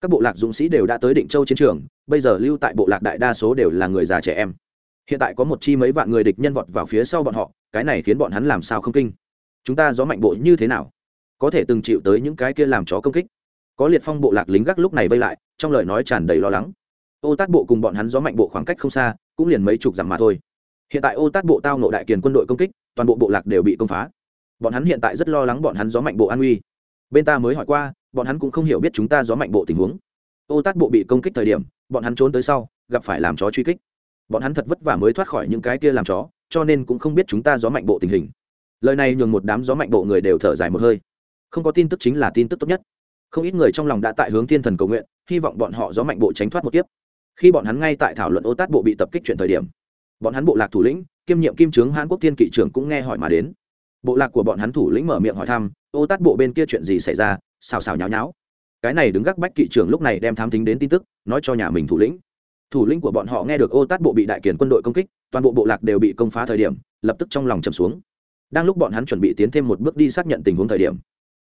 Các bộ lạc dũng sĩ đều đã tới định châu chiến trường, bây giờ lưu tại bộ lạc đại đa số đều là người già trẻ em hiện tại có một chi mấy vạn người địch nhân vọt vào phía sau bọn họ, cái này khiến bọn hắn làm sao không kinh? Chúng ta gió mạnh bộ như thế nào? Có thể từng chịu tới những cái kia làm chó công kích. Có liệt phong bộ lạc lính gác lúc này vây lại, trong lời nói tràn đầy lo lắng. Ô tát bộ cùng bọn hắn gió mạnh bộ khoảng cách không xa, cũng liền mấy chục dặm mà thôi. Hiện tại ô tát bộ tao nộ đại kiền quân đội công kích, toàn bộ bộ lạc đều bị công phá. Bọn hắn hiện tại rất lo lắng bọn hắn gió mạnh bộ an uy bên ta mới hỏi qua, bọn hắn cũng không hiểu biết chúng ta gió mạnh bộ tình huống. Ô tát bộ bị công kích thời điểm, bọn hắn trốn tới sau, gặp phải làm chó truy kích bọn hắn thật vất vả mới thoát khỏi những cái kia làm chó, cho nên cũng không biết chúng ta gió mạnh bộ tình hình. Lời này nhường một đám gió mạnh bộ người đều thở dài một hơi. Không có tin tức chính là tin tức tốt nhất. Không ít người trong lòng đã tại hướng thiên thần cầu nguyện, hy vọng bọn họ gió mạnh bộ tránh thoát một kiếp. Khi bọn hắn ngay tại thảo luận ô tát bộ bị tập kích chuyển thời điểm, bọn hắn bộ lạc thủ lĩnh, kiêm nhiệm kim trướng hãn quốc thiên kỵ trưởng cũng nghe hỏi mà đến. Bộ lạc của bọn hắn thủ lĩnh mở miệng hỏi thăm, ô tát bộ bên kia chuyện gì xảy ra, xào xào nháo nháo. Cái này đứng gác bách kỵ trưởng lúc này đem thám tính đến tin tức, nói cho nhà mình thủ lĩnh thủ lĩnh của bọn họ nghe được ô tát bộ bị đại kiển quân đội công kích, toàn bộ bộ lạc đều bị công phá thời điểm, lập tức trong lòng trầm xuống. Đang lúc bọn hắn chuẩn bị tiến thêm một bước đi xác nhận tình huống thời điểm,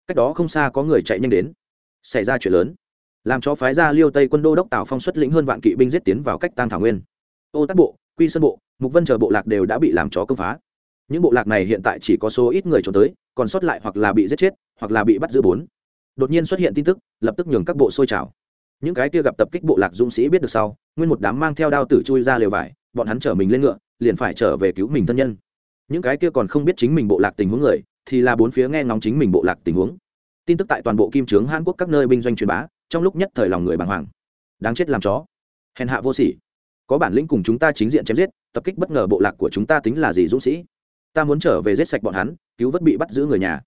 cách đó không xa có người chạy nhanh đến. Xảy ra chuyện lớn. Làm cho phái gia liêu tây quân đô đốc tào phong xuất lĩnh hơn vạn kỵ binh giết tiến vào cách tăng thảo nguyên. Ô tát bộ, quy sơn bộ, mục vân chờ bộ lạc đều đã bị làm chó công phá. Những bộ lạc này hiện tại chỉ có số ít người trốn tới, còn sót lại hoặc là bị giết chết, hoặc là bị bắt giữ bốn. Đột nhiên xuất hiện tin tức, lập tức nhường các bộ sôi trào những cái kia gặp tập kích bộ lạc dũng sĩ biết được sau, nguyên một đám mang theo đao tử chui ra lều vải, bọn hắn chở mình lên ngựa, liền phải trở về cứu mình thân nhân. Những cái kia còn không biết chính mình bộ lạc tình huống người, thì là bốn phía nghe ngóng chính mình bộ lạc tình huống. Tin tức tại toàn bộ kim trướng hàn quốc các nơi binh doanh truyền bá, trong lúc nhất thời lòng người bàng hoàng. Đáng chết làm chó. Hèn hạ vô sỉ. Có bản lĩnh cùng chúng ta chính diện chém giết, tập kích bất ngờ bộ lạc của chúng ta tính là gì dũng sĩ? Ta muốn trở về giết sạch bọn hắn, cứu vớt bị bắt giữ người nhà.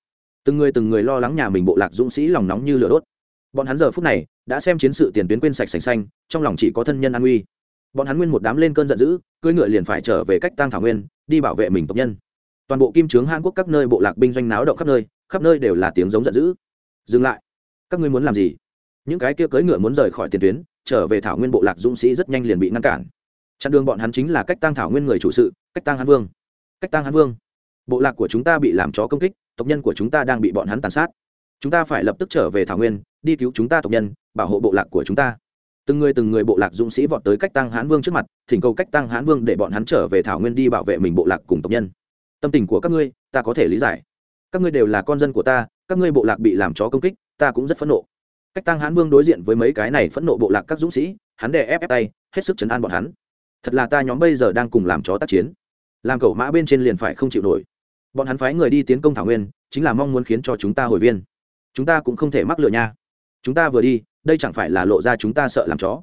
Từng người từng người lo lắng nhà mình bộ lạc dũng sĩ lòng nóng như lửa đốt. Bọn hắn giờ phút này đã xem chiến sự tiền tuyến quên sạch sành xanh, trong lòng chỉ có thân nhân an nguy. bọn hắn nguyên một đám lên cơn giận dữ, cưỡi ngựa liền phải trở về cách tăng thảo nguyên, đi bảo vệ mình tộc nhân. Toàn bộ kim trướng hàn quốc các nơi bộ lạc binh doanh náo động khắp nơi khắp nơi đều là tiếng giống giận dữ. Dừng lại, các ngươi muốn làm gì? Những cái kia cưỡi ngựa muốn rời khỏi tiền tuyến, trở về thảo nguyên bộ lạc dũng sĩ rất nhanh liền bị ngăn cản. Chặn đường bọn hắn chính là cách tăng thảo nguyên người chủ sự, cách tăng hán vương. Cách tăng hán vương. Bộ lạc của chúng ta bị làm chó công kích, tộc nhân của chúng ta đang bị bọn hắn tàn sát chúng ta phải lập tức trở về thảo nguyên, đi cứu chúng ta tộc nhân, bảo hộ bộ lạc của chúng ta. Từng người từng người bộ lạc dũng sĩ vọt tới cách tăng hãn vương trước mặt, thỉnh cầu cách tăng hãn vương để bọn hắn trở về thảo nguyên đi bảo vệ mình bộ lạc cùng tộc nhân. Tâm tình của các ngươi, ta có thể lý giải. Các ngươi đều là con dân của ta, các ngươi bộ lạc bị làm chó công kích, ta cũng rất phẫn nộ. Cách tăng hãn vương đối diện với mấy cái này phẫn nộ bộ lạc các dũng sĩ, hắn đè ép ép tay, hết sức chấn an bọn hắn. Thật là ta nhóm bây giờ đang cùng làm chó tác chiến. Làm cẩu mã bên trên liền phải không chịu nổi. Bọn hắn phái người đi tiến công thảo nguyên, chính là mong muốn khiến cho chúng ta hồi viên chúng ta cũng không thể mắc lừa nha. Chúng ta vừa đi, đây chẳng phải là lộ ra chúng ta sợ làm chó.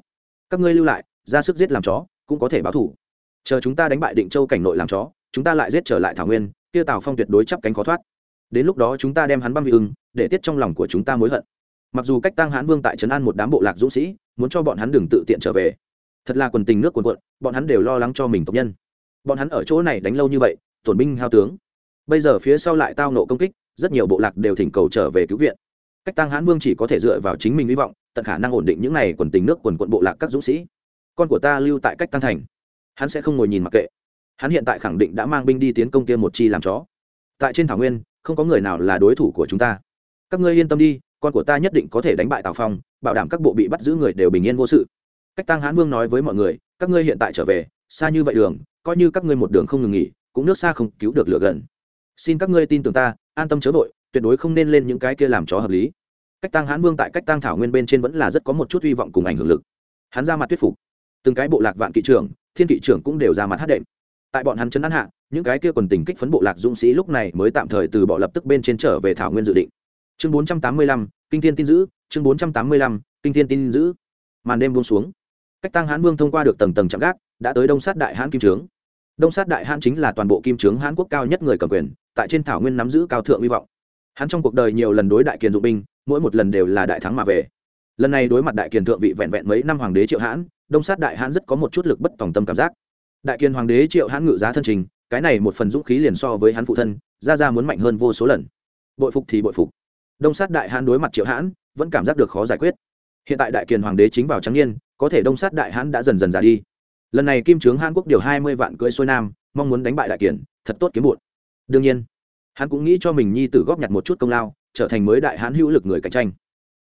Các ngươi lưu lại, ra sức giết làm chó, cũng có thể báo thủ. Chờ chúng ta đánh bại định châu cảnh nội làm chó, chúng ta lại giết trở lại thảo nguyên, kia tào phong tuyệt đối chắp cánh khó thoát. Đến lúc đó chúng ta đem hắn băm bị ưng, để tiết trong lòng của chúng ta mối hận. Mặc dù cách tăng hãn vương tại trấn an một đám bộ lạc dũng sĩ, muốn cho bọn hắn đừng tự tiện trở về. Thật là quần tình nước quần quận bọn hắn đều lo lắng cho mình tộc nhân. Bọn hắn ở chỗ này đánh lâu như vậy, tổn binh hao tướng. Bây giờ phía sau lại tao nộ công kích rất nhiều bộ lạc đều thỉnh cầu trở về cứu viện. Cách tăng hãn vương chỉ có thể dựa vào chính mình hy vọng, tận khả năng ổn định những n à y quần tình nước quần quận bộ lạc các dũng sĩ. Con của ta lưu tại cách tăng thành. Hắn sẽ không ngồi nhìn mặc kệ. Hắn hiện tại khẳng định đã mang binh đi tiến công kia một chi làm chó. Tại trên thảo nguyên, không có người nào là đối thủ của chúng ta. Các ngươi yên tâm đi, con của ta nhất định có thể đánh bại tào phong, bảo đảm các bộ bị bắt giữ người đều bình yên vô sự. Cách tăng hãn vương nói với mọi người, các ngươi hiện tại trở về, xa như vậy đường, coi như các ngươi một đường không ngừng nghỉ, cũng nước xa không cứu được lửa gần. Xin các ngươi tin tưởng ta an tâm chớ vội, tuyệt đối không nên lên những cái kia làm chó hợp lý. Cách tăng hãn vương tại cách tăng thảo nguyên bên trên vẫn là rất có một chút hy vọng cùng ảnh hưởng lực. Hắn ra mặt thuyết phục. Từng cái bộ lạc vạn kỵ trưởng, thiên kỵ trưởng cũng đều ra mặt hát đệm. Tại bọn hắn chấn an hạ, những cái kia còn tình kích phấn bộ lạc dũng sĩ lúc này mới tạm thời từ bỏ lập tức bên trên trở về thảo nguyên dự định. Chương bốn trăm tám mươi lăm, kinh thiên tin giữ, chương bốn trăm tám mươi lăm, kinh thiên tin giữ. Màn đêm buông xuống. Cách tăng hãn vương thông qua được tầng tầng chạm gác, đã tới đông sát đại hãn kim trướng. Đông sát đại hãn chính là toàn bộ kim trướng hãn quốc cao nhất người cầm quyền tại trên thảo nguyên nắm giữ cao thượng hy vọng. Hắn trong cuộc đời nhiều lần đối đại kiền dụng binh, mỗi một lần đều là đại thắng mà về. Lần này đối mặt đại kiền thượng vị vẹn vẹn mấy năm hoàng đế triệu hãn, đông sát đại hãn rất có một chút lực bất tòng tâm cảm giác. Đại kiền hoàng đế triệu hãn ngự giá thân trình, cái này một phần dũng khí liền so với hắn phụ thân, ra ra muốn mạnh hơn vô số lần. Bội phục thì bội phục. Đông sát đại hãn đối mặt triệu hãn, vẫn cảm giác được khó giải quyết. Hiện tại đại kiền hoàng đế chính vào trắng niên, có thể đông sát đại hãn đã dần dần già đi. Lần này kim trướng hàn quốc điều hai mươi vạn cưỡi xuôi nam, mong muốn đánh bại đại kiền, thật tốt kiếm bụt đương nhiên, hắn cũng nghĩ cho mình nhi tử góp nhặt một chút công lao, trở thành mới đại hãn hữu lực người cạnh tranh.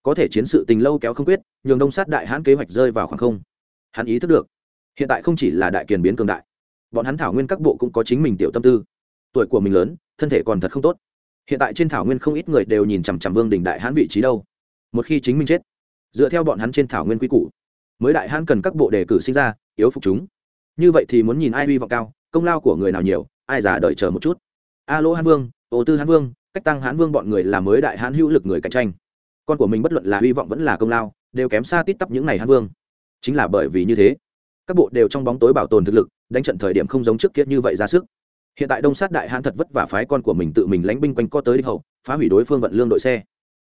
Có thể chiến sự tình lâu kéo không quyết, nhường đông sát đại hãn kế hoạch rơi vào khoảng không. Hắn ý thức được, hiện tại không chỉ là đại kiền biến cường đại, bọn hắn thảo nguyên các bộ cũng có chính mình tiểu tâm tư. Tuổi của mình lớn, thân thể còn thật không tốt. Hiện tại trên thảo nguyên không ít người đều nhìn chằm chằm vương đình đại hãn vị trí đâu. Một khi chính mình chết, dựa theo bọn hắn trên thảo nguyên quy củ, mới đại hãn cần các bộ đề cử sinh ra, yếu phục chúng. Như vậy thì muốn nhìn ai hy vọng cao, công lao của người nào nhiều, ai già đợi chờ một chút alo hán vương, ô tư hán vương, cách tăng hán vương bọn người là mới đại hán hữu lực người cạnh tranh. Con của mình bất luận là hy vọng vẫn là công lao, đều kém xa tít tắp những ngày hán vương. Chính là bởi vì như thế, các bộ đều trong bóng tối bảo tồn thực lực, đánh trận thời điểm không giống trước kia như vậy ra sức. Hiện tại đông sát đại Hán thật vất vả phái con của mình tự mình lánh binh quanh co tới địch hậu, phá hủy đối phương vận lương đội xe.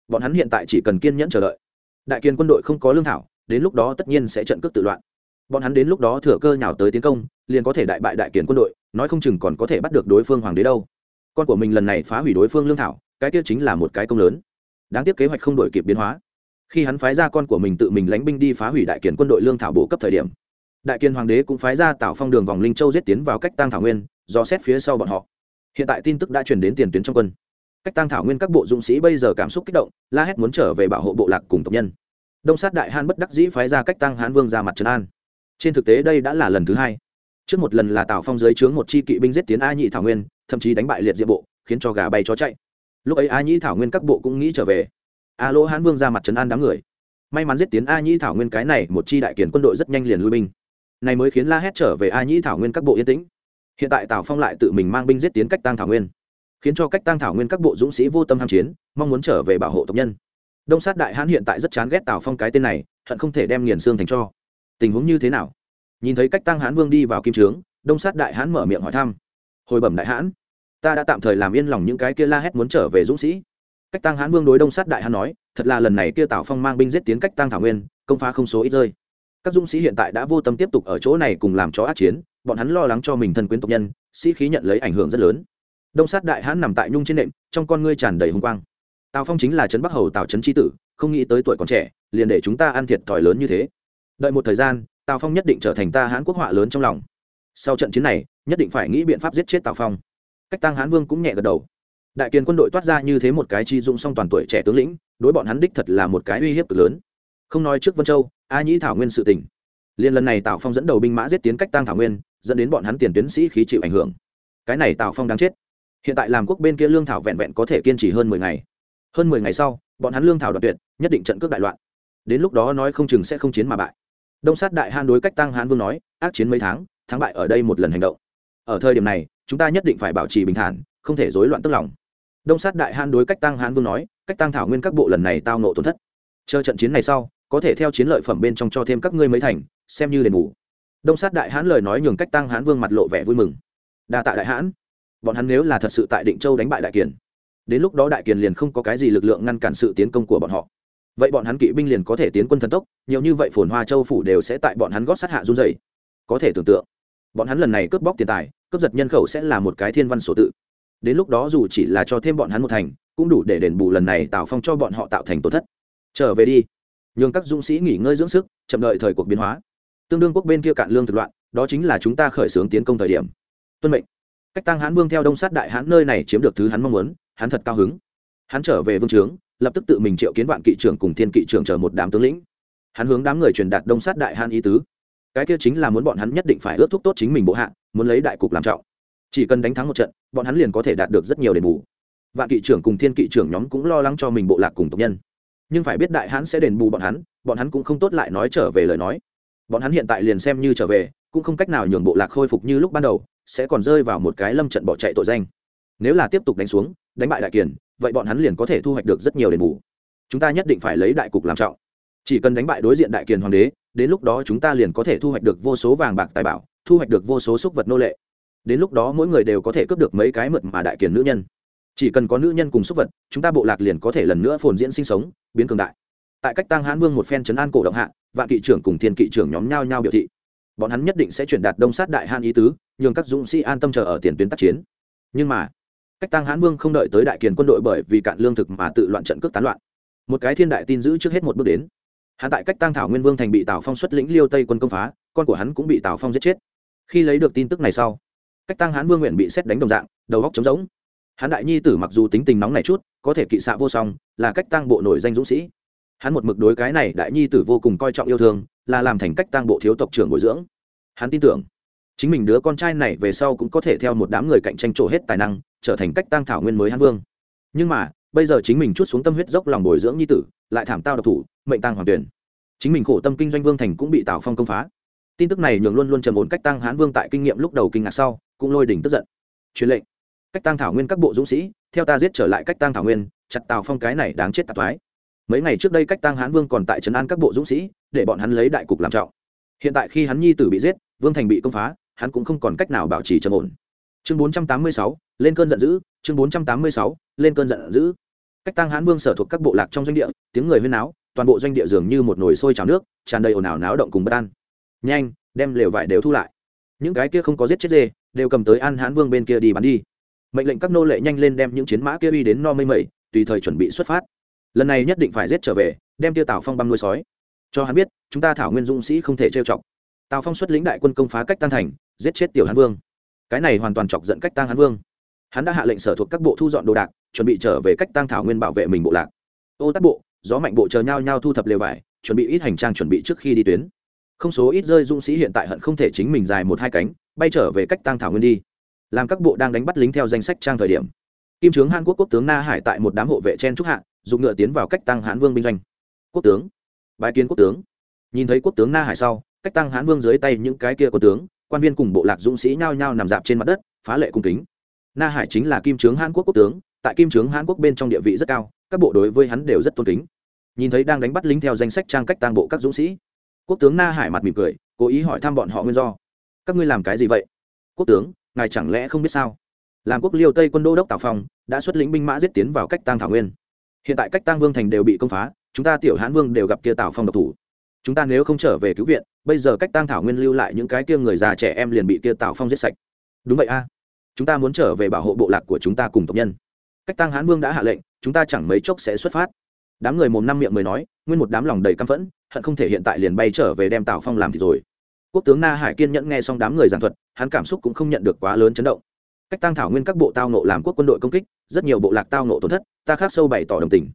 Bọn hắn hiện tại chỉ cần kiên nhẫn chờ đợi. Đại kiên quân đội không có lương thảo, đến lúc đó tất nhiên sẽ trận cướp tự loạn. Bọn hắn đến lúc đó thừa cơ nhào tới tiến công, liền có thể đại bại đại kiền quân đội, nói không chừng còn có thể bắt được đối phương hoàng đế đâu con của mình lần này phá hủy đối phương lương thảo, cái kia chính là một cái công lớn. Đáng tiếc kế hoạch không đổi kịp biến hóa. Khi hắn phái ra con của mình tự mình lánh binh đi phá hủy đại kiền quân đội lương thảo bộ cấp thời điểm, đại kiên hoàng đế cũng phái ra tạo phong đường vòng linh châu giết tiến vào cách tăng thảo nguyên do xét phía sau bọn họ. Hiện tại tin tức đã truyền đến tiền tuyến trong quân. Cách tăng thảo nguyên các bộ dũng sĩ bây giờ cảm xúc kích động, la hét muốn trở về bảo hộ bộ lạc cùng tộc nhân. Đông sát đại han bất đắc dĩ phái ra cách tăng hán vương ra mặt trấn an. Trên thực tế đây đã là lần thứ hai. Trước một lần là tào phong dưới trướng một chi kỵ binh giết tiến a nhị thảo nguyên thậm chí đánh bại liệt diệp bộ, khiến cho gà bay chó chạy. Lúc ấy a Nhĩ thảo nguyên các bộ cũng nghĩ trở về. A lỗ hán vương ra mặt trấn an đám người. May mắn giết tiến a Nhĩ thảo nguyên cái này, một chi đại kiến quân đội rất nhanh liền lui binh. Này mới khiến la hét trở về a nhĩ thảo nguyên các bộ yên tĩnh. Hiện tại tào phong lại tự mình mang binh giết tiến cách tăng thảo nguyên, khiến cho cách tăng thảo nguyên các bộ dũng sĩ vô tâm ham chiến, mong muốn trở về bảo hộ tộc nhân. Đông sát đại hãn hiện tại rất chán ghét tào phong cái tên này, hận không thể đem nghiền xương thành cho. Tình huống như thế nào? Nhìn thấy cách tăng hãn vương đi vào kim trướng, đông sát đại hãn mở miệng hỏi thăm. Hồi bẩm đại hãn ta đã tạm thời làm yên lòng những cái kia la hét muốn trở về dũng sĩ. Cách tăng hãn vương đối đông sát đại hãn nói, thật là lần này kia tào phong mang binh giết tiến cách tăng thảo nguyên, công phá không số ít rơi. Các dũng sĩ hiện tại đã vô tâm tiếp tục ở chỗ này cùng làm chó ác chiến, bọn hắn lo lắng cho mình thân quyến tộc nhân, sĩ khí nhận lấy ảnh hưởng rất lớn. Đông sát đại hãn nằm tại nhung trên nệm, trong con ngươi tràn đầy hùng quang. Tào phong chính là trấn bắc hầu tào trấn tri tử, không nghĩ tới tuổi còn trẻ, liền để chúng ta ăn thiệt thòi lớn như thế. Đợi một thời gian, tào phong nhất định trở thành ta hãn quốc họa lớn trong lòng. Sau trận chiến này, nhất định phải nghĩ biện pháp giết chết tào phong cách tăng hán vương cũng nhẹ gật đầu. Đại kiền quân đội toát ra như thế một cái chi dụng song toàn tuổi trẻ tướng lĩnh, đối bọn hắn đích thật là một cái uy hiếp cực lớn. Không nói trước vân châu, a nhĩ thảo nguyên sự tình. Liên lần này tào phong dẫn đầu binh mã giết tiến cách tăng thảo nguyên, dẫn đến bọn hắn tiền tuyến sĩ khí chịu ảnh hưởng. Cái này tào phong đáng chết. Hiện tại làm quốc bên kia lương thảo vẹn vẹn có thể kiên trì hơn mười ngày. Hơn mười ngày sau, bọn hắn lương thảo đoạt tuyệt, nhất định trận cướp đại loạn. Đến lúc đó nói không chừng sẽ không chiến mà bại. Đông sát đại han đối cách tăng hán vương nói, ác chiến mấy tháng, thắng bại ở đây một lần hành động. Ở thời điểm này chúng ta nhất định phải bảo trì bình thản, không thể rối loạn tức lòng. Đông sát đại han đối cách tăng hán vương nói, cách tăng thảo nguyên các bộ lần này tao nộ tổn thất. Chờ trận chiến này sau, có thể theo chiến lợi phẩm bên trong cho thêm các ngươi mấy thành, xem như đền bù. Đông sát đại hãn lời nói nhường cách tăng hãn vương mặt lộ vẻ vui mừng. Đa tạ đại hãn bọn hắn nếu là thật sự tại định châu đánh bại đại kiền, đến lúc đó đại kiền liền không có cái gì lực lượng ngăn cản sự tiến công của bọn họ. Vậy bọn hắn kỵ binh liền có thể tiến quân thần tốc, nhiều như vậy phồn hoa châu phủ đều sẽ tại bọn hắn gót sát hạ run dày có thể tưởng tượng, bọn hắn lần này cướp bóc tiền tài cấp giật nhân khẩu sẽ là một cái thiên văn sổ tự. Đến lúc đó dù chỉ là cho thêm bọn hắn một thành, cũng đủ để đền bù lần này tào phong cho bọn họ tạo thành tổn thất. Trở về đi. Nhường các dũng sĩ nghỉ ngơi dưỡng sức, chậm đợi thời cuộc biến hóa. Tương đương quốc bên kia cạn lương thực loạn, đó chính là chúng ta khởi xướng tiến công thời điểm. Tuân mệnh. Cách tăng hãn vương theo đông sát đại hãn nơi này chiếm được thứ hắn mong muốn, hắn thật cao hứng. Hắn trở về vương trướng, lập tức tự mình triệu kiến vạn kỵ trưởng cùng thiên kỵ trưởng chờ một đám tướng lĩnh. Hắn hướng đám người truyền đạt đông sát đại hãn ý tứ. Cái kia chính là muốn bọn hắn nhất định phải ước thúc tốt chính mình bộ hạ muốn lấy đại cục làm trọng. Chỉ cần đánh thắng một trận, bọn hắn liền có thể đạt được rất nhiều đền bù. Vạn kỵ trưởng cùng thiên kỵ trưởng nhóm cũng lo lắng cho mình bộ lạc cùng tộc nhân. Nhưng phải biết đại hãn sẽ đền bù bọn hắn bọn hắn cũng không tốt lại nói trở về lời nói. Bọn hắn hiện tại liền xem như trở về, cũng không cách nào nhường bộ lạc khôi phục như lúc ban đầu, sẽ còn rơi vào một cái lâm trận bỏ chạy tội danh. Nếu là tiếp tục đánh xuống, đánh bại đại kiền, vậy bọn hắn liền có thể thu hoạch được rất nhiều đền bù. Chúng ta nhất định phải lấy đại cục làm trọng. Chỉ cần đánh bại đối diện đại kiền hoàng đế, đến lúc đó chúng ta liền có thể thu hoạch được vô số vàng bạc tài bảo thu hoạch được vô số súc vật nô lệ. Đến lúc đó mỗi người đều có thể cướp được mấy cái mượt mà đại kiền nữ nhân. Chỉ cần có nữ nhân cùng súc vật, chúng ta bộ lạc liền có thể lần nữa phồn diễn sinh sống, biến cường đại. Tại cách tăng hãn vương một phen chấn an cổ động hạ, vạn kỵ trưởng cùng thiên kỵ trưởng nhóm nhau nhau biểu thị. Bọn hắn nhất định sẽ chuyển đạt đông sát đại han ý tứ, nhường các dũng sĩ an tâm chờ ở tiền tuyến tác chiến. Nhưng mà, cách tăng hãn vương không đợi tới đại kiền quân đội bởi vì cạn lương thực mà tự loạn trận cướp tán loạn. Một cái thiên đại tin giữ trước hết một bước đến. Hắn tại cách tăng thảo nguyên vương thành bị tào phong xuất lĩnh liêu tây quân công phá, con của hắn cũng bị tào phong giết chết khi lấy được tin tức này sau, cách tăng hãn vương nguyện bị xét đánh đồng dạng, đầu góc trống rỗng. Hắn đại nhi tử mặc dù tính tình nóng này chút, có thể kỵ xạ vô song, là cách tăng bộ nổi danh dũng sĩ. Hắn một mực đối cái này đại nhi tử vô cùng coi trọng yêu thương, là làm thành cách tăng bộ thiếu tộc trưởng bồi dưỡng. Hắn tin tưởng, chính mình đứa con trai này về sau cũng có thể theo một đám người cạnh tranh trổ hết tài năng, trở thành cách tăng thảo nguyên mới hán vương. Nhưng mà, bây giờ chính mình chút xuống tâm huyết dốc lòng bồi dưỡng nhi tử, lại thảm tao độc thủ, mệnh tăng hoàng tuyển chính mình khổ tâm kinh doanh vương thành cũng bị tào phong công phá tin tức này nhường luôn luôn trầm ổn cách tăng hán vương tại kinh nghiệm lúc đầu kinh ngạc sau cũng lôi đỉnh tức giận. Truyền lệnh. Cách tăng thảo nguyên các bộ dũng sĩ theo ta giết trở lại cách tăng thảo nguyên chặt tào phong cái này đáng chết tạp thoái. Mấy ngày trước đây cách tăng hán vương còn tại trấn an các bộ dũng sĩ để bọn hắn lấy đại cục làm trọng. Hiện tại khi hắn nhi tử bị giết vương thành bị công phá hắn cũng không còn cách nào bảo trì trầm ổn. Chương 486, lên cơn giận dữ chương 486, lên cơn giận dữ. Cách tăng hán vương sở thuộc các bộ lạc trong doanh địa tiếng người huyên náo toàn bộ doanh địa dường như một nồi sôi trào nước tràn đầy ồn ào náo động cùng bất an nhanh, đem lều vải đều thu lại. Những cái kia không có giết chết dê, đều cầm tới an hán vương bên kia đi bắn đi. Mệnh lệnh các nô lệ nhanh lên đem những chiến mã kia uy đến no mây mẩy, tùy thời chuẩn bị xuất phát. Lần này nhất định phải giết trở về, đem tiêu tào phong băm nuôi sói. Cho hắn biết, chúng ta thảo nguyên dũng sĩ không thể trêu chọc. Tào phong xuất lĩnh đại quân công phá cách tăng thành, giết chết tiểu hán vương. Cái này hoàn toàn chọc giận cách tăng hán vương. Hắn đã hạ lệnh sở thuộc các bộ thu dọn đồ đạc, chuẩn bị trở về cách tăng thảo nguyên bảo vệ mình bộ lạc. Ô tắc bộ, gió mạnh bộ chờ nhau nhau thu thập lều vải, chuẩn bị ít hành trang chuẩn bị trước khi đi tuyến không số ít rơi dũng sĩ hiện tại hận không thể chính mình dài một hai cánh, bay trở về cách tăng thảo nguyên đi. Làm các bộ đang đánh bắt lính theo danh sách trang thời điểm. Kim trướng hàn quốc quốc tướng na hải tại một đám hộ vệ chen trúc hạ, dùng ngựa tiến vào cách tăng hãn vương binh doanh. Quốc tướng. Bái kiến quốc tướng. Nhìn thấy quốc tướng na hải sau, cách tăng hãn vương dưới tay những cái kia quân tướng, quan viên cùng bộ lạc dũng sĩ nhao nhao nằm dạp trên mặt đất, phá lệ cung kính. Na hải chính là kim trướng hàn quốc quốc tướng, tại kim trướng hàn quốc bên trong địa vị rất cao, các bộ đối với hắn đều rất tôn kính. Nhìn thấy đang đánh bắt lính theo danh sách trang cách tăng bộ các dũng sĩ quốc tướng na hải mặt mỉm cười, cố ý hỏi thăm bọn họ nguyên do. Các ngươi làm cái gì vậy? Quốc tướng, ngài chẳng lẽ không biết sao? Làm quốc liêu tây quân đô đốc tào phong, đã xuất lĩnh binh mã giết tiến vào cách tăng thảo nguyên. Hiện tại cách tăng vương thành đều bị công phá, chúng ta tiểu hãn vương đều gặp kia tào phong độc thủ. Chúng ta nếu không trở về cứu viện, bây giờ cách tăng thảo nguyên lưu lại những cái kia người già trẻ em liền bị kia tào phong giết sạch. Đúng vậy a. Chúng ta muốn trở về bảo hộ bộ lạc của chúng ta cùng tộc nhân. Cách tăng hãn vương đã hạ lệnh, chúng ta chẳng mấy chốc sẽ xuất phát. Đám người mồm năm miệng mới nói, nguyên một đám lòng đầy căm phẫn hận không thể hiện tại liền bay trở về đem tào phong làm thì rồi. Quốc tướng na hải kiên nhẫn nghe xong đám người giảng thuật, hắn cảm xúc cũng không nhận được quá lớn chấn động. Cách tăng thảo nguyên các bộ tao nộ làm quốc quân đội công kích, rất nhiều bộ lạc tao nộ tổn thất, ta khác sâu bày tỏ đồng tình.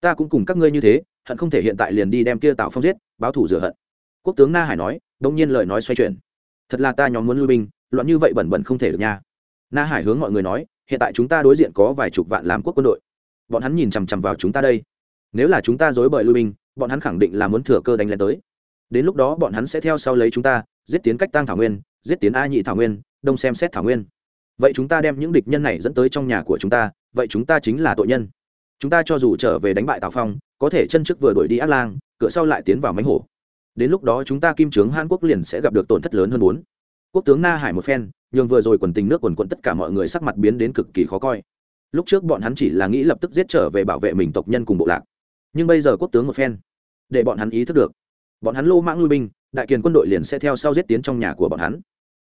Ta cũng cùng các ngươi như thế, hận không thể hiện tại liền đi đem kia tào phong giết, báo thủ rửa hận. Quốc tướng na hải nói đông nhiên lời nói xoay chuyển. Thật là ta nhóm muốn lui binh, loạn như vậy bẩn bẩn không thể được nha. Na hải hướng mọi người nói, hiện tại chúng ta đối diện có vài chục vạn làm quốc quân đội. Bọn hắn nhìn chằm chằm vào chúng ta đây. Nếu là chúng ta dối bời lui binh bọn hắn khẳng định là muốn thừa cơ đánh lên tới. Đến lúc đó bọn hắn sẽ theo sau lấy chúng ta, giết tiến cách tăng thảo nguyên, giết tiến a nhị thảo nguyên, đông xem xét thảo nguyên. Vậy chúng ta đem những địch nhân này dẫn tới trong nhà của chúng ta, vậy chúng ta chính là tội nhân. Chúng ta cho dù trở về đánh bại tào phong, có thể chân trước vừa đuổi đi át lang, cửa sau lại tiến vào mánh hổ. Đến lúc đó chúng ta kim trướng hàn quốc liền sẽ gặp được tổn thất lớn hơn bốn quốc tướng na hải một phen, nhường vừa rồi quần tình nước quần quận tất cả mọi người sắc mặt biến đến cực kỳ khó coi. Lúc trước bọn hắn chỉ là nghĩ lập tức giết trở về bảo vệ mình tộc nhân cùng bộ lạc. Nhưng bây giờ quốc tướng một phen để bọn hắn ý thức được. Bọn hắn lô mãng lui binh, đại kiền quân đội liền sẽ theo sau giết tiến trong nhà của bọn hắn.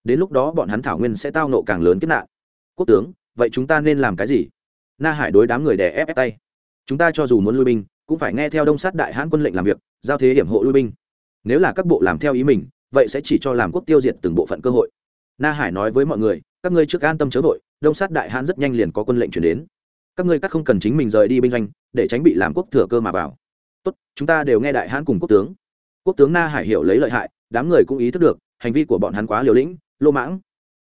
Đến lúc đó bọn hắn thảo nguyên sẽ tao nộ càng lớn kết nạn. Quốc tướng, vậy chúng ta nên làm cái gì? Na hải đối đám người đè ép ép tay. Chúng ta cho dù muốn lui binh, cũng phải nghe theo đông sát đại hãn quân lệnh làm việc, giao thế hiểm hộ lui binh. Nếu là các bộ làm theo ý mình, vậy sẽ chỉ cho làm quốc tiêu diệt từng bộ phận cơ hội. Na hải nói với mọi người, các ngươi trước an tâm chớ vội, đông sát đại hãn rất nhanh liền có quân lệnh chuyển đến. Các ngươi các không cần chính mình rời đi binh doanh, để tránh bị làm quốc thừa cơ mà vào tốt, chúng ta đều nghe đại hãn cùng quốc tướng. Quốc tướng na hải hiểu lấy lợi hại, đám người cũng ý thức được, hành vi của bọn hắn quá liều lĩnh, lô mãng.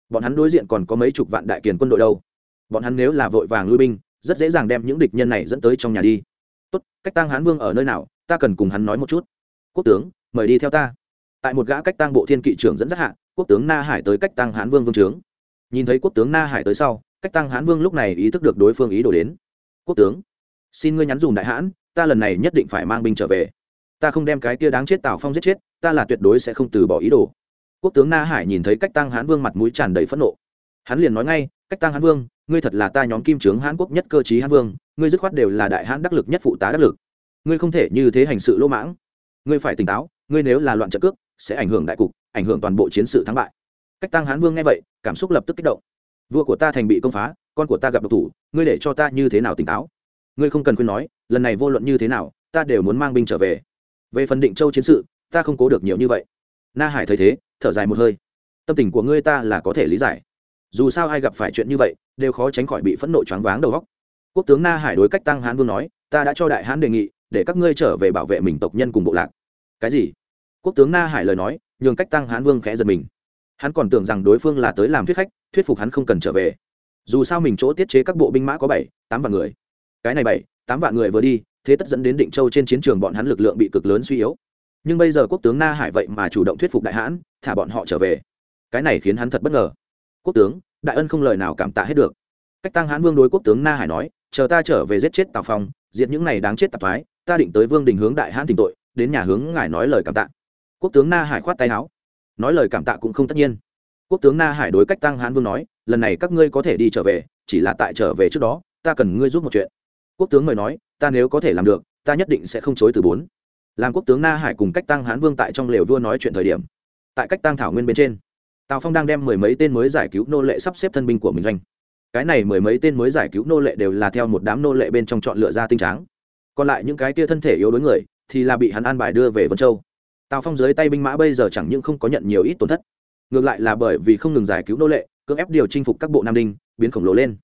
Bọn hắn đối diện còn có mấy chục vạn đại kiền quân đội đâu. Bọn hắn nếu là vội vàng lui binh, rất dễ dàng đem những địch nhân này dẫn tới trong nhà đi. Tốt, cách tăng hán vương ở nơi nào, ta cần cùng hắn nói một chút. Quốc tướng, mời đi theo ta. Tại một gã cách tăng bộ thiên kỵ trưởng dẫn dắt hạ, quốc tướng na hải tới cách tăng hán vương vương trướng. Nhìn thấy quốc tướng na hải tới sau, cách tăng hán vương lúc này ý thức được đối phương ý đồ đến. Quốc tướng, xin ngươi nhắn dùng đại hãn ta lần này nhất định phải mang binh trở về. Ta không đem cái kia đáng chết tào phong giết chết, ta là tuyệt đối sẽ không từ bỏ ý đồ. Quốc tướng na hải nhìn thấy cách tăng hán vương mặt mũi tràn đầy phẫn nộ. Hắn liền nói ngay, cách tăng hán vương, ngươi thật là ta nhóm kim trướng hán quốc nhất cơ chí hán vương, ngươi dứt khoát đều là đại hán đắc lực nhất phụ tá đắc lực. Ngươi không thể như thế hành sự lỗ mãng. Ngươi phải tỉnh táo, ngươi nếu là loạn trợ cước, sẽ ảnh hưởng đại cục, ảnh hưởng toàn bộ chiến sự thắng bại. Cách tăng hán vương nghe vậy, cảm xúc lập tức kích động. Vua của ta thành bị công phá, con của ta gặp độc thủ, ngươi để cho ta như thế nào tỉnh táo? Ngươi không cần khuyên nói, lần này vô luận như thế nào, ta đều muốn mang binh trở về. Về phần định châu chiến sự, ta không cố được nhiều như vậy. Na hải thấy thế, thở dài một hơi. Tâm tình của ngươi ta là có thể lý giải. Dù sao ai gặp phải chuyện như vậy, đều khó tránh khỏi bị phẫn nộ choáng váng đầu góc quốc tướng na hải đối cách tăng hán vương nói, ta đã cho đại hán đề nghị, để các ngươi trở về bảo vệ mình tộc nhân cùng bộ lạc. Cái gì? Quốc tướng na hải lời nói, nhường cách tăng hán vương khẽ giật mình. Hắn còn tưởng rằng đối phương là tới làm thuyết khách, thuyết phục hắn không cần trở về. Dù sao mình chỗ tiết chế các bộ binh mã có bảy, tám vạn người cái này bảy, tám vạn người vừa đi, thế tất dẫn đến định châu trên chiến trường bọn hắn lực lượng bị cực lớn suy yếu. Nhưng bây giờ quốc tướng na hải vậy mà chủ động thuyết phục đại hãn, thả bọn họ trở về. Cái này khiến hắn thật bất ngờ. Quốc tướng, đại ân không lời nào cảm tạ hết được. Cách tăng hãn vương đối quốc tướng na hải nói, chờ ta trở về giết chết tào phong, diệt những này đáng chết tạp thoái, ta định tới vương đình hướng đại hãn tình tội, đến nhà hướng ngài nói lời cảm tạ. Quốc tướng na hải khoát tay áo. Nói lời cảm tạ cũng không tất nhiên. Quốc tướng na hải đối cách tăng hãn vương nói, lần này các ngươi có thể đi trở về, chỉ là tại trở về trước đó, ta cần ngươi giúp một chuyện quốc tướng mời nói, ta nếu có thể làm được, ta nhất định sẽ không chối từ bốn. Làm quốc tướng na hải cùng cách tăng hán vương tại trong lều vua nói chuyện thời điểm, tại cách tăng thảo nguyên bên trên, tào phong đang đem mười mấy tên mới giải cứu nô lệ sắp xếp thân binh của mình doanh. Cái này mười mấy tên mới giải cứu nô lệ đều là theo một đám nô lệ bên trong chọn lựa ra tinh tráng. Còn lại những cái tia thân thể yếu đối người, thì là bị hắn an bài đưa về vân châu. Tào phong dưới tay binh mã bây giờ chẳng những không có nhận nhiều ít tổn thất, ngược lại là bởi vì không ngừng giải cứu nô lệ, cưỡng ép điều chinh phục các bộ nam đinh, biến khổng lồ lên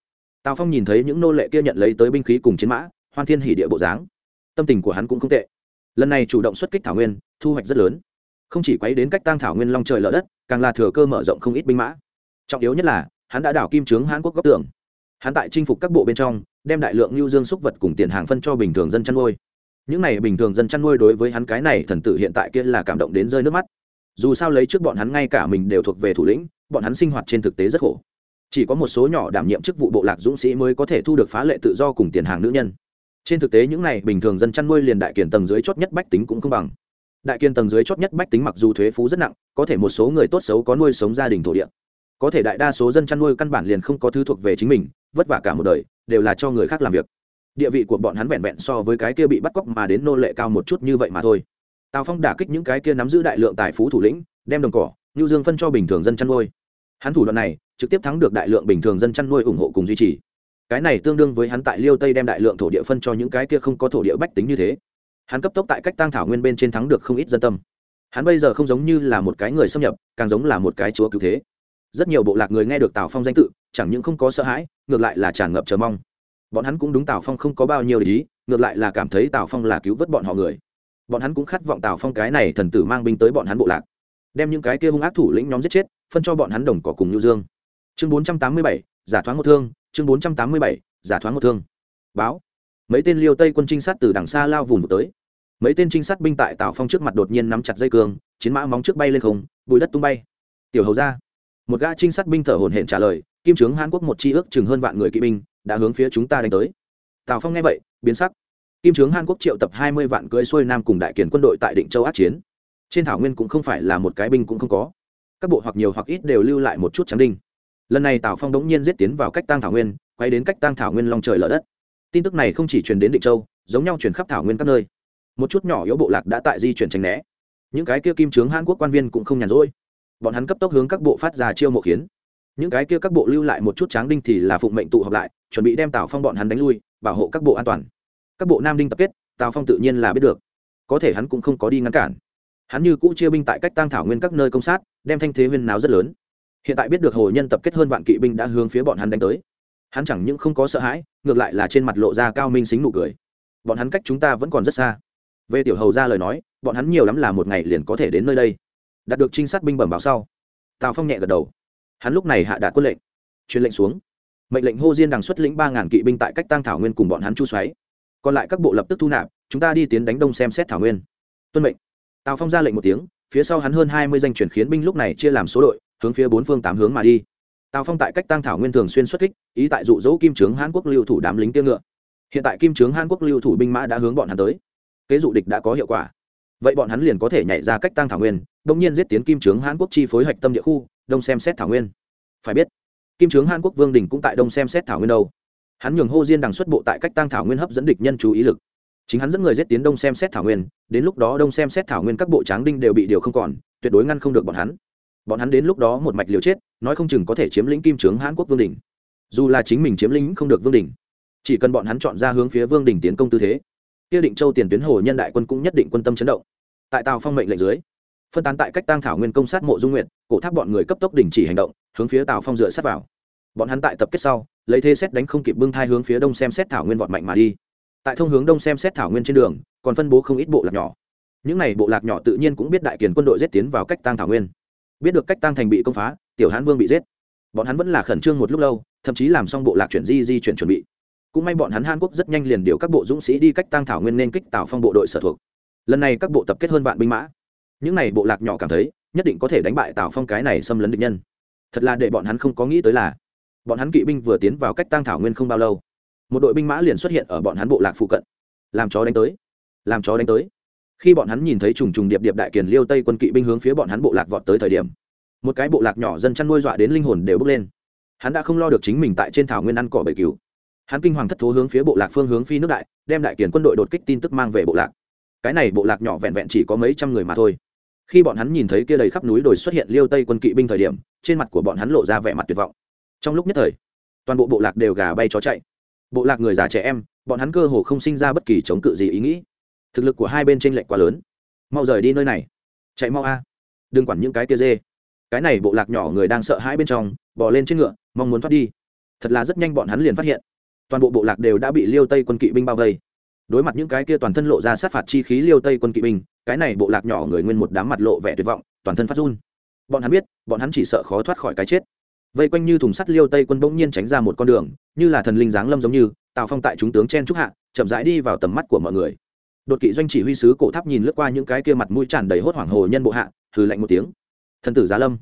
tào phong nhìn thấy những nô lệ kia nhận lấy tới binh khí cùng chiến mã, hoan thiên hỉ địa bộ dáng. Tâm tình của hắn cũng không tệ. Lần này chủ động xuất kích thảo nguyên, thu hoạch rất lớn. Không chỉ quấy đến cách tăng thảo nguyên long trời lở đất, càng là thừa cơ mở rộng không ít binh mã. Trọng yếu nhất là, hắn đã đảo kim trướng hán quốc góc tưởng hắn tại chinh phục các bộ bên trong, đem đại lượng lưu dương súc vật cùng tiền hàng phân cho bình thường dân chăn nuôi. Những này bình thường dân chăn nuôi đối với hắn cái này thần tử hiện tại kia là cảm động đến rơi nước mắt. Dù sao lấy trước bọn hắn ngay cả mình đều thuộc về thủ lĩnh, bọn hắn sinh hoạt trên thực tế rất khổ chỉ có một số nhỏ đảm nhiệm chức vụ bộ lạc dũng sĩ mới có thể thu được phá lệ tự do cùng tiền hàng nữ nhân. Trên thực tế những này bình thường dân chăn nuôi liền đại kiền tầng dưới chót nhất bách tính cũng không bằng. Đại kiền tầng dưới chót nhất bách tính mặc dù thuế phú rất nặng, có thể một số người tốt xấu có nuôi sống gia đình thổ địa. Có thể đại đa số dân chăn nuôi căn bản liền không có thứ thuộc về chính mình, vất vả cả một đời, đều là cho người khác làm việc. Địa vị của bọn hắn vẹn vẹn so với cái kia bị bắt cóc mà đến nô lệ cao một chút như vậy mà thôi. Tào phong đả kích những cái kia nắm giữ đại lượng tài phú thủ lĩnh, đem đồng cỏ nhu dương phân cho bình thường dân chăn nuôi hắn thủ đoạn này trực tiếp thắng được đại lượng bình thường dân chăn nuôi ủng hộ cùng duy trì. Cái này tương đương với hắn tại liêu tây đem đại lượng thổ địa phân cho những cái kia không có thổ địa bách tính như thế. Hắn cấp tốc tại cách tăng thảo nguyên bên trên thắng được không ít dân tâm. Hắn bây giờ không giống như là một cái người xâm nhập, càng giống là một cái chúa cứu thế. Rất nhiều bộ lạc người nghe được tào phong danh tự, chẳng những không có sợ hãi, ngược lại là tràn ngập chờ mong. Bọn hắn cũng đúng tào phong không có bao nhiêu lý ngược lại là cảm thấy tào phong là cứu vớt bọn họ người. Bọn hắn cũng khát vọng tào phong cái này thần tử mang binh tới bọn hắn bộ lạc đem những cái kia hung ác thủ lĩnh nhóm giết chết, phân cho bọn hắn đồng cỏ cùng nhu dương. Chương bốn trăm tám mươi bảy, giả thoáng một thương. Chương bốn trăm tám mươi bảy, giả thoáng một thương. Báo. Mấy tên liêu tây quân trinh sát từ đằng xa lao vùng tới. Mấy tên trinh sát binh tại tào phong trước mặt đột nhiên nắm chặt dây cường chiến mã móng trước bay lên không, bụi đất tung bay. Tiểu hầu ra. Một gã trinh sát binh thở hổn hển trả lời, kim trướng hàn quốc một chi ước chừng hơn vạn người kỵ binh đã hướng phía chúng ta đánh tới. Tào phong nghe vậy, biến sắc. Kim trướng hàn quốc triệu tập hai mươi vạn cưỡi xuôi nam cùng đại kiển quân đội tại định châu át chiến trên thảo nguyên cũng không phải là một cái binh cũng không có. Các bộ hoặc nhiều hoặc ít đều lưu lại một chút trắng đinh. Lần này tào phong đống nhiên giết tiến vào cách tăng thảo nguyên, quay đến cách tăng thảo nguyên long trời lở đất. Tin tức này không chỉ truyền đến định châu, giống nhau truyền khắp thảo nguyên các nơi. Một chút nhỏ yếu bộ lạc đã tại di chuyển tránh né. Những cái kia kim trướng hàn quốc quan viên cũng không nhàn rỗi. Bọn hắn cấp tốc hướng các bộ phát ra chiêu mộ khiến. Những cái kia các bộ lưu lại một chút tráng đinh thì là phụng mệnh tụ họp lại, chuẩn bị đem tào phong bọn hắn đánh lui, bảo hộ các bộ an toàn. Các bộ nam đinh tập kết, tào phong tự nhiên là biết được. Có thể hắn cũng không có đi ngăn cản hắn như cũ chia binh tại cách tăng thảo nguyên các nơi công sát, đem thanh thế huyên náo rất lớn. Hiện tại biết được hồ nhân tập kết hơn vạn kỵ binh đã hướng phía bọn hắn đánh tới. Hắn chẳng những không có sợ hãi, ngược lại là trên mặt lộ ra cao minh xính nụ cười. Bọn hắn cách chúng ta vẫn còn rất xa. Về tiểu hầu ra lời nói, bọn hắn nhiều lắm là một ngày liền có thể đến nơi đây. Đạt được trinh sát binh bẩm báo sau, tào phong nhẹ gật đầu. Hắn lúc này hạ đạt quân lệnh, truyền lệnh xuống. Mệnh lệnh hô diên đằng xuất lĩnh ba ngàn kỵ binh tại cách tăng thảo nguyên cùng bọn hắn chu xoáy. Còn lại các bộ lập tức thu nạp, chúng ta đi tiến đánh đông xem xét thảo nguyên. Tuân mệnh tào phong ra lệnh một tiếng, phía sau hắn hơn hai mươi danh chuyển khiến binh lúc này chia làm số đội, hướng phía bốn phương tám hướng mà đi. Tào phong tại cách tăng thảo nguyên thường xuyên xuất kích, ý tại dụ dỗ kim trướng hàn quốc lưu thủ đám lính tiêu ngựa. Hiện tại kim trướng hàn quốc lưu thủ binh mã đã hướng bọn hắn tới. Kế dụ địch đã có hiệu quả. Vậy bọn hắn liền có thể nhảy ra cách tăng thảo nguyên đông nhiên giết tiến kim trướng hàn quốc chi phối hạch tâm địa khu, đông xem xét thảo nguyên. Phải biết, kim trướng hàn quốc vương đình cũng tại đông xem xét thảo nguyên đâu. Hắn nhường hô diên đằng xuất bộ tại cách tăng thảo nguyên hấp dẫn địch nhân chú ý lực chính hắn dẫn người giết tiến đông xem xét thảo nguyên, đến lúc đó đông xem xét thảo nguyên các bộ tráng đinh đều bị điều không còn, tuyệt đối ngăn không được bọn hắn. Bọn hắn đến lúc đó một mạch liều chết, nói không chừng có thể chiếm lĩnh kim trướng hãn quốc vương đình dù là chính mình chiếm lĩnh không được vương đình chỉ cần bọn hắn chọn ra hướng phía vương đình tiến công tư thế, kia định châu tiền tuyến hồ nhân đại quân cũng nhất định quân tâm chấn động. Tại tàu phong mệnh lệnh dưới, phân tán tại cách tăng thảo nguyên công sát mộ dung nguyện cổ tháp bọn người cấp tốc đình chỉ hành động, hướng phía tàu phong dựa sát vào. Bọn hắn tại tập kết sau, lấy thế xét đánh không kịp bưng thai hướng phía đông xem xét thảo nguyên vọt mạnh mà đi tại thông hướng đông xem xét thảo nguyên trên đường, còn phân bố không ít bộ lạc nhỏ. Những n à y bộ lạc nhỏ tự nhiên cũng biết đại kiền quân đội giết tiến vào cách tăng thảo nguyên. Biết được cách tăng thành bị công phá, tiểu hán vương bị giết. Bọn hắn vẫn là khẩn trương một lúc lâu, thậm chí làm xong bộ lạc chuyển di di chuyển chuẩn bị. Cũng may bọn hắn hàn quốc rất nhanh liền điều các bộ dũng sĩ đi cách tăng thảo nguyên nên kích tào phong bộ đội sở thuộc. Lần này các bộ tập kết hơn vạn binh mã. Những n à y bộ lạc nhỏ cảm thấy, nhất định có thể đánh bại tào phong cái này xâm lấn địch nhân. Thật là để bọn hắn không có nghĩ tới là, bọn hắn kỵ binh vừa tiến vào cách tăng thảo nguyên không bao lâu một đội binh mã liền xuất hiện ở bọn hắn bộ lạc phụ cận. Làm chó đánh tới, làm chó đánh tới. Khi bọn hắn nhìn thấy trùng trùng điệp điệp đại kiền liêu tây quân kỵ binh hướng phía bọn hắn bộ lạc vọt tới thời điểm, một cái bộ lạc nhỏ dân chăn nuôi dọa đến linh hồn đều bước lên. Hắn đã không lo được chính mình tại trên thảo nguyên ăn cỏ bầy cứu hắn kinh hoàng thất thố hướng phía bộ lạc phương hướng phi nước đại, đem đại kiền quân đội đột kích tin tức mang về bộ lạc. Cái này bộ lạc nhỏ vẹn vẹn chỉ có mấy trăm người mà thôi. Khi bọn hắn nhìn thấy kia đầy khắp núi đồi xuất hiện liêu tây quân kỵ binh thời điểm, trên mặt của bọn hắn lộ ra vẻ mặt tuyệt vọng. Trong lúc nhất thời, toàn bộ bộ lạc đều gà bay chó chạy bộ lạc người già trẻ em, bọn hắn cơ hồ không sinh ra bất kỳ chống cự gì ý nghĩ. Thực lực của hai bên tranh lệch quá lớn. Mau rời đi nơi này. Chạy mau a. Đừng quản những cái kia dê. Cái này bộ lạc nhỏ người đang sợ hãi bên trong bỏ lên trên ngựa, mong muốn thoát đi. Thật là rất nhanh bọn hắn liền phát hiện. Toàn bộ bộ lạc đều đã bị liêu tây quân kỵ binh bao vây. Đối mặt những cái kia toàn thân lộ ra sát phạt chi khí liêu tây quân kỵ binh, cái này bộ lạc nhỏ người nguyên một đám mặt lộ vẻ tuyệt vọng, toàn thân phát run. Bọn hắn biết, bọn hắn chỉ sợ khó thoát khỏi cái chết vây quanh như thùng sắt liêu tây quân bỗng nhiên tránh ra một con đường, như là thần linh giáng lâm giống như, tào phong tại chúng tướng chen trúc hạ, chậm rãi đi vào tầm mắt của mọi người. Đột kỵ doanh chỉ huy sứ cổ tháp nhìn lướt qua những cái kia mặt mũi tràn đầy hốt hoảng hồ nhân bộ hạ, hừ lạnh một tiếng. Thần tử giá lâm,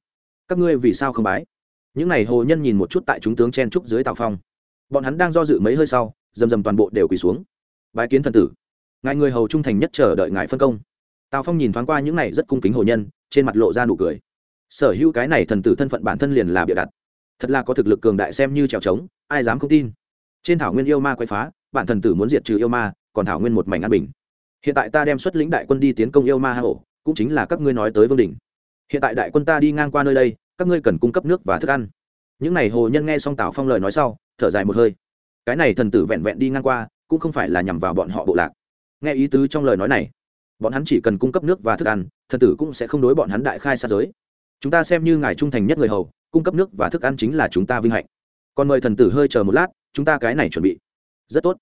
các ngươi vì sao không bái? Những n à y hồ nhân nhìn một chút tại chúng tướng chen trúc dưới tào phong. Bọn hắn đang do dự mấy hơi sau dầm dầm toàn bộ đều quỳ xuống. Bái kiến thần tử, ngài người hầu trung thành nhất chờ đợi ngài phân công. Tào phong nhìn thoáng qua những này rất cung kính hồ nhân, trên mặt lộ ra nụ cười. Sở hữu cái này thần tử thân phận bản thân liền là bịa đặt thật là có thực lực cường đại xem như trèo trống, ai dám không tin. Trên thảo nguyên yêu ma quay phá, bản thần tử muốn diệt trừ yêu ma, còn thảo nguyên một mảnh an bình. Hiện tại ta đem xuất lĩnh đại quân đi tiến công yêu ma hà hổ cũng chính là các ngươi nói tới vương đình hiện tại đại quân ta đi ngang qua nơi đây, các ngươi cần cung cấp nước và thức ăn. Những n à y hồ nhân nghe xong tào phong lời nói sau, thở dài một hơi. Cái này thần tử vẹn vẹn đi ngang qua, cũng không phải là nhằm vào bọn họ bộ lạc. Nghe ý tứ trong lời nói này, bọn hắn chỉ cần cung cấp nước và thức ăn, thần tử cũng sẽ không đối bọn hắn đại khai xa giới. Chúng ta xem như ngài trung thành nhất người hầu cung cấp nước và thức ăn chính là chúng ta vinh hạnh. Còn mời thần tử hơi chờ một lát, chúng ta cái này chuẩn bị. Rất tốt.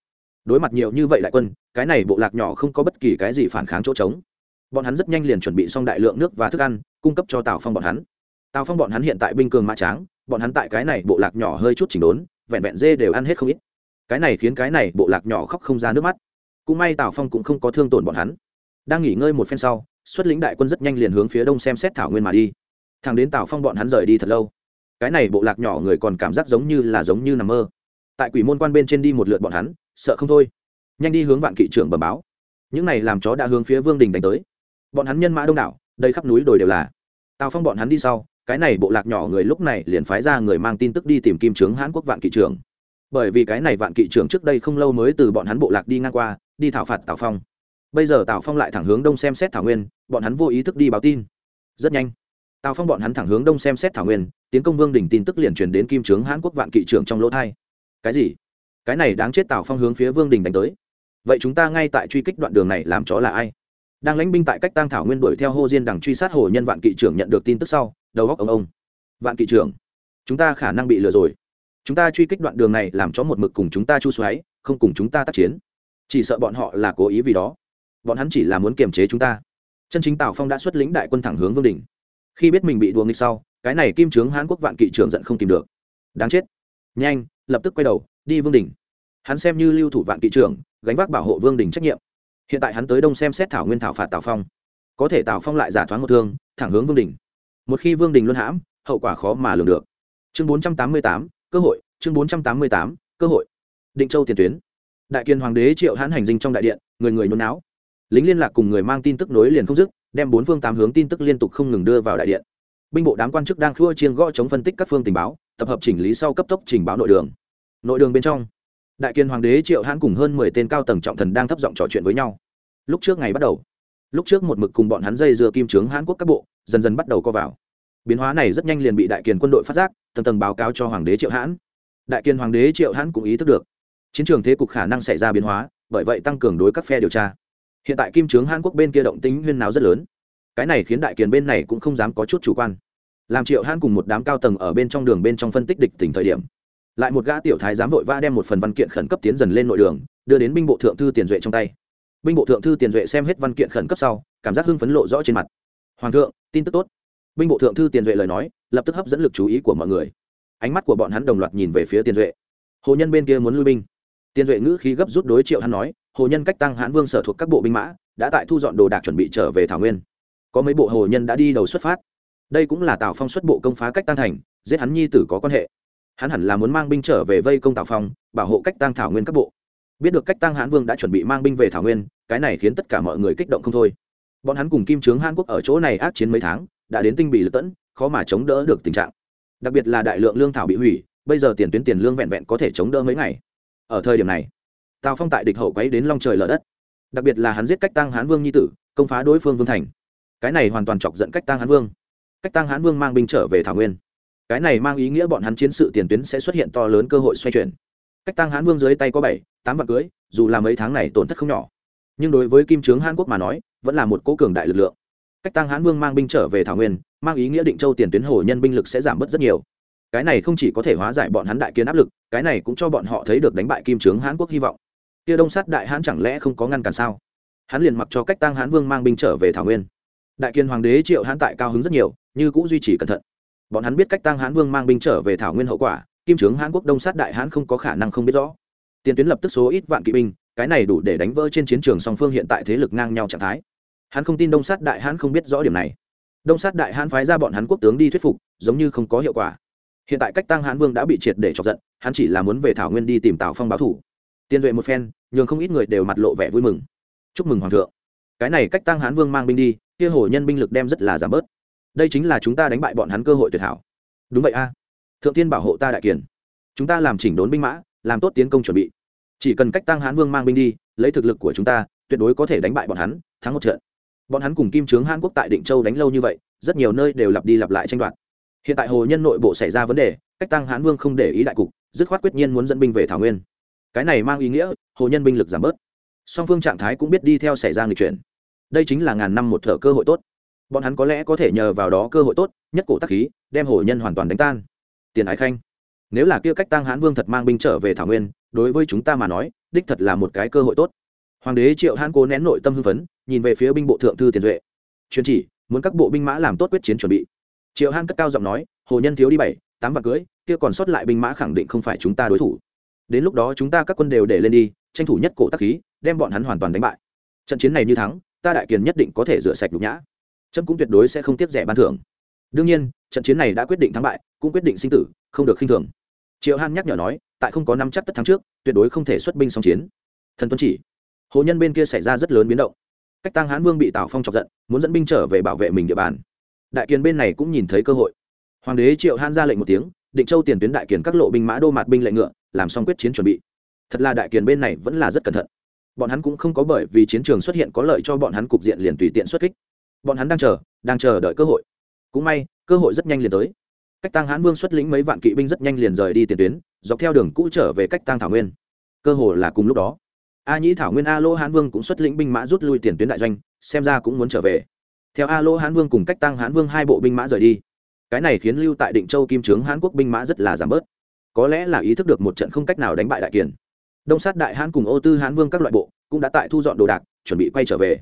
Đối mặt nhiều như vậy đại quân, cái này bộ lạc nhỏ không có bất kỳ cái gì phản kháng chỗ trống. Bọn hắn rất nhanh liền chuẩn bị xong đại lượng nước và thức ăn, cung cấp cho tào phong bọn hắn. Tào phong bọn hắn hiện tại binh cường mã tráng, bọn hắn tại cái này bộ lạc nhỏ hơi chút chỉnh đốn, vẹn vẹn dê đều ăn hết không ít. Cái này khiến cái này bộ lạc nhỏ khóc không ra nước mắt. Cũng may tào phong cũng không có thương tổn bọn hắn. Đang nghỉ ngơi một phen sau, xuất lĩnh đại quân rất nhanh liền hướng phía đông xem xét thảo nguyên mà đi. Thằng đến tào phong bọn hắn rời đi thật lâu cái này bộ lạc nhỏ người còn cảm giác giống như là giống như nằm mơ. Tại quỷ môn quan bên trên đi một lượt bọn hắn, sợ không thôi. Nhanh đi hướng vạn kỵ trưởng bẩm báo. Những này làm chó đã hướng phía vương đình đánh tới. Bọn hắn nhân mã đông đảo đây khắp núi đồi đều là. Tào phong bọn hắn đi sau, cái này bộ lạc nhỏ người lúc này liền phái ra người mang tin tức đi tìm kim trướng hãn quốc vạn kỵ trưởng. Bởi vì cái này vạn kỵ trưởng trước đây không lâu mới từ bọn hắn bộ lạc đi ngang qua, đi thảo phạt tào phong. Bây giờ tào phong lại thẳng hướng đông xem xét thảo nguyên, bọn hắn vô ý thức đi báo tin. Rất nhanh tào phong bọn hắn thẳng hướng đông xem xét thảo nguyên, tiến công vương đỉnh tin tức liền truyền đến kim trướng hãn quốc vạn kỵ trưởng trong lỗ thai. Cái gì? Cái này đáng chết tào phong hướng phía vương đình đánh tới. Vậy chúng ta ngay tại truy kích đoạn đường này làm chó là ai? Đang lãnh binh tại cách tăng thảo nguyên đuổi theo hô diên đằng truy sát hồ nhân vạn kỵ trưởng nhận được tin tức sau, đầu góc ông ông. Vạn kỵ trưởng, chúng ta khả năng bị lừa rồi. Chúng ta truy kích đoạn đường này làm cho một mực cùng chúng ta chu xoáy, không cùng chúng ta tác chiến. Chỉ sợ bọn họ là cố ý vì đó. Bọn hắn chỉ là muốn kiềm chế chúng ta. Chân chính tào phong đã xuất lĩnh đại quân thẳng hướng vương đình khi biết mình bị đùa nghịch sau, cái này kim trướng hán quốc vạn kỵ trưởng giận không tìm được. Đáng chết. Nhanh, lập tức quay đầu, đi vương đình. Hắn xem như lưu thủ vạn kỵ trưởng, gánh vác bảo hộ vương đình trách nhiệm. Hiện tại hắn tới đông xem xét thảo nguyên thảo phạt tào phong. Có thể tào phong lại giả thoáng một thương, thẳng hướng vương đình. Một khi vương đình luân hãm, hậu quả khó mà lường được. Chương bốn trăm tám mươi tám, cơ hội. Chương bốn trăm tám mươi tám, cơ hội. Định châu tiền tuyến. Đại kiên hoàng đế triệu hãn hành dinh trong đại điện, người người nôn não lính liên lạc cùng người mang tin tức nối liền không dứt đem bốn phương tám hướng tin tức liên tục không ngừng đưa vào đại điện. Binh bộ đám quan chức đang khua chiên gõ chống phân tích các phương tình báo, tập hợp chỉnh lý sau cấp tốc trình báo nội đường. Nội đường bên trong, đại kiên hoàng đế triệu hãn cùng hơn mười tên cao tầng trọng thần đang thấp giọng trò chuyện với nhau. Lúc trước ngày bắt đầu, lúc trước một mực cùng bọn hắn dây dưa kim trướng hãn quốc các bộ, dần dần bắt đầu co vào. Biến hóa này rất nhanh liền bị đại kiền quân đội phát giác, tầng tầng báo cáo cho hoàng đế triệu hãn. Đại kiên hoàng đế triệu hãn cũng ý thức được, chiến trường thế cục khả năng xảy ra biến hóa, bởi vậy tăng cường đối các phe điều tra hiện tại kim trướng hàn quốc bên kia động tính huyên nào rất lớn. Cái này khiến đại kiền bên này cũng không dám có chút chủ quan. Làm triệu hãn cùng một đám cao tầng ở bên trong đường bên trong phân tích địch tỉnh thời điểm, lại một gã tiểu thái dám vội vã đem một phần văn kiện khẩn cấp tiến dần lên nội đường, đưa đến binh bộ thượng thư tiền duệ trong tay. Binh bộ thượng thư tiền duệ xem hết văn kiện khẩn cấp sau, cảm giác hưng phấn lộ rõ trên mặt. Hoàng thượng, tin tức tốt. Binh bộ thượng thư tiền duệ lời nói, lập tức hấp dẫn lực chú ý của mọi người. Ánh mắt của bọn hắn đồng loạt nhìn về phía tiền duệ. Hồ nhân bên kia muốn lui binh. Tiền duệ ngữ khí gấp rút đối triệu hắn nói hồ nhân cách tăng hãn vương sở thuộc các bộ binh mã, đã tại thu dọn đồ đạc chuẩn bị trở về thảo nguyên. Có mấy bộ hồ nhân đã đi đầu xuất phát. Đây cũng là tào phong xuất bộ công phá cách tăng thành, giết hắn nhi tử có quan hệ. Hắn hẳn là muốn mang binh trở về vây công tào phong, bảo hộ cách tăng thảo nguyên các bộ. Biết được cách tăng hãn vương đã chuẩn bị mang binh về thảo nguyên, cái này khiến tất cả mọi người kích động không thôi. Bọn hắn cùng kim trướng hàn quốc ở chỗ này ác chiến mấy tháng, đã đến tinh bị lật tẫn, khó mà chống đỡ được tình trạng. Đặc biệt là đại lượng lương thảo bị hủy, bây giờ tiền tuyến tiền lương vẹn vẹn có thể chống đỡ mấy ngày. Ở thời điểm này tào phong tại địch hậu quấy đến long trời lở đất. Đặc biệt là hắn giết cách tăng hán vương nhi tử, công phá đối phương vương thành. Cái này hoàn toàn chọc giận cách tăng hán vương. Cách tăng hán vương mang binh trở về thảo nguyên. Cái này mang ý nghĩa bọn hắn chiến sự tiền tuyến sẽ xuất hiện to lớn cơ hội xoay chuyển. Cách tăng hán vương dưới tay có bảy, tám vạn cưới, dù là mấy tháng này tổn thất không nhỏ. Nhưng đối với kim trướng hàn quốc mà nói, vẫn là một cố cường đại lực lượng. Cách tăng hán vương mang binh trở về thảo nguyên, mang ý nghĩa định châu tiền tuyến hồ nhân binh lực sẽ giảm bớt rất nhiều. Cái này không chỉ có thể hóa giải bọn hắn đại kiến áp lực, cái này cũng cho bọn họ thấy được đánh bại kim trướng hán quốc hy vọng kia đông sát đại hán chẳng lẽ không có ngăn cản sao? Hắn liền mặc cho cách tăng hán vương mang binh trở về thảo nguyên. Đại kiên hoàng đế triệu hán tại cao hứng rất nhiều, như cũng duy trì cẩn thận. Bọn hắn biết cách tăng hán vương mang binh trở về thảo nguyên hậu quả, kim trướng hán quốc đông sát đại hán không có khả năng không biết rõ. Tiền tuyến lập tức số ít vạn kỵ binh, cái này đủ để đánh vỡ trên chiến trường song phương hiện tại thế lực ngang nhau trạng thái. Hắn không tin đông sát đại hán không biết rõ điểm này. Đông sát đại hán phái ra bọn hắn quốc tướng đi thuyết phục, giống như không có hiệu quả. Hiện tại cách tăng hán vương đã bị triệt để chọc giận, hắn chỉ là muốn về thảo nguyên đi tìm tào phong báo thủ tiên duệ một phen, nhường không ít người đều mặt lộ vẻ vui mừng. Chúc mừng hoàng thượng. Cái này cách tăng hán vương mang binh đi, kia hồ nhân binh lực đem rất là giảm bớt. Đây chính là chúng ta đánh bại bọn hắn cơ hội tuyệt hảo. Đúng vậy a. Thượng tiên bảo hộ ta đại kiền. Chúng ta làm chỉnh đốn binh mã, làm tốt tiến công chuẩn bị. Chỉ cần cách tăng hán vương mang binh đi, lấy thực lực của chúng ta, tuyệt đối có thể đánh bại bọn hắn, thắng một trận. Bọn hắn cùng kim trướng hàn quốc tại định châu đánh lâu như vậy, rất nhiều nơi đều lặp đi lặp lại tranh đoạt. Hiện tại hồ nhân nội bộ xảy ra vấn đề, cách tăng hán vương không để ý đại cục, dứt khoát quyết nhiên muốn dẫn binh về thảo nguyên cái này mang ý nghĩa, hồ nhân binh lực giảm bớt. Song phương trạng thái cũng biết đi theo xảy ra người chuyển. Đây chính là ngàn năm một thở cơ hội tốt. Bọn hắn có lẽ có thể nhờ vào đó cơ hội tốt, nhất cổ tắc khí, đem hồ nhân hoàn toàn đánh tan. Tiền ái khanh, nếu là kia cách tăng hãn vương thật mang binh trở về thảo nguyên, đối với chúng ta mà nói, đích thật là một cái cơ hội tốt. Hoàng đế triệu hãn cố nén nội tâm hưng phấn, nhìn về phía binh bộ thượng thư tiền duệ. Truyền chỉ, muốn các bộ binh mã làm tốt quyết chiến chuẩn bị. Triệu hãn cất cao giọng nói, hồ nhân thiếu đi bảy, tám vạn cưới, kia còn sót lại binh mã khẳng định không phải chúng ta đối thủ đến lúc đó chúng ta các quân đều để lên đi, tranh thủ nhất cổ tắc khí, đem bọn hắn hoàn toàn đánh bại. Trận chiến này như thắng, ta đại kiền nhất định có thể rửa sạch nhục nhã. Trâm cũng tuyệt đối sẽ không tiếp rẻ ban thưởng. Đương nhiên, trận chiến này đã quyết định thắng bại, cũng quyết định sinh tử, không được khinh thường. Triệu hàn nhắc nhở nói, tại không có năm chắc tất thắng trước, tuyệt đối không thể xuất binh song chiến. Thần tuân chỉ, hồ nhân bên kia xảy ra rất lớn biến động. Cách tăng hãn vương bị tào phong chọc giận, muốn dẫn binh trở về bảo vệ mình địa bàn. Đại kiền bên này cũng nhìn thấy cơ hội. Hoàng đế triệu hãn ra lệnh một tiếng, định châu tiền tuyến đại kiền các lộ binh mã đô mạt binh lệnh ngựa làm xong quyết chiến chuẩn bị. Thật là đại kiền bên này vẫn là rất cẩn thận. Bọn hắn cũng không có bởi vì chiến trường xuất hiện có lợi cho bọn hắn cục diện liền tùy tiện xuất kích. Bọn hắn đang chờ đang chờ đợi cơ hội. Cũng may, cơ hội rất nhanh liền tới. Cách tăng hãn vương xuất lĩnh mấy vạn kỵ binh rất nhanh liền rời đi tiền tuyến, dọc theo đường cũ trở về cách tăng thảo nguyên. Cơ hội là cùng lúc đó. A nhĩ thảo nguyên, a lô hãn vương cũng xuất lĩnh binh mã rút lui tiền tuyến đại doanh, xem ra cũng muốn trở về. Theo a lô hãn vương cùng cách tăng hãn vương hai bộ binh mã rời đi. Cái này khiến lưu tại định châu kim trướng hãn quốc binh mã rất là giảm bớt có lẽ là ý thức được một trận không cách nào đánh bại đại kiền. Đông sát đại hãn cùng ô tư hãn vương các loại bộ cũng đã tại thu dọn đồ đạc, chuẩn bị quay trở về.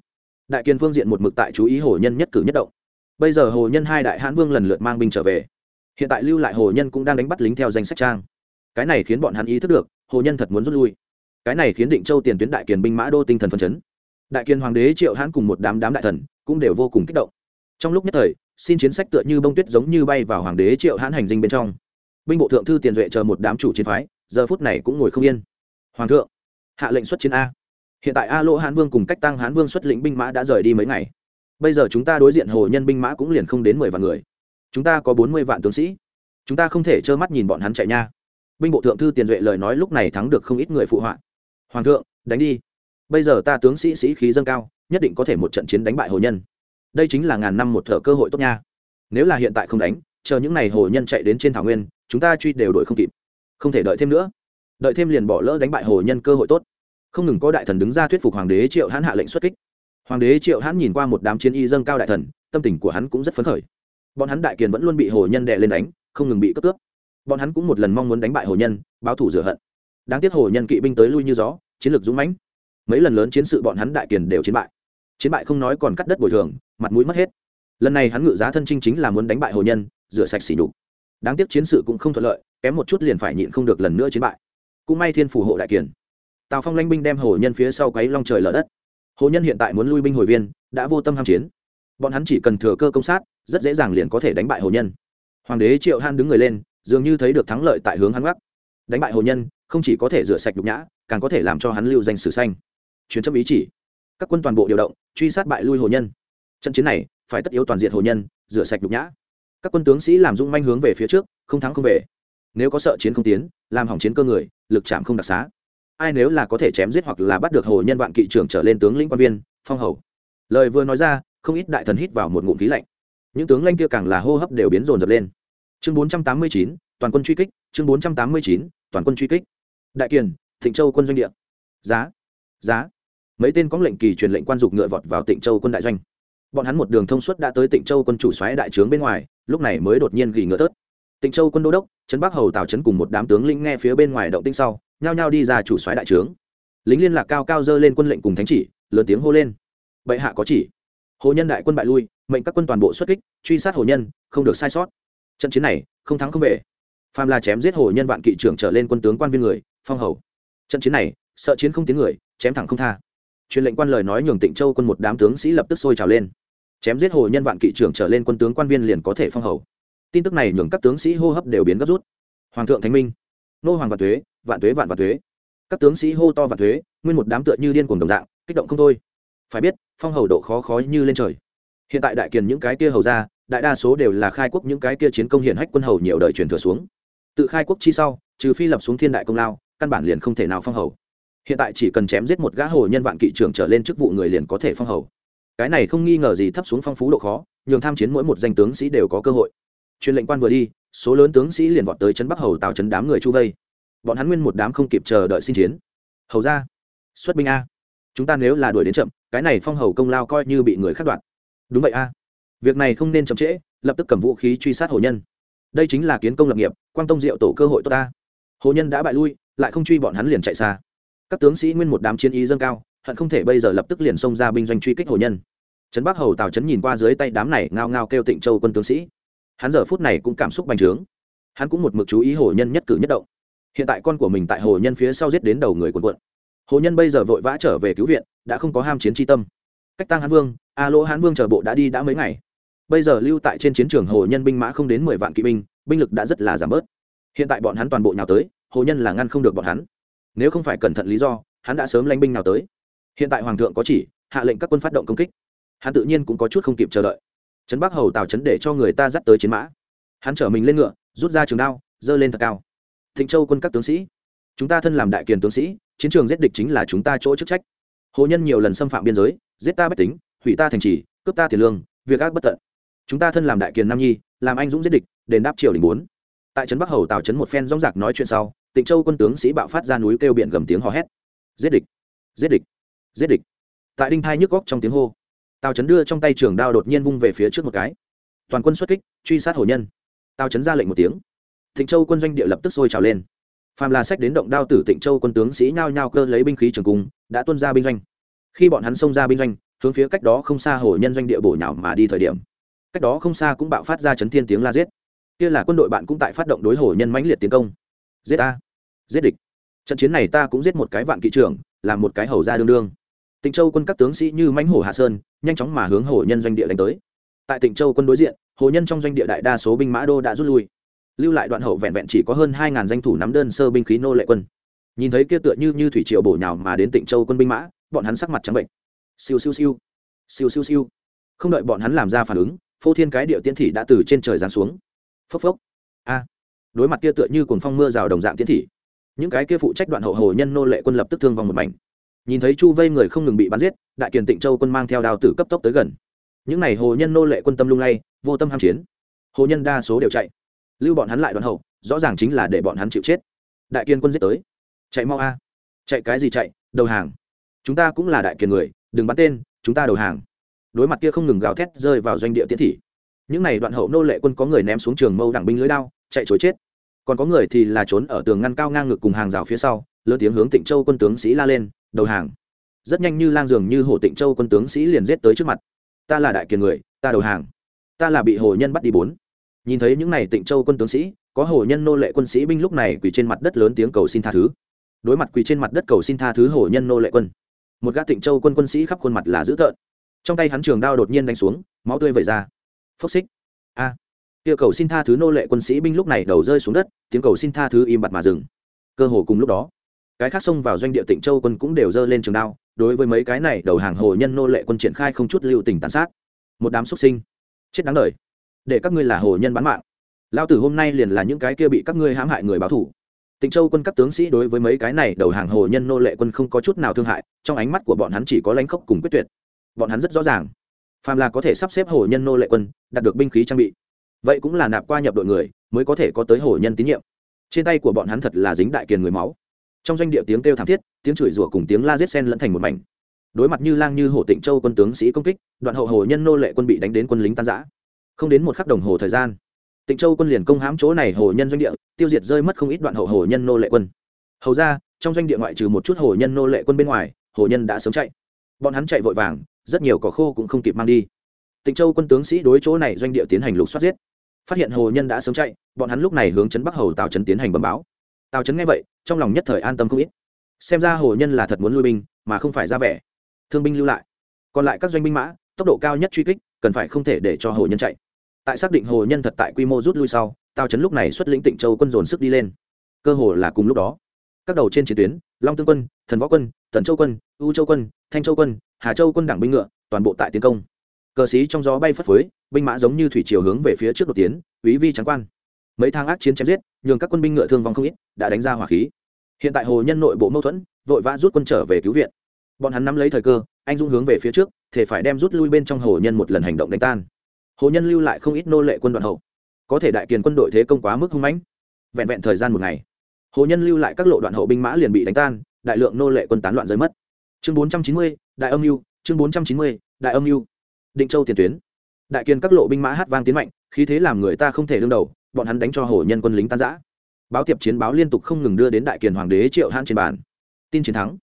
Đại kiền phương diện một mực tại chú ý hồ nhân nhất cử nhất động. Bây giờ hồ nhân hai đại hãn vương lần lượt mang binh trở về. Hiện tại lưu lại hồ nhân cũng đang đánh bắt lính theo danh sách trang. Cái này khiến bọn hắn ý thức được, hồ nhân thật muốn rút lui. Cái này khiến định châu tiền tuyến đại kiền binh mã đô tinh thần phân chấn. Đại kiền hoàng đế triệu hãn cùng một đám đám đại thần cũng đều vô cùng kích động. Trong lúc nhất thời, xin chiến sách tựa như bông tuyết giống như bay vào hoàng đế triệu hãn hành dinh bên trong binh bộ thượng thư tiền duệ chờ một đám chủ chiến phái, giờ phút này cũng ngồi không yên. Hoàng thượng, hạ lệnh xuất chiến a. Hiện tại a lỗ hán vương cùng cách tăng hán vương xuất lĩnh binh mã đã rời đi mấy ngày. Bây giờ chúng ta đối diện hồ nhân binh mã cũng liền không đến mười vạn người. Chúng ta có bốn mươi vạn tướng sĩ. Chúng ta không thể trơ mắt nhìn bọn hắn chạy nha. Binh bộ thượng thư tiền duệ lời nói lúc này thắng được không ít người phụ họa. Hoàng thượng, đánh đi. Bây giờ ta tướng sĩ sĩ khí dâng cao, nhất định có thể một trận chiến đánh bại hồ nhân. Đây chính là ngàn năm một thợ cơ hội tốt nha. Nếu là hiện tại không đánh, chờ những n à y hồ nhân chạy đến trên thảo nguyên chúng ta truy đều đổi không kịp. Không thể đợi thêm nữa. Đợi thêm liền bỏ lỡ đánh bại hồ nhân cơ hội tốt. Không ngừng có đại thần đứng ra thuyết phục hoàng đế triệu hãn hạ lệnh xuất kích. Hoàng đế triệu hãn nhìn qua một đám chiến y dâng cao đại thần, tâm tình của hắn cũng rất phấn khởi. Bọn hắn đại kiền vẫn luôn bị hồ nhân đè lên đánh, không ngừng bị cướp cướp. Bọn hắn cũng một lần mong muốn đánh bại hồ nhân, báo thủ rửa hận. Đáng tiếc hồ nhân kỵ binh tới lui như gió, chiến lược dũng mãnh. Mấy lần lớn chiến sự bọn hắn đại kiền đều chiến bại. Chiến bại không nói còn cắt đất bồi thường, mặt mũi mất hết. Lần này hắn ngự giá thân chinh chính là muốn đánh bại hồ nhân, rửa sạch xỉ nhục đáng tiếc chiến sự cũng không thuận lợi, kém một chút liền phải nhịn không được lần nữa chiến bại. Cũng may thiên phủ hộ đại kiền. Tào phong lanh binh đem hồ nhân phía sau quấy long trời lở đất. Hồ nhân hiện tại muốn lui binh hồi viên, đã vô tâm ham chiến. Bọn hắn chỉ cần thừa cơ công sát, rất dễ dàng liền có thể đánh bại hồ nhân. Hoàng đế triệu han đứng người lên, dường như thấy được thắng lợi tại hướng hắn gác. Đánh bại hồ nhân, không chỉ có thể rửa sạch nhục nhã, càng có thể làm cho hắn lưu danh sử xanh chuyến chấp ý chỉ. Các quân toàn bộ điều động, truy sát bại lui hồ nhân. Trận chiến này, phải tất yếu toàn diện hồ nhân, rửa sạch nhục nhã các quân tướng sĩ làm dung manh hướng về phía trước, không thắng không về. Nếu có sợ chiến không tiến, làm hỏng chiến cơ người, lực chạm không đặc xá. Ai nếu là có thể chém giết hoặc là bắt được hồ nhân vạn kỵ trưởng trở lên tướng lĩnh quan viên, phong hầu. Lời vừa nói ra, không ít đại thần hít vào một ngụm khí lạnh. Những tướng lanh kia càng là hô hấp đều biến rồn rập lên. Chương bốn trăm tám mươi chín, toàn quân truy kích, chương bốn trăm tám mươi chín, toàn quân truy kích. Đại kiền, thịnh châu quân doanh địa. Giá. Giá. Mấy tên có lệnh kỳ truyền lệnh quan dục ngựa vọt vào tịnh châu quân đại doanh bọn hắn một đường thông suốt đã tới tịnh châu quân chủ xoáy đại trướng bên ngoài, lúc này mới đột nhiên gỉ ngựa tớt. Tịnh châu quân đô đốc, trấn bắc hầu tào trấn cùng một đám tướng lĩnh nghe phía bên ngoài động tinh sau, nhao nhao đi ra chủ xoáy đại trướng. Lính liên lạc cao cao dơ lên quân lệnh cùng thánh chỉ, lớn tiếng hô lên. Bệ hạ có chỉ. Hồ nhân đại quân bại lui, mệnh các quân toàn bộ xuất kích, truy sát hồ nhân, không được sai sót. Trận chiến này, không thắng không về. Phàm là chém giết hồ nhân vạn kỵ trưởng trở lên quân tướng quan viên người, phong hầu. Trận chiến này, sợ chiến không tiếng người, chém thẳng không tha. Truyền lệnh quan lời nói nhường tịnh châu quân một đám tướng sĩ lập tức sôi trào lên chém giết hồ nhân vạn kỵ trưởng trở lên quân tướng quan viên liền có thể phong hầu. Tin tức này nhường các tướng sĩ hô hấp đều biến gấp rút. Hoàng thượng thánh minh, nô hoàng vạn thuế vạn thuế vạn vạn thuế các tướng sĩ hô to vạn thuế nguyên một đám tựa như điên cuồng đồng dạng, kích động không thôi. Phải biết, phong hầu độ khó khó như lên trời. Hiện tại đại kiền những cái kia hầu ra, đại đa số đều là khai quốc những cái kia chiến công hiển hách quân hầu nhiều đời truyền thừa xuống. Tự khai quốc chi sau, trừ phi lập xuống thiên đại công lao, căn bản liền không thể nào phong hầu. Hiện tại chỉ cần chém giết một gã hồ nhân vạn kỵ trưởng trở lên chức vụ người liền có thể phong hầu cái này không nghi ngờ gì thấp xuống phong phú độ khó, nhường tham chiến mỗi một danh tướng sĩ đều có cơ hội. Truyền lệnh quan vừa đi, số lớn tướng sĩ liền vọt tới trấn bắc hầu tào trấn đám người chu vây. Bọn hắn nguyên một đám không kịp chờ đợi xin chiến. Hầu ra, xuất binh a. Chúng ta nếu là đuổi đến chậm, cái này phong hầu công lao coi như bị người khắc đoạt. Đúng vậy a. Việc này không nên chậm trễ, lập tức cầm vũ khí truy sát hồ nhân. Đây chính là kiến công lập nghiệp quan tông diệu tổ cơ hội tốt ta hồ nhân đã bại lui, lại không truy bọn hắn liền chạy xa. Các tướng sĩ nguyên một đám chiến ý dâng cao hận không thể bây giờ lập tức liền xông ra binh doanh truy kích hồ nhân. Trấn bắc hầu tào trấn nhìn qua dưới tay đám này ngao ngao kêu tịnh châu quân tướng sĩ. Hắn giờ phút này cũng cảm xúc bành trướng. Hắn cũng một mực chú ý hồ nhân nhất cử nhất động. Hiện tại con của mình tại hồ nhân phía sau giết đến đầu người quần quận hồ nhân bây giờ vội vã trở về cứu viện, đã không có ham chiến tri tâm. Cách tăng hán vương, a lỗ hán vương chờ bộ đã đi đã mấy ngày. Bây giờ lưu tại trên chiến trường hồ nhân binh mã không đến mười vạn kỵ binh binh lực đã rất là giảm bớt. Hiện tại bọn hắn toàn bộ nhào tới, hồ nhân là ngăn không được bọn hắn. Nếu không phải cẩn thận lý do, hắn đã sớm lanh binh nào tới hiện tại hoàng thượng có chỉ, hạ lệnh các quân phát động công kích. Hắn tự nhiên cũng có chút không kịp chờ đợi. Trấn bắc hầu tào trấn để cho người ta dắt tới chiến mã. Hắn chở mình lên ngựa, rút ra trường đao dơ lên thật cao. Thịnh châu quân các tướng sĩ, chúng ta thân làm đại kiền tướng sĩ, chiến trường giết địch chính là chúng ta chỗ chức trách. Hồ nhân nhiều lần xâm phạm biên giới, giết ta bách tính, hủy ta thành trì, cướp ta tiền lương, việc ác bất tận. Chúng ta thân làm đại kiền nam nhi, làm anh dũng giết địch, đền đáp triều đình bốn. Tại trấn bắc hầu tào trấn một phen rong rạc nói chuyện sau tịnh châu quân tướng sĩ bạo phát ra núi kêu biển gầm tiếng hò hét. Giết địch giết địch giết địch. Tại đinh thai nhức góc trong tiếng hô, tào trấn đưa trong tay trường đao đột nhiên vung về phía trước một cái. Toàn quân xuất kích, truy sát hồ nhân. Tào trấn ra lệnh một tiếng. Thịnh châu quân doanh địa lập tức sôi trào lên. Phàm là sách đến động đao tử tịnh châu quân tướng sĩ nhao nhao cơ lấy binh khí trường cung, đã tuân ra binh doanh. Khi bọn hắn xông ra binh doanh, hướng phía cách đó không xa hồ nhân doanh địa bổ nhảo mà đi thời điểm. Cách đó không xa cũng bạo phát ra chấn thiên tiếng la giết. Kia là quân đội bạn cũng tại phát động đối hồ nhân mãnh liệt tiến công. Giết ta. Giết địch. Trận chiến này ta cũng giết một cái vạn kỵ trưởng, làm một cái hầu ra đương đương tịnh châu quân các tướng sĩ như mãnh hổ hạ sơn, nhanh chóng mà hướng hồ nhân doanh địa đánh tới. Tại tịnh châu quân đối diện, hồ nhân trong doanh địa đại đa số binh mã đô đã rút lui. Lưu lại đoạn hậu vẹn vẹn chỉ có hơn hai ngàn danh thủ nắm đơn sơ binh khí nô lệ quân. Nhìn thấy kia tựa như như thủy triều bổ nhào mà đến tịnh châu quân binh mã, bọn hắn sắc mặt trắng bệnh. Siêu siêu siêu. Siêu siêu siêu. Không đợi bọn hắn làm ra phản ứng, phô thiên cái điệu tiên thị đã từ trên trời giáng xuống. Phốc phốc. A. Đối mặt kia tựa như cồn phong mưa rào đồng dạng tiên thị, những cái kia phụ trách đoạn hậu hồ nhân nô lệ quân lập tức thương vong một mảnh nhìn thấy chu vây người không ngừng bị bắn giết, đại kiền tịnh châu quân mang theo đào tử cấp tốc tới gần. Những n à y hồ nhân nô lệ quân tâm lung lay, vô tâm ham chiến. Hồ nhân đa số đều chạy. Lưu bọn hắn lại đoàn hậu, rõ ràng chính là để bọn hắn chịu chết. Đại kiên quân giết tới. Chạy mau a. Chạy cái gì chạy, đầu hàng. Chúng ta cũng là đại kiền người, đừng bắn tên, chúng ta đầu hàng. Đối mặt kia không ngừng gào thét rơi vào doanh địa tiến thị. Những n à y đoạn hậu nô lệ quân có người ném xuống trường mâu đảng binh lưới đao, chạy chối chết. Còn có người thì là trốn ở tường ngăn cao ngang ngực cùng hàng rào phía sau, lớn tiếng hướng tịnh châu quân tướng sĩ la lên đầu hàng. Rất nhanh như lang dường như hồ tịnh châu quân tướng sĩ liền giết tới trước mặt. Ta là đại kiền người, ta đầu hàng. Ta là bị hồ nhân bắt đi bốn. Nhìn thấy những n à y tịnh châu quân tướng sĩ, có hồ nhân nô lệ quân sĩ binh lúc này quỳ trên mặt đất lớn tiếng cầu xin tha thứ. Đối mặt quỳ trên mặt đất cầu xin tha thứ hồ nhân nô lệ quân, một gã tịnh châu quân quân sĩ khắp khuôn mặt là dữ tợn. Trong tay hắn trường đao đột nhiên đánh xuống, máu tươi vẩy ra. Phốc xích. A. À. kia cầu xin tha thứ nô lệ quân sĩ binh lúc này đầu rơi xuống đất, tiếng cầu xin tha thứ im bặt mà dừng. Cơ hồ cùng lúc đó cái khác xông vào doanh địa tịnh châu quân cũng đều dơ lên trường đao, đối với mấy cái này đầu hàng hồ nhân nô lệ quân triển khai không chút lưu tình tàn sát. Một đám xuất sinh. Chết đáng đời. Để các ngươi là hồ nhân bán mạng. Lao tử hôm nay liền là những cái kia bị các ngươi hãm hại người báo thủ tịnh châu quân các tướng sĩ đối với mấy cái này đầu hàng hồ nhân nô lệ quân không có chút nào thương hại, trong ánh mắt của bọn hắn chỉ có lãnh khốc cùng quyết tuyệt. Bọn hắn rất rõ ràng, phàm là có thể sắp xếp hồ nhân nô lệ quân, đạt được binh khí trang bị, vậy cũng là nạp qua nhập đội người, mới có thể có tới hồ nhân tín nhiệm. Trên tay của bọn hắn thật là dính đại kiền người máu trong doanh địa tiếng kêu thảm thiết, tiếng chửi rủa cùng tiếng la giết sen lẫn thành một mảnh. Đối mặt như lang như hổ tịnh châu quân tướng sĩ công kích, đoạn hậu hồ nhân nô lệ quân bị đánh đến quân lính tan giã không đến một khắc đồng hồ thời gian, tịnh châu quân liền công hãm chỗ này hồ nhân doanh địa, tiêu diệt rơi mất không ít đoạn hậu hồ nhân nô lệ quân. Hầu ra, trong doanh địa ngoại trừ một chút hồ nhân nô lệ quân bên ngoài, hồ nhân đã sớm chạy. Bọn hắn chạy vội vàng, rất nhiều cỏ khô cũng không kịp mang đi. Tịnh châu quân tướng sĩ đối chỗ này doanh địa tiến hành lục soát giết. Phát hiện hồ nhân đã sớm chạy, bọn hắn lúc này hướng chấn bắc hầu tào trấn tiến hành bầm báo tào trấn nghe vậy, trong lòng nhất thời an tâm không ít. Xem ra hồ nhân là thật muốn lui binh, mà không phải ra vẻ. Thương binh lưu lại. Còn lại các doanh binh mã, tốc độ cao nhất truy kích, cần phải không thể để cho hồ nhân chạy. Tại xác định hồ nhân thật tại quy mô rút lui sau, tào trấn lúc này xuất lĩnh tịnh châu quân dồn sức đi lên. Cơ hồ là cùng lúc đó, các đầu trên chiến tuyến, long tương quân, thần võ quân thần châu quân, u châu quân, thanh châu quân, hà châu quân đảng binh ngựa, toàn bộ tại tiến công. Cờ xí trong gió bay phất phới, binh mã giống như thủy chiều hướng về phía trước đột tiến, quý vi trắng quan mấy tháng ác chiến chém giết, nhường các quân binh ngựa thương vong không ít, đã đánh ra hỏa khí. Hiện tại hồ nhân nội bộ mâu thuẫn, vội vã rút quân trở về cứu viện. Bọn hắn nắm lấy thời cơ, anh dũng hướng về phía trước thể phải đem rút lui bên trong hồ nhân một lần hành động đánh tan. Hồ nhân lưu lại không ít nô lệ quân đoạn hậu. Có thể đại kiền quân đội thế công quá mức hung mãnh. Vẹn vẹn thời gian một ngày, hồ nhân lưu lại các lộ đoạn hậu binh mã liền bị đánh tan, đại lượng nô lệ quân tán loạn rơi mất. Chương bốn trăm chín mươi, đại âm mưu chương bốn trăm chín mươi, đại âm mưu định châu tiền tuyến. Đại kiên các lộ binh mã hát vang tiến mạnh, khí thế làm người ta không thể đương đầu bọn hắn đánh cho hồ nhân quân lính tan giã. Báo tiệp chiến báo liên tục không ngừng đưa đến đại kiền hoàng đế triệu hãn trên bàn. Tin chiến thắng.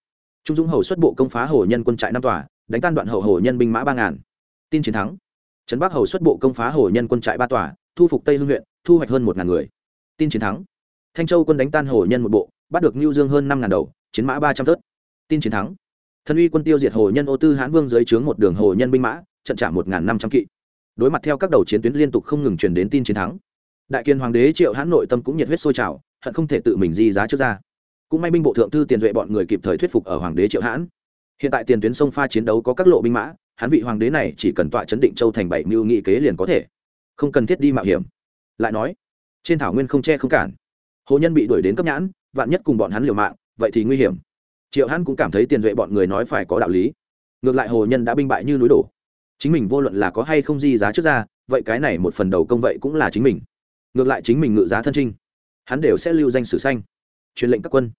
Trung dũng hầu xuất bộ công phá hồ nhân quân trại năm tòa, đánh tan đoạn hậu hồ nhân binh mã ba ngàn. Tin chiến thắng. Trấn bắc hầu xuất bộ công phá hồ nhân quân trại ba tòa, thu phục tây hương huyện, thu hoạch hơn một ngàn người. Tin chiến thắng. Thanh châu quân đánh tan hồ nhân một bộ, bắt được ngưu dương hơn năm ngàn đầu, chiến mã ba trăm thớt. Tin chiến thắng. Thân uy quân tiêu diệt hồ nhân ô tư hãn vương dưới trướng một đường hồ nhân binh mã, trận trả một ngàn năm trăm kỵ. Đối mặt theo các đầu chiến tuyến liên tục không ngừng truyền đến tin chiến thắng đại kiên hoàng đế triệu hãn nội tâm cũng nhiệt huyết sôi trào, hận không thể tự mình di giá trước ra. Cũng may binh bộ thượng thư tiền duệ bọn người kịp thời thuyết phục ở hoàng đế triệu hãn. Hiện tại tiền tuyến sông pha chiến đấu có các lộ binh mã, hắn vị hoàng đế này chỉ cần tọa chấn định châu thành bảy mưu nghị kế liền có thể. Không cần thiết đi mạo hiểm. Lại nói, trên thảo nguyên không che không cản. Hồ nhân bị đuổi đến cấp nhãn, vạn nhất cùng bọn hắn liều mạng, vậy thì nguy hiểm. Triệu hãn cũng cảm thấy tiền duệ bọn người nói phải có đạo lý. Ngược lại hồ nhân đã binh bại như núi đổ. Chính mình vô luận là có hay không di giá trước ra, vậy cái này một phần đầu công vậy cũng là chính mình ngược lại chính mình ngự giá thân trinh. Hắn đều sẽ lưu danh sử xanh. Truyền lệnh các quân.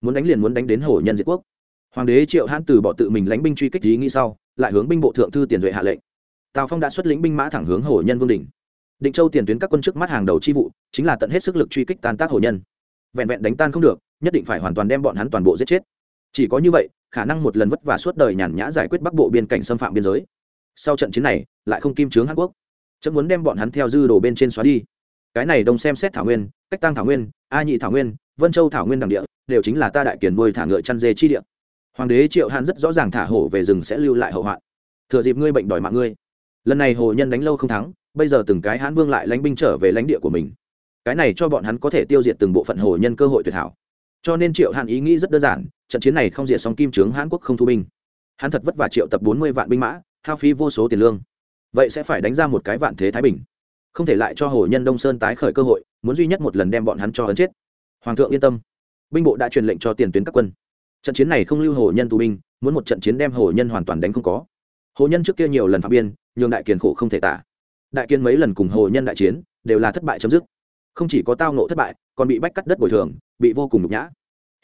Muốn đánh liền muốn đánh đến hổ nhân diệt quốc. Hoàng đế triệu hãn từ bỏ tự mình lánh binh truy kích ý nghĩ sau, lại hướng binh bộ thượng thư tiền duệ hạ lệnh. Tào phong đã xuất lĩnh binh mã thẳng hướng hổ nhân vương đình định châu tiền tuyến các quân trước mắt hàng đầu chi vụ, chính là tận hết sức lực truy kích tan tác hổ nhân. Vẹn vẹn đánh tan không được, nhất định phải hoàn toàn đem bọn hắn toàn bộ giết chết. Chỉ có như vậy, khả năng một lần vất vả suốt đời nhàn nhã giải quyết bắc bộ biên cảnh xâm phạm biên giới. Sau trận chiến này, lại không kim trướng hàn quốc. Chấm muốn đem bọn hắn theo dư đồ bên trên xóa đi cái này đông xem xét thảo nguyên, cách tăng thảo nguyên, a nhị thảo nguyên, vân châu thảo nguyên đằng địa, đều chính là ta đại kiền nuôi thả ngựa chăn dê chi địa. Hoàng đế triệu hàn rất rõ ràng thả hổ về rừng sẽ lưu lại hậu hoạn. Thừa dịp ngươi bệnh đòi mạng ngươi. Lần này hồ nhân đánh lâu không thắng, bây giờ từng cái hãn vương lại lánh binh trở về lãnh địa của mình. Cái này cho bọn hắn có thể tiêu diệt từng bộ phận hồ nhân cơ hội tuyệt hảo. Cho nên triệu hàn ý nghĩ rất đơn giản, trận chiến này không diệt xong kim trướng hãn quốc không thu binh. Hắn thật vất vả triệu tập bốn mươi vạn binh mã, hao phí vô số tiền lương. Vậy sẽ phải đánh ra một cái vạn thế thái bình không thể lại cho hồ nhân đông sơn tái khởi cơ hội, muốn duy nhất một lần đem bọn hắn cho ấn chết. Hoàng thượng yên tâm. Binh bộ đã truyền lệnh cho tiền tuyến các quân. Trận chiến này không lưu hồ nhân tù binh, muốn một trận chiến đem hồ nhân hoàn toàn đánh không có. Hồ nhân trước kia nhiều lần phạm biên, nhường đại kiền khổ không thể tả. Đại kiên mấy lần cùng hồ nhân đại chiến, đều là thất bại chấm dứt. Không chỉ có tao nộ thất bại, còn bị bách cắt đất bồi thường, bị vô cùng nhục nhã.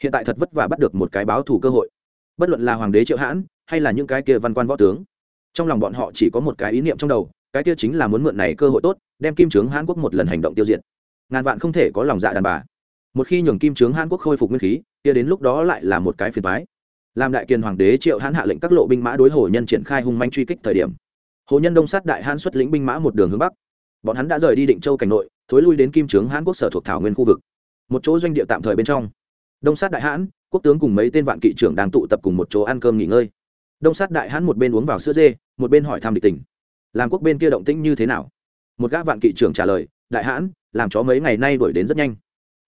Hiện tại thật vất vả bắt được một cái báo thù cơ hội. Bất luận là hoàng đế triệu hãn, hay là những cái kia văn quan võ tướng, trong lòng bọn họ chỉ có một cái ý niệm trong đầu cái kia chính là muốn mượn này cơ hội tốt, đem kim trướng hàn quốc một lần hành động tiêu diệt. Ngàn vạn không thể có lòng dạ đàn bà. Một khi nhường kim trướng hàn quốc khôi phục nguyên khí, kia đến lúc đó lại là một cái phiền thoái làm đại kiền hoàng đế triệu hãn hạ lệnh các lộ binh mã đối hồ nhân triển khai hung manh truy kích thời điểm. Hồ nhân đông sát đại hãn xuất lĩnh binh mã một đường hướng bắc. Bọn hắn đã rời đi định châu cảnh nội, thối lui đến kim trướng hãn quốc sở thuộc thảo nguyên khu vực. Một chỗ doanh địa tạm thời bên trong. Đông sát đại hãn quốc tướng cùng mấy tên vạn kỵ trưởng đang tụ tập cùng một chỗ ăn cơm nghỉ ngơi. Đông sát đại hãn một bên uống vào sữa dê, một bên hỏi thăm địch tình làm quốc bên kia động tĩnh như thế nào? Một gã vạn kỵ trưởng trả lời, đại hãn, làm chó mấy ngày nay đuổi đến rất nhanh.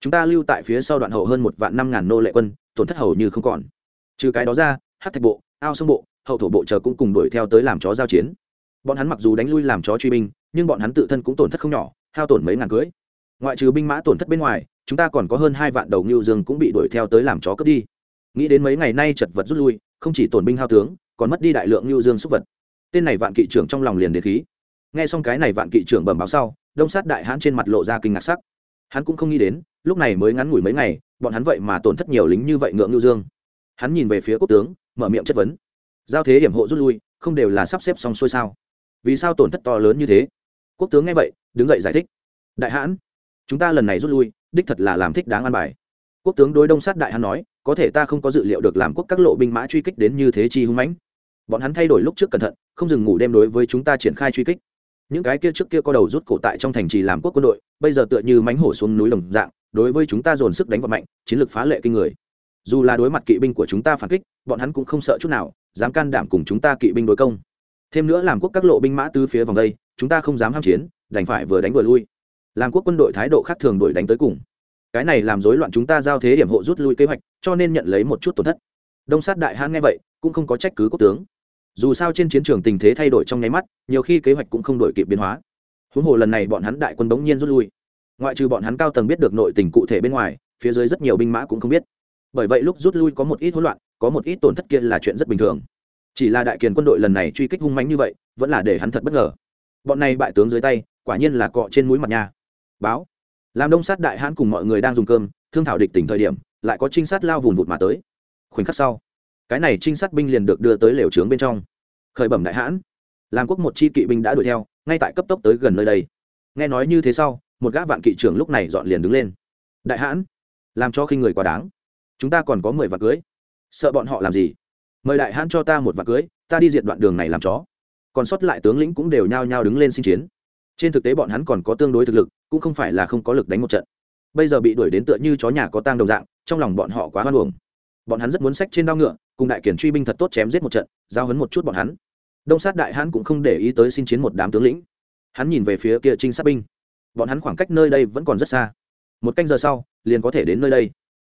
Chúng ta lưu tại phía sau đoạn hậu hơn một vạn năm ngàn nô lệ quân, tổn thất hầu như không còn. Trừ cái đó ra hát thạch bộ, ao sông bộ, hậu thổ bộ chờ cũng cùng đuổi theo tới làm chó giao chiến. Bọn hắn mặc dù đánh lui làm chó truy binh, nhưng bọn hắn tự thân cũng tổn thất không nhỏ, hao tổn mấy ngàn cưới. Ngoại trừ binh mã tổn thất bên ngoài, chúng ta còn có hơn hai vạn đầu ngưu dương cũng bị đuổi theo tới làm chó cướp đi. Nghĩ đến mấy ngày nay chật vật rút lui, không chỉ tổn binh hao tướng, còn mất đi đại lượng ngưu dương súc vật tên này vạn kỵ trưởng trong lòng liền đến khí. Nghe xong cái này vạn kỵ trưởng bẩm báo sau, đông sát đại hãn trên mặt lộ ra kinh ngạc sắc. Hắn cũng không nghĩ đến, lúc này mới ngắn ngủi mấy ngày, bọn hắn vậy mà tổn thất nhiều lính như vậy ngượng ngưu dương. Hắn nhìn về phía quốc tướng, mở miệng chất vấn. Giao thế điểm hộ rút lui, không đều là sắp xếp xong xuôi sao? Vì sao tổn thất to lớn như thế? Quốc tướng nghe vậy, đứng dậy giải thích. Đại hãn chúng ta lần này rút lui, đích thật là làm thích đáng an bài. Quốc tướng đối đông sát đại hãn nói, có thể ta không có dự liệu được làm quốc các lộ binh mã truy kích đến như thế chi hung mãnh bọn hắn thay đổi lúc trước cẩn thận, không dừng ngủ đêm đối với chúng ta triển khai truy kích. Những cái kia trước kia có đầu rút cổ tại trong thành trì làm quốc quân đội, bây giờ tựa như mánh hổ xuống núi đồng dạng, đối với chúng ta dồn sức đánh vào mạnh, chiến lược phá lệ kinh người. Dù là đối mặt kỵ binh của chúng ta phản kích, bọn hắn cũng không sợ chút nào, dám can đảm cùng chúng ta kỵ binh đối công. Thêm nữa làm quốc các lộ binh mã tứ phía vòng đây, chúng ta không dám ham chiến, đành phải vừa đánh vừa lui. Làm quốc quân đội thái độ khác thường đuổi đánh tới cùng. Cái này làm rối loạn chúng ta giao thế điểm hộ rút lui kế hoạch, cho nên nhận lấy một chút tổn thất. Đông sát đại hãn nghe vậy, cũng không có trách cứ quốc tướng dù sao trên chiến trường tình thế thay đổi trong nháy mắt, nhiều khi kế hoạch cũng không đổi kịp biến hóa. Huống hồ lần này bọn hắn đại quân bỗng nhiên rút lui. Ngoại trừ bọn hắn cao tầng biết được nội tình cụ thể bên ngoài, phía dưới rất nhiều binh mã cũng không biết. Bởi vậy lúc rút lui có một ít hỗn loạn, có một ít tổn thất kia là chuyện rất bình thường. Chỉ là đại kiền quân đội lần này truy kích hung mãnh như vậy, vẫn là để hắn thật bất ngờ. Bọn này bại tướng dưới tay, quả nhiên là cọ trên mũi mặt nhà báo. Làm đông sát đại hãn cùng mọi người đang dùng cơm, thương thảo địch tỉnh thời điểm, lại có trinh sát lao vùn vụt mà tới. Khoảnh khắc sau cái này trinh sát binh liền được đưa tới lều trướng bên trong. Khởi bẩm đại hãn. Làm quốc một chi kỵ binh đã đuổi theo, ngay tại cấp tốc tới gần nơi đây. Nghe nói như thế sau, một gã vạn kỵ trưởng lúc này dọn liền đứng lên. Đại hãn, làm cho khi người quá đáng. Chúng ta còn có mười vạn cưới. Sợ bọn họ làm gì? Mời đại hãn cho ta một vạn cưới, ta đi diệt đoạn đường này làm chó. Còn sót lại tướng lĩnh cũng đều nhao nhao đứng lên xin chiến. Trên thực tế bọn hắn còn có tương đối thực lực, cũng không phải là không có lực đánh một trận. Bây giờ bị đuổi đến tựa như chó nhà có tang đồng dạng, trong lòng bọn họ quá hoan hồng bọn hắn rất muốn sách trên đao ngựa cùng đại kiển truy binh thật tốt chém giết một trận, giao hấn một chút bọn hắn. Đông sát đại hãn cũng không để ý tới xin chiến một đám tướng lĩnh. Hắn nhìn về phía kia trinh sát binh. Bọn hắn khoảng cách nơi đây vẫn còn rất xa. Một canh giờ sau, liền có thể đến nơi đây.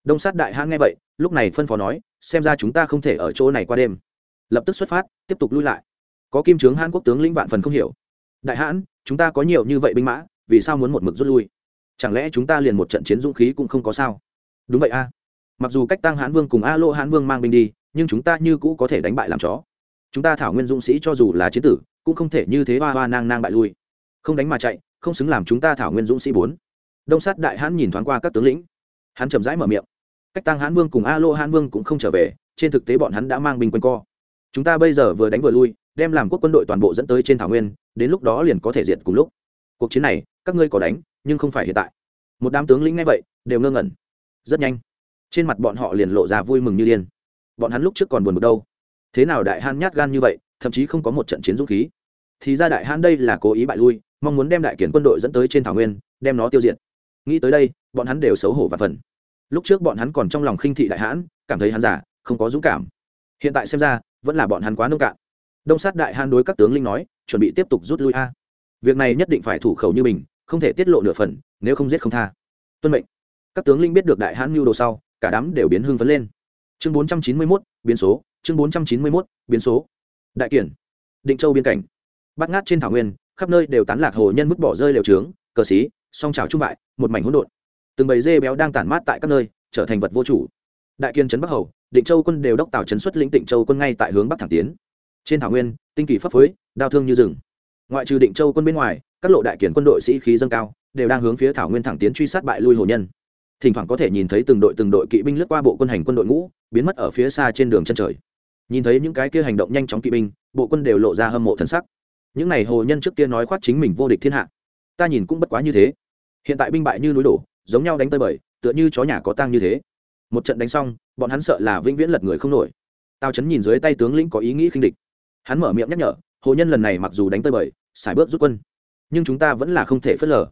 Đông sát đại hãn nghe vậy, lúc này phân phó nói, xem ra chúng ta không thể ở chỗ này qua đêm. Lập tức xuất phát, tiếp tục lui lại. Có kim trướng hãn quốc tướng lĩnh vạn phần không hiểu. Đại hãn chúng ta có nhiều như vậy binh mã, vì sao muốn một mực rút lui? Chẳng lẽ chúng ta liền một trận chiến dũng khí cũng không có sao? Đúng vậy a. Mặc dù cách tăng hãn vương cùng a lô hãn vương mang binh đi nhưng chúng ta như cũ có thể đánh bại làm chó. Chúng ta thảo nguyên dũng sĩ cho dù là chiến tử, cũng không thể như thế hoa hoa nang nang bại lui. Không đánh mà chạy, không xứng làm chúng ta thảo nguyên dũng sĩ bốn. Đông sát đại hãn nhìn thoáng qua các tướng lĩnh. Hắn chậm rãi mở miệng. Cách tăng hãn vương cùng a lô hãn vương cũng không trở về, trên thực tế bọn hắn đã mang binh quanh co. Chúng ta bây giờ vừa đánh vừa lui, đem làm quốc quân đội toàn bộ dẫn tới trên thảo nguyên, đến lúc đó liền có thể diệt cùng lúc. Cuộc chiến này, các ngươi có đánh, nhưng không phải hiện tại. Một đám tướng lĩnh ngay vậy, đều ngơ ngẩn. Rất nhanh, trên mặt bọn họ liền lộ ra vui mừng như điên bọn hắn lúc trước còn buồn bực đâu. Thế nào đại hán nhát gan như vậy, thậm chí không có một trận chiến dũng khí. Thì ra đại hán đây là cố ý bại lui, mong muốn đem đại kiển quân đội dẫn tới trên thảo nguyên, đem nó tiêu diệt. Nghĩ tới đây, bọn hắn đều xấu hổ và phần. Lúc trước bọn hắn còn trong lòng khinh thị đại hãn cảm thấy hắn giả, không có dũng cảm. Hiện tại xem ra, vẫn là bọn hắn quá nông cạn. Đông sát đại hãn đối các tướng linh nói, chuẩn bị tiếp tục rút lui a. Việc này nhất định phải thủ khẩu như mình, không thể tiết lộ nửa phần, nếu không giết không tha. Tuân mệnh. Các tướng linh biết được đại hãn mưu đồ sau, cả đám đều biến hưng phấn lên chương bốn trăm chín mươi mốt, biến số. Chương bốn trăm chín mươi mốt, biến số. Đại kiển. Định châu biên cảnh. Bắt ngát trên thảo nguyên, khắp nơi đều tán lạc hồ nhân vứt bỏ rơi liều trướng, cờ xí, song trào trung bại, một mảnh hỗn độn. Từng bầy dê béo đang tản mát tại các nơi, trở thành vật vô chủ. Đại kiên trấn bắc hầu, định châu quân đều đốc tào trấn xuất lĩnh tịnh châu quân ngay tại hướng bắc thẳng tiến. Trên thảo nguyên, tinh kỳ pháp phối đao thương như rừng. Ngoại trừ định châu quân bên ngoài, các lộ đại kiển quân đội sĩ khí dâng cao, đều đang hướng phía thảo nguyên thẳng tiến truy sát bại lui hồ nhân thỉnh thoảng có thể nhìn thấy từng đội từng đội kỵ binh lướt qua bộ quân hành quân đội ngũ, biến mất ở phía xa trên đường chân trời. Nhìn thấy những cái kia hành động nhanh chóng kỵ binh, bộ quân đều lộ ra hâm mộ thân sắc. Những n à y hồ nhân trước kia nói khoác chính mình vô địch thiên hạ, ta nhìn cũng bất quá như thế. Hiện tại binh bại như núi đổ, giống nhau đánh tơi bời, tựa như chó nhà có tang như thế. Một trận đánh xong, bọn hắn sợ là vĩnh viễn lật người không nổi. Tao chấn nhìn dưới tay tướng lĩnh có ý nghĩ khinh địch. Hắn mở miệng nhắc nhở, hồ nhân lần này mặc dù đánh tơi bời, xài bước rút quân, nhưng chúng ta vẫn là không thể phớt lờ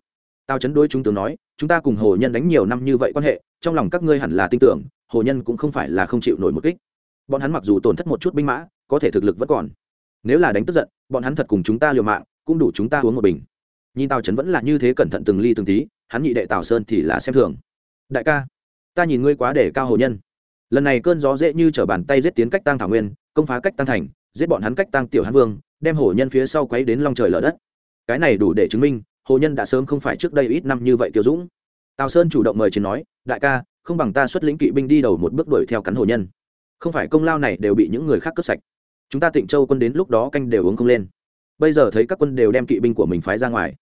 tào chấn đối chúng tướng nói, chúng ta cùng hồ nhân đánh nhiều năm như vậy quan hệ, trong lòng các ngươi hẳn là tin tưởng, hồ nhân cũng không phải là không chịu nổi một kích. Bọn hắn mặc dù tổn thất một chút binh mã, có thể thực lực vẫn còn. Nếu là đánh tức giận, bọn hắn thật cùng chúng ta liều mạng, cũng đủ chúng ta uống một bình. Nhìn tào trấn vẫn là như thế cẩn thận từng ly từng tí, hắn nhị đệ tào sơn thì là xem thường. Đại ca, ta nhìn ngươi quá để cao hồ nhân. Lần này cơn gió dễ như t r ở bàn tay giết tiến cách tăng thảo nguyên, công phá cách tăng thành, giết bọn hắn cách tăng tiểu hán vương, đem hồ nhân phía sau quấy đến long trời lở đất. Cái này đủ để chứng minh hồ nhân đã sớm không phải trước đây ít năm như vậy kiều dũng. Tào sơn chủ động mời chiến nói, đại ca, không bằng ta xuất lĩnh kỵ binh đi đầu một bước đuổi theo cắn hồ nhân. Không phải công lao này đều bị những người khác cướp sạch. Chúng ta tịnh châu quân đến lúc đó canh đều uống không lên. Bây giờ thấy các quân đều đem kỵ binh của mình phái ra ngoài.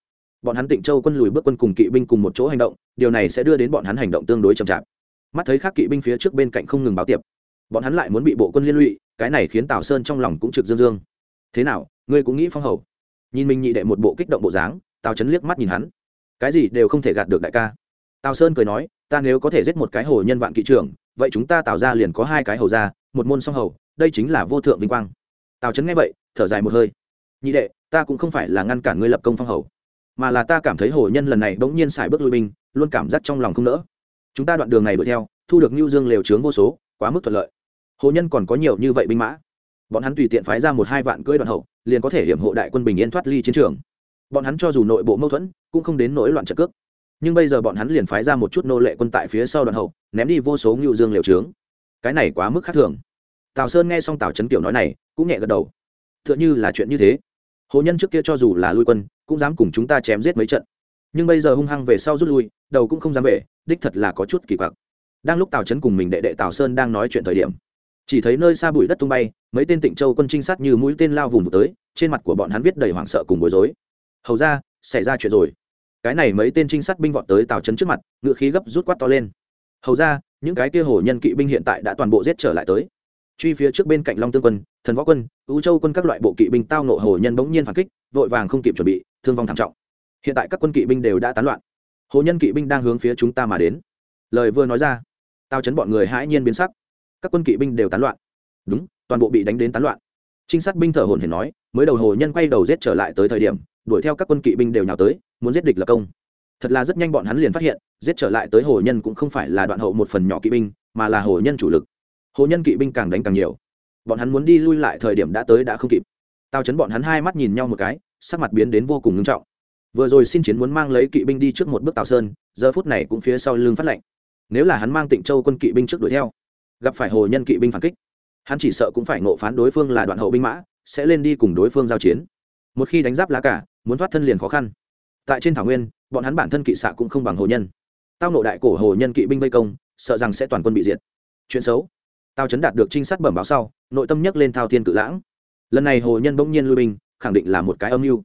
Bọn hắn tịnh châu quân lùi bước quân cùng kỵ binh cùng một chỗ hành động, điều này sẽ đưa đến bọn hắn hành động tương đối chậm chạp. Mắt thấy khác kỵ binh phía trước bên cạnh không ngừng báo tiệp, bọn hắn lại muốn bị bộ quân liên lụy, cái này khiến tào sơn trong lòng cũng trực dương dương. Thế nào, ngươi cũng nghĩ phong hầu? Nhìn mình nhị đệ một bộ kích động bộ dáng tào chấn liếc mắt nhìn hắn cái gì đều không thể gạt được đại ca tào sơn cười nói ta nếu có thể giết một cái hồ nhân vạn kỵ trưởng, vậy chúng ta tạo ra liền có hai cái hầu ra một môn song hầu, đây chính là vô thượng vinh quang. tào trấn nghe vậy, thở dài một hơi. nhị đệ, ta cũng không phải là ngăn cản ngươi lập công phong hầu, mà là ta cảm thấy hồ nhân lần này bỗng nhiên xài bước lui binh, luôn cảm giác trong lòng không nỡ. chúng ta đoạn đường này đuổi theo, thu được nhu dương lều trướng vô số, quá mức thuận lợi. hồ nhân còn có nhiều như vậy binh mã. bọn hắn tùy tiện phái ra một hai vạn cưỡi đoạn hậu, liền có thể hiểm hộ đại quân bình yên thoát ly chiến trường bọn hắn cho dù nội bộ mâu thuẫn, cũng không đến nỗi loạn trận cước. Nhưng bây giờ bọn hắn liền phái ra một chút nô lệ quân tại phía sau đoàn hậu, ném đi vô số ngưu dương liều trướng. Cái này quá mức khác thường. Tào sơn nghe xong tào trấn kiểu nói này, cũng nhẹ gật đầu. T h ư ợ n h ư là chuyện như thế. Hồ nhân trước kia cho dù là lui quân, cũng dám cùng chúng ta chém giết mấy trận. Nhưng bây giờ hung hăng về sau rút lui, đầu cũng không dám về, đích thật là có chút kỳ quặc. Đang lúc tào trấn cùng mình đệ đệ tào sơn đang nói chuyện thời điểm, chỉ thấy nơi xa bụi đất tung bay, mấy tên tịnh châu quân trinh sát như mũi tên lao vùng vụt tới, trên mặt của bọn hắn viết đầy hoảng sợ cùng bối rối hầu ra, xảy ra chuyện rồi. Cái này mấy tên trinh sát binh vọt tới tào trấn trước mặt, ngựa khí gấp rút quát to lên. Hầu ra, những cái kia hổ nhân kỵ binh hiện tại đã toàn bộ giết trở lại tới. Truy phía trước bên cạnh long tương quân, thần võ quân ưu châu quân các loại bộ kỵ binh tao nộ hổ nhân bỗng nhiên phản kích, vội vàng không kịp chuẩn bị, thương vong thảm trọng. Hiện tại các quân kỵ binh đều đã tán loạn. Hổ nhân kỵ binh đang hướng phía chúng ta mà đến. Lời vừa nói ra tao chấn bọn người hãi nhiên biến sắc. Các quân kỵ binh đều tán loạn. Đúng, toàn bộ bị đánh đến tán loạn. Trinh sát binh thở hồn hển nói, mới đầu hồ nhân quay đầu giết trở lại tới thời điểm đuổi theo các quân kỵ binh đều nhào tới, muốn giết địch lập công. Thật là rất nhanh bọn hắn liền phát hiện, giết trở lại tới hồ nhân cũng không phải là đoạn hậu một phần nhỏ kỵ binh, mà là hồ nhân chủ lực. Hồ nhân kỵ binh càng đánh càng nhiều. Bọn hắn muốn đi lui lại thời điểm đã tới đã không kịp. Tao chấn bọn hắn hai mắt nhìn nhau một cái, sắc mặt biến đến vô cùng ngưng trọng. Vừa rồi xin chiến muốn mang lấy kỵ binh đi trước một bước tào sơn, giờ phút này cũng phía sau lưng phát lệnh. Nếu là hắn mang tịnh châu quân kỵ binh trước đuổi theo, gặp phải hồ nhân kỵ binh phản kích, hắn chỉ sợ cũng phải ngộ phán đối phương là đoạn hậu binh mã, sẽ lên đi cùng đối phương giao chiến. Một khi đánh giáp lá cả muốn thoát thân liền khó khăn. Tại trên thảo nguyên, bọn hắn bản thân kỵ xạ cũng không bằng hồ nhân. Tao nộ đại cổ hồ nhân kỵ binh vây công, sợ rằng sẽ toàn quân bị diệt. Chuyện xấu. Tao chấn đạt được trinh sát bẩm báo sau, nội tâm nhắc lên thao thiên cự lãng. Lần này hồ nhân bỗng nhiên lui binh, khẳng định là một cái âm mưu.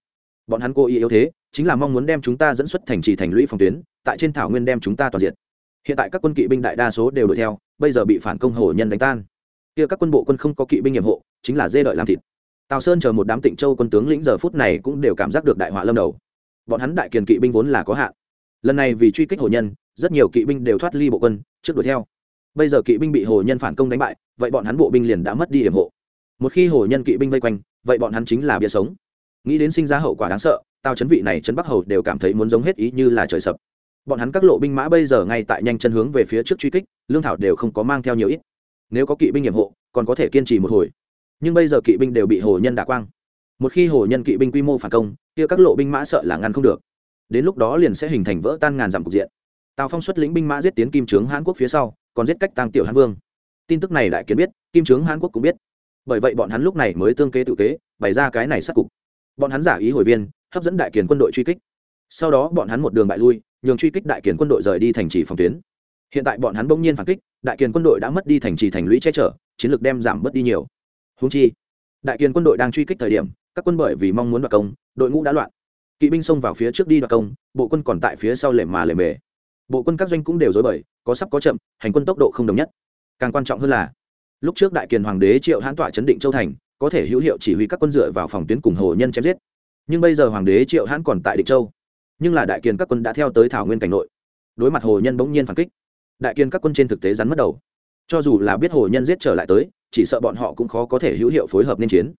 Bọn hắn cố ý yếu thế, chính là mong muốn đem chúng ta dẫn xuất thành trì thành lũy phòng tuyến, tại trên thảo nguyên đem chúng ta toàn diện hiện tại các quân kỵ binh đại đa số đều đuổi theo, bây giờ bị phản công hồ nhân đánh tan. Kia các quân bộ quân không có kỵ binh nhiệm hộ, chính là dê đợi làm thịt tào sơn chờ một đám tịnh châu quân tướng lĩnh giờ phút này cũng đều cảm giác được đại họa lâm đầu. Bọn hắn đại kiền kỵ binh vốn là có hạn. Lần này vì truy kích hồ nhân, rất nhiều kỵ binh đều thoát ly bộ quân, trước đuổi theo. Bây giờ kỵ binh bị hồ nhân phản công đánh bại, vậy bọn hắn bộ binh liền đã mất đi hiểm hộ. Một khi hồ nhân kỵ binh vây quanh, vậy bọn hắn chính là bia sống. Nghĩ đến sinh ra hậu quả đáng sợ, tào chấn vị này chấn bắc hầu đều cảm thấy muốn giống hết ý như là trời sập. Bọn hắn các lộ binh mã bây giờ ngay tại nhanh chân hướng về phía trước truy kích, lương thảo đều không có mang theo nhiều ít. Nếu có kỵ binh hiểm hộ, còn có thể kiên trì một hồi nhưng bây giờ kỵ binh đều bị hồ nhân đả quang. Một khi hồ nhân kỵ binh quy mô phản công, kia các lộ binh mã sợ là ngăn không được. Đến lúc đó liền sẽ hình thành vỡ tan ngàn dặm cục diện. Tào phong xuất lĩnh binh mã giết tiến kim trướng hàn quốc phía sau, còn giết cách tăng tiểu hán vương. Tin tức này đại kiến biết, kim trướng hàn quốc cũng biết. Bởi vậy bọn hắn lúc này mới tương kế tự kế, bày ra cái này sát cục. Bọn hắn giả ý hồi viên, hấp dẫn đại kiền quân đội truy kích. Sau đó bọn hắn một đường bại lui, nhường truy kích đại kiền quân đội rời đi thành trì phòng tuyến. Hiện tại bọn hắn bỗng nhiên phản kích, đại kiền quân đội đã mất đi thành trì thành lũy che chở, chiến lược đem giảm bớt đi nhiều húng chi, đại kiền quân đội đang truy kích thời điểm, các quân bởi vì mong muốn đoạt công, đội ngũ đã loạn. Kỵ binh xông vào phía trước đi đoạt công, bộ quân còn tại phía sau lề mà lề mề. Bộ quân các doanh cũng đều dối bời, có sắp có chậm, hành quân tốc độ không đồng nhất. Càng quan trọng hơn là, lúc trước đại kiền hoàng đế triệu hãn tỏa chấn định châu thành, có thể hữu hiệu chỉ huy các quân dựa vào phòng tuyến cùng hồ nhân chém giết. Nhưng bây giờ hoàng đế triệu hãn còn tại định châu. Nhưng là đại kiền các quân đã theo tới thảo nguyên cảnh nội. Đối mặt hồ nhân bỗng nhiên phản kích, đại kiền các quân trên thực tế rắn mất đầu. Cho dù là biết hồ nhân giết trở lại tới chỉ sợ bọn họ cũng khó có thể hữu hiệu phối hợp nên chiến.